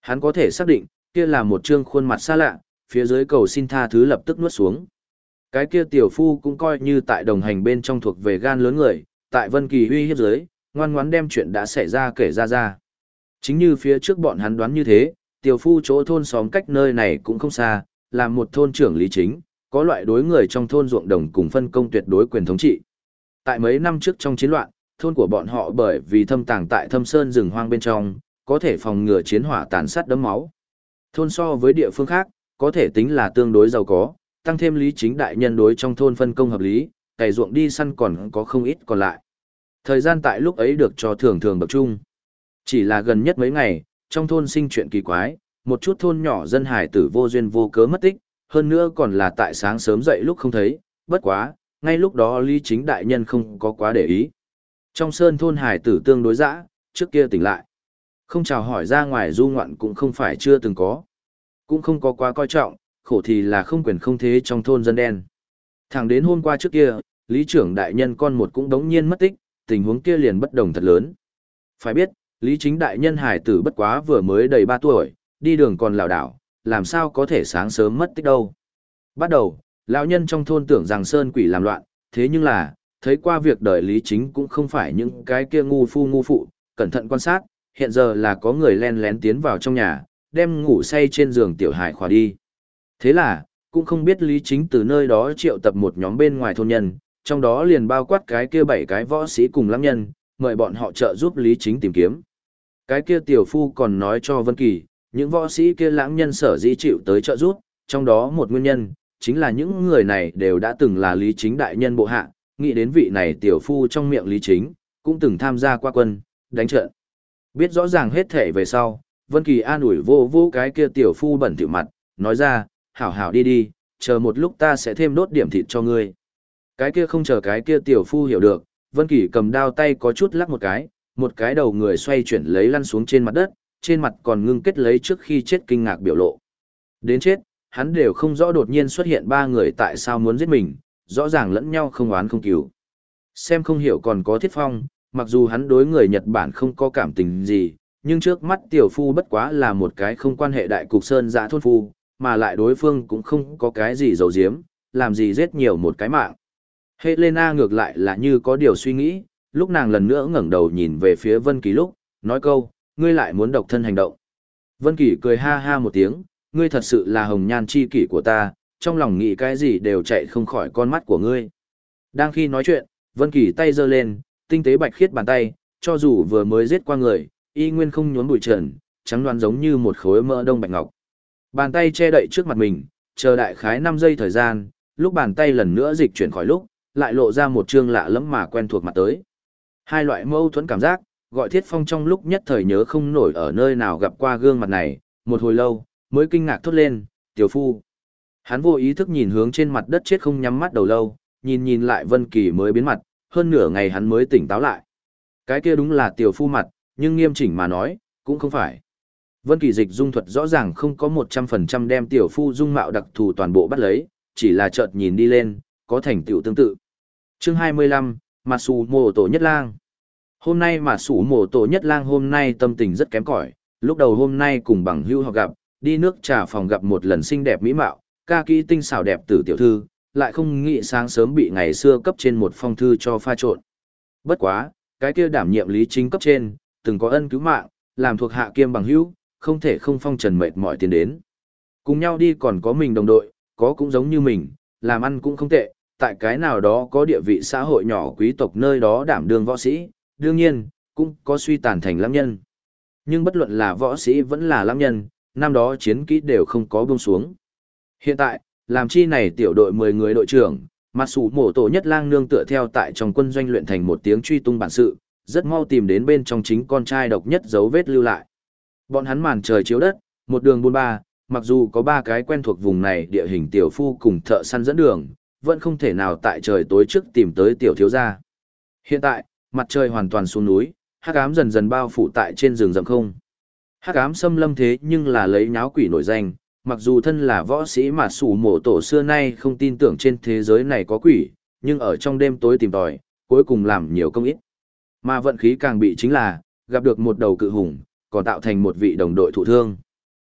A: Hắn có thể xác định, kia là một trương khuôn mặt xa lạ, phía dưới cầu xin tha thứ lập tức nuốt xuống. Cái kia tiểu phu cũng coi như tại đồng hành bên trong thuộc về gan lớn người, tại Vân Kỳ uy hiếp dưới, ngoan ngoãn đem chuyện đã xảy ra kể ra ra. Chính như phía trước bọn hắn đoán như thế, tiểu phu chỗ thôn xóm cách nơi này cũng không xa, là một thôn trưởng lý chính, có loại đối người trong thôn ruộng đồng cùng phân công tuyệt đối quyền thống trị. Tại mấy năm trước trong chiến loạn, thôn của bọn họ bởi vì thâm tàng tại thâm sơn rừng hoang bên trong, có thể phòng ngừa chiến hỏa tàn sát đấm máu. Thôn so với địa phương khác, có thể tính là tương đối giàu có, tăng thêm lý chính đại nhân đối trong thôn phân công hợp lý, cày ruộng đi săn còn có không ít còn lại. Thời gian tại lúc ấy được cho thường thường bậc trung. Chỉ là gần nhất mấy ngày, trong thôn sinh chuyện kỳ quái, một chút thôn nhỏ dân hải tử vô duyên vô cớ mất tích, hơn nữa còn là tại sáng sớm dậy lúc không thấy, bất quá, ngay lúc đó lý chính đại nhân không có quá để ý. Trong sơn thôn hải tử tương đối dã, trước kia tỉnh lại. Không chào hỏi ra ngoài du ngoạn cũng không phải chưa từng có. Cũng không có quá coi trọng, khổ thì là không quyền không thế trong thôn dân đen. Thẳng đến hôm qua trước kia, lý trưởng đại nhân con một cũng đống nhiên mất tích, tình huống kia liền bất đồng thật lớn. Phải biết, lý chính đại nhân hải tử bất quá vừa mới đầy 3 tuổi, đi đường còn lảo đảo, làm sao có thể sáng sớm mất tích đâu. Bắt đầu, lão nhân trong thôn tưởng rằng sơn quỷ làm loạn, thế nhưng là, thấy qua việc đời lý chính cũng không phải những cái kia ngu phu ngu phụ, cẩn thận quan sát, hiện giờ là có người len lén tiến vào trong nhà, đem ngủ say trên giường tiểu hải khỏa đi. Thế là, cũng không biết lý chính từ nơi đó triệu tập một nhóm bên ngoài thôn nhân, trong đó liền bao quát cái kia bảy cái võ sĩ cùng lắm nhân, mời bọn họ trợ giúp lý chính tìm kiếm. Cái kia tiểu phu còn nói cho Vân Kỳ, những võ sĩ kia lãng nhân sở dĩ chịu tới trợ giúp, trong đó một nguyên nhân, chính là những người này đều đã từng là lý chính đại nhân bộ hạ, nghĩ đến vị này tiểu phu trong miệng lý chính, cũng từng tham gia qua quân, đánh trận. Biết rõ ràng hết thể về sau, Vân Kỳ an ủi vô vô cái kia tiểu phu bẩn thỉu mặt, nói ra, hảo hảo đi đi, chờ một lúc ta sẽ thêm đốt điểm thịt cho ngươi. Cái kia không chờ cái kia tiểu phu hiểu được, Vân Kỳ cầm đao tay có chút lắc một cái, một cái đầu người xoay chuyển lấy lăn xuống trên mặt đất, trên mặt còn ngưng kết lấy trước khi chết kinh ngạc biểu lộ. Đến chết, hắn đều không rõ đột nhiên xuất hiện ba người tại sao muốn giết mình, rõ ràng lẫn nhau không oán không cứu. Xem không hiểu còn có thiết phong, mặc dù hắn đối người Nhật Bản không có cảm tình gì, nhưng trước mắt tiểu phu bất quá là một cái không quan hệ đại cục sơn giã thôn phu, mà lại đối phương cũng không có cái gì dầu diếm, làm gì giết nhiều một cái mạng. Helena ngược lại là như có điều suy nghĩ, lúc nàng lần nữa ngẩng đầu nhìn về phía Vân Kỳ lúc, nói câu, ngươi lại muốn độc thân hành động. Vân Kỳ cười ha ha một tiếng, ngươi thật sự là hồng nhan chi kỷ của ta, trong lòng nghĩ cái gì đều chạy không khỏi con mắt của ngươi. Đang khi nói chuyện, Vân Kỳ tay giơ lên, tinh tế bạch khiết bàn tay, cho dù vừa mới giết qua người, y nguyên không nhốn bụi trần, trắng đoan giống như một khối mỡ đông bạch ngọc. Bàn tay che đậy trước mặt mình, chờ đại khái 5 giây thời gian, lúc bàn tay lần nữa dịch chuyển khỏi lúc, lại lộ ra một trương lạ lẫm mà quen thuộc mặt tới. Hai loại mâu thuẫn cảm giác, gọi Thiết Phong trong lúc nhất thời nhớ không nổi ở nơi nào gặp qua gương mặt này, một hồi lâu, mới kinh ngạc thốt lên, tiểu phu. Hắn vô ý thức nhìn hướng trên mặt đất chết không nhắm mắt đầu lâu, nhìn nhìn lại Vân Kỳ mới biến mặt, hơn nửa ngày hắn mới tỉnh táo lại. Cái kia đúng là tiểu phu mặt, nhưng nghiêm chỉnh mà nói, cũng không phải. Vân Kỳ dịch dung thuật rõ ràng không có 100% đem tiểu phu dung mạo đặc thù toàn bộ bắt lấy, chỉ là chợt nhìn đi lên, có thành tựu tương tự. Chương 25, Mạt Sủ Mộ Tổ Nhất Lang. Hôm nay mà Sủ Mộ Tổ Nhất Lang hôm nay tâm tình rất kém cỏi, lúc đầu hôm nay cùng bằng hữu họ gặp, đi nước trà phòng gặp một lần xinh đẹp mỹ mạo, ca kỹ tinh xảo đẹp tử tiểu thư, lại không nghĩ sáng sớm bị ngày xưa cấp trên một phong thư cho pha trộn. Bất quá, cái kia đảm nhiệm lý chính cấp trên, từng có ân cứu mạng, làm thuộc hạ kiêm bằng hữu, không thể không phong trần mệt mỏi tiền đến. Cùng nhau đi còn có mình đồng đội, có cũng giống như mình, làm ăn cũng không tệ, tại cái nào đó có địa vị xã hội nhỏ quý tộc nơi đó đảm đương võ sĩ, đương nhiên, cũng có suy tàn thành lãng nhân. Nhưng bất luận là võ sĩ vẫn là lãng nhân, năm đó chiến kỹ đều không có buông xuống. Hiện tại, làm chi này tiểu đội 10 người đội trưởng, mà sủ mổ tổ nhất lang nương tựa theo tại trong quân doanh luyện thành một tiếng truy tung bản sự, rất mau tìm đến bên trong chính con trai độc nhất dấu vết lưu lại. Bọn hắn màn trời chiếu đất, một đường buôn ba, mặc dù có ba cái quen thuộc vùng này địa hình tiểu phu cùng thợ săn dẫn đường, vẫn không thể nào tại trời tối trước tìm tới tiểu thiếu gia. Hiện tại, mặt trời hoàn toàn xuống núi, hắc ám dần dần bao phủ tại trên rừng rậm không. Hắc ám xâm lâm thế nhưng là lấy nháo quỷ nổi danh, mặc dù thân là võ sĩ mà sủ mổ tổ xưa nay không tin tưởng trên thế giới này có quỷ, nhưng ở trong đêm tối tìm tòi, cuối cùng làm nhiều công ít. Mà vận khí càng bị chính là, gặp được một đầu cự hùng, còn tạo thành một vị đồng đội thụ thương.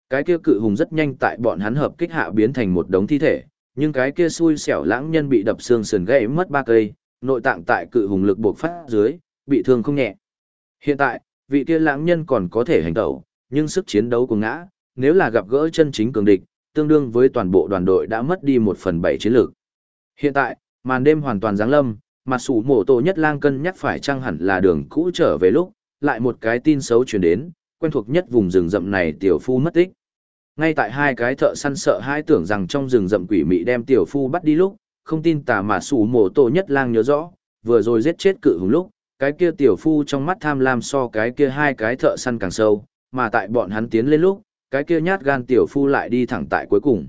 A: Cái kia cự hùng rất nhanh tại bọn hắn hợp kích hạ biến thành một đống thi thể, nhưng cái kia xui xẻo lãng nhân bị đập xương sườn gãy mất ba cây, nội tạng tại cự hùng lực buộc phát dưới, bị thương không nhẹ. Hiện tại, vị kia lãng nhân còn có thể hành tẩu, nhưng sức chiến đấu của ngã, nếu là gặp gỡ chân chính cường địch, tương đương với toàn bộ đoàn đội đã mất đi một phần bảy chiến lược. Hiện tại, màn đêm hoàn toàn giáng lâm, mà sủ mổ tổ nhất lang cân nhắc phải chăng hẳn là đường cũ trở về lúc, lại một cái tin xấu truyền đến, quen thuộc nhất vùng rừng rậm này tiểu phu mất tích. Ngay tại hai cái thợ săn sợ hai tưởng rằng trong rừng rậm quỷ mị đem tiểu phu bắt đi lúc, không tin tà mà sủ mổ tổ nhất lang nhớ rõ, vừa rồi giết chết cự hùng lúc, cái kia tiểu phu trong mắt tham lam so cái kia hai cái thợ săn càng sâu, mà tại bọn hắn tiến lên lúc, cái kia nhát gan tiểu phu lại đi thẳng tại cuối cùng.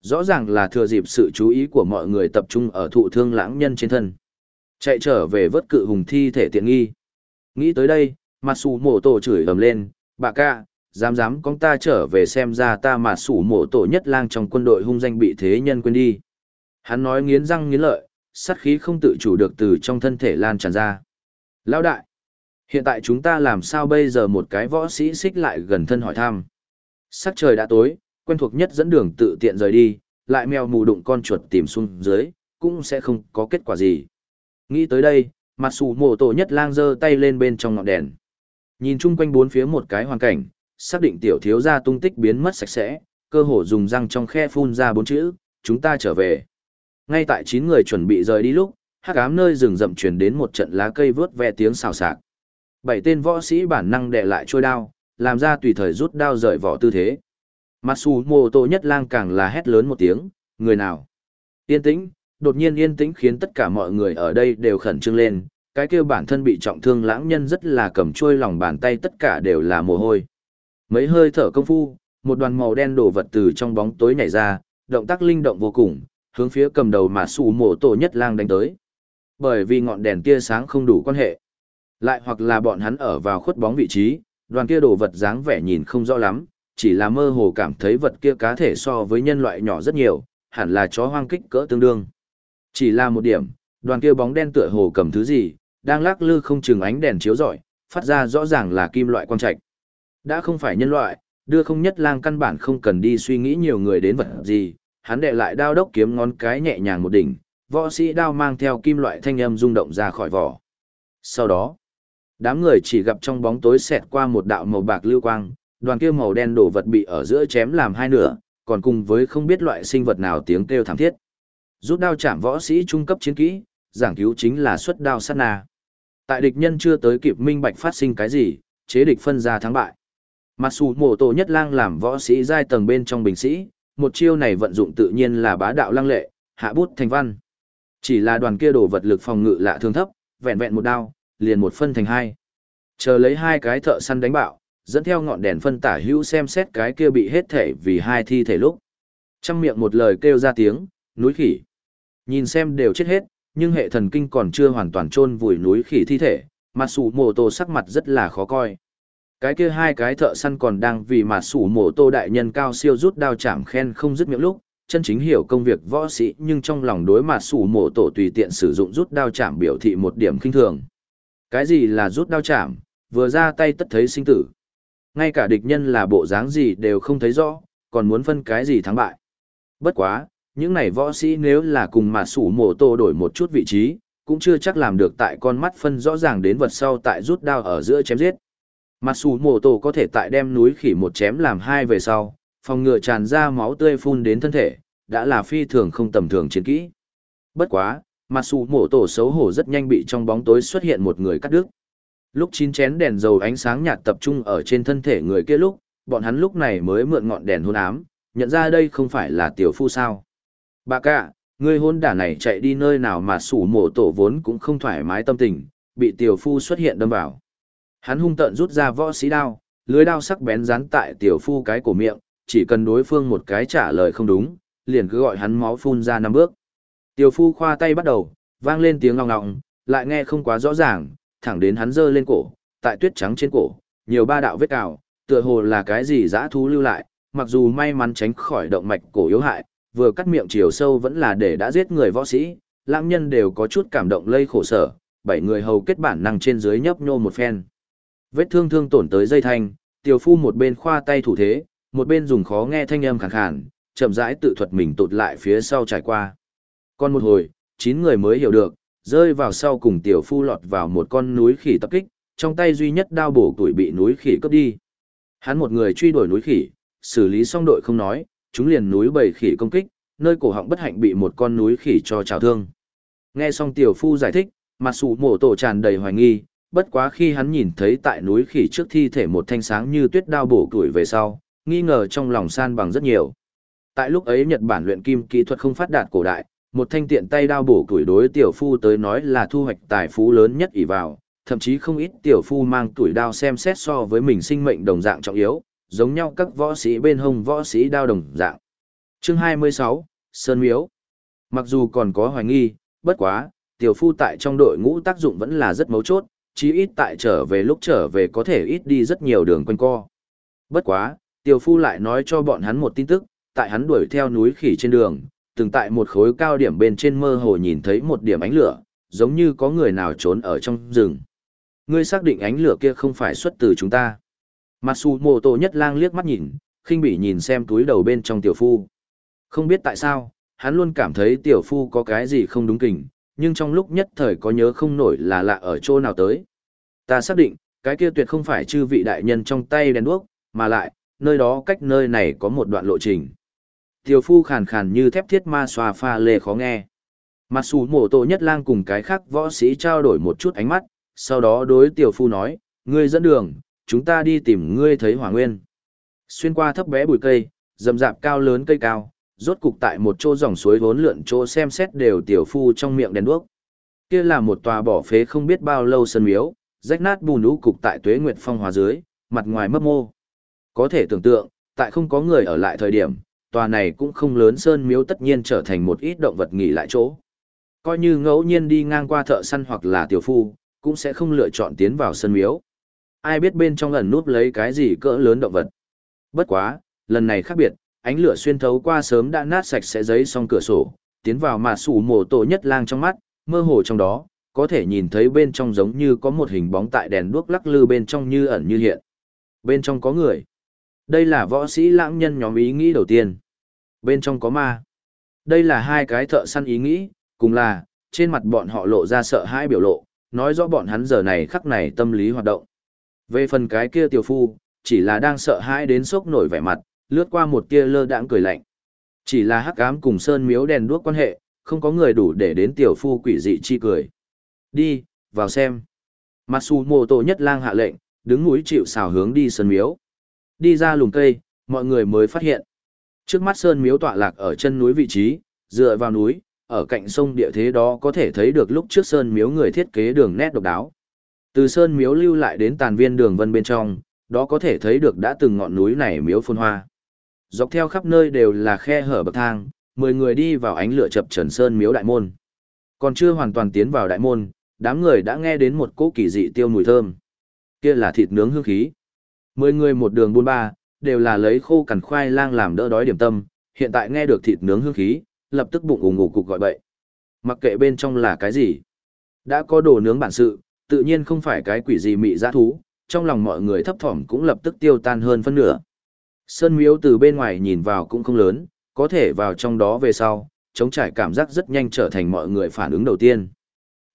A: Rõ ràng là thừa dịp sự chú ý của mọi người tập trung ở thụ thương lãng nhân trên thân. Chạy trở về vớt cự hùng thi thể tiện nghi. Nghĩ tới đây, mặt sủ mổ tổ chửi ầm lên, bà ca, dám dám con ta trở về xem ra ta mà sủ mổ tổ nhất lang trong quân đội hung danh bị thế nhân quên đi. Hắn nói nghiến răng nghiến lợi, sát khí không tự chủ được từ trong thân thể lan tràn ra. Lão đại, hiện tại chúng ta làm sao bây giờ một cái võ sĩ xích lại gần thân hỏi thăm. Sắc trời đã tối, quen thuộc nhất dẫn đường tự tiện rời đi, lại mèo mù đụng con chuột tìm xuống dưới, cũng sẽ không có kết quả gì. Nghĩ tới đây, mặt sủ mổ tổ nhất lang giơ tay lên bên trong ngọn đèn. Nhìn chung quanh bốn phía một cái hoàn cảnh, xác định tiểu thiếu gia tung tích biến mất sạch sẽ, cơ hồ dùng răng trong khe phun ra bốn chữ, chúng ta trở về. Ngay tại chín người chuẩn bị rời đi lúc, hắc ám nơi rừng rậm truyền đến một trận lá cây vớt ve tiếng xào xạc. Bảy tên võ sĩ bản năng đè lại trôi đao, làm ra tùy thời rút đao rời vỏ tư thế. Matsumoto nhất lang càng là hét lớn một tiếng, người nào? Yên tĩnh, đột nhiên yên tĩnh khiến tất cả mọi người ở đây đều khẩn trương lên, cái kêu bản thân bị trọng thương lãng nhân rất là cầm trôi lòng bàn tay tất cả đều là mồ hôi. Mấy hơi thở công phu, một đoàn màu đen đổ vật từ trong bóng tối nhảy ra, động tác linh động vô cùng, hướng phía cầm đầu mà sủ mổ tổ nhất lang đánh tới. Bởi vì ngọn đèn tia sáng không đủ quan hệ. Lại hoặc là bọn hắn ở vào khuất bóng vị trí, đoàn kia đồ vật dáng vẻ nhìn không rõ lắm, chỉ là mơ hồ cảm thấy vật kia cá thể so với nhân loại nhỏ rất nhiều, hẳn là chó hoang kích cỡ tương đương. Chỉ là một điểm, đoàn kia bóng đen tựa hồ cầm thứ gì, đang lắc lư không chừng ánh đèn chiếu rọi, phát ra rõ ràng là kim loại quang trạch. Đã không phải nhân loại, đưa không nhất lang căn bản không cần đi suy nghĩ nhiều người đến vật gì, hắn đệ lại đao đốc kiếm ngón cái nhẹ nhàng một đỉnh, võ sĩ đao mang theo kim loại thanh âm rung động ra khỏi vỏ. Sau đó, đám người chỉ gặp trong bóng tối xẹt qua một đạo màu bạc lưu quang, đoàn kia màu đen đổ vật bị ở giữa chém làm hai nửa, còn cùng với không biết loại sinh vật nào tiếng kêu thảm thiết. Rút đao chạm võ sĩ trung cấp chiến kỹ, giảng cứu chính là xuất đao sát na. Tại địch nhân chưa tới kịp minh bạch phát sinh cái gì, chế địch phân ra thắng bại. Mặc dù mổ tổ nhất lang làm võ sĩ giai tầng bên trong bình sĩ, một chiêu này vận dụng tự nhiên là bá đạo lăng lệ, hạ bút thành văn. Chỉ là đoàn kia đổ vật lực phòng ngự lạ thường thấp, vẹn vẹn một đao, liền một phân thành hai. Chờ lấy hai cái thợ săn đánh bạo, dẫn theo ngọn đèn phân tả hữu xem xét cái kia bị hết thể vì hai thi thể lúc. Trong miệng một lời kêu ra tiếng, núi khỉ. Nhìn xem đều chết hết, nhưng hệ thần kinh còn chưa hoàn toàn chôn vùi núi khỉ thi thể, mặt sủ mồ tổ sắc mặt rất là khó coi. Cái kia hai cái thợ săn còn đang vì mà sủ mổ tô đại nhân cao siêu rút đao chạm khen không dứt miệng lúc, chân chính hiểu công việc võ sĩ nhưng trong lòng đối mặt sủ mổ tổ tùy tiện sử dụng rút đao chạm biểu thị một điểm khinh thường. Cái gì là rút đao chạm, vừa ra tay tất thấy sinh tử. Ngay cả địch nhân là bộ dáng gì đều không thấy rõ, còn muốn phân cái gì thắng bại. Bất quá, những này võ sĩ nếu là cùng mà sủ mổ tổ đổi một chút vị trí, cũng chưa chắc làm được tại con mắt phân rõ ràng đến vật sau tại rút đao ở giữa chém giết. Mặc dù mổ tổ có thể tại đem núi khỉ một chém làm hai về sau, phòng ngừa tràn ra máu tươi phun đến thân thể, đã là phi thường không tầm thường chiến kỹ. Bất quá, mặc dù mổ tổ xấu hổ rất nhanh bị trong bóng tối xuất hiện một người cắt đứt. Lúc chín chén đèn dầu ánh sáng nhạt tập trung ở trên thân thể người kia lúc, bọn hắn lúc này mới mượn ngọn đèn hôn ám, nhận ra đây không phải là tiểu phu sao. Bà cả, người hôn đả này chạy đi nơi nào mà sủ mổ tổ vốn cũng không thoải mái tâm tình, bị tiểu phu xuất hiện đâm vào. Hắn hung tợn rút ra võ sĩ đao, lưới đao sắc bén dán tại tiểu phu cái cổ miệng, chỉ cần đối phương một cái trả lời không đúng, liền cứ gọi hắn máu phun ra năm bước. Tiểu phu khoa tay bắt đầu, vang lên tiếng ngọng ngọng, lại nghe không quá rõ ràng, thẳng đến hắn giơ lên cổ, tại tuyết trắng trên cổ, nhiều ba đạo vết cào, tựa hồ là cái gì dã thú lưu lại, mặc dù may mắn tránh khỏi động mạch cổ yếu hại, vừa cắt miệng chiều sâu vẫn là để đã giết người võ sĩ, lãng nhân đều có chút cảm động lây khổ sở, bảy người hầu kết bản năng trên dưới nhấp nhô một phen. Vết thương thương tổn tới dây thanh, tiểu phu một bên khoa tay thủ thế, một bên dùng khó nghe thanh âm khàn khàn, chậm rãi tự thuật mình tụt lại phía sau trải qua. Còn một hồi, chín người mới hiểu được, rơi vào sau cùng tiểu phu lọt vào một con núi khỉ tập kích, trong tay duy nhất đao bổ tuổi bị núi khỉ cướp đi. Hắn một người truy đuổi núi khỉ, xử lý xong đội không nói, chúng liền núi bầy khỉ công kích, nơi cổ họng bất hạnh bị một con núi khỉ cho trào thương. Nghe xong tiểu phu giải thích, mặt sủ mổ tổ tràn đầy hoài nghi, bất quá khi hắn nhìn thấy tại núi khỉ trước thi thể một thanh sáng như tuyết đao bổ tuổi về sau, nghi ngờ trong lòng san bằng rất nhiều. Tại lúc ấy Nhật Bản luyện kim kỹ thuật không phát đạt cổ đại, một thanh tiện tay đao bổ tuổi đối tiểu phu tới nói là thu hoạch tài phú lớn nhất ỷ vào, thậm chí không ít tiểu phu mang tuổi đao xem xét so với mình sinh mệnh đồng dạng trọng yếu, giống nhau các võ sĩ bên hông võ sĩ đao đồng dạng. Chương 26, Sơn Miếu Mặc dù còn có hoài nghi, bất quá, tiểu phu tại trong đội ngũ tác dụng vẫn là rất mấu chốt, chí ít tại trở về lúc trở về có thể ít đi rất nhiều đường quanh co. Bất quá, tiểu phu lại nói cho bọn hắn một tin tức, tại hắn đuổi theo núi khỉ trên đường, từng tại một khối cao điểm bên trên mơ hồ nhìn thấy một điểm ánh lửa, giống như có người nào trốn ở trong rừng. Ngươi xác định ánh lửa kia không phải xuất từ chúng ta. Matsumoto nhất lang liếc mắt nhìn, khinh bỉ nhìn xem túi đầu bên trong tiểu phu. Không biết tại sao, hắn luôn cảm thấy tiểu phu có cái gì không đúng kình, nhưng trong lúc nhất thời có nhớ không nổi là lạ ở chỗ nào tới. Ta xác định, cái kia tuyệt không phải chư vị đại nhân trong tay đèn đuốc, mà lại, nơi đó cách nơi này có một đoạn lộ trình. Tiểu phu khàn khàn như thép thiết ma xòa pha lê khó nghe. Mặt xù mổ tổ nhất lang cùng cái khác võ sĩ trao đổi một chút ánh mắt, sau đó đối tiểu phu nói, ngươi dẫn đường, chúng ta đi tìm ngươi thấy hỏa nguyên. Xuyên qua thấp bé bụi cây, rậm rạp cao lớn cây cao, rốt cục tại một chỗ dòng suối vốn lượn chỗ xem xét đều tiểu phu trong miệng đèn đuốc. Kia là một tòa bỏ phế không biết bao lâu sân miếu, rách nát bùn lũ cục tại tuế nguyệt phong hòa dưới, mặt ngoài mấp mô. Có thể tưởng tượng, tại không có người ở lại thời điểm, tòa này cũng không lớn sơn miếu tất nhiên trở thành một ít động vật nghỉ lại chỗ. Coi như ngẫu nhiên đi ngang qua thợ săn hoặc là tiểu phu, cũng sẽ không lựa chọn tiến vào sân miếu. Ai biết bên trong ẩn núp lấy cái gì cỡ lớn động vật. Bất quá, lần này khác biệt, ánh lửa xuyên thấu qua sớm đã nát sạch sẽ giấy xong cửa sổ, tiến vào mà sủ mổ tổ nhất lang trong mắt, mơ hồ trong đó, có thể nhìn thấy bên trong giống như có một hình bóng tại đèn đuốc lắc lư bên trong như ẩn như hiện. Bên trong có người. Đây là võ sĩ lãng nhân nhóm ý nghĩ đầu tiên. Bên trong có ma. Đây là hai cái thợ săn ý nghĩ, cùng là, trên mặt bọn họ lộ ra sợ hãi biểu lộ, nói rõ bọn hắn giờ này khắc này tâm lý hoạt động. Về phần cái kia tiểu phu, chỉ là đang sợ hãi đến sốc nổi vẻ mặt, lướt qua một tia lơ đãng cười lạnh. Chỉ là hắc ám cùng sơn miếu đèn đuốc quan hệ, không có người đủ để đến tiểu phu quỷ dị chi cười. Đi, vào xem. Matsumoto nhất lang hạ lệnh, đứng núi chịu xào hướng đi sơn miếu. Đi ra lùm cây, mọi người mới phát hiện. Trước mắt sơn miếu tọa lạc ở chân núi vị trí, dựa vào núi, ở cạnh sông địa thế đó có thể thấy được lúc trước sơn miếu người thiết kế đường nét độc đáo. Từ sơn miếu lưu lại đến tàn viên đường vân bên trong, đó có thể thấy được đã từng ngọn núi này miếu phun hoa. Dọc theo khắp nơi đều là khe hở bậc thang, mười người đi vào ánh lửa chập trần sơn miếu đại môn. Còn chưa hoàn toàn tiến vào đại môn, đám người đã nghe đến một cỗ kỳ dị tiêu mùi thơm. Kia là thịt nướng hương khí. Mười người một đường buôn ba, đều là lấy khô cằn khoai lang làm đỡ đói điểm tâm, hiện tại nghe được thịt nướng hương khí, lập tức bụng ủng ngủ cục gọi bậy. Mặc kệ bên trong là cái gì, đã có đồ nướng bản sự, tự nhiên không phải cái quỷ gì mị dã thú, trong lòng mọi người thấp thỏm cũng lập tức tiêu tan hơn phân nửa. Sơn miếu từ bên ngoài nhìn vào cũng không lớn, có thể vào trong đó về sau, chống trải cảm giác rất nhanh trở thành mọi người phản ứng đầu tiên.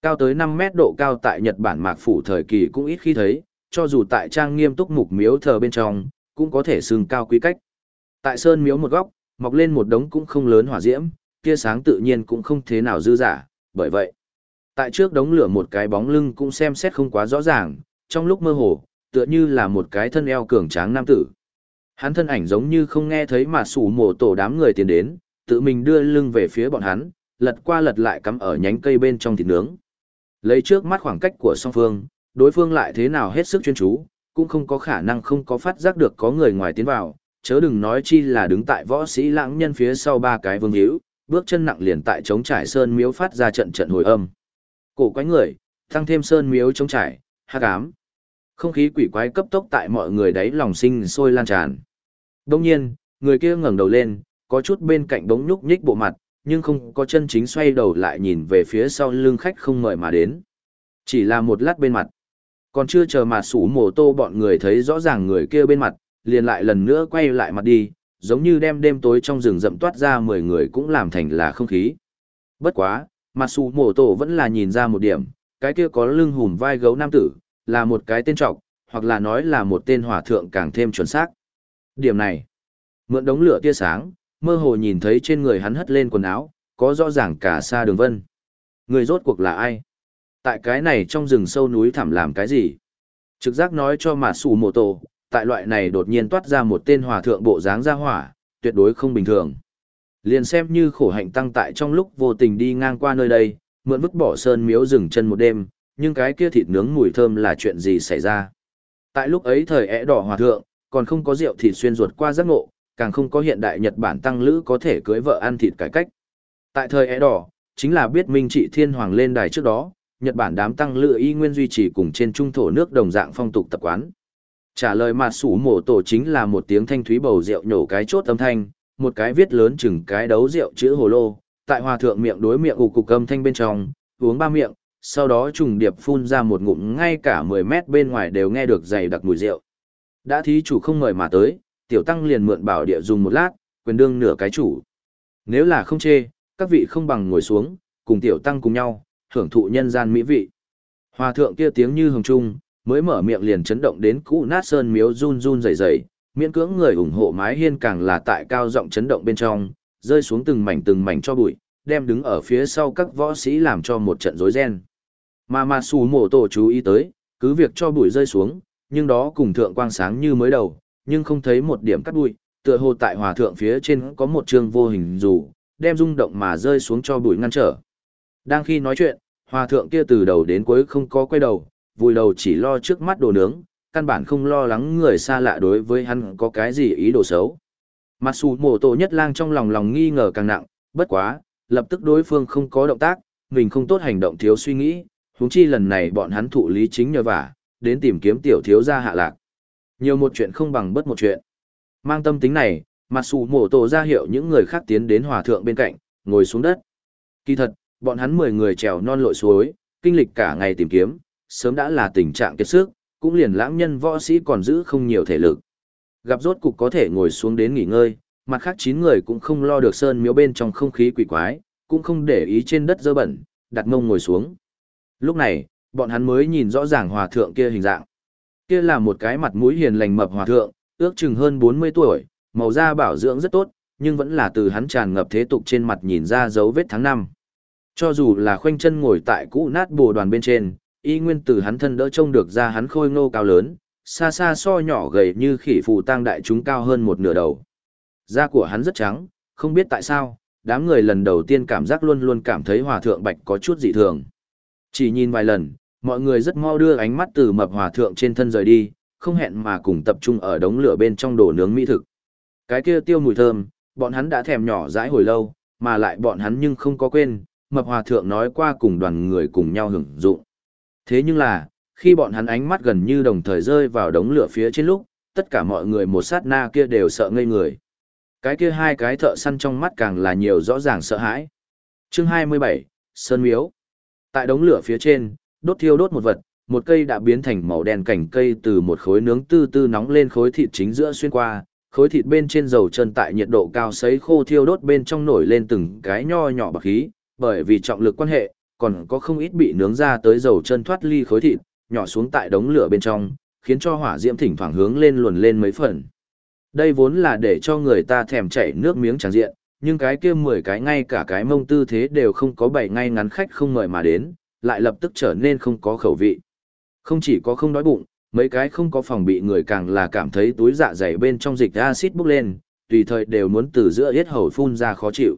A: Cao tới 5 mét độ cao tại Nhật Bản mạc phủ thời kỳ cũng ít khi thấy, cho dù tại trang nghiêm túc mục miếu thờ bên trong, cũng có thể xưng cao quý cách. Tại sơn miếu một góc, mọc lên một đống cũng không lớn hỏa diễm, tia sáng tự nhiên cũng không thế nào dư giả, bởi vậy, tại trước đống lửa một cái bóng lưng cũng xem xét không quá rõ ràng, trong lúc mơ hồ, tựa như là một cái thân eo cường tráng nam tử. Hắn thân ảnh giống như không nghe thấy mà sủ mổ tổ đám người tiến đến, tự mình đưa lưng về phía bọn hắn, lật qua lật lại cắm ở nhánh cây bên trong thịt nướng. Lấy trước mắt khoảng cách của song phương, đối phương lại thế nào hết sức chuyên chú, cũng không có khả năng không có phát giác được có người ngoài tiến vào, chớ đừng nói chi là đứng tại võ sĩ lãng nhân phía sau ba cái vương hữu, bước chân nặng liền tại chống trải sơn miếu phát ra trận trận hồi âm. Cổ quái người, tăng thêm sơn miếu chống trải, hắc ám. Không khí quỷ quái cấp tốc tại mọi người đấy lòng sinh sôi lan tràn. Đông nhiên, người kia ngẩng đầu lên, có chút bên cạnh bóng nhúc nhích bộ mặt, nhưng không có chân chính xoay đầu lại nhìn về phía sau lưng khách không mời mà đến. Chỉ là một lát bên mặt. Còn chưa chờ mà sủ mồ tô bọn người thấy rõ ràng người kia bên mặt, liền lại lần nữa quay lại mặt đi, giống như đem đêm tối trong rừng rậm toát ra 10 người cũng làm thành là không khí. Bất quá, mà sủ mồ tô vẫn là nhìn ra một điểm, cái kia có lưng hùm vai gấu nam tử, là một cái tên trọc, hoặc là nói là một tên hỏa thượng càng thêm chuẩn xác. Điểm này, mượn đống lửa tia sáng, mơ hồ nhìn thấy trên người hắn hất lên quần áo, có rõ ràng cả xa đường vân. Người rốt cuộc là ai? Tại cái này trong rừng sâu núi thẳm làm cái gì? Trực giác nói cho mà sủ mộ tổ, tại loại này đột nhiên toát ra một tên hòa thượng bộ dáng ra hỏa, tuyệt đối không bình thường. Liền xem như khổ hạnh tăng tại trong lúc vô tình đi ngang qua nơi đây, mượn vứt bỏ sơn miếu rừng chân một đêm, nhưng cái kia thịt nướng mùi thơm là chuyện gì xảy ra. Tại lúc ấy thời ẻ đỏ hòa thượng, còn không có rượu thịt xuyên ruột qua giác ngộ, càng không có hiện đại Nhật Bản tăng lữ có thể cưới vợ ăn thịt cải cách. Tại thời ẻ đỏ, chính là biết Minh Trị Thiên Hoàng lên đài trước đó, Nhật Bản đám tăng lữ y nguyên duy trì cùng trên trung thổ nước đồng dạng phong tục tập quán. Trả lời mà sủ mổ tổ chính là một tiếng thanh thúy bầu rượu nhổ cái chốt âm thanh, một cái viết lớn chừng cái đấu rượu chữ hồ lô, tại hòa thượng miệng đối miệng ục cục âm thanh bên trong, uống ba miệng, sau đó trùng điệp phun ra một ngụm ngay cả 10 mét bên ngoài đều nghe được dày đặc mùi rượu. Đã thí chủ không mời mà tới, tiểu tăng liền mượn bảo địa dùng một lát, quyền đương nửa cái chủ. Nếu là không chê, các vị không bằng ngồi xuống, cùng tiểu tăng cùng nhau, hưởng thụ nhân gian mỹ vị. Hòa thượng kia tiếng như hồng trung, mới mở miệng liền chấn động đến cũ nát sơn miếu run run rẩy rẩy, miễn cưỡng người ủng hộ mái hiên càng là tại cao giọng chấn động bên trong, rơi xuống từng mảnh từng mảnh cho bụi, đem đứng ở phía sau các võ sĩ làm cho một trận rối ren. Mà mà xù mổ tổ chú ý tới, cứ việc cho bụi rơi xuống, nhưng đó cùng thượng quang sáng như mới đầu, nhưng không thấy một điểm cắt bụi, tựa hồ tại hòa thượng phía trên có một trường vô hình dù, đem rung động mà rơi xuống cho bụi ngăn trở. Đang khi nói chuyện, hòa thượng kia từ đầu đến cuối không có quay đầu, vùi đầu chỉ lo trước mắt đồ nướng, căn bản không lo lắng người xa lạ đối với hắn có cái gì ý đồ xấu. Mặt xù mổ tổ nhất lang trong lòng lòng nghi ngờ càng nặng, bất quá, lập tức đối phương không có động tác, mình không tốt hành động thiếu suy nghĩ, huống chi lần này bọn hắn thụ lý chính nhờ vả, đến tìm kiếm tiểu thiếu gia hạ lạc. Nhiều một chuyện không bằng bất một chuyện. Mang tâm tính này, mặt xù mổ tổ ra hiệu những người khác tiến đến hòa thượng bên cạnh, ngồi xuống đất. Kỳ thật, bọn hắn 10 người trèo non lội suối, kinh lịch cả ngày tìm kiếm, sớm đã là tình trạng kiệt sức, cũng liền lãng nhân võ sĩ còn giữ không nhiều thể lực. Gặp rốt cục có thể ngồi xuống đến nghỉ ngơi, mặt khác 9 người cũng không lo được sơn miếu bên trong không khí quỷ quái, cũng không để ý trên đất dơ bẩn, đặt mông ngồi xuống. Lúc này, bọn hắn mới nhìn rõ ràng hòa thượng kia hình dạng. Kia là một cái mặt mũi hiền lành mập hòa thượng, ước chừng hơn 40 tuổi, màu da bảo dưỡng rất tốt, nhưng vẫn là từ hắn tràn ngập thế tục trên mặt nhìn ra dấu vết tháng năm. Cho dù là khoanh chân ngồi tại cũ nát bồ đoàn bên trên, y nguyên từ hắn thân đỡ trông được ra hắn khôi ngô cao lớn, xa xa so nhỏ gầy như khỉ phù tang đại chúng cao hơn một nửa đầu. Da của hắn rất trắng, không biết tại sao, đám người lần đầu tiên cảm giác luôn luôn cảm thấy hòa thượng bạch có chút dị thường. Chỉ nhìn vài lần, mọi người rất mau đưa ánh mắt từ mập hòa thượng trên thân rời đi, không hẹn mà cùng tập trung ở đống lửa bên trong đồ nướng mỹ thực. Cái kia tiêu mùi thơm, bọn hắn đã thèm nhỏ dãi hồi lâu, mà lại bọn hắn nhưng không có quên, mập hòa thượng nói qua cùng đoàn người cùng nhau hưởng dụng. Thế nhưng là, khi bọn hắn ánh mắt gần như đồng thời rơi vào đống lửa phía trên lúc, tất cả mọi người một sát na kia đều sợ ngây người. Cái kia hai cái thợ săn trong mắt càng là nhiều rõ ràng sợ hãi. Chương 27, Sơn Miếu. Tại đống lửa phía trên, đốt thiêu đốt một vật, một cây đã biến thành màu đen cảnh cây từ một khối nướng tư tư nóng lên khối thịt chính giữa xuyên qua, khối thịt bên trên dầu chân tại nhiệt độ cao sấy khô thiêu đốt bên trong nổi lên từng cái nho nhỏ bạc khí, bởi vì trọng lực quan hệ, còn có không ít bị nướng ra tới dầu chân thoát ly khối thịt, nhỏ xuống tại đống lửa bên trong, khiến cho hỏa diễm thỉnh thoảng hướng lên luồn lên mấy phần. Đây vốn là để cho người ta thèm chảy nước miếng tràn diện, nhưng cái kia mười cái ngay cả cái mông tư thế đều không có bảy ngay ngắn khách không mời mà đến, lại lập tức trở nên không có khẩu vị. Không chỉ có không đói bụng, mấy cái không có phòng bị người càng là cảm thấy túi dạ dày bên trong dịch axit bốc lên, tùy thời đều muốn từ giữa hết hầu phun ra khó chịu.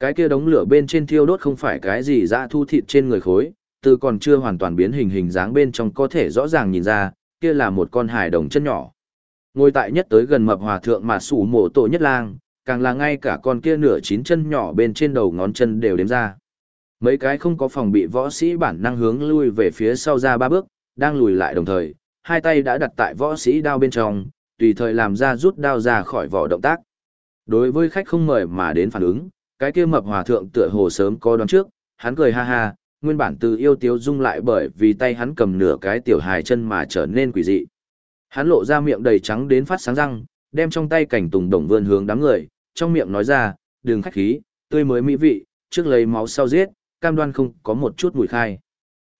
A: Cái kia đống lửa bên trên thiêu đốt không phải cái gì dã thu thịt trên người khối, từ còn chưa hoàn toàn biến hình hình dáng bên trong có thể rõ ràng nhìn ra, kia là một con hài đồng chân nhỏ. Ngồi tại nhất tới gần mập hòa thượng mà sủ mổ tổ nhất lang, càng là ngay cả con kia nửa chín chân nhỏ bên trên đầu ngón chân đều đếm ra. Mấy cái không có phòng bị võ sĩ bản năng hướng lui về phía sau ra ba bước, đang lùi lại đồng thời, hai tay đã đặt tại võ sĩ đao bên trong, tùy thời làm ra rút đao ra khỏi vỏ động tác. Đối với khách không mời mà đến phản ứng, cái kia mập hòa thượng tựa hồ sớm có đoán trước, hắn cười ha ha, nguyên bản từ yêu tiếu dung lại bởi vì tay hắn cầm nửa cái tiểu hài chân mà trở nên quỷ dị. Hắn lộ ra miệng đầy trắng đến phát sáng răng, đem trong tay cảnh tùng đồng vươn hướng đám người, trong miệng nói ra, đừng khách khí, tươi mới mỹ vị, trước lấy máu sau giết, cam đoan không có một chút mùi khai.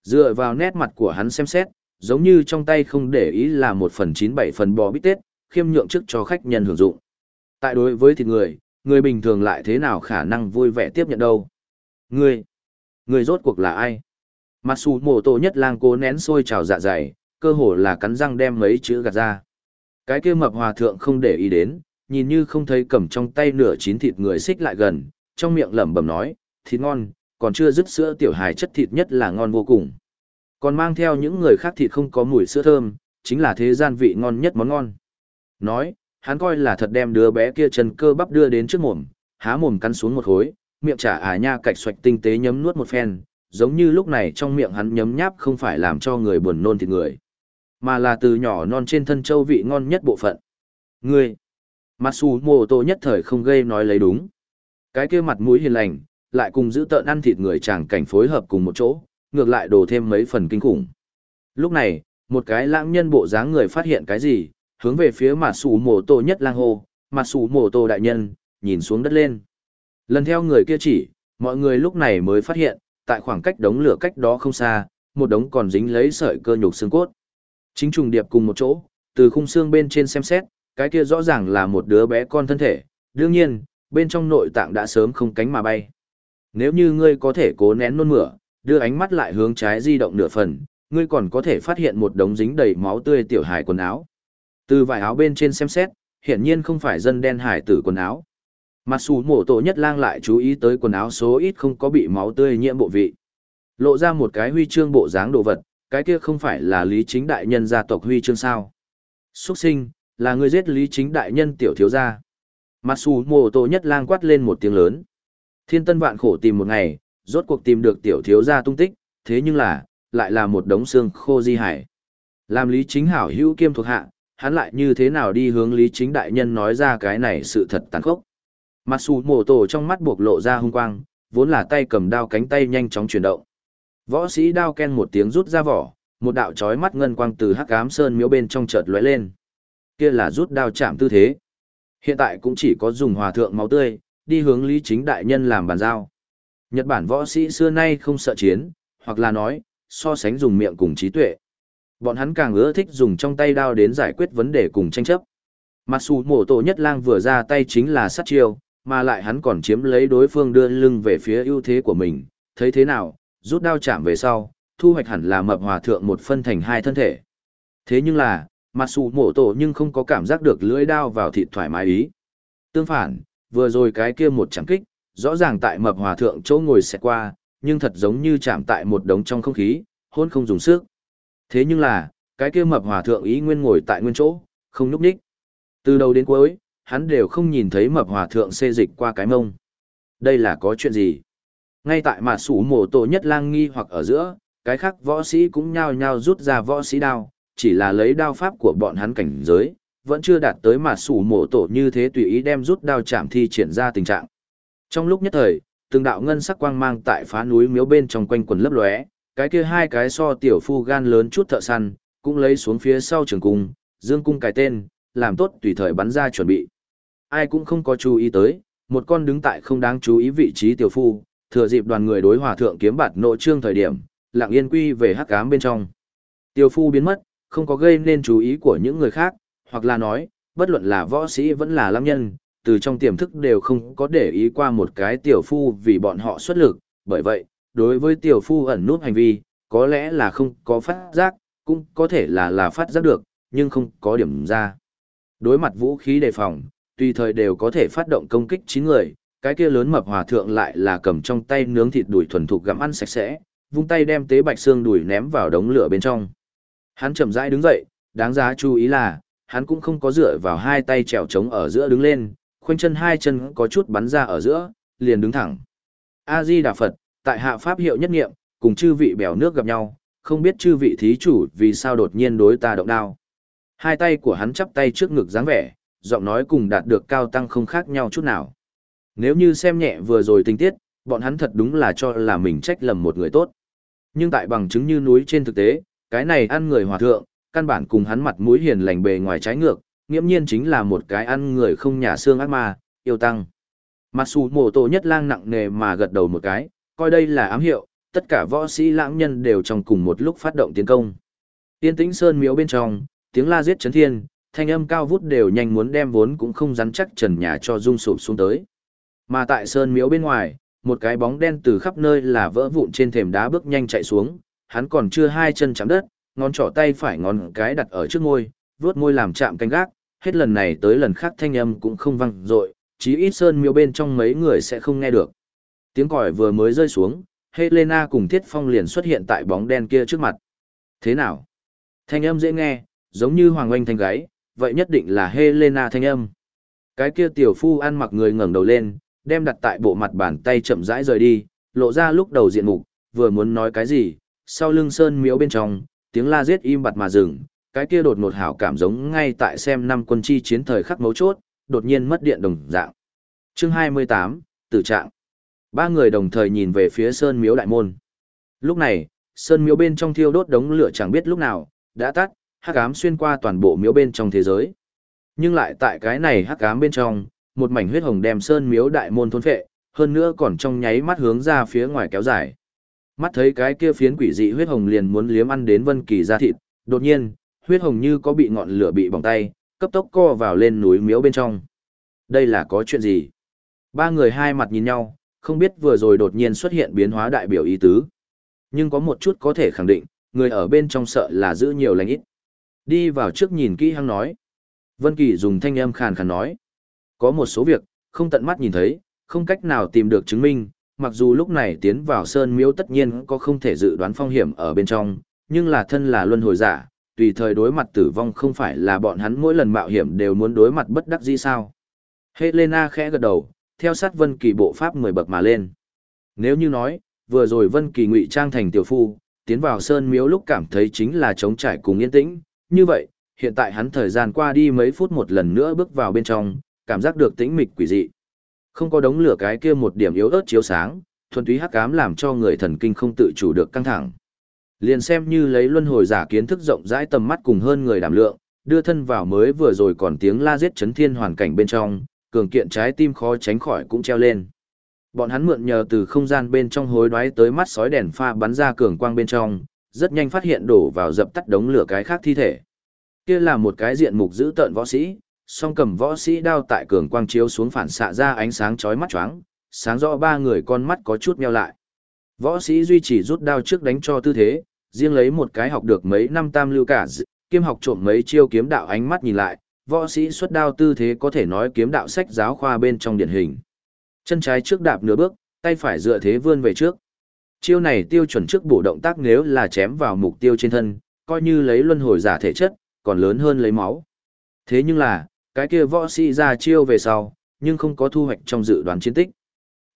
A: Dựa vào nét mặt của hắn xem xét, giống như trong tay không để ý là một phần chín bảy phần bò bít tết, khiêm nhượng trước cho khách nhân hưởng dụng. Tại đối với thịt người, người bình thường lại thế nào khả năng vui vẻ tiếp nhận đâu. Người, người rốt cuộc là ai? Mặt xù mổ tổ nhất lang cố nén sôi trào dạ dày, cơ hồ là cắn răng đem mấy chữ gạt ra. Cái kia mập hòa thượng không để ý đến, nhìn như không thấy cầm trong tay nửa chín thịt người xích lại gần, trong miệng lẩm bẩm nói, thịt ngon, còn chưa dứt sữa tiểu hài chất thịt nhất là ngon vô cùng. Còn mang theo những người khác thịt không có mùi sữa thơm, chính là thế gian vị ngon nhất món ngon. Nói, hắn coi là thật đem đứa bé kia chân cơ bắp đưa đến trước mồm, há mồm cắn xuống một khối, miệng trả à nha cạch xoạch tinh tế nhấm nuốt một phen, giống như lúc này trong miệng hắn nhấm nháp không phải làm cho người buồn nôn thịt người, mà là từ nhỏ non trên thân châu vị ngon nhất bộ phận. người Matsumoto nhất thời không gây nói lấy đúng. Cái kia mặt mũi hiền lành, lại cùng giữ tợn ăn thịt người chàng cảnh phối hợp cùng một chỗ, ngược lại đổ thêm mấy phần kinh khủng. Lúc này, một cái lãng nhân bộ dáng người phát hiện cái gì, hướng về phía Matsumoto nhất lang hô, Matsumoto đại nhân, nhìn xuống đất lên. Lần theo người kia chỉ, mọi người lúc này mới phát hiện, tại khoảng cách đống lửa cách đó không xa, một đống còn dính lấy sợi cơ nhục xương cốt. Chính trùng điệp cùng một chỗ, từ khung xương bên trên xem xét, cái kia rõ ràng là một đứa bé con thân thể, đương nhiên, bên trong nội tạng đã sớm không cánh mà bay. Nếu như ngươi có thể cố nén nôn mửa, đưa ánh mắt lại hướng trái di động nửa phần, ngươi còn có thể phát hiện một đống dính đầy máu tươi tiểu hài quần áo. Từ vải áo bên trên xem xét, hiển nhiên không phải dân đen hải tử quần áo. Mặt xù mổ tổ nhất lang lại chú ý tới quần áo số ít không có bị máu tươi nhiễm bộ vị. Lộ ra một cái huy chương bộ dáng đồ vật, cái kia không phải là lý chính đại nhân gia tộc huy chương sao. Xuất sinh, là người giết lý chính đại nhân tiểu thiếu gia. Matsumoto nhất lang quát lên một tiếng lớn. Thiên tân vạn khổ tìm một ngày, rốt cuộc tìm được tiểu thiếu gia tung tích, thế nhưng là, lại là một đống xương khô di hải. Làm lý chính hảo hữu kiêm thuộc hạ, hắn lại như thế nào đi hướng lý chính đại nhân nói ra cái này sự thật tàn khốc. Matsumoto trong mắt buộc lộ ra hung quang, vốn là tay cầm đao cánh tay nhanh chóng chuyển động. Võ sĩ đao ken một tiếng rút ra vỏ, một đạo chói mắt ngân quang từ hắc ám sơn miếu bên trong chợt lóe lên. Kia là rút đao chạm tư thế. Hiện tại cũng chỉ có dùng hòa thượng máu tươi, đi hướng lý chính đại nhân làm bàn giao. Nhật Bản võ sĩ xưa nay không sợ chiến, hoặc là nói, so sánh dùng miệng cùng trí tuệ. Bọn hắn càng ưa thích dùng trong tay đao đến giải quyết vấn đề cùng tranh chấp. Mặc dù mổ tổ nhất lang vừa ra tay chính là sát chiêu, mà lại hắn còn chiếm lấy đối phương đưa lưng về phía ưu thế của mình, thấy thế nào, rút đao chạm về sau, thu hoạch hẳn là mập hòa thượng một phân thành hai thân thể. Thế nhưng là, mặc dù mổ tổ nhưng không có cảm giác được lưỡi đao vào thịt thoải mái ý. Tương phản, vừa rồi cái kia một chẳng kích, rõ ràng tại mập hòa thượng chỗ ngồi sẽ qua, nhưng thật giống như chạm tại một đống trong không khí, hôn không dùng sức. Thế nhưng là, cái kia mập hòa thượng ý nguyên ngồi tại nguyên chỗ, không nhúc nhích. Từ đầu đến cuối, hắn đều không nhìn thấy mập hòa thượng xê dịch qua cái mông. Đây là có chuyện gì? Ngay tại mà sủ mổ tổ nhất lang nghi hoặc ở giữa, cái khác võ sĩ cũng nhao nhao rút ra võ sĩ đao, chỉ là lấy đao pháp của bọn hắn cảnh giới, vẫn chưa đạt tới mà sủ mổ tổ như thế tùy ý đem rút đao chạm thi triển ra tình trạng. Trong lúc nhất thời, từng đạo ngân sắc quang mang tại phá núi miếu bên trong quanh quần lấp lóe, cái kia hai cái so tiểu phu gan lớn chút thợ săn, cũng lấy xuống phía sau trường cung, dương cung cái tên, làm tốt tùy thời bắn ra chuẩn bị. Ai cũng không có chú ý tới, một con đứng tại không đáng chú ý vị trí tiểu phu, thừa dịp đoàn người đối hòa thượng kiếm bạt nội trương thời điểm, lặng yên quy về hắc ám bên trong. Tiểu phu biến mất, không có gây nên chú ý của những người khác, hoặc là nói, bất luận là võ sĩ vẫn là lam nhân, từ trong tiềm thức đều không có để ý qua một cái tiểu phu vì bọn họ xuất lực, bởi vậy, đối với tiểu phu ẩn nút hành vi, có lẽ là không có phát giác, cũng có thể là là phát giác được, nhưng không có điểm ra. Đối mặt vũ khí đề phòng, tùy thời đều có thể phát động công kích chín người, cái kia lớn mập hòa thượng lại là cầm trong tay nướng thịt đùi thuần thục gặm ăn sạch sẽ, vung tay đem tế bạch xương đùi ném vào đống lửa bên trong. Hắn chậm rãi đứng dậy, đáng giá chú ý là, hắn cũng không có dựa vào hai tay trèo trống ở giữa đứng lên, khoanh chân hai chân có chút bắn ra ở giữa, liền đứng thẳng. A Di Đà Phật, tại hạ pháp hiệu nhất nghiệm, cùng chư vị bèo nước gặp nhau, không biết chư vị thí chủ vì sao đột nhiên đối ta động đao. Hai tay của hắn chắp tay trước ngực dáng vẻ, giọng nói cùng đạt được cao tăng không khác nhau chút nào. Nếu như xem nhẹ vừa rồi tình tiết, bọn hắn thật đúng là cho là mình trách lầm một người tốt. Nhưng tại bằng chứng như núi trên thực tế, cái này ăn người hòa thượng, căn bản cùng hắn mặt mũi hiền lành bề ngoài trái ngược, nghiễm nhiên chính là một cái ăn người không nhà xương ác ma, yêu tăng. Mặc dù mổ tổ nhất lang nặng nề mà gật đầu một cái, coi đây là ám hiệu, tất cả võ sĩ lãng nhân đều trong cùng một lúc phát động tiến công. Tiên tĩnh sơn miếu bên trong, tiếng la giết chấn thiên, thanh âm cao vút đều nhanh muốn đem vốn cũng không rắn chắc trần nhà cho rung sụp xuống tới. Mà tại sơn miếu bên ngoài, một cái bóng đen từ khắp nơi là vỡ vụn trên thềm đá bước nhanh chạy xuống, hắn còn chưa hai chân chạm đất, ngón trỏ tay phải ngón cái đặt ở trước môi, vuốt môi làm chạm canh gác, hết lần này tới lần khác thanh âm cũng không vang dội, chí ít sơn miếu bên trong mấy người sẽ không nghe được. Tiếng còi vừa mới rơi xuống, Helena cùng Thiết Phong liền xuất hiện tại bóng đen kia trước mặt. Thế nào? Thanh âm dễ nghe, giống như hoàng oanh thanh gáy, vậy nhất định là Helena thanh âm. Cái kia tiểu phu ăn mặc người ngẩng đầu lên, đem đặt tại bộ mặt bàn tay chậm rãi rời đi, lộ ra lúc đầu diện mục, vừa muốn nói cái gì, sau lưng sơn miếu bên trong, tiếng la giết im bặt mà dừng, cái kia đột ngột hảo cảm giống ngay tại xem năm quân chi chiến thời khắc mấu chốt, đột nhiên mất điện đồng dạng. Chương 28, tử trạng. Ba người đồng thời nhìn về phía sơn miếu đại môn. Lúc này, sơn miếu bên trong thiêu đốt đống lửa chẳng biết lúc nào, đã tắt, hắc ám xuyên qua toàn bộ miếu bên trong thế giới. Nhưng lại tại cái này hắc ám bên trong, một mảnh huyết hồng đem sơn miếu đại môn thôn phệ, hơn nữa còn trong nháy mắt hướng ra phía ngoài kéo dài. Mắt thấy cái kia phiến quỷ dị huyết hồng liền muốn liếm ăn đến Vân Kỳ da thịt, đột nhiên, huyết hồng như có bị ngọn lửa bị bỏng tay, cấp tốc co vào lên núi miếu bên trong. Đây là có chuyện gì? Ba người hai mặt nhìn nhau, không biết vừa rồi đột nhiên xuất hiện biến hóa đại biểu ý tứ. Nhưng có một chút có thể khẳng định, người ở bên trong sợ là giữ nhiều lành ít. Đi vào trước nhìn kỹ hăng nói. Vân Kỳ dùng thanh âm khàn khàn nói. Có một số việc, không tận mắt nhìn thấy, không cách nào tìm được chứng minh, mặc dù lúc này tiến vào sơn miếu tất nhiên có không thể dự đoán phong hiểm ở bên trong, nhưng là thân là luân hồi giả, tùy thời đối mặt tử vong không phải là bọn hắn mỗi lần mạo hiểm đều muốn đối mặt bất đắc dĩ sao. Helena khẽ gật đầu, theo sát Vân Kỳ bộ pháp mười bậc mà lên. Nếu như nói, vừa rồi Vân Kỳ ngụy trang thành tiểu phu, tiến vào sơn miếu lúc cảm thấy chính là trống trải cùng yên tĩnh, như vậy, hiện tại hắn thời gian qua đi mấy phút một lần nữa bước vào bên trong, cảm giác được tĩnh mịch quỷ dị. Không có đống lửa cái kia một điểm yếu ớt chiếu sáng, thuần túy hắc ám làm cho người thần kinh không tự chủ được căng thẳng. Liền xem như lấy luân hồi giả kiến thức rộng rãi tầm mắt cùng hơn người đảm lượng, đưa thân vào mới vừa rồi còn tiếng la giết chấn thiên hoàn cảnh bên trong, cường kiện trái tim khó tránh khỏi cũng treo lên. Bọn hắn mượn nhờ từ không gian bên trong hối đoái tới mắt sói đèn pha bắn ra cường quang bên trong, rất nhanh phát hiện đổ vào dập tắt đống lửa cái khác thi thể. Kia là một cái diện mục giữ tợn võ sĩ, song cầm võ sĩ đao tại cường quang chiếu xuống phản xạ ra ánh sáng chói mắt choáng, sáng rõ ba người con mắt có chút meo lại. Võ sĩ duy trì rút đao trước đánh cho tư thế, riêng lấy một cái học được mấy năm tam lưu cả kiêm học trộm mấy chiêu kiếm đạo ánh mắt nhìn lại, võ sĩ xuất đao tư thế có thể nói kiếm đạo sách giáo khoa bên trong điển hình. Chân trái trước đạp nửa bước, tay phải dựa thế vươn về trước. Chiêu này tiêu chuẩn trước bổ động tác nếu là chém vào mục tiêu trên thân, coi như lấy luân hồi giả thể chất, còn lớn hơn lấy máu. Thế nhưng là, cái kia võ sĩ ra chiêu về sau, nhưng không có thu hoạch trong dự đoán chiến tích.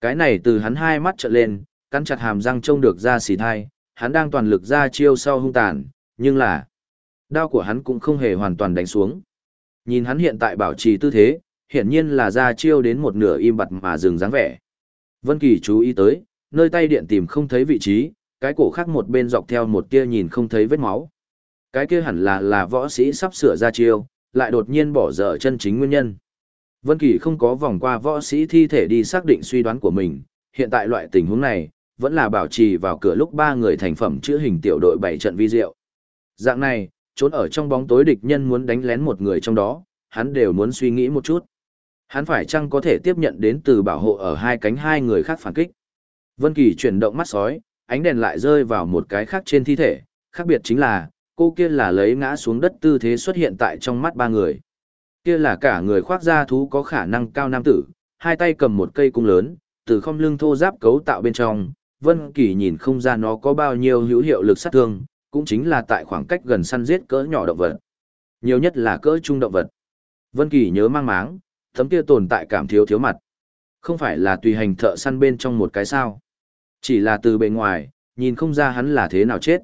A: Cái này từ hắn hai mắt trợn lên, cắn chặt hàm răng trông được ra xì thai, hắn đang toàn lực ra chiêu sau hung tàn, nhưng là, đao của hắn cũng không hề hoàn toàn đánh xuống. Nhìn hắn hiện tại bảo trì tư thế, hiển nhiên là ra chiêu đến một nửa im bặt mà dừng dáng vẻ. Vân Kỳ chú ý tới, nơi tay điện tìm không thấy vị trí, cái cổ khác một bên dọc theo một kia nhìn không thấy vết máu. Cái kia hẳn là là võ sĩ sắp sửa ra chiêu, lại đột nhiên bỏ dở chân chính nguyên nhân. Vân Kỳ không có vòng qua võ sĩ thi thể đi xác định suy đoán của mình, hiện tại loại tình huống này, vẫn là bảo trì vào cửa lúc ba người thành phẩm chữa hình tiểu đội bảy trận vi diệu. Dạng này, trốn ở trong bóng tối địch nhân muốn đánh lén một người trong đó, hắn đều muốn suy nghĩ một chút. Hắn phải chăng có thể tiếp nhận đến từ bảo hộ ở hai cánh hai người khác phản kích. Vân Kỳ chuyển động mắt sói, ánh đèn lại rơi vào một cái khác trên thi thể, khác biệt chính là, cô kia là lấy ngã xuống đất tư thế xuất hiện tại trong mắt ba người. Kia là cả người khoác da thú có khả năng cao nam tử, hai tay cầm một cây cung lớn, từ không lưng thô giáp cấu tạo bên trong, Vân Kỳ nhìn không ra nó có bao nhiêu hữu hiệu lực sát thương, cũng chính là tại khoảng cách gần săn giết cỡ nhỏ động vật. Nhiều nhất là cỡ trung động vật. Vân Kỳ nhớ mang máng, thấm kia tồn tại cảm thiếu thiếu mặt. Không phải là tùy hành thợ săn bên trong một cái sao. Chỉ là từ bề ngoài, nhìn không ra hắn là thế nào chết.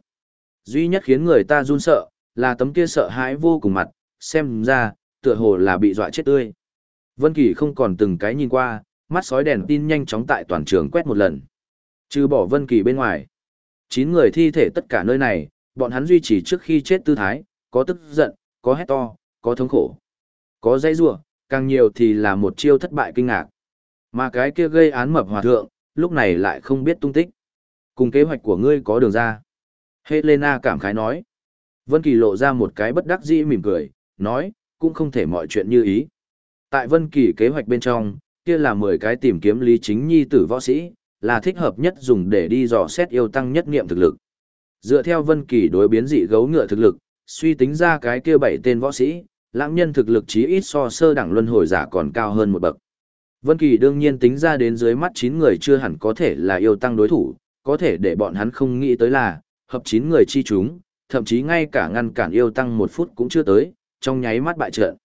A: Duy nhất khiến người ta run sợ, là tấm kia sợ hãi vô cùng mặt, xem ra, tựa hồ là bị dọa chết tươi. Vân Kỳ không còn từng cái nhìn qua, mắt sói đèn tin nhanh chóng tại toàn trường quét một lần. Trừ bỏ Vân Kỳ bên ngoài, chín người thi thể tất cả nơi này, bọn hắn duy trì trước khi chết tư thái, có tức giận, có hét to, có thống khổ, có dãy rủa, càng nhiều thì là một chiêu thất bại kinh ngạc. Mà cái kia gây án mập hòa thượng, lúc này lại không biết tung tích. Cùng kế hoạch của ngươi có đường ra. Helena cảm khái nói. Vân Kỳ lộ ra một cái bất đắc dĩ mỉm cười, nói, cũng không thể mọi chuyện như ý. Tại Vân Kỳ kế hoạch bên trong, kia là 10 cái tìm kiếm lý chính nhi tử võ sĩ, là thích hợp nhất dùng để đi dò xét yêu tăng nhất niệm thực lực. Dựa theo Vân Kỳ đối biến dị gấu ngựa thực lực, suy tính ra cái kia bảy tên võ sĩ, lãng nhân thực lực chí ít so sơ đẳng luân hồi giả còn cao hơn một bậc. Vân Kỳ đương nhiên tính ra đến dưới mắt 9 người chưa hẳn có thể là yêu tăng đối thủ, có thể để bọn hắn không nghĩ tới là, hợp 9 người chi chúng, thậm chí ngay cả ngăn cản yêu tăng một phút cũng chưa tới, trong nháy mắt bại trận.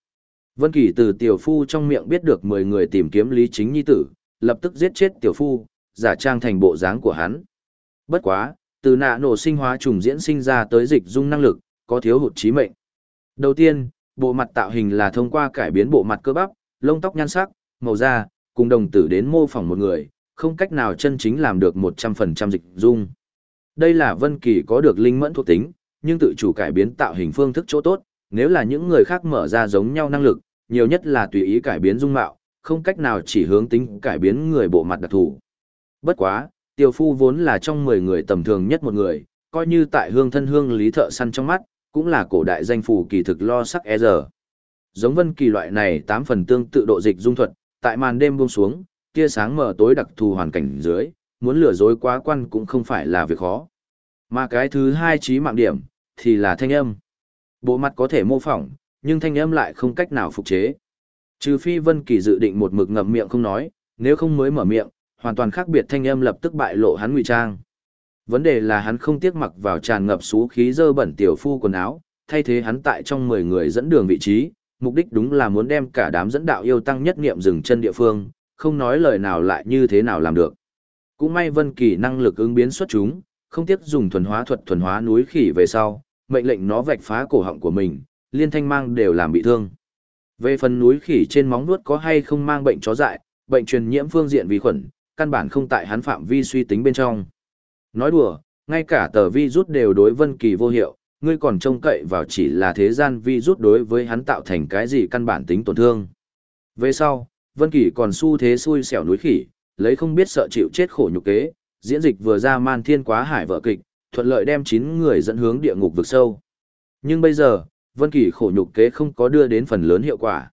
A: Vân Kỳ từ tiểu phu trong miệng biết được 10 người tìm kiếm Lý Chính Nhi tử, lập tức giết chết tiểu phu, giả trang thành bộ dáng của hắn. Bất quá, từ nạ nổ sinh hóa trùng diễn sinh ra tới dịch dung năng lực, có thiếu hụt chí mệnh. Đầu tiên, bộ mặt tạo hình là thông qua cải biến bộ mặt cơ bắp, lông tóc nhan sắc, màu da, cùng đồng tử đến mô phỏng một người, không cách nào chân chính làm được 100% dịch dung. Đây là Vân Kỳ có được linh mẫn thuộc tính, nhưng tự chủ cải biến tạo hình phương thức chỗ tốt, nếu là những người khác mở ra giống nhau năng lực, nhiều nhất là tùy ý cải biến dung mạo, không cách nào chỉ hướng tính cải biến người bộ mặt đặc thù. Bất quá, Tiêu phu vốn là trong 10 người tầm thường nhất một người, coi như tại hương thân hương lý thợ săn trong mắt, cũng là cổ đại danh phủ kỳ thực lo sắc e giờ. Giống vân kỳ loại này tám phần tương tự độ dịch dung thuật, tại màn đêm buông xuống, tia sáng mờ tối đặc thù hoàn cảnh dưới, muốn lừa dối quá quan cũng không phải là việc khó. Mà cái thứ hai trí mạng điểm, thì là thanh âm. Bộ mặt có thể mô phỏng, nhưng thanh âm lại không cách nào phục chế. Trừ phi Vân Kỳ dự định một mực ngậm miệng không nói, nếu không mới mở miệng, hoàn toàn khác biệt thanh âm lập tức bại lộ hắn ngụy trang. Vấn đề là hắn không tiếc mặc vào tràn ngập xú khí dơ bẩn tiểu phu quần áo, thay thế hắn tại trong 10 người dẫn đường vị trí, mục đích đúng là muốn đem cả đám dẫn đạo yêu tăng nhất niệm dừng chân địa phương, không nói lời nào lại như thế nào làm được. Cũng may Vân Kỳ năng lực ứng biến xuất chúng, không tiếc dùng thuần hóa thuật thuần hóa núi khỉ về sau, mệnh lệnh nó vạch phá cổ họng của mình, liên thanh mang đều làm bị thương. Về phần núi khỉ trên móng vuốt có hay không mang bệnh chó dại, bệnh truyền nhiễm phương diện vi khuẩn, căn bản không tại hắn phạm vi suy tính bên trong. Nói đùa, ngay cả tờ vi rút đều đối Vân Kỳ vô hiệu, ngươi còn trông cậy vào chỉ là thế gian vi rút đối với hắn tạo thành cái gì căn bản tính tổn thương. Về sau, Vân Kỳ còn su thế xui xẻo núi khỉ, lấy không biết sợ chịu chết khổ nhục kế, diễn dịch vừa ra man thiên quá hải vợ kịch, thuận lợi đem 9 người dẫn hướng địa ngục vực sâu. Nhưng bây giờ, Vân Kỳ khổ nhục kế không có đưa đến phần lớn hiệu quả.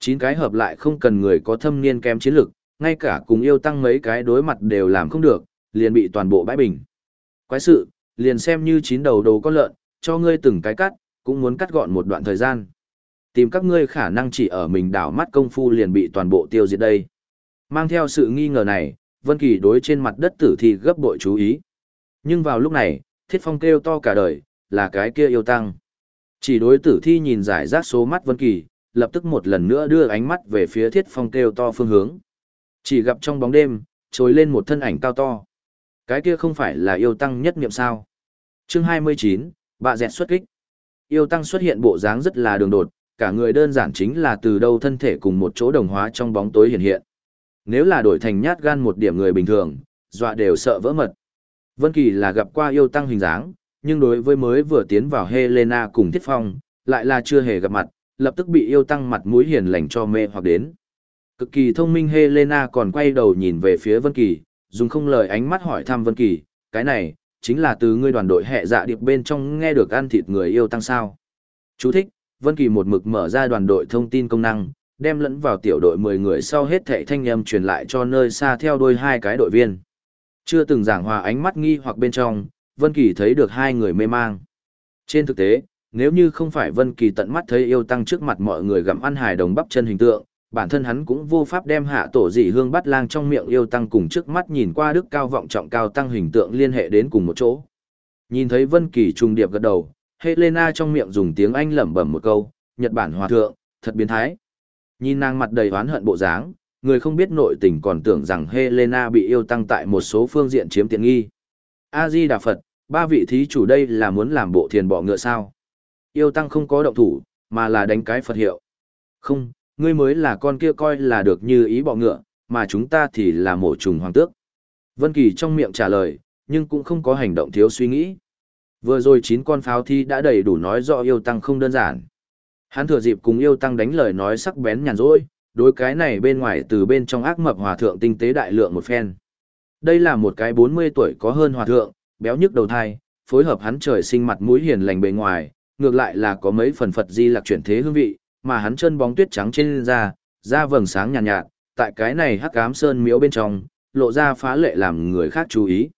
A: 9 cái hợp lại không cần người có thâm niên kém chiến lực, ngay cả cùng yêu tăng mấy cái đối mặt đều làm không được, liền bị toàn bộ bãi bình. Quái sự, liền xem như chín đầu đầu con lợn, cho ngươi từng cái cắt, cũng muốn cắt gọn một đoạn thời gian. Tìm các ngươi khả năng chỉ ở mình đảo mắt công phu liền bị toàn bộ tiêu diệt đây. Mang theo sự nghi ngờ này, Vân Kỳ đối trên mặt đất tử thi gấp bội chú ý. Nhưng vào lúc này, Thiết Phong kêu to cả đời, là cái kia yêu tăng. Chỉ đối tử thi nhìn giải rác số mắt Vân Kỳ, lập tức một lần nữa đưa ánh mắt về phía Thiết Phong kêu to phương hướng. Chỉ gặp trong bóng đêm, trồi lên một thân ảnh cao to. Cái kia không phải là yêu tăng nhất niệm sao? Chương 29, bạ dẹt xuất kích. Yêu tăng xuất hiện bộ dáng rất là đường đột, cả người đơn giản chính là từ đâu thân thể cùng một chỗ đồng hóa trong bóng tối hiện hiện. Nếu là đổi thành nhát gan một điểm người bình thường, dọa đều sợ vỡ mật. Vân Kỳ là gặp qua yêu tăng hình dáng, nhưng đối với mới vừa tiến vào Helena cùng Thiết Phong, lại là chưa hề gặp mặt, lập tức bị yêu tăng mặt mũi hiền lành cho mê hoặc đến. Cực kỳ thông minh Helena còn quay đầu nhìn về phía Vân Kỳ, dùng không lời ánh mắt hỏi thăm Vân Kỳ, cái này, chính là từ ngươi đoàn đội hệ dạ điệp bên trong nghe được ăn thịt người yêu tăng sao. Chú thích, Vân Kỳ một mực mở ra đoàn đội thông tin công năng, đem lẫn vào tiểu đội 10 người sau hết thảy thanh âm truyền lại cho nơi xa theo đuôi hai cái đội viên. Chưa từng giảng hòa ánh mắt nghi hoặc bên trong, Vân Kỳ thấy được hai người mê mang. Trên thực tế, nếu như không phải Vân Kỳ tận mắt thấy yêu tăng trước mặt mọi người gặm ăn hài đồng bắp chân hình tượng, bản thân hắn cũng vô pháp đem hạ tổ dị hương bắt lang trong miệng yêu tăng cùng trước mắt nhìn qua đức cao vọng trọng cao tăng hình tượng liên hệ đến cùng một chỗ. Nhìn thấy Vân Kỳ trùng điệp gật đầu, Helena trong miệng dùng tiếng Anh lẩm bẩm một câu, Nhật Bản hòa thượng, thật biến thái. Nhìn nàng mặt đầy oán hận bộ dáng, người không biết nội tình còn tưởng rằng Helena bị yêu tăng tại một số phương diện chiếm tiện nghi. A-di Đà Phật, ba vị thí chủ đây là muốn làm bộ thiền bọ ngựa sao? Yêu tăng không có động thủ, mà là đánh cái Phật hiệu. Không, ngươi mới là con kia coi là được như ý bọ ngựa, mà chúng ta thì là mổ trùng hoàng tước. Vân Kỳ trong miệng trả lời, nhưng cũng không có hành động thiếu suy nghĩ. Vừa rồi chín con pháo thi đã đầy đủ nói rõ yêu tăng không đơn giản. Hắn thừa dịp cùng yêu tăng đánh lời nói sắc bén nhàn rỗi, đối cái này bên ngoài từ bên trong ác mập hòa thượng tinh tế đại lượng một phen. Đây là một cái 40 tuổi có hơn hòa thượng, béo nhức đầu thai, phối hợp hắn trời sinh mặt mũi hiền lành bề ngoài, ngược lại là có mấy phần Phật di lạc chuyển thế hương vị, mà hắn chân bóng tuyết trắng trên da, da vầng sáng nhàn nhạt, nhạt, tại cái này hắc ám sơn miếu bên trong, lộ ra phá lệ làm người khác chú ý.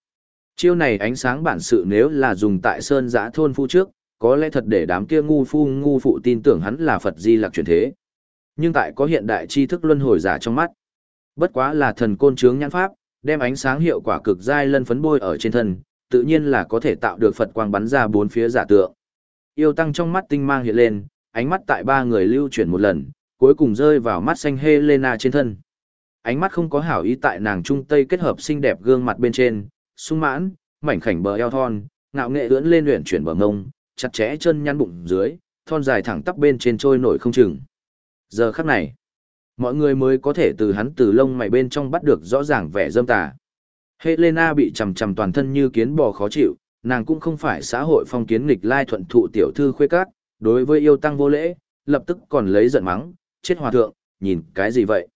A: Chiêu này ánh sáng bản sự nếu là dùng tại sơn giã thôn phu trước, có lẽ thật để đám kia ngu phu ngu phụ tin tưởng hắn là Phật di Lặc chuyển thế. Nhưng tại có hiện đại tri thức luân hồi giả trong mắt. Bất quá là thần côn trướng nhãn pháp, đem ánh sáng hiệu quả cực dai lân phấn bôi ở trên thân, tự nhiên là có thể tạo được Phật quang bắn ra bốn phía giả tượng. Yêu tăng trong mắt tinh mang hiện lên, ánh mắt tại ba người lưu chuyển một lần, cuối cùng rơi vào mắt xanh Helena trên thân. Ánh mắt không có hảo ý tại nàng trung tây kết hợp xinh đẹp gương mặt bên trên, sung mãn, mảnh khảnh bờ eo thon, ngạo nghệ ưỡn lên luyện chuyển bờ ngông, chặt chẽ chân nhăn bụng dưới, thon dài thẳng tắp bên trên trôi nổi không chừng. Giờ khắc này, mọi người mới có thể từ hắn từ lông mày bên trong bắt được rõ ràng vẻ dâm tà. Helena bị chầm chầm toàn thân như kiến bò khó chịu, nàng cũng không phải xã hội phong kiến nghịch lai thuận thụ tiểu thư khuê cát, đối với yêu tăng vô lễ, lập tức còn lấy giận mắng, chết hòa thượng, nhìn cái gì vậy?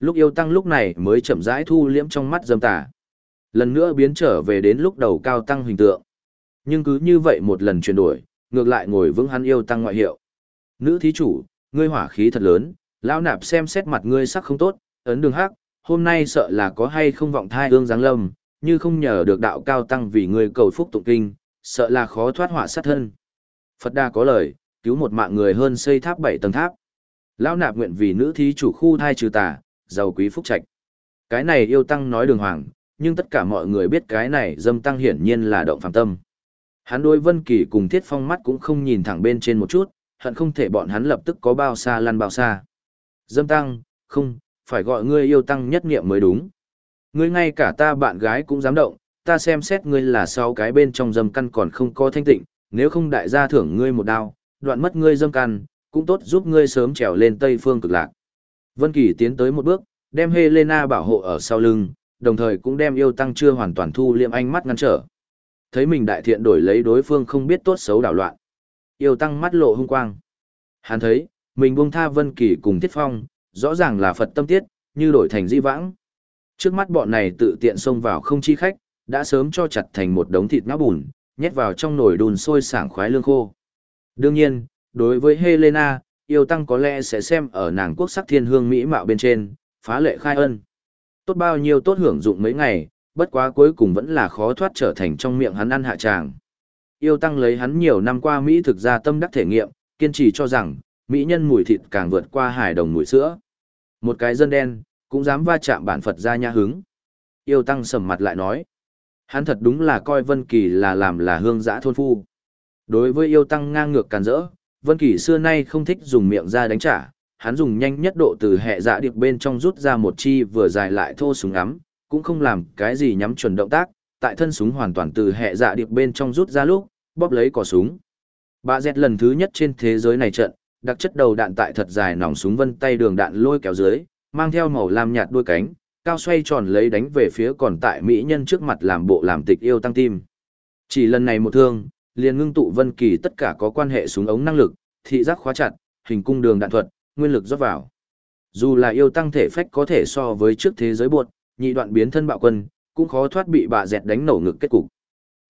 A: Lúc yêu tăng lúc này mới chậm rãi thu liễm trong mắt dâm tà. Lần nữa biến trở về đến lúc đầu cao tăng hình tượng. Nhưng cứ như vậy một lần chuyển đổi, ngược lại ngồi vững hắn yêu tăng ngoại hiệu. Nữ thí chủ, ngươi hỏa khí thật lớn, lão nạp xem xét mặt ngươi sắc không tốt, ấn đường hắc, hôm nay sợ là có hay không vọng thai ương giáng lâm, như không nhờ được đạo cao tăng vì ngươi cầu phúc tụng kinh, sợ là khó thoát họa sát thân. Phật đa có lời, cứu một mạng người hơn xây tháp bảy tầng tháp. Lão nạp nguyện vì nữ thí chủ khu thai trừ tà, giàu quý phúc trạch. Cái này yêu tăng nói đường hoàng, nhưng tất cả mọi người biết cái này dâm tăng hiển nhiên là động phàm tâm. Hắn đối Vân Kỳ cùng Thiết Phong mắt cũng không nhìn thẳng bên trên một chút, hận không thể bọn hắn lập tức có bao xa lăn bao xa. Dâm tăng, không, phải gọi ngươi yêu tăng nhất nghiệm mới đúng. Ngươi ngay cả ta bạn gái cũng dám động, ta xem xét ngươi là sau cái bên trong dâm căn còn không có thanh tịnh, nếu không đại gia thưởng ngươi một đao, đoạn mất ngươi dâm căn, cũng tốt giúp ngươi sớm trèo lên Tây Phương cực lạc. Vân Kỳ tiến tới một bước, đem Helena bảo hộ ở sau lưng, đồng thời cũng đem yêu tăng chưa hoàn toàn thu liệm ánh mắt ngăn trở. Thấy mình đại thiện đổi lấy đối phương không biết tốt xấu đảo loạn. Yêu tăng mắt lộ hung quang. Hắn thấy, mình buông tha Vân Kỳ cùng thiết Phong, rõ ràng là Phật tâm tiết, như đổi thành di vãng. Trước mắt bọn này tự tiện xông vào không chi khách, đã sớm cho chặt thành một đống thịt ngã bùn, nhét vào trong nồi đun sôi sảng khoái lương khô. Đương nhiên, đối với Helena, yêu tăng có lẽ sẽ xem ở nàng quốc sắc thiên hương mỹ mạo bên trên, phá lệ khai ân. Tốt bao nhiêu tốt hưởng dụng mấy ngày, bất quá cuối cùng vẫn là khó thoát trở thành trong miệng hắn ăn hạ tràng. Yêu tăng lấy hắn nhiều năm qua Mỹ thực ra tâm đắc thể nghiệm, kiên trì cho rằng, Mỹ nhân mùi thịt càng vượt qua hải đồng mùi sữa. Một cái dân đen, cũng dám va chạm bản Phật ra nha hứng. Yêu tăng sầm mặt lại nói. Hắn thật đúng là coi Vân Kỳ là làm là hương giã thôn phu. Đối với yêu tăng ngang ngược càn rỡ, Vân Kỳ xưa nay không thích dùng miệng ra đánh trả, hắn dùng nhanh nhất độ từ hệ dạ điệp bên trong rút ra một chi vừa dài lại thô súng ngắm, cũng không làm cái gì nhắm chuẩn động tác, tại thân súng hoàn toàn từ hệ dạ điệp bên trong rút ra lúc, bóp lấy cò súng. Bà Z lần thứ nhất trên thế giới này trận, đặc chất đầu đạn tại thật dài nòng súng vân tay đường đạn lôi kéo dưới, mang theo màu lam nhạt đuôi cánh, cao xoay tròn lấy đánh về phía còn tại mỹ nhân trước mặt làm bộ làm tịch yêu tăng tim. Chỉ lần này một thương, liền ngưng tụ vân kỳ tất cả có quan hệ súng ống năng lực, thị giác khóa chặt, hình cung đường đạn thuật, nguyên lực rót vào. Dù là yêu tăng thể phách có thể so với trước thế giới buột nhị đoạn biến thân bạo quân, cũng khó thoát bị bà dẹt đánh nổ ngực kết cục.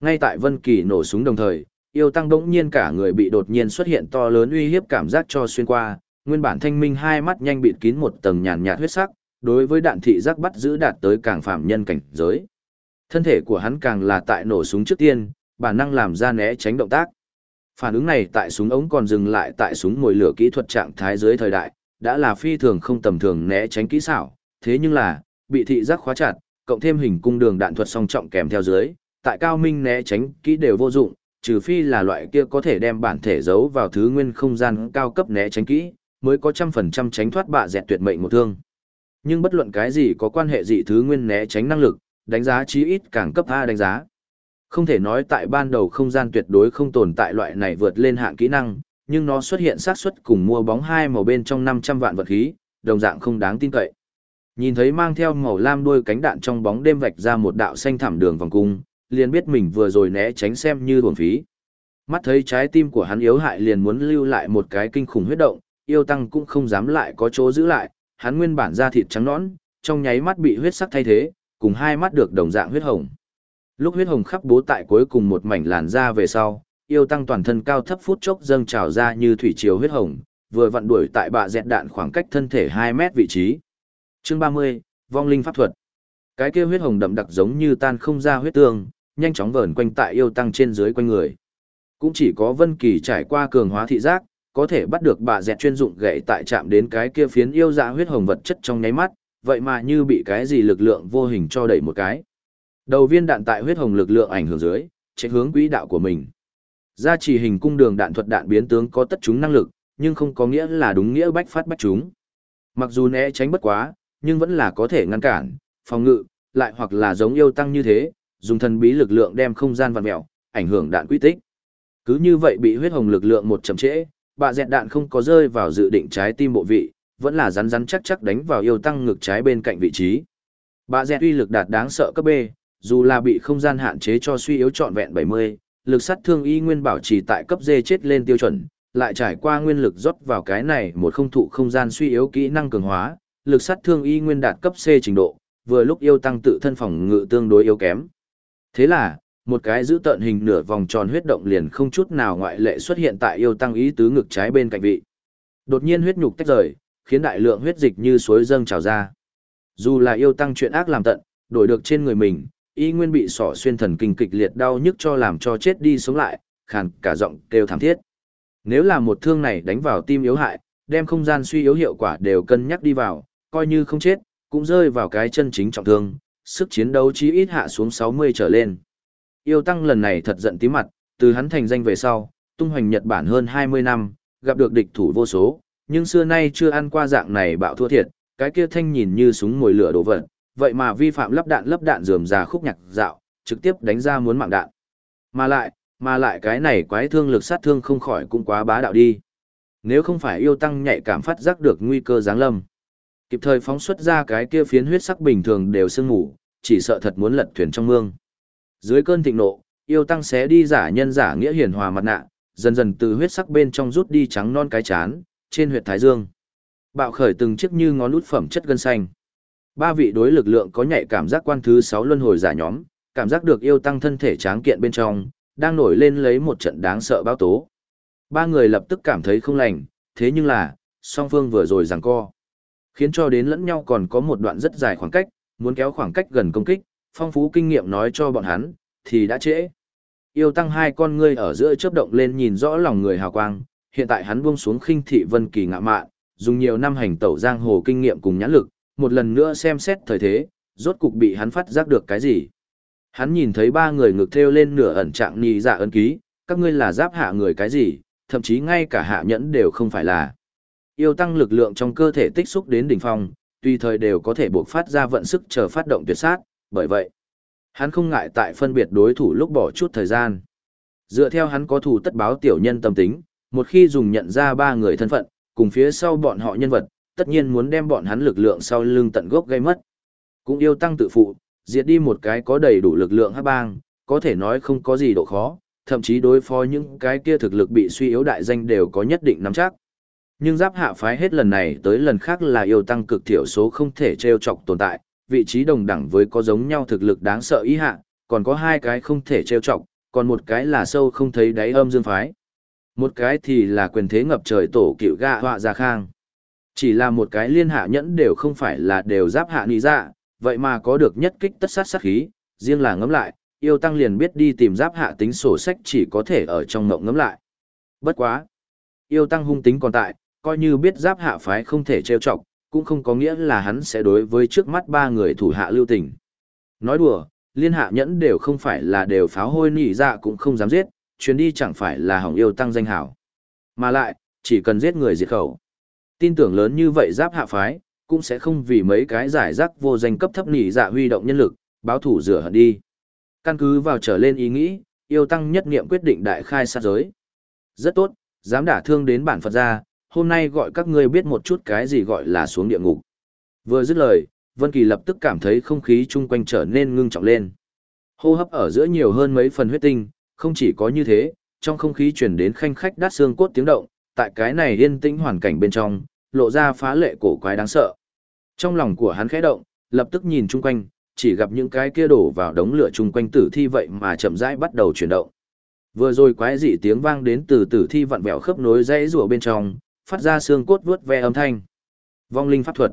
A: Ngay tại Vân Kỳ nổ súng đồng thời, yêu tăng đống nhiên cả người bị đột nhiên xuất hiện to lớn uy hiếp cảm giác cho xuyên qua, nguyên bản thanh minh hai mắt nhanh bịt kín một tầng nhàn nhạt huyết sắc, đối với đạn thị giác bắt giữ đạt tới càng phạm nhân cảnh giới. Thân thể của hắn càng là tại nổ súng trước tiên, bản năng làm ra né tránh động tác. Phản ứng này tại súng ống còn dừng lại tại súng mồi lửa kỹ thuật trạng thái dưới thời đại, đã là phi thường không tầm thường né tránh kỹ xảo, thế nhưng là, bị thị giác khóa chặt, cộng thêm hình cung đường đạn thuật song trọng kèm theo dưới, tại cao minh né tránh kỹ đều vô dụng, trừ phi là loại kia có thể đem bản thể giấu vào thứ nguyên không gian cao cấp né tránh kỹ, mới có trăm phần trăm tránh thoát bạ dẹt tuyệt mệnh một thương. Nhưng bất luận cái gì có quan hệ dị thứ nguyên né tránh năng lực, đánh giá chí ít càng cấp A đánh giá. Không thể nói tại ban đầu không gian tuyệt đối không tồn tại loại này vượt lên hạng kỹ năng, nhưng nó xuất hiện xác suất cùng mua bóng hai màu bên trong 500 vạn vật khí, đồng dạng không đáng tin cậy. Nhìn thấy mang theo màu lam đuôi cánh đạn trong bóng đêm vạch ra một đạo xanh thảm đường vòng cung, liền biết mình vừa rồi né tránh xem như uổng phí. Mắt thấy trái tim của hắn yếu hại liền muốn lưu lại một cái kinh khủng huyết động, yêu tăng cũng không dám lại có chỗ giữ lại, hắn nguyên bản da thịt trắng nõn, trong nháy mắt bị huyết sắc thay thế, cùng hai mắt được đồng dạng huyết hồng. Lúc huyết hồng khắp bố tại cuối cùng một mảnh làn da về sau, yêu tăng toàn thân cao thấp phút chốc dâng trào ra như thủy triều huyết hồng, vừa vặn đuổi tại bạ dẹt đạn khoảng cách thân thể 2 mét vị trí. Chương 30, Vong linh pháp thuật. Cái kia huyết hồng đậm đặc giống như tan không ra huyết tương, nhanh chóng vờn quanh tại yêu tăng trên dưới quanh người. Cũng chỉ có Vân Kỳ trải qua cường hóa thị giác, có thể bắt được bà dẹt chuyên dụng gậy tại chạm đến cái kia phiến yêu dạ huyết hồng vật chất trong nháy mắt, vậy mà như bị cái gì lực lượng vô hình cho đẩy một cái. Đầu viên đạn tại huyết hồng lực lượng ảnh hưởng dưới, chạy hướng quỹ đạo của mình. Gia trì hình cung đường đạn thuật đạn biến tướng có tất chúng năng lực, nhưng không có nghĩa là đúng nghĩa bách phát bách chúng. Mặc dù né tránh bất quá, nhưng vẫn là có thể ngăn cản, phòng ngự, lại hoặc là giống yêu tăng như thế, dùng thần bí lực lượng đem không gian vặn mèo, ảnh hưởng đạn quy tích. Cứ như vậy bị huyết hồng lực lượng một chậm trễ, bạ dẹt đạn không có rơi vào dự định trái tim bộ vị, vẫn là rắn rắn chắc chắc đánh vào yêu tăng ngực trái bên cạnh vị trí. Bạ dẹt uy lực đạt đáng sợ cấp B, dù là bị không gian hạn chế cho suy yếu trọn vẹn 70, lực sát thương y nguyên bảo trì tại cấp D chết lên tiêu chuẩn, lại trải qua nguyên lực rót vào cái này một không thụ không gian suy yếu kỹ năng cường hóa, lực sát thương y nguyên đạt cấp C trình độ, vừa lúc yêu tăng tự thân phòng ngự tương đối yếu kém. Thế là, một cái giữ tận hình nửa vòng tròn huyết động liền không chút nào ngoại lệ xuất hiện tại yêu tăng ý tứ ngực trái bên cạnh vị. Đột nhiên huyết nhục tách rời, khiến đại lượng huyết dịch như suối dâng trào ra. Dù là yêu tăng chuyện ác làm tận, đổi được trên người mình, y nguyên bị sỏ xuyên thần kinh kịch liệt đau nhức cho làm cho chết đi sống lại, khàn cả giọng kêu thảm thiết. Nếu là một thương này đánh vào tim yếu hại, đem không gian suy yếu hiệu quả đều cân nhắc đi vào, coi như không chết, cũng rơi vào cái chân chính trọng thương, sức chiến đấu chí ít hạ xuống 60 trở lên. Yêu tăng lần này thật giận tí mặt, từ hắn thành danh về sau, tung hoành Nhật Bản hơn 20 năm, gặp được địch thủ vô số, nhưng xưa nay chưa ăn qua dạng này bạo thua thiệt, cái kia thanh nhìn như súng mồi lửa đổ vật, vậy mà vi phạm lắp đạn lắp đạn rườm rà khúc nhạc dạo, trực tiếp đánh ra muốn mạng đạn. Mà lại, mà lại cái này quái thương lực sát thương không khỏi cũng quá bá đạo đi. Nếu không phải yêu tăng nhạy cảm phát giác được nguy cơ giáng lâm, kịp thời phóng xuất ra cái kia phiến huyết sắc bình thường đều sương ngủ, chỉ sợ thật muốn lật thuyền trong mương. Dưới cơn thịnh nộ, yêu tăng xé đi giả nhân giả nghĩa hiền hòa mặt nạ, dần dần từ huyết sắc bên trong rút đi trắng non cái chán, trên huyệt thái dương. Bạo khởi từng chiếc như ngón út phẩm chất gân xanh. Ba vị đối lực lượng có nhạy cảm giác quan thứ sáu luân hồi giả nhóm, cảm giác được yêu tăng thân thể tráng kiện bên trong, đang nổi lên lấy một trận đáng sợ báo tố. Ba người lập tức cảm thấy không lành, thế nhưng là, song phương vừa rồi giằng co. Khiến cho đến lẫn nhau còn có một đoạn rất dài khoảng cách, muốn kéo khoảng cách gần công kích, phong phú kinh nghiệm nói cho bọn hắn, thì đã trễ. Yêu tăng hai con ngươi ở giữa chớp động lên nhìn rõ lòng người hào quang, hiện tại hắn buông xuống khinh thị vân kỳ ngạ mạn, dùng nhiều năm hành tẩu giang hồ kinh nghiệm cùng nhãn lực, một lần nữa xem xét thời thế, rốt cục bị hắn phát giác được cái gì. Hắn nhìn thấy ba người ngực theo lên nửa ẩn trạng nhì dạ ấn ký, các ngươi là giáp hạ người cái gì, thậm chí ngay cả hạ nhẫn đều không phải là. Yêu tăng lực lượng trong cơ thể tích xúc đến đỉnh phong, tùy thời đều có thể buộc phát ra vận sức chờ phát động tuyệt sát, bởi vậy, hắn không ngại tại phân biệt đối thủ lúc bỏ chút thời gian. Dựa theo hắn có thủ tất báo tiểu nhân tâm tính, một khi dùng nhận ra ba người thân phận, cùng phía sau bọn họ nhân vật, tất nhiên muốn đem bọn hắn lực lượng sau lưng tận gốc gây mất. Cũng yêu tăng tự phụ, diệt đi một cái có đầy đủ lực lượng hắc bang, có thể nói không có gì độ khó, thậm chí đối phó những cái kia thực lực bị suy yếu đại danh đều có nhất định nắm chắc. Nhưng giáp hạ phái hết lần này tới lần khác là yêu tăng cực thiểu số không thể treo chọc tồn tại, vị trí đồng đẳng với có giống nhau thực lực đáng sợ ý hạ, còn có hai cái không thể treo chọc, còn một cái là sâu không thấy đáy âm dương phái. Một cái thì là quyền thế ngập trời tổ cựu gạ họa gia khang. Chỉ là một cái liên hạ nhẫn đều không phải là đều giáp hạ nị dạ, vậy mà có được nhất kích tất sát sát khí, riêng là ngấm lại, yêu tăng liền biết đi tìm giáp hạ tính sổ sách chỉ có thể ở trong ngộng ngấm lại. Bất quá. Yêu tăng hung tính còn tại, coi như biết giáp hạ phái không thể trêu chọc, cũng không có nghĩa là hắn sẽ đối với trước mắt ba người thủ hạ lưu tình. Nói đùa, liên hạ nhẫn đều không phải là đều pháo hôi nỉ dạ cũng không dám giết, chuyến đi chẳng phải là hỏng yêu tăng danh hảo. Mà lại, chỉ cần giết người diệt khẩu. Tin tưởng lớn như vậy giáp hạ phái, cũng sẽ không vì mấy cái giải rác vô danh cấp thấp nỉ dạ huy động nhân lực, báo thủ rửa hận đi. Căn cứ vào trở lên ý nghĩ, yêu tăng nhất nghiệm quyết định đại khai sát giới. Rất tốt, dám đả thương đến bản Phật gia, hôm nay gọi các ngươi biết một chút cái gì gọi là xuống địa ngục. Vừa dứt lời, Vân Kỳ lập tức cảm thấy không khí chung quanh trở nên ngưng trọng lên. Hô hấp ở giữa nhiều hơn mấy phần huyết tinh, không chỉ có như thế, trong không khí truyền đến khanh khách đát xương cốt tiếng động, tại cái này yên tĩnh hoàn cảnh bên trong, lộ ra phá lệ cổ quái đáng sợ. Trong lòng của hắn khẽ động, lập tức nhìn chung quanh, chỉ gặp những cái kia đổ vào đống lửa chung quanh tử thi vậy mà chậm rãi bắt đầu chuyển động. Vừa rồi quái dị tiếng vang đến từ tử thi vặn vẹo khớp nối dãy rủa bên trong, phát ra xương cốt vuốt ve âm thanh. Vong linh pháp thuật.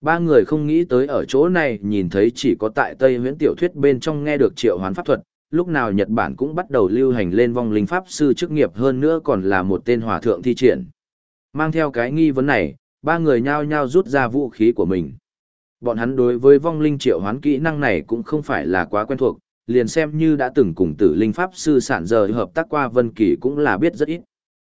A: Ba người không nghĩ tới ở chỗ này nhìn thấy chỉ có tại Tây huyễn tiểu thuyết bên trong nghe được triệu hoán pháp thuật, lúc nào Nhật Bản cũng bắt đầu lưu hành lên vong linh pháp sư chức nghiệp hơn nữa còn là một tên hòa thượng thi triển. Mang theo cái nghi vấn này, ba người nhao nhao rút ra vũ khí của mình. Bọn hắn đối với vong linh triệu hoán kỹ năng này cũng không phải là quá quen thuộc, liền xem như đã từng cùng tử linh pháp sư sản giờ hợp tác qua Vân Kỳ cũng là biết rất ít.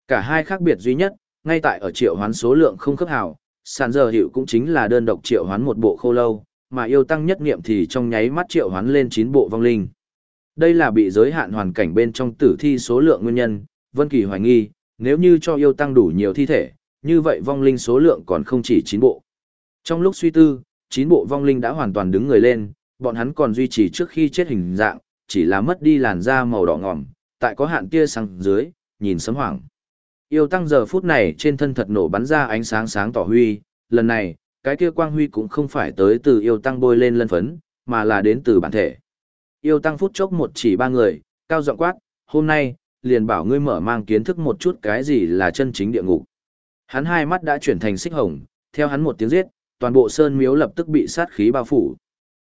A: Cả hai khác biệt duy nhất, ngay tại ở triệu hoán số lượng không khớp hảo, sàn giờ hiệu cũng chính là đơn độc triệu hoán một bộ khô lâu, mà yêu tăng nhất niệm thì trong nháy mắt triệu hoán lên 9 bộ vong linh. Đây là bị giới hạn hoàn cảnh bên trong tử thi số lượng nguyên nhân, Vân Kỳ hoài nghi, nếu như cho yêu tăng đủ nhiều thi thể, như vậy vong linh số lượng còn không chỉ 9 bộ. Trong lúc suy tư, 9 bộ vong linh đã hoàn toàn đứng người lên, bọn hắn còn duy trì trước khi chết hình dạng, chỉ là mất đi làn da màu đỏ ngòm, tại có hạn tia sáng dưới, nhìn sấm hoảng. Yêu tăng giờ phút này trên thân thật nổ bắn ra ánh sáng sáng tỏ huy, lần này, cái kia quang huy cũng không phải tới từ yêu tăng bôi lên lân phấn, mà là đến từ bản thể. Yêu tăng phút chốc một chỉ ba người, cao giọng quát, hôm nay, liền bảo ngươi mở mang kiến thức một chút cái gì là chân chính địa ngục. Hắn hai mắt đã chuyển thành xích hồng, theo hắn một tiếng giết, toàn bộ sơn miếu lập tức bị sát khí bao phủ.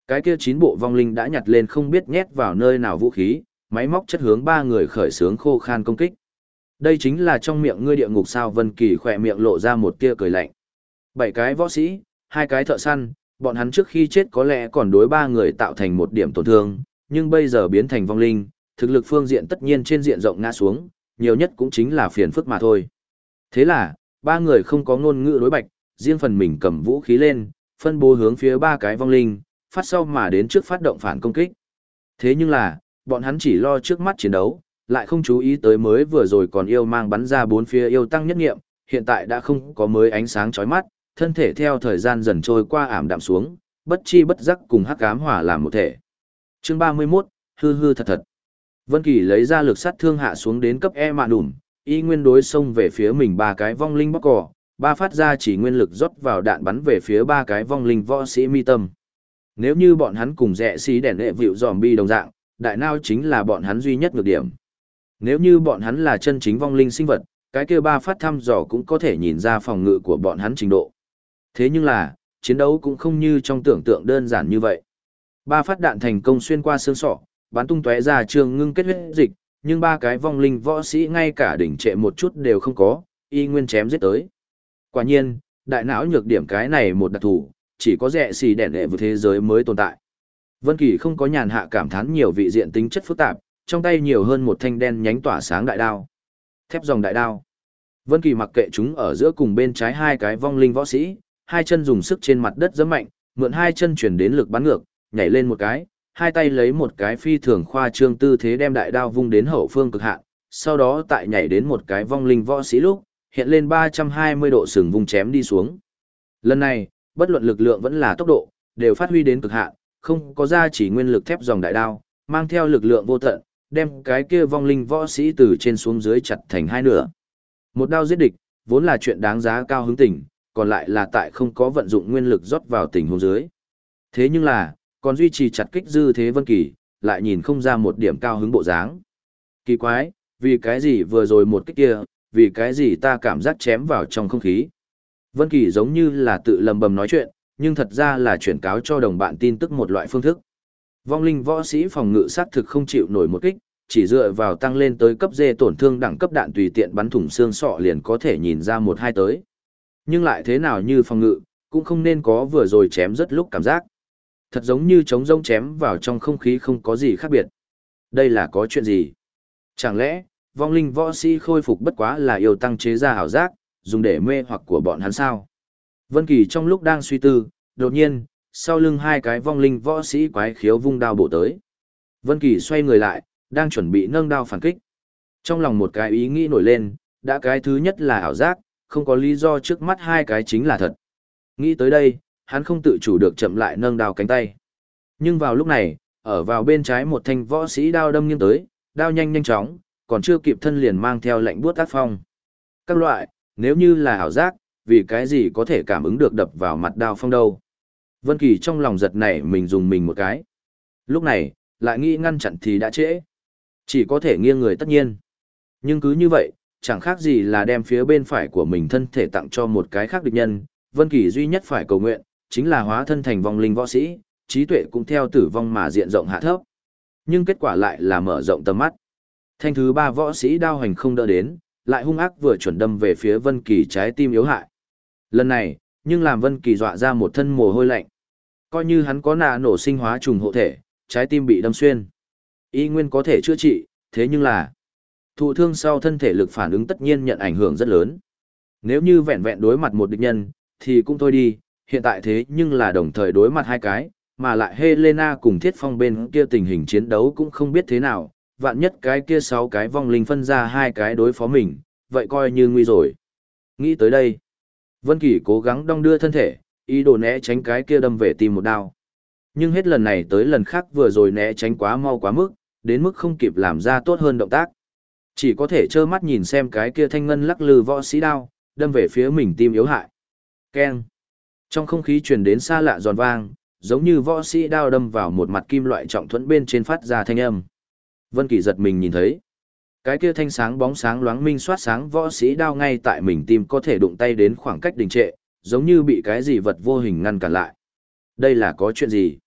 A: Cái kia chín bộ vong linh đã nhặt lên không biết nhét vào nơi nào vũ khí, máy móc chất hướng ba người khởi sướng khô khan công kích. Đây chính là trong miệng ngươi địa ngục sao Vân Kỳ khỏe miệng lộ ra một tia cười lạnh. Bảy cái võ sĩ, hai cái thợ săn, bọn hắn trước khi chết có lẽ còn đối ba người tạo thành một điểm tổn thương, nhưng bây giờ biến thành vong linh, thực lực phương diện tất nhiên trên diện rộng ngã xuống, nhiều nhất cũng chính là phiền phức mà thôi. Thế là, ba người không có ngôn ngữ đối bạch, riêng phần mình cầm vũ khí lên, phân bố hướng phía ba cái vong linh, phát sau mà đến trước phát động phản công kích. Thế nhưng là, bọn hắn chỉ lo trước mắt chiến đấu, lại không chú ý tới mới vừa rồi còn yêu mang bắn ra bốn phía yêu tăng nhất nghiệm, hiện tại đã không có mới ánh sáng chói mắt, thân thể theo thời gian dần trôi qua ảm đạm xuống, bất chi bất giác cùng hắc ám hòa làm một thể. Chương 31, hư hư thật thật. Vân Kỳ lấy ra lực sát thương hạ xuống đến cấp E mạ đủm, y nguyên đối xông về phía mình ba cái vong linh bóc cỏ, ba phát ra chỉ nguyên lực rót vào đạn bắn về phía ba cái vong linh võ sĩ mi tâm. Nếu như bọn hắn cùng rẻ xí đèn lệ vịu bi đồng dạng, đại nao chính là bọn hắn duy nhất nhược điểm. Nếu như bọn hắn là chân chính vong linh sinh vật, cái kia ba phát thăm dò cũng có thể nhìn ra phòng ngự của bọn hắn trình độ. Thế nhưng là, chiến đấu cũng không như trong tưởng tượng đơn giản như vậy. Ba phát đạn thành công xuyên qua xương sọ, bắn tung tóe ra trường ngưng kết huyết dịch, nhưng ba cái vong linh võ sĩ ngay cả đỉnh trệ một chút đều không có, y nguyên chém giết tới. Quả nhiên, đại não nhược điểm cái này một đặc thù, chỉ có rẻ xì đèn đệ vừa thế giới mới tồn tại. Vân Kỳ không có nhàn hạ cảm thán nhiều vị diện tính chất phức tạp, trong tay nhiều hơn một thanh đen nhánh tỏa sáng đại đao. Thép dòng đại đao. Vân Kỳ mặc kệ chúng ở giữa cùng bên trái hai cái vong linh võ sĩ, hai chân dùng sức trên mặt đất giẫm mạnh, mượn hai chân chuyển đến lực bắn ngược, nhảy lên một cái, hai tay lấy một cái phi thường khoa trương tư thế đem đại đao vung đến hậu phương cực hạn, sau đó tại nhảy đến một cái vong linh võ sĩ lúc, hiện lên 320 độ sừng vung chém đi xuống. Lần này, bất luận lực lượng vẫn là tốc độ, đều phát huy đến cực hạn, không có ra chỉ nguyên lực thép dòng đại đao, mang theo lực lượng vô tận, đem cái kia vong linh võ sĩ từ trên xuống dưới chặt thành hai nửa. Một đao giết địch, vốn là chuyện đáng giá cao hứng tình, còn lại là tại không có vận dụng nguyên lực rót vào tình huống dưới. Thế nhưng là, còn duy trì chặt kích dư thế vân kỳ, lại nhìn không ra một điểm cao hứng bộ dáng. Kỳ quái, vì cái gì vừa rồi một kích kia, vì cái gì ta cảm giác chém vào trong không khí. Vân Kỳ giống như là tự lầm bầm nói chuyện, nhưng thật ra là chuyển cáo cho đồng bạn tin tức một loại phương thức. Vong linh võ sĩ phòng ngự sát thực không chịu nổi một kích, chỉ dựa vào tăng lên tới cấp D tổn thương đẳng cấp đạn tùy tiện bắn thủng xương sọ liền có thể nhìn ra một hai tới. Nhưng lại thế nào như phòng ngự, cũng không nên có vừa rồi chém rất lúc cảm giác. Thật giống như trống rông chém vào trong không khí không có gì khác biệt. Đây là có chuyện gì? Chẳng lẽ, vong linh võ sĩ khôi phục bất quá là yêu tăng chế ra hảo giác, dùng để mê hoặc của bọn hắn sao? Vân Kỳ trong lúc đang suy tư, đột nhiên, sau lưng hai cái vong linh võ sĩ quái khiếu vung đao bổ tới. Vân Kỳ xoay người lại, đang chuẩn bị nâng đao phản kích. Trong lòng một cái ý nghĩ nổi lên, đã cái thứ nhất là ảo giác, không có lý do trước mắt hai cái chính là thật. Nghĩ tới đây, hắn không tự chủ được chậm lại nâng đao cánh tay. Nhưng vào lúc này, ở vào bên trái một thanh võ sĩ đao đâm nghiêng tới, đao nhanh nhanh chóng, còn chưa kịp thân liền mang theo lạnh buốt tác phong. Các loại, nếu như là ảo giác, vì cái gì có thể cảm ứng được đập vào mặt đao phong đâu. Vân Kỳ trong lòng giật nảy mình dùng mình một cái. Lúc này, lại nghĩ ngăn chặn thì đã trễ. Chỉ có thể nghiêng người tất nhiên. Nhưng cứ như vậy, chẳng khác gì là đem phía bên phải của mình thân thể tặng cho một cái khác địch nhân. Vân Kỳ duy nhất phải cầu nguyện, chính là hóa thân thành vong linh võ sĩ, trí tuệ cũng theo tử vong mà diện rộng hạ thấp. Nhưng kết quả lại là mở rộng tầm mắt. Thanh thứ ba võ sĩ đao hành không đỡ đến, lại hung ác vừa chuẩn đâm về phía Vân Kỳ trái tim yếu hại. Lần này, nhưng làm Vân Kỳ dọa ra một thân mồ hôi lạnh. Coi như hắn có nạ nổ sinh hóa trùng hộ thể, trái tim bị đâm xuyên. Y nguyên có thể chữa trị, thế nhưng là thụ thương sau thân thể lực phản ứng tất nhiên nhận ảnh hưởng rất lớn. Nếu như vẹn vẹn đối mặt một địch nhân, thì cũng thôi đi, hiện tại thế nhưng là đồng thời đối mặt hai cái, mà lại Helena cùng Thiết Phong bên kia tình hình chiến đấu cũng không biết thế nào, vạn nhất cái kia sáu cái vong linh phân ra hai cái đối phó mình, vậy coi như nguy rồi. Nghĩ tới đây, Vân Kỳ cố gắng đong đưa thân thể, ý đồ né tránh cái kia đâm về tìm một đao. Nhưng hết lần này tới lần khác vừa rồi né tránh quá mau quá mức, đến mức không kịp làm ra tốt hơn động tác. Chỉ có thể trơ mắt nhìn xem cái kia thanh ngân lắc lư võ sĩ đao, đâm về phía mình tim yếu hại. Keng. Trong không khí truyền đến xa lạ giòn vang, giống như võ sĩ đao đâm vào một mặt kim loại trọng thuẫn bên trên phát ra thanh âm. Vân Kỳ giật mình nhìn thấy, cái kia thanh sáng bóng sáng loáng minh xoát sáng võ sĩ đao ngay tại mình tim có thể đụng tay đến khoảng cách đình trệ, giống như bị cái gì vật vô hình ngăn cản lại. Đây là có chuyện gì?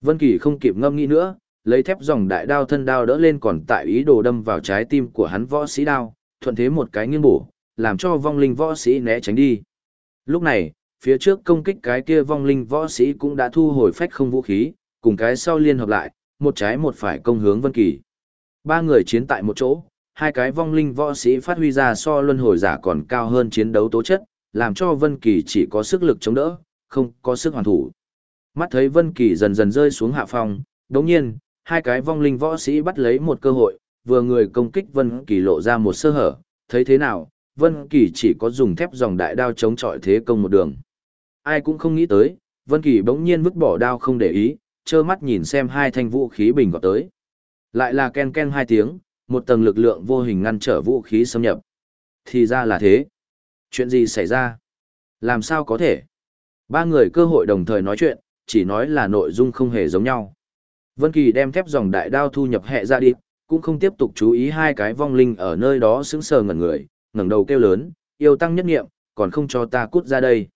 A: Vân Kỳ không kịp ngâm nghĩ nữa, lấy thép dòng đại đao thân đao đỡ lên còn tại ý đồ đâm vào trái tim của hắn võ sĩ đao, thuận thế một cái nghiêng bổ, làm cho vong linh võ sĩ né tránh đi. Lúc này, phía trước công kích cái kia vong linh võ sĩ cũng đã thu hồi phách không vũ khí, cùng cái sau liên hợp lại, một trái một phải công hướng Vân Kỳ. Ba người chiến tại một chỗ, hai cái vong linh võ sĩ phát huy ra so luân hồi giả còn cao hơn chiến đấu tố chất, làm cho Vân Kỳ chỉ có sức lực chống đỡ, không có sức hoàn thủ. Mắt thấy Vân Kỳ dần dần rơi xuống hạ phong, đột nhiên, hai cái vong linh võ sĩ bắt lấy một cơ hội, vừa người công kích Vân Kỳ lộ ra một sơ hở, thấy thế nào, Vân Kỳ chỉ có dùng thép dòng đại đao chống chọi thế công một đường. Ai cũng không nghĩ tới, Vân Kỳ bỗng nhiên vứt bỏ đao không để ý, trơ mắt nhìn xem hai thanh vũ khí bình gọt tới. Lại là ken ken hai tiếng, một tầng lực lượng vô hình ngăn trở vũ khí xâm nhập. Thì ra là thế. Chuyện gì xảy ra? Làm sao có thể? Ba người cơ hội đồng thời nói chuyện, chỉ nói là nội dung không hề giống nhau. Vân Kỳ đem thép dòng đại đao thu nhập hệ ra đi, cũng không tiếp tục chú ý hai cái vong linh ở nơi đó sững sờ ngẩn người, ngẩng đầu kêu lớn, yêu tăng nhất nghiệm, còn không cho ta cút ra đây.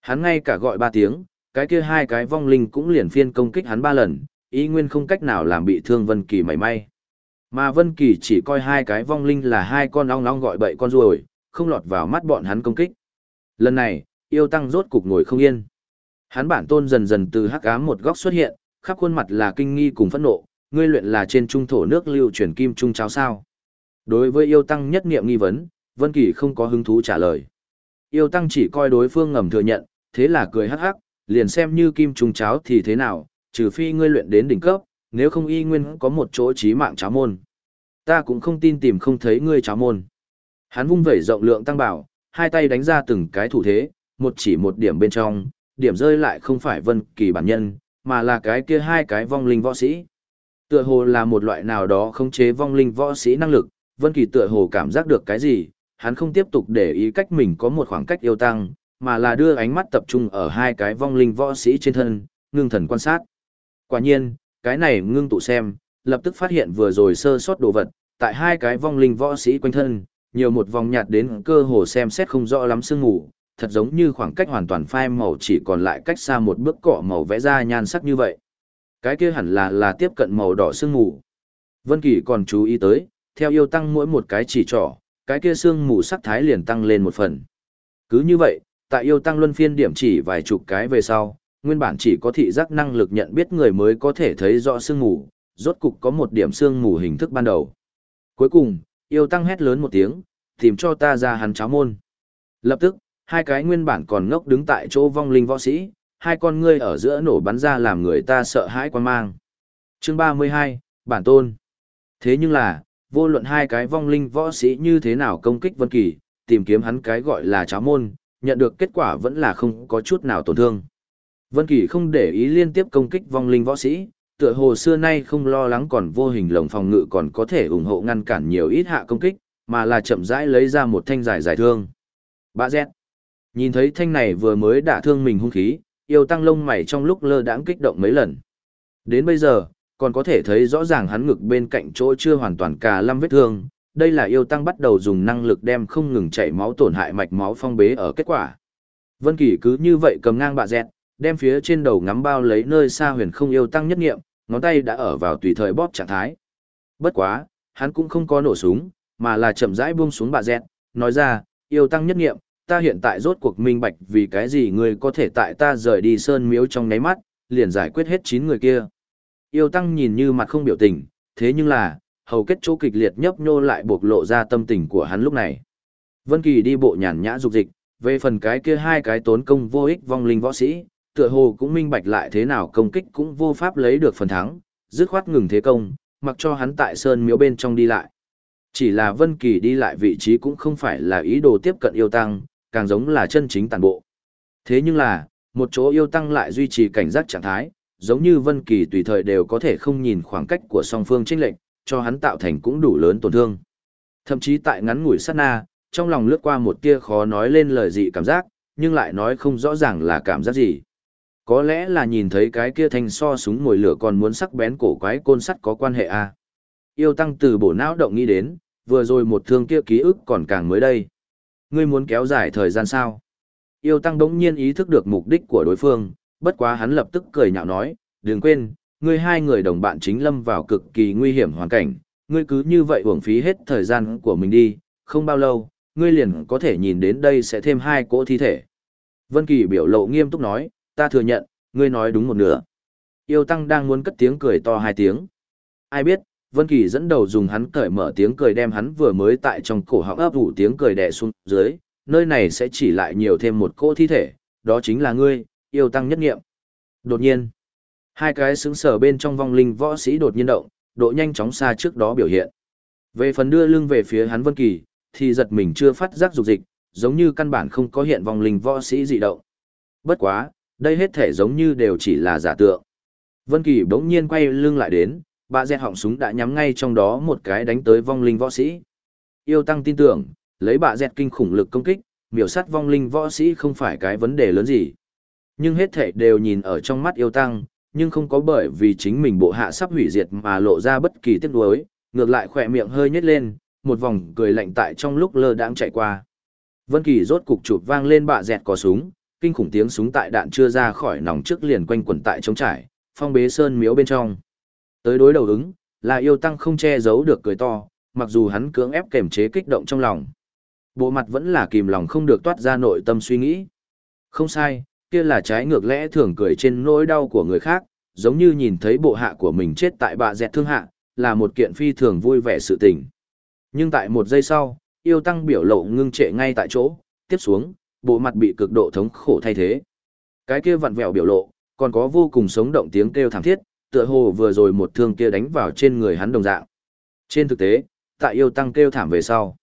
A: Hắn ngay cả gọi ba tiếng, cái kia hai cái vong linh cũng liền phiên công kích hắn ba lần, ý nguyên không cách nào làm bị thương Vân Kỳ mảy may. Mà Vân Kỳ chỉ coi hai cái vong linh là hai con ong ong gọi bậy con ruồi, không lọt vào mắt bọn hắn công kích. Lần này, yêu tăng rốt cục ngồi không yên. Hắn bản tôn dần dần từ hắc ám một góc xuất hiện, khắp khuôn mặt là kinh nghi cùng phẫn nộ, ngươi luyện là trên trung thổ nước lưu chuyển kim trung cháo sao? Đối với yêu tăng nhất niệm nghi vấn, Vân Kỳ không có hứng thú trả lời. Yêu tăng chỉ coi đối phương ngầm thừa nhận, thế là cười hắc hắc, liền xem như kim trung cháo thì thế nào, trừ phi ngươi luyện đến đỉnh cấp, nếu không y nguyên có một chỗ chí mạng cháo môn. Ta cũng không tin tìm không thấy ngươi cháo môn. Hắn vung vẩy rộng lượng tăng bảo, hai tay đánh ra từng cái thủ thế, một chỉ một điểm bên trong, điểm rơi lại không phải Vân Kỳ bản nhân, mà là cái kia hai cái vong linh võ sĩ. Tựa hồ là một loại nào đó khống chế vong linh võ sĩ năng lực, Vân Kỳ tựa hồ cảm giác được cái gì, hắn không tiếp tục để ý cách mình có một khoảng cách yêu tăng, mà là đưa ánh mắt tập trung ở hai cái vong linh võ sĩ trên thân, ngưng thần quan sát. Quả nhiên, cái này ngưng tụ xem, lập tức phát hiện vừa rồi sơ sót đồ vật, tại hai cái vong linh võ sĩ quanh thân, nhiều một vòng nhạt đến cơ hồ xem xét không rõ lắm sương mù, thật giống như khoảng cách hoàn toàn phai màu chỉ còn lại cách xa một bước cọ màu vẽ ra nhan sắc như vậy. Cái kia hẳn là là tiếp cận màu đỏ sương mù. Vân Kỳ còn chú ý tới, theo yêu tăng mỗi một cái chỉ trỏ, cái kia sương mù sắc thái liền tăng lên một phần. Cứ như vậy, tại yêu tăng luân phiên điểm chỉ vài chục cái về sau, nguyên bản chỉ có thị giác năng lực nhận biết người mới có thể thấy rõ sương mù, rốt cục có một điểm sương mù hình thức ban đầu. Cuối cùng, yêu tăng hét lớn một tiếng, tìm cho ta ra hắn cháo môn. Lập tức, hai cái nguyên bản còn ngốc đứng tại chỗ vong linh võ sĩ, hai con ngươi ở giữa nổ bắn ra làm người ta sợ hãi quan mang. Chương 32, Bản Tôn. Thế nhưng là, vô luận hai cái vong linh võ sĩ như thế nào công kích Vân Kỳ, tìm kiếm hắn cái gọi là cháo môn, nhận được kết quả vẫn là không có chút nào tổn thương. Vân Kỳ không để ý liên tiếp công kích vong linh võ sĩ, tựa hồ xưa nay không lo lắng còn vô hình lồng phòng ngự còn có thể ủng hộ ngăn cản nhiều ít hạ công kích, mà là chậm rãi lấy ra một thanh dài dài thương. Bạ dẹt. Nhìn thấy thanh này vừa mới đả thương mình hung khí, yêu tăng lông mày trong lúc lơ đãng kích động mấy lần. Đến bây giờ, còn có thể thấy rõ ràng hắn ngực bên cạnh chỗ chưa hoàn toàn cả lăm vết thương, đây là yêu tăng bắt đầu dùng năng lực đem không ngừng chảy máu tổn hại mạch máu phong bế ở kết quả. Vân Kỳ cứ như vậy cầm ngang bạ dẹt, đem phía trên đầu ngắm bao lấy nơi xa huyền không yêu tăng nhất nghiệm, ngón tay đã ở vào tùy thời bóp trạng thái. Bất quá, hắn cũng không có nổ súng, mà là chậm rãi buông xuống bà dẹt, nói ra, yêu tăng nhất nghiệm, ta hiện tại rốt cuộc minh bạch vì cái gì người có thể tại ta rời đi sơn miếu trong nháy mắt, liền giải quyết hết 9 người kia. Yêu tăng nhìn như mặt không biểu tình, thế nhưng là, hầu kết chỗ kịch liệt nhấp nhô lại bộc lộ ra tâm tình của hắn lúc này. Vân Kỳ đi bộ nhàn nhã dục dịch, về phần cái kia hai cái tốn công vô ích vong linh võ sĩ, tựa hồ cũng minh bạch lại thế nào công kích cũng vô pháp lấy được phần thắng, dứt khoát ngừng thế công, mặc cho hắn tại sơn miếu bên trong đi lại. Chỉ là Vân Kỳ đi lại vị trí cũng không phải là ý đồ tiếp cận yêu tăng, càng giống là chân chính tàn bộ. Thế nhưng là, một chỗ yêu tăng lại duy trì cảnh giác trạng thái, giống như Vân Kỳ tùy thời đều có thể không nhìn khoảng cách của song phương chênh lệch, cho hắn tạo thành cũng đủ lớn tổn thương. Thậm chí tại ngắn ngủi sát na, trong lòng lướt qua một tia khó nói lên lời gì cảm giác, nhưng lại nói không rõ ràng là cảm giác gì. Có lẽ là nhìn thấy cái kia thanh so súng mồi lửa còn muốn sắc bén cổ quái côn sắt có quan hệ a. À. Yêu tăng từ bổ não động nghĩ đến, vừa rồi một thương kia ký ức còn càng mới đây. Ngươi muốn kéo dài thời gian sao? Yêu tăng đống nhiên ý thức được mục đích của đối phương, bất quá hắn lập tức cười nhạo nói, đừng quên, ngươi hai người đồng bạn chính lâm vào cực kỳ nguy hiểm hoàn cảnh, ngươi cứ như vậy uổng phí hết thời gian của mình đi, không bao lâu, ngươi liền có thể nhìn đến đây sẽ thêm hai cỗ thi thể. Vân Kỳ biểu lộ nghiêm túc nói, ta thừa nhận, ngươi nói đúng một nửa. Yêu Tăng đang muốn cất tiếng cười to hai tiếng. Ai biết, Vân Kỳ dẫn đầu dùng hắn cởi mở tiếng cười đem hắn vừa mới tại trong cổ họng ấp ủ tiếng cười đè xuống dưới, nơi này sẽ chỉ lại nhiều thêm một cô thi thể, đó chính là ngươi, yêu Tăng nhất nghiệm. Đột nhiên, hai cái xứng sở bên trong vong linh võ sĩ đột nhiên động, độ nhanh chóng xa trước đó biểu hiện. Về phần đưa lưng về phía hắn Vân Kỳ, thì giật mình chưa phát giác dục dịch, giống như căn bản không có hiện vong linh võ sĩ dị động. Bất quá, đây hết thể giống như đều chỉ là giả tượng. Vân Kỳ bỗng nhiên quay lưng lại đến, bạ dẹt họng súng đã nhắm ngay trong đó một cái đánh tới vong linh võ sĩ. Yêu tăng tin tưởng, lấy bạ dẹt kinh khủng lực công kích, miểu sát vong linh võ sĩ không phải cái vấn đề lớn gì. Nhưng hết thể đều nhìn ở trong mắt yêu tăng, nhưng không có bởi vì chính mình bộ hạ sắp hủy diệt mà lộ ra bất kỳ tiếc nuối, ngược lại khỏe miệng hơi nhếch lên, một vòng cười lạnh tại trong lúc lơ đãng chạy qua. Vân Kỳ rốt cục chụp vang lên bạ dẹt có súng, kinh khủng tiếng súng tại đạn chưa ra khỏi nòng trước liền quanh quẩn tại trống trải, phong bế sơn miếu bên trong. Tới đối đầu ứng, là yêu tăng không che giấu được cười to, mặc dù hắn cưỡng ép kềm chế kích động trong lòng. Bộ mặt vẫn là kìm lòng không được toát ra nội tâm suy nghĩ. Không sai, kia là trái ngược lẽ thường cười trên nỗi đau của người khác, giống như nhìn thấy bộ hạ của mình chết tại bạ dẹt thương hạ, là một kiện phi thường vui vẻ sự tình. Nhưng tại một giây sau, yêu tăng biểu lộ ngưng trệ ngay tại chỗ, tiếp xuống, bộ mặt bị cực độ thống khổ thay thế. Cái kia vặn vẹo biểu lộ, còn có vô cùng sống động tiếng kêu thảm thiết, tựa hồ vừa rồi một thương kia đánh vào trên người hắn đồng dạng. Trên thực tế, tại yêu tăng kêu thảm về sau,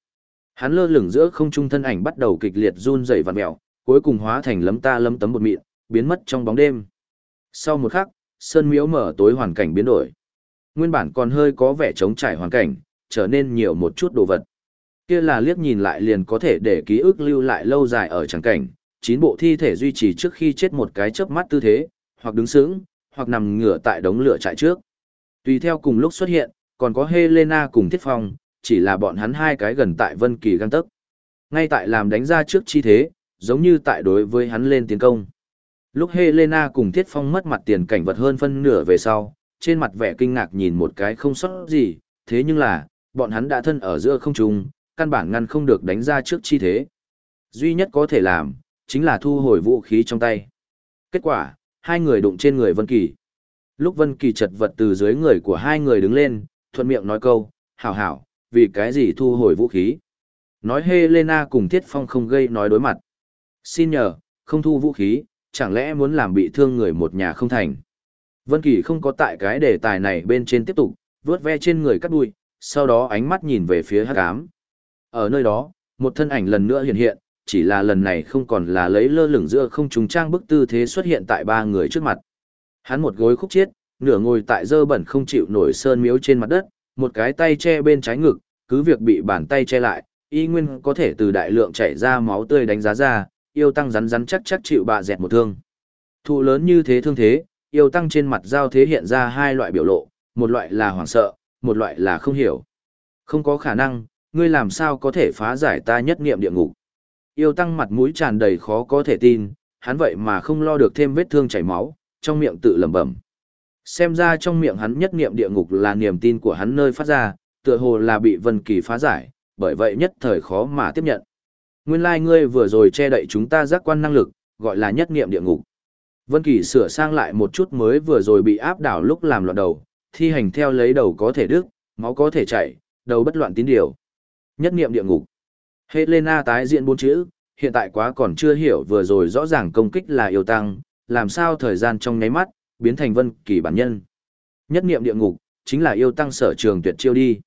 A: hắn lơ lửng giữa không trung thân ảnh bắt đầu kịch liệt run rẩy vặn vẹo, cuối cùng hóa thành lấm ta lấm tấm bột mịn, biến mất trong bóng đêm. Sau một khắc, sơn miếu mở tối hoàn cảnh biến đổi. Nguyên bản còn hơi có vẻ trống trải hoàn cảnh, trở nên nhiều một chút đồ vật. Kia là liếc nhìn lại liền có thể để ký ức lưu lại lâu dài ở tràng cảnh, chín bộ thi thể duy trì trước khi chết một cái chớp mắt tư thế, hoặc đứng sững, hoặc nằm ngửa tại đống lửa trại trước. Tùy theo cùng lúc xuất hiện, còn có Helena cùng Thiết Phong, chỉ là bọn hắn hai cái gần tại Vân Kỳ găng tức. Ngay tại làm đánh ra trước chi thế, giống như tại đối với hắn lên tiến công. Lúc Helena cùng Thiết Phong mất mặt tiền cảnh vật hơn phân nửa về sau, trên mặt vẻ kinh ngạc nhìn một cái không sót gì, thế nhưng là, bọn hắn đã thân ở giữa không trung, căn bản ngăn không được đánh ra trước chi thế. Duy nhất có thể làm, chính là thu hồi vũ khí trong tay. Kết quả, hai người đụng trên người Vân Kỳ. Lúc Vân Kỳ chật vật từ dưới người của hai người đứng lên, thuận miệng nói câu, hảo hảo, vì cái gì thu hồi vũ khí. Nói Helena cùng Thiết Phong không gây nói đối mặt. Xin nhờ, không thu vũ khí, chẳng lẽ muốn làm bị thương người một nhà không thành. Vân Kỳ không có tại cái đề tài này bên trên tiếp tục, vướt ve trên người cắt đuôi, sau đó ánh mắt nhìn về phía hắc ám. Ở nơi đó, một thân ảnh lần nữa hiện hiện, chỉ là lần này không còn là lấy lơ lửng giữa không trùng trang bức tư thế xuất hiện tại ba người trước mặt. Hắn một gối khúc chiết, nửa ngồi tại dơ bẩn không chịu nổi sơn miếu trên mặt đất, một cái tay che bên trái ngực, cứ việc bị bàn tay che lại, y nguyên có thể từ đại lượng chảy ra máu tươi đánh giá ra, yêu tăng rắn rắn chắc chắc chịu bạ dẹt một thương. Thụ lớn như thế thương thế, yêu tăng trên mặt giao thế hiện ra hai loại biểu lộ, một loại là hoảng sợ, một loại là không hiểu. Không có khả năng, ngươi làm sao có thể phá giải ta nhất niệm địa ngục. Yêu tăng mặt mũi tràn đầy khó có thể tin, hắn vậy mà không lo được thêm vết thương chảy máu, trong miệng tự lẩm bẩm. Xem ra trong miệng hắn nhất niệm địa ngục là niềm tin của hắn nơi phát ra, tựa hồ là bị Vân Kỳ phá giải, bởi vậy nhất thời khó mà tiếp nhận. Nguyên lai like ngươi vừa rồi che đậy chúng ta giác quan năng lực, gọi là nhất niệm địa ngục. Vân Kỳ sửa sang lại một chút mới vừa rồi bị áp đảo lúc làm loạn đầu, thi hành theo lấy đầu có thể đứt, máu có thể chảy, đầu bất loạn tín điều. Nhất niệm địa ngục. Helena tái diễn bốn chữ, hiện tại quá còn chưa hiểu vừa rồi rõ ràng công kích là yêu tăng, làm sao thời gian trong nháy mắt, biến thành vân kỳ bản nhân. Nhất niệm địa ngục, chính là yêu tăng sở trường tuyệt chiêu đi.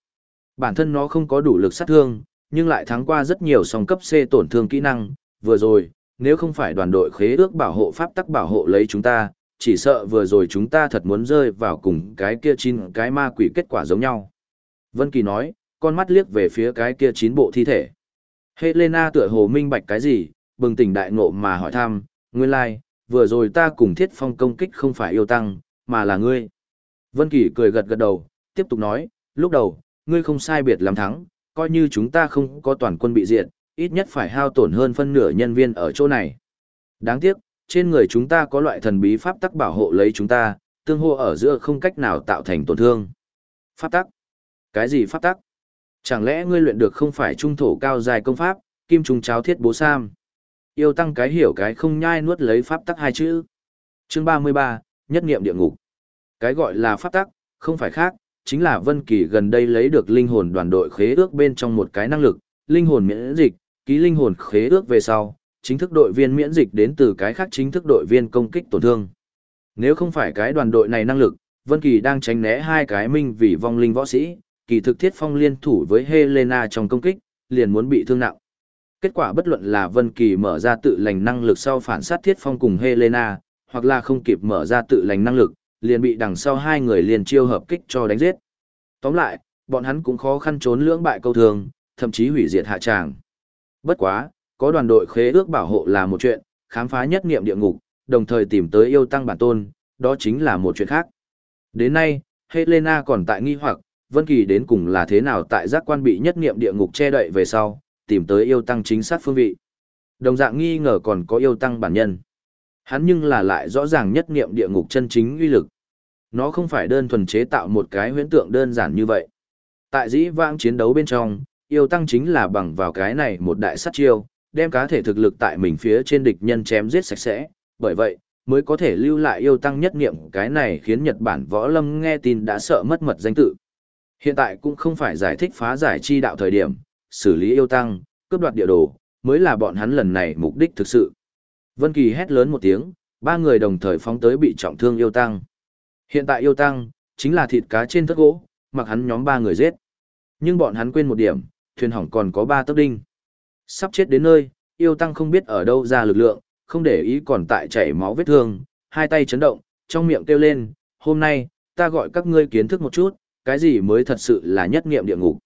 A: Bản thân nó không có đủ lực sát thương, nhưng lại thắng qua rất nhiều song cấp C tổn thương kỹ năng, vừa rồi, nếu không phải đoàn đội khế ước bảo hộ pháp tắc bảo hộ lấy chúng ta, chỉ sợ vừa rồi chúng ta thật muốn rơi vào cùng cái kia chín cái ma quỷ kết quả giống nhau. Vân Kỳ nói, con mắt liếc về phía cái kia chín bộ thi thể. Helena tựa hồ minh bạch cái gì, bừng tỉnh đại ngộ mà hỏi thăm, nguyên lai, like, vừa rồi ta cùng thiết phong công kích không phải yêu tăng, mà là ngươi. Vân Kỳ cười gật gật đầu, tiếp tục nói, lúc đầu, ngươi không sai biệt làm thắng, coi như chúng ta không có toàn quân bị diệt, ít nhất phải hao tổn hơn phân nửa nhân viên ở chỗ này. Đáng tiếc, trên người chúng ta có loại thần bí pháp tắc bảo hộ lấy chúng ta, tương hô ở giữa không cách nào tạo thành tổn thương. Pháp tắc? Cái gì pháp tắc? Chẳng lẽ ngươi luyện được không phải trung thổ cao dài công pháp, kim trùng cháo thiết bố sam? Yêu tăng cái hiểu cái không nhai nuốt lấy pháp tắc hai chữ. Chương 33, nhất niệm địa ngục. Cái gọi là pháp tắc, không phải khác, chính là Vân Kỳ gần đây lấy được linh hồn đoàn đội khế ước bên trong một cái năng lực, linh hồn miễn dịch, ký linh hồn khế ước về sau, chính thức đội viên miễn dịch đến từ cái khác chính thức đội viên công kích tổn thương. Nếu không phải cái đoàn đội này năng lực, Vân Kỳ đang tránh né hai cái minh vì vong linh võ sĩ, kỳ thực thiết phong liên thủ với Helena trong công kích, liền muốn bị thương nặng. Kết quả bất luận là Vân Kỳ mở ra tự lành năng lực sau phản sát thiết phong cùng Helena, hoặc là không kịp mở ra tự lành năng lực, liền bị đằng sau hai người liền chiêu hợp kích cho đánh giết. Tóm lại, bọn hắn cũng khó khăn trốn lưỡng bại câu thường, thậm chí hủy diệt hạ tràng. Bất quá, có đoàn đội khế ước bảo hộ là một chuyện, khám phá nhất niệm địa ngục, đồng thời tìm tới yêu tăng bản tôn, đó chính là một chuyện khác. Đến nay, Helena còn tại nghi hoặc, Vân Kỳ đến cùng là thế nào tại giác quan bị nhất niệm địa ngục che đậy về sau, tìm tới yêu tăng chính xác phương vị. Đồng dạng nghi ngờ còn có yêu tăng bản nhân. Hắn nhưng là lại rõ ràng nhất niệm địa ngục chân chính uy lực. Nó không phải đơn thuần chế tạo một cái huyễn tượng đơn giản như vậy. Tại dĩ vãng chiến đấu bên trong, yêu tăng chính là bằng vào cái này một đại sát chiêu, đem cá thể thực lực tại mình phía trên địch nhân chém giết sạch sẽ, bởi vậy, mới có thể lưu lại yêu tăng nhất niệm cái này khiến Nhật Bản võ lâm nghe tin đã sợ mất mật danh tự. Hiện tại cũng không phải giải thích phá giải chi đạo thời điểm, xử lý yêu tăng, cướp đoạt địa đồ, mới là bọn hắn lần này mục đích thực sự. Vân Kỳ hét lớn một tiếng, ba người đồng thời phóng tới bị trọng thương yêu tăng. Hiện tại yêu tăng, chính là thịt cá trên thất gỗ, mặc hắn nhóm ba người giết. Nhưng bọn hắn quên một điểm, thuyền hỏng còn có ba tấc đinh. Sắp chết đến nơi, yêu tăng không biết ở đâu ra lực lượng, không để ý còn tại chảy máu vết thương, hai tay chấn động, trong miệng kêu lên, hôm nay, ta gọi các ngươi kiến thức một chút, cái gì mới thật sự là nhất nghiệm địa ngục.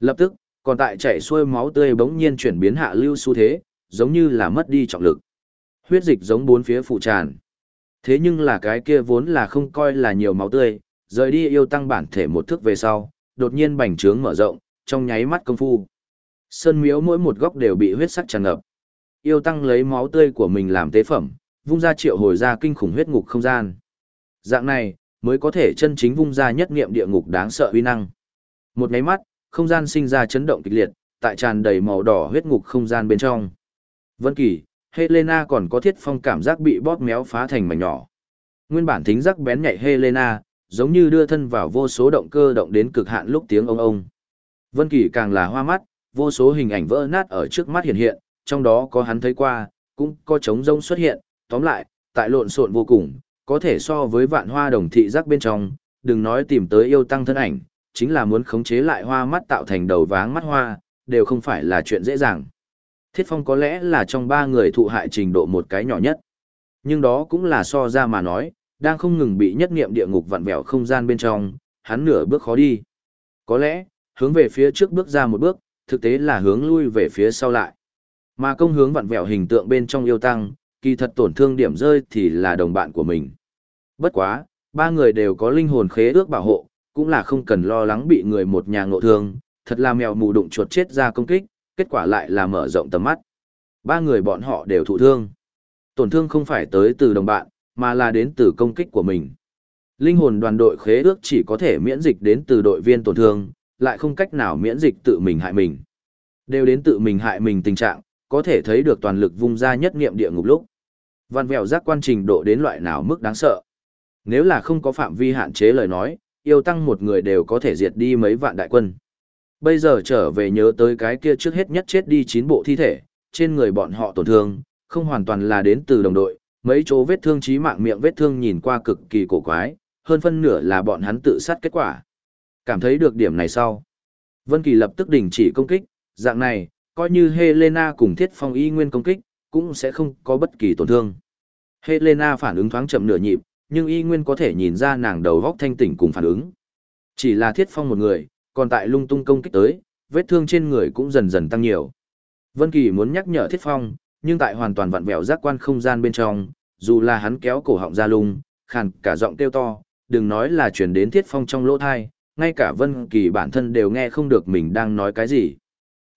A: Lập tức, còn tại chảy xuôi máu tươi bỗng nhiên chuyển biến hạ lưu xu thế, giống như là mất đi trọng lực. Huyết dịch giống bốn phía phụ tràn. Thế nhưng là cái kia vốn là không coi là nhiều máu tươi, rời đi yêu tăng bản thể một thước về sau, đột nhiên bành trướng mở rộng, trong nháy mắt công phu. Sơn miếu mỗi một góc đều bị huyết sắc tràn ngập. Yêu tăng lấy máu tươi của mình làm tế phẩm, vung ra triệu hồi ra kinh khủng huyết ngục không gian. Dạng này, mới có thể chân chính vung ra nhất nghiệm địa ngục đáng sợ uy năng. Một nháy mắt, không gian sinh ra chấn động kịch liệt, tại tràn đầy màu đỏ huyết ngục không gian bên trong. Vân Kỳ, Helena còn có thiết phong cảm giác bị bóp méo phá thành mảnh nhỏ. Nguyên bản thính giác bén nhạy Helena, giống như đưa thân vào vô số động cơ động đến cực hạn lúc tiếng ông ông. Vân Kỳ càng là hoa mắt, vô số hình ảnh vỡ nát ở trước mắt hiện hiện, trong đó có hắn thấy qua, cũng có trống rông xuất hiện, tóm lại, tại lộn xộn vô cùng, có thể so với vạn hoa đồng thị giác bên trong, đừng nói tìm tới yêu tăng thân ảnh, chính là muốn khống chế lại hoa mắt tạo thành đầu váng mắt hoa, đều không phải là chuyện dễ dàng. Thiết Phong có lẽ là trong ba người thụ hại trình độ một cái nhỏ nhất. Nhưng đó cũng là so ra mà nói, đang không ngừng bị nhất nghiệm địa ngục vặn vẹo không gian bên trong, hắn nửa bước khó đi. Có lẽ, hướng về phía trước bước ra một bước, thực tế là hướng lui về phía sau lại. Mà công hướng vặn vẹo hình tượng bên trong yêu tăng, kỳ thật tổn thương điểm rơi thì là đồng bạn của mình. Bất quá, ba người đều có linh hồn khế ước bảo hộ, cũng là không cần lo lắng bị người một nhà ngộ thương, thật là mèo mù đụng chuột chết ra công kích, kết quả lại là mở rộng tầm mắt. Ba người bọn họ đều thụ thương. Tổn thương không phải tới từ đồng bạn, mà là đến từ công kích của mình. Linh hồn đoàn đội khế ước chỉ có thể miễn dịch đến từ đội viên tổn thương, lại không cách nào miễn dịch tự mình hại mình. Đều đến tự mình hại mình tình trạng, có thể thấy được toàn lực vung ra nhất nghiệm địa ngục lúc. Văn vẹo giác quan trình độ đến loại nào mức đáng sợ. Nếu là không có phạm vi hạn chế lời nói, yêu tăng một người đều có thể diệt đi mấy vạn đại quân. Bây giờ trở về nhớ tới cái kia trước hết nhất chết đi chín bộ thi thể, trên người bọn họ tổn thương, không hoàn toàn là đến từ đồng đội, mấy chỗ vết thương chí mạng miệng vết thương nhìn qua cực kỳ cổ quái, hơn phân nửa là bọn hắn tự sát kết quả. Cảm thấy được điểm này sau. Vân Kỳ lập tức đình chỉ công kích, dạng này, coi như Helena cùng Thiết Phong y nguyên công kích, cũng sẽ không có bất kỳ tổn thương. Helena phản ứng thoáng chậm nửa nhịp, nhưng y nguyên có thể nhìn ra nàng đầu góc thanh tỉnh cùng phản ứng. Chỉ là Thiết Phong một người, còn tại lung tung công kích tới, vết thương trên người cũng dần dần tăng nhiều. Vân Kỳ muốn nhắc nhở Thiết Phong, nhưng tại hoàn toàn vặn vẹo giác quan không gian bên trong, dù là hắn kéo cổ họng ra lung, khàn cả giọng kêu to, đừng nói là truyền đến thiết phong trong lỗ thai, ngay cả Vân Kỳ bản thân đều nghe không được mình đang nói cái gì.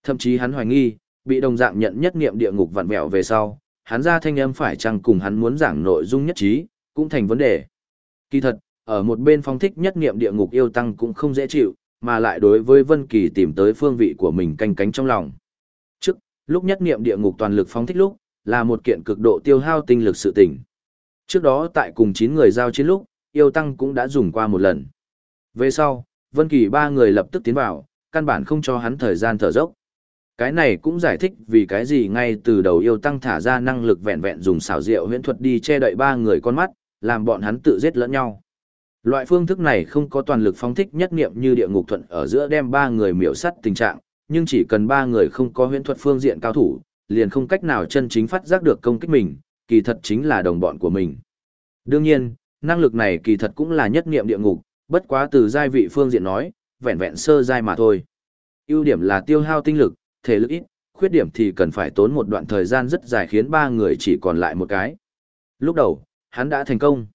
A: Thậm chí hắn hoài nghi, bị đồng dạng nhận nhất niệm địa ngục vặn vẹo về sau, hắn ra thanh âm phải chăng cùng hắn muốn giảng nội dung nhất trí, cũng thành vấn đề. Kỳ thật, ở một bên phong thích nhất niệm địa ngục yêu tăng cũng không dễ chịu, mà lại đối với Vân Kỳ tìm tới phương vị của mình canh cánh trong lòng. Trước, lúc nhất niệm địa ngục toàn lực phóng thích lúc, là một kiện cực độ tiêu hao tinh lực sự tình. Trước đó tại cùng 9 người giao chiến lúc, yêu tăng cũng đã dùng qua một lần. Về sau, Vân Kỳ ba người lập tức tiến vào, căn bản không cho hắn thời gian thở dốc. Cái này cũng giải thích vì cái gì ngay từ đầu yêu tăng thả ra năng lực vẹn vẹn dùng xảo diệu huyễn thuật đi che đậy ba người con mắt, làm bọn hắn tự giết lẫn nhau. Loại phương thức này không có toàn lực phóng thích nhất niệm như địa ngục thuận ở giữa đem ba người miểu sắt tình trạng, nhưng chỉ cần ba người không có huyễn thuật phương diện cao thủ, liền không cách nào chân chính phát giác được công kích mình, kỳ thật chính là đồng bọn của mình. Đương nhiên, năng lực này kỳ thật cũng là nhất niệm địa ngục, bất quá từ giai vị phương diện nói, vẹn vẹn sơ giai mà thôi. Ưu điểm là tiêu hao tinh lực, thể lực ít, khuyết điểm thì cần phải tốn một đoạn thời gian rất dài khiến ba người chỉ còn lại một cái. Lúc đầu, hắn đã thành công.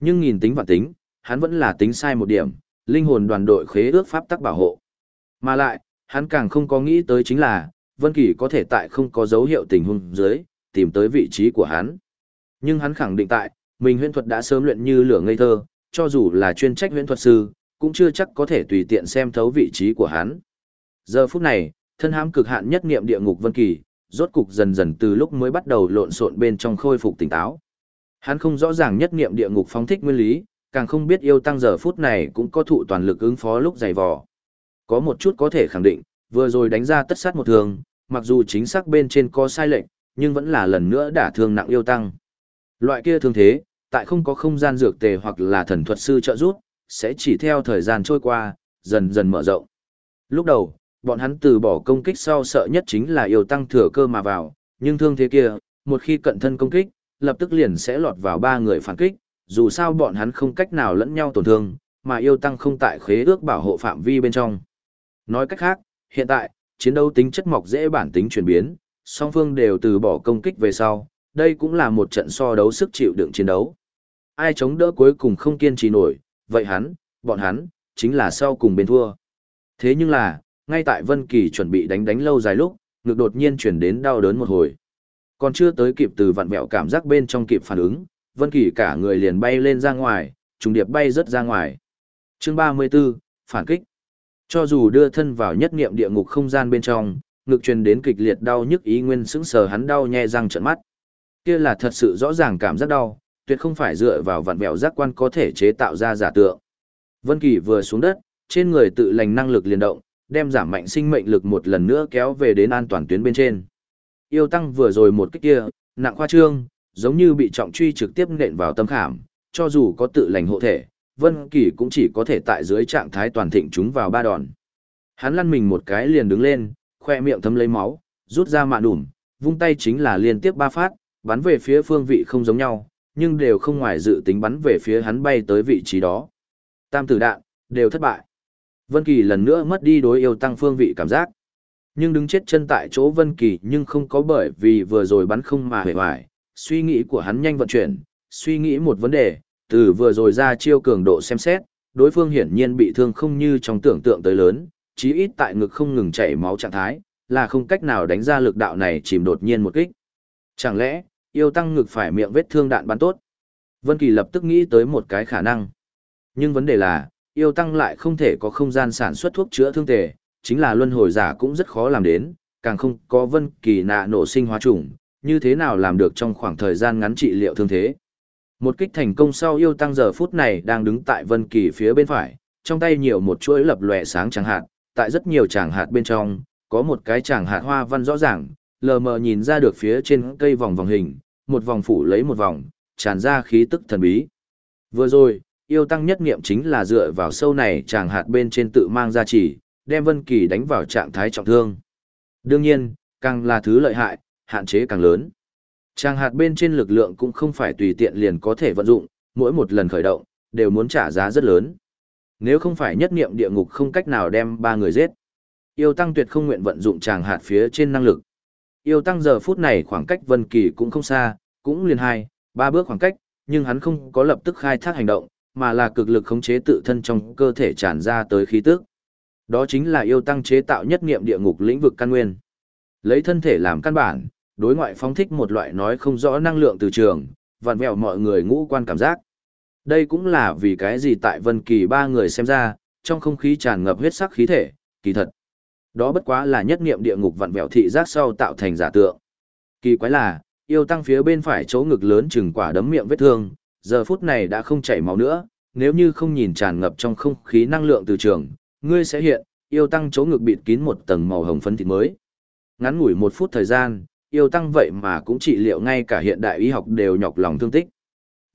A: Nhưng nhìn tính và tính, hắn vẫn là tính sai một điểm, linh hồn đoàn đội khế ước pháp tắc bảo hộ. Mà lại, hắn càng không có nghĩ tới chính là, Vân Kỳ có thể tại không có dấu hiệu tình huống dưới, tìm tới vị trí của hắn. Nhưng hắn khẳng định tại, mình huyễn thuật đã sớm luyện như lửa ngây thơ, cho dù là chuyên trách huyễn thuật sư, cũng chưa chắc có thể tùy tiện xem thấu vị trí của hắn. Giờ phút này, thân hãm cực hạn nhất niệm địa ngục Vân Kỳ, rốt cục dần dần từ lúc mới bắt đầu lộn xộn bên trong khôi phục tỉnh táo. Hắn không rõ ràng nhất niệm địa ngục phóng thích nguyên lý, càng không biết yêu tăng giờ phút này cũng có thụ toàn lực ứng phó lúc dày vò. Có một chút có thể khẳng định, vừa rồi đánh ra tất sát một thường, mặc dù chính xác bên trên có sai lệch, nhưng vẫn là lần nữa đả thương nặng yêu tăng. Loại kia thương thế, tại không có không gian dược tề hoặc là thần thuật sư trợ giúp, sẽ chỉ theo thời gian trôi qua, dần dần mở rộng. Lúc đầu, bọn hắn từ bỏ công kích sau sợ nhất chính là yêu tăng thừa cơ mà vào, nhưng thương thế kia, một khi cận thân công kích, lập tức liền sẽ lọt vào ba người phản kích, dù sao bọn hắn không cách nào lẫn nhau tổn thương, mà yêu tăng không tại khế ước bảo hộ phạm vi bên trong. Nói cách khác, hiện tại, chiến đấu tính chất mọc dễ bản tính chuyển biến, song phương đều từ bỏ công kích về sau, đây cũng là một trận so đấu sức chịu đựng chiến đấu. Ai chống đỡ cuối cùng không kiên trì nổi, vậy hắn, bọn hắn, chính là sau cùng bên thua. Thế nhưng là, ngay tại Vân Kỳ chuẩn bị đánh đánh lâu dài lúc, ngực đột nhiên chuyển đến đau đớn một hồi. Còn chưa tới kịp từ vặn vẹo cảm giác bên trong kịp phản ứng, Vân Kỳ cả người liền bay lên ra ngoài, trùng điệp bay rất ra ngoài. Chương 34, phản kích. Cho dù đưa thân vào nhất niệm địa ngục không gian bên trong, ngực truyền đến kịch liệt đau nhức ý nguyên sững sờ hắn đau nhè răng trợn mắt. Kia là thật sự rõ ràng cảm giác đau, tuyệt không phải dựa vào vặn vẹo giác quan có thể chế tạo ra giả tượng. Vân Kỳ vừa xuống đất, trên người tự lành năng lực liền động, đem giảm mạnh sinh mệnh lực một lần nữa kéo về đến an toàn tuyến bên trên. Yêu tăng vừa rồi một kích kia, nặng khoa trương, giống như bị trọng truy trực tiếp nện vào tâm khảm, cho dù có tự lành hộ thể, Vân Kỳ cũng chỉ có thể tại dưới trạng thái toàn thịnh chúng vào ba đòn. Hắn lăn mình một cái liền đứng lên, khoe miệng thấm lấy máu, rút ra mạn đủm, vung tay chính là liên tiếp ba phát, bắn về phía phương vị không giống nhau, nhưng đều không ngoài dự tính bắn về phía hắn bay tới vị trí đó. Tam tử đạn, đều thất bại. Vân Kỳ lần nữa mất đi đối yêu tăng phương vị cảm giác. Nhưng đứng chết chân tại chỗ Vân Kỳ nhưng không có bởi vì vừa rồi bắn không mà hề hoài, suy nghĩ của hắn nhanh vận chuyển, suy nghĩ một vấn đề, từ vừa rồi ra chiêu cường độ xem xét, đối phương hiển nhiên bị thương không như trong tưởng tượng tới lớn, chí ít tại ngực không ngừng chảy máu trạng thái, là không cách nào đánh ra lực đạo này chìm đột nhiên một kích. Chẳng lẽ, yêu tăng ngực phải miệng vết thương đạn bắn tốt? Vân Kỳ lập tức nghĩ tới một cái khả năng. Nhưng vấn đề là, yêu tăng lại không thể có không gian sản xuất thuốc chữa thương tề, chính là luân hồi giả cũng rất khó làm đến, càng không có Vân Kỳ nạ nổ sinh hóa trùng, như thế nào làm được trong khoảng thời gian ngắn trị liệu thương thế. Một kích thành công sau yêu tăng giờ phút này đang đứng tại Vân Kỳ phía bên phải, trong tay nhiều một chuỗi lập lòe sáng chẳng hạt, tại rất nhiều tràng hạt bên trong, có một cái tràng hạt hoa văn rõ ràng, lờ mờ nhìn ra được phía trên cây vòng vòng hình, một vòng phủ lấy một vòng, tràn ra khí tức thần bí. Vừa rồi, yêu tăng nhất niệm chính là dựa vào sâu này tràng hạt bên trên tự mang ra chỉ, đem Vân Kỳ đánh vào trạng thái trọng thương. Đương nhiên, càng là thứ lợi hại, hạn chế càng lớn. Tràng hạt bên trên lực lượng cũng không phải tùy tiện liền có thể vận dụng, mỗi một lần khởi động, đều muốn trả giá rất lớn. Nếu không phải nhất niệm địa ngục không cách nào đem ba người giết, yêu tăng tuyệt không nguyện vận dụng tràng hạt phía trên năng lực. Yêu tăng giờ phút này khoảng cách Vân Kỳ cũng không xa, cũng liền hai, ba bước khoảng cách, nhưng hắn không có lập tức khai thác hành động, mà là cực lực khống chế tự thân trong cơ thể tràn ra tới khí tức. Đó chính là yêu tăng chế tạo nhất niệm địa ngục lĩnh vực căn nguyên. Lấy thân thể làm căn bản, đối ngoại phóng thích một loại nói không rõ năng lượng từ trường, vặn vẹo mọi người ngũ quan cảm giác. Đây cũng là vì cái gì tại Vân Kỳ ba người xem ra, trong không khí tràn ngập huyết sắc khí thể, kỳ thật. Đó bất quá là nhất niệm địa ngục vặn vẹo thị giác sau tạo thành giả tượng. Kỳ quái là, yêu tăng phía bên phải chỗ ngực lớn chừng quả đấm miệng vết thương, giờ phút này đã không chảy máu nữa, nếu như không nhìn tràn ngập trong không khí năng lượng từ trường, ngươi sẽ hiện, yêu tăng chỗ ngực bịt kín một tầng màu hồng phấn thịt mới. Ngắn ngủi một phút thời gian, yêu tăng vậy mà cũng trị liệu ngay cả hiện đại y học đều nhọc lòng thương tích.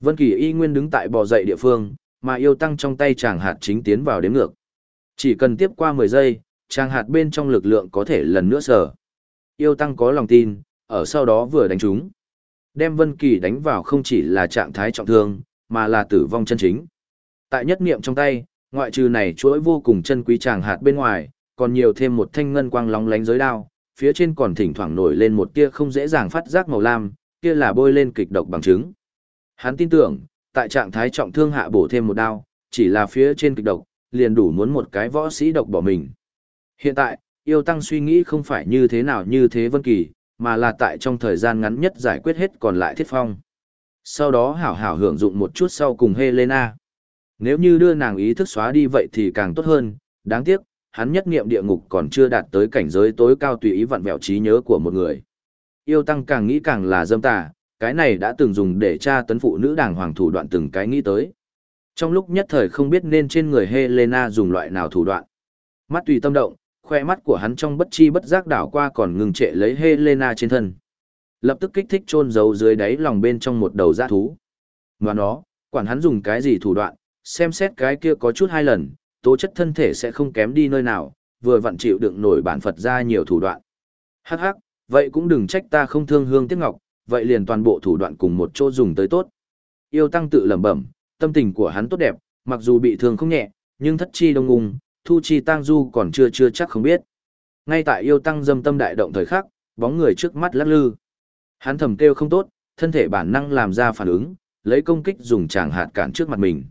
A: Vân Kỳ y nguyên đứng tại bò dậy địa phương, mà yêu tăng trong tay chàng hạt chính tiến vào đếm ngược. Chỉ cần tiếp qua 10 giây, chàng hạt bên trong lực lượng có thể lần nữa sở. Yêu tăng có lòng tin, ở sau đó vừa đánh trúng. Đem Vân Kỳ đánh vào không chỉ là trạng thái trọng thương, mà là tử vong chân chính. Tại nhất niệm trong tay, ngoại trừ này chuỗi vô cùng chân quý chàng hạt bên ngoài, còn nhiều thêm một thanh ngân quang lóng lánh giới đao, phía trên còn thỉnh thoảng nổi lên một tia không dễ dàng phát giác màu lam, kia là bôi lên kịch độc bằng chứng. Hắn tin tưởng, tại trạng thái trọng thương hạ bổ thêm một đao, chỉ là phía trên kịch độc, liền đủ muốn một cái võ sĩ độc bỏ mình. Hiện tại, yêu tăng suy nghĩ không phải như thế nào như thế vân kỳ, mà là tại trong thời gian ngắn nhất giải quyết hết còn lại thiết phong. Sau đó hảo hảo hưởng dụng một chút sau cùng Helena. Nếu như đưa nàng ý thức xóa đi vậy thì càng tốt hơn, đáng tiếc, hắn nhất nghiệm địa ngục còn chưa đạt tới cảnh giới tối cao tùy ý vặn vẹo trí nhớ của một người. Yêu tăng càng nghĩ càng là dâm tà, cái này đã từng dùng để tra tấn phụ nữ đảng hoàng thủ đoạn từng cái nghĩ tới. Trong lúc nhất thời không biết nên trên người Helena dùng loại nào thủ đoạn. Mắt tùy tâm động, khoe mắt của hắn trong bất chi bất giác đảo qua còn ngừng trệ lấy Helena trên thân. Lập tức kích thích chôn giấu dưới đáy lòng bên trong một đầu dã thú. Ngoan nó, quản hắn dùng cái gì thủ đoạn, xem xét cái kia có chút hai lần, tố chất thân thể sẽ không kém đi nơi nào, vừa vặn chịu đựng nổi bản Phật ra nhiều thủ đoạn. Hắc hắc, vậy cũng đừng trách ta không thương hương tiếc ngọc, vậy liền toàn bộ thủ đoạn cùng một chỗ dùng tới tốt. Yêu tăng tự lẩm bẩm, tâm tình của hắn tốt đẹp, mặc dù bị thương không nhẹ, nhưng thất chi đông ngùng, thu chi tăng du còn chưa chưa chắc không biết. Ngay tại yêu tăng dâm tâm đại động thời khắc, bóng người trước mắt lắc lư. Hắn thầm kêu không tốt, thân thể bản năng làm ra phản ứng, lấy công kích dùng tràng hạt cản trước mặt mình.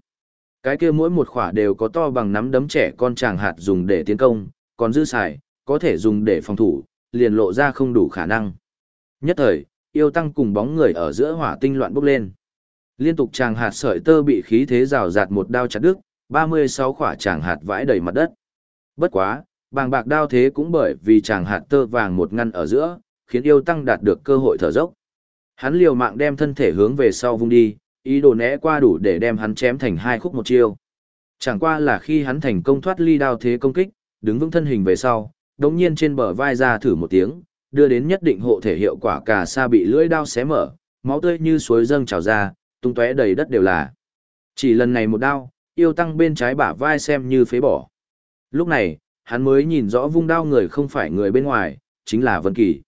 A: Cái kia mỗi một khỏa đều có to bằng nắm đấm trẻ con chàng hạt dùng để tiến công, còn dư xài, có thể dùng để phòng thủ, liền lộ ra không đủ khả năng. Nhất thời, yêu tăng cùng bóng người ở giữa hỏa tinh loạn bốc lên. Liên tục chàng hạt sợi tơ bị khí thế rào rạt một đao chặt đứt, 36 khỏa chàng hạt vãi đầy mặt đất. Bất quá, bàng bạc đao thế cũng bởi vì chàng hạt tơ vàng một ngăn ở giữa, khiến yêu tăng đạt được cơ hội thở dốc. Hắn liều mạng đem thân thể hướng về sau vung đi, ý đồ né qua đủ để đem hắn chém thành hai khúc một chiêu. Chẳng qua là khi hắn thành công thoát ly đao thế công kích, đứng vững thân hình về sau, đống nhiên trên bờ vai ra thử một tiếng, đưa đến nhất định hộ thể hiệu quả cả xa bị lưỡi đao xé mở, máu tươi như suối dâng trào ra, tung tóe đầy đất đều là. Chỉ lần này một đao, yêu tăng bên trái bả vai xem như phế bỏ. Lúc này, hắn mới nhìn rõ vung đao người không phải người bên ngoài, chính là Vân Kỳ.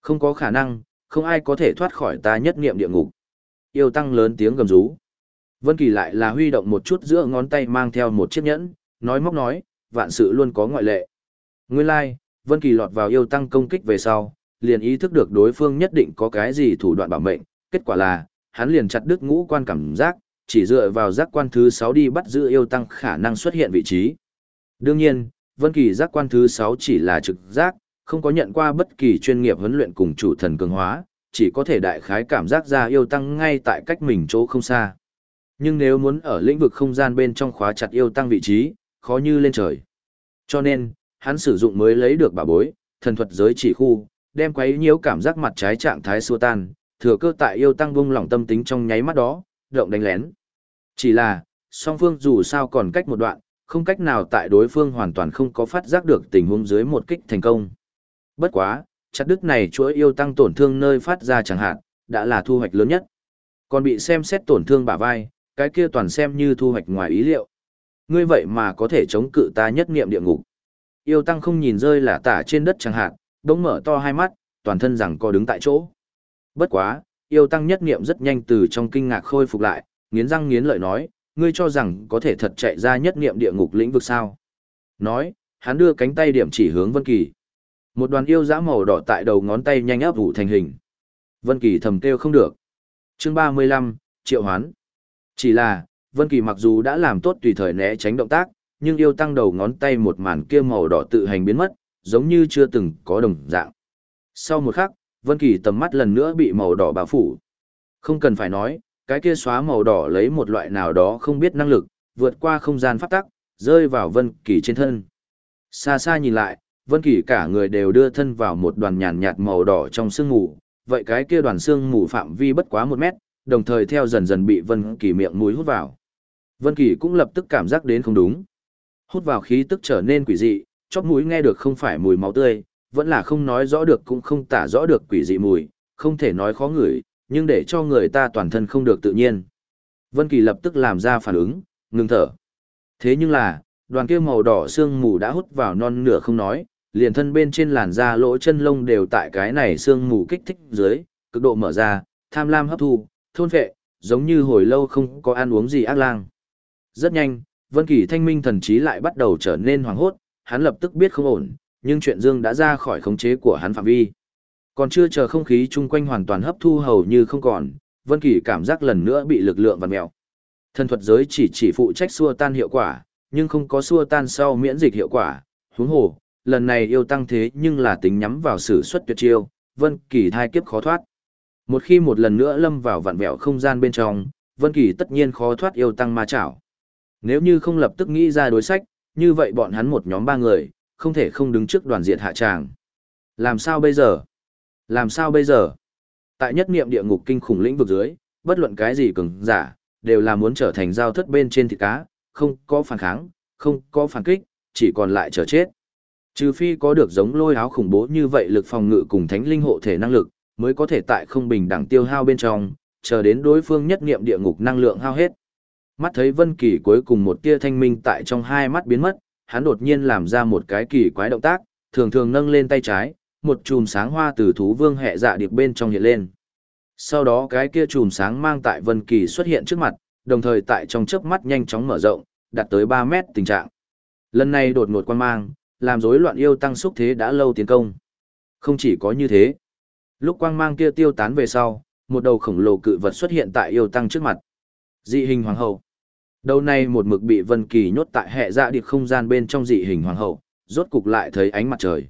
A: Không có khả năng, không ai có thể thoát khỏi ta nhất niệm địa ngục. Yêu tăng lớn tiếng gầm rú. Vân Kỳ lại là huy động một chút giữa ngón tay mang theo một chiếc nhẫn, nói móc nói, vạn sự luôn có ngoại lệ. Nguyên lai, like, Vân Kỳ lọt vào yêu tăng công kích về sau, liền ý thức được đối phương nhất định có cái gì thủ đoạn bảo mệnh, kết quả là, hắn liền chặt đứt ngũ quan cảm giác, chỉ dựa vào giác quan thứ 6 đi bắt giữ yêu tăng khả năng xuất hiện vị trí. Đương nhiên, Vân Kỳ giác quan thứ 6 chỉ là trực giác, không có nhận qua bất kỳ chuyên nghiệp huấn luyện cùng chủ thần cường hóa, chỉ có thể đại khái cảm giác ra yêu tăng ngay tại cách mình chỗ không xa. Nhưng nếu muốn ở lĩnh vực không gian bên trong khóa chặt yêu tăng vị trí, khó như lên trời. Cho nên, hắn sử dụng mới lấy được bảo bối, thần thuật giới chỉ khu, đem quấy nhiễu cảm giác mặt trái trạng thái xua tan, thừa cơ tại yêu tăng vung lòng tâm tính trong nháy mắt đó, động đánh lén. Chỉ là, song phương dù sao còn cách một đoạn, không cách nào tại đối phương hoàn toàn không có phát giác được tình huống dưới một kích thành công. Bất quá, chặt đứt này chuỗi yêu tăng tổn thương nơi phát ra chẳng hạn, đã là thu hoạch lớn nhất. Còn bị xem xét tổn thương bả vai, cái kia toàn xem như thu hoạch ngoài ý liệu. Ngươi vậy mà có thể chống cự ta nhất niệm địa ngục. Yêu tăng không nhìn rơi là tả trên đất chẳng hạn, đống mở to hai mắt, toàn thân rằng co đứng tại chỗ. Bất quá, yêu tăng nhất niệm rất nhanh từ trong kinh ngạc khôi phục lại, nghiến răng nghiến lợi nói, ngươi cho rằng có thể thật chạy ra nhất niệm địa ngục lĩnh vực sao. Nói, hắn đưa cánh tay điểm chỉ hướng Vân Kỳ. Một đoàn yêu dã màu đỏ tại đầu ngón tay nhanh áp ủ thành hình. Vân Kỳ thầm kêu không được. Chương 35, Triệu Hoán. Chỉ là, Vân Kỳ mặc dù đã làm tốt tùy thời né tránh động tác, nhưng yêu tăng đầu ngón tay một màn kia màu đỏ tự hành biến mất, giống như chưa từng có đồng dạng. Sau một khắc, Vân Kỳ tầm mắt lần nữa bị màu đỏ bao phủ. Không cần phải nói, cái kia xóa màu đỏ lấy một loại nào đó không biết năng lực, vượt qua không gian pháp tắc, rơi vào Vân Kỳ trên thân. Xa xa nhìn lại, Vân Kỳ cả người đều đưa thân vào một đoàn nhàn nhạt màu đỏ trong sương mù, vậy cái kia đoàn sương mù phạm vi bất quá một mét, đồng thời theo dần dần bị Vân Kỳ miệng mũi hút vào. Vân Kỳ cũng lập tức cảm giác đến không đúng. Hút vào khí tức trở nên quỷ dị, chóp mũi nghe được không phải mùi máu tươi, vẫn là không nói rõ được cũng không tả rõ được quỷ dị mùi, không thể nói khó ngửi, nhưng để cho người ta toàn thân không được tự nhiên. Vân Kỳ lập tức làm ra phản ứng, ngừng thở. Thế nhưng là, đoàn kia màu đỏ xương mù đã hút vào non nửa không nói, liền thân bên trên làn da lỗ chân lông đều tại cái này xương mù kích thích dưới, cực độ mở ra, tham lam hấp thu, thôn phệ, giống như hồi lâu không có ăn uống gì ác lang. Rất nhanh, Vân Kỳ thanh minh thần trí lại bắt đầu trở nên hoảng hốt, hắn lập tức biết không ổn, nhưng chuyện Dương đã ra khỏi khống chế của hắn phạm vi. Còn chưa chờ không khí chung quanh hoàn toàn hấp thu hầu như không còn, Vân Kỳ cảm giác lần nữa bị lực lượng vặn mèo. Thần thuật giới chỉ chỉ phụ trách xua tan hiệu quả, nhưng không có xua tan sau miễn dịch hiệu quả, huống hồ, lần này yêu tăng thế nhưng là tính nhắm vào sử xuất tuyệt chiêu, Vân Kỳ thai kiếp khó thoát. Một khi một lần nữa lâm vào vạn vẹo không gian bên trong, Vân Kỳ tất nhiên khó thoát yêu tăng ma chảo. Nếu như không lập tức nghĩ ra đối sách, như vậy bọn hắn một nhóm ba người, không thể không đứng trước đoàn diệt hạ tràng. Làm sao bây giờ? Làm sao bây giờ? Tại nhất niệm địa ngục kinh khủng lĩnh vực dưới, bất luận cái gì cường giả, đều là muốn trở thành giao thất bên trên thịt cá, không có phản kháng, không có phản kích, chỉ còn lại chờ chết. Trừ phi có được giống lôi áo khủng bố như vậy lực phòng ngự cùng thánh linh hộ thể năng lực, mới có thể tại không bình đẳng tiêu hao bên trong, chờ đến đối phương nhất niệm địa ngục năng lượng hao hết. Mắt thấy Vân Kỳ cuối cùng một tia thanh minh tại trong hai mắt biến mất, hắn đột nhiên làm ra một cái kỳ quái động tác, thường thường nâng lên tay trái, một chùm sáng hoa từ thú vương hệ dạ điệp bên trong hiện lên. Sau đó cái kia chùm sáng mang tại Vân Kỳ xuất hiện trước mặt, đồng thời tại trong chớp mắt nhanh chóng mở rộng, đạt tới 3 mét tình trạng. Lần này đột ngột quan mang, làm rối loạn yêu tăng xúc thế đã lâu tiến công. Không chỉ có như thế, lúc quang mang kia tiêu tán về sau, một đầu khổng lồ cự vật xuất hiện tại yêu tăng trước mặt. Dị hình hoàng hậu. Đầu này một mực bị Vân Kỳ nhốt tại hệ dạ điệp không gian bên trong dị hình hoàng hậu, rốt cục lại thấy ánh mặt trời.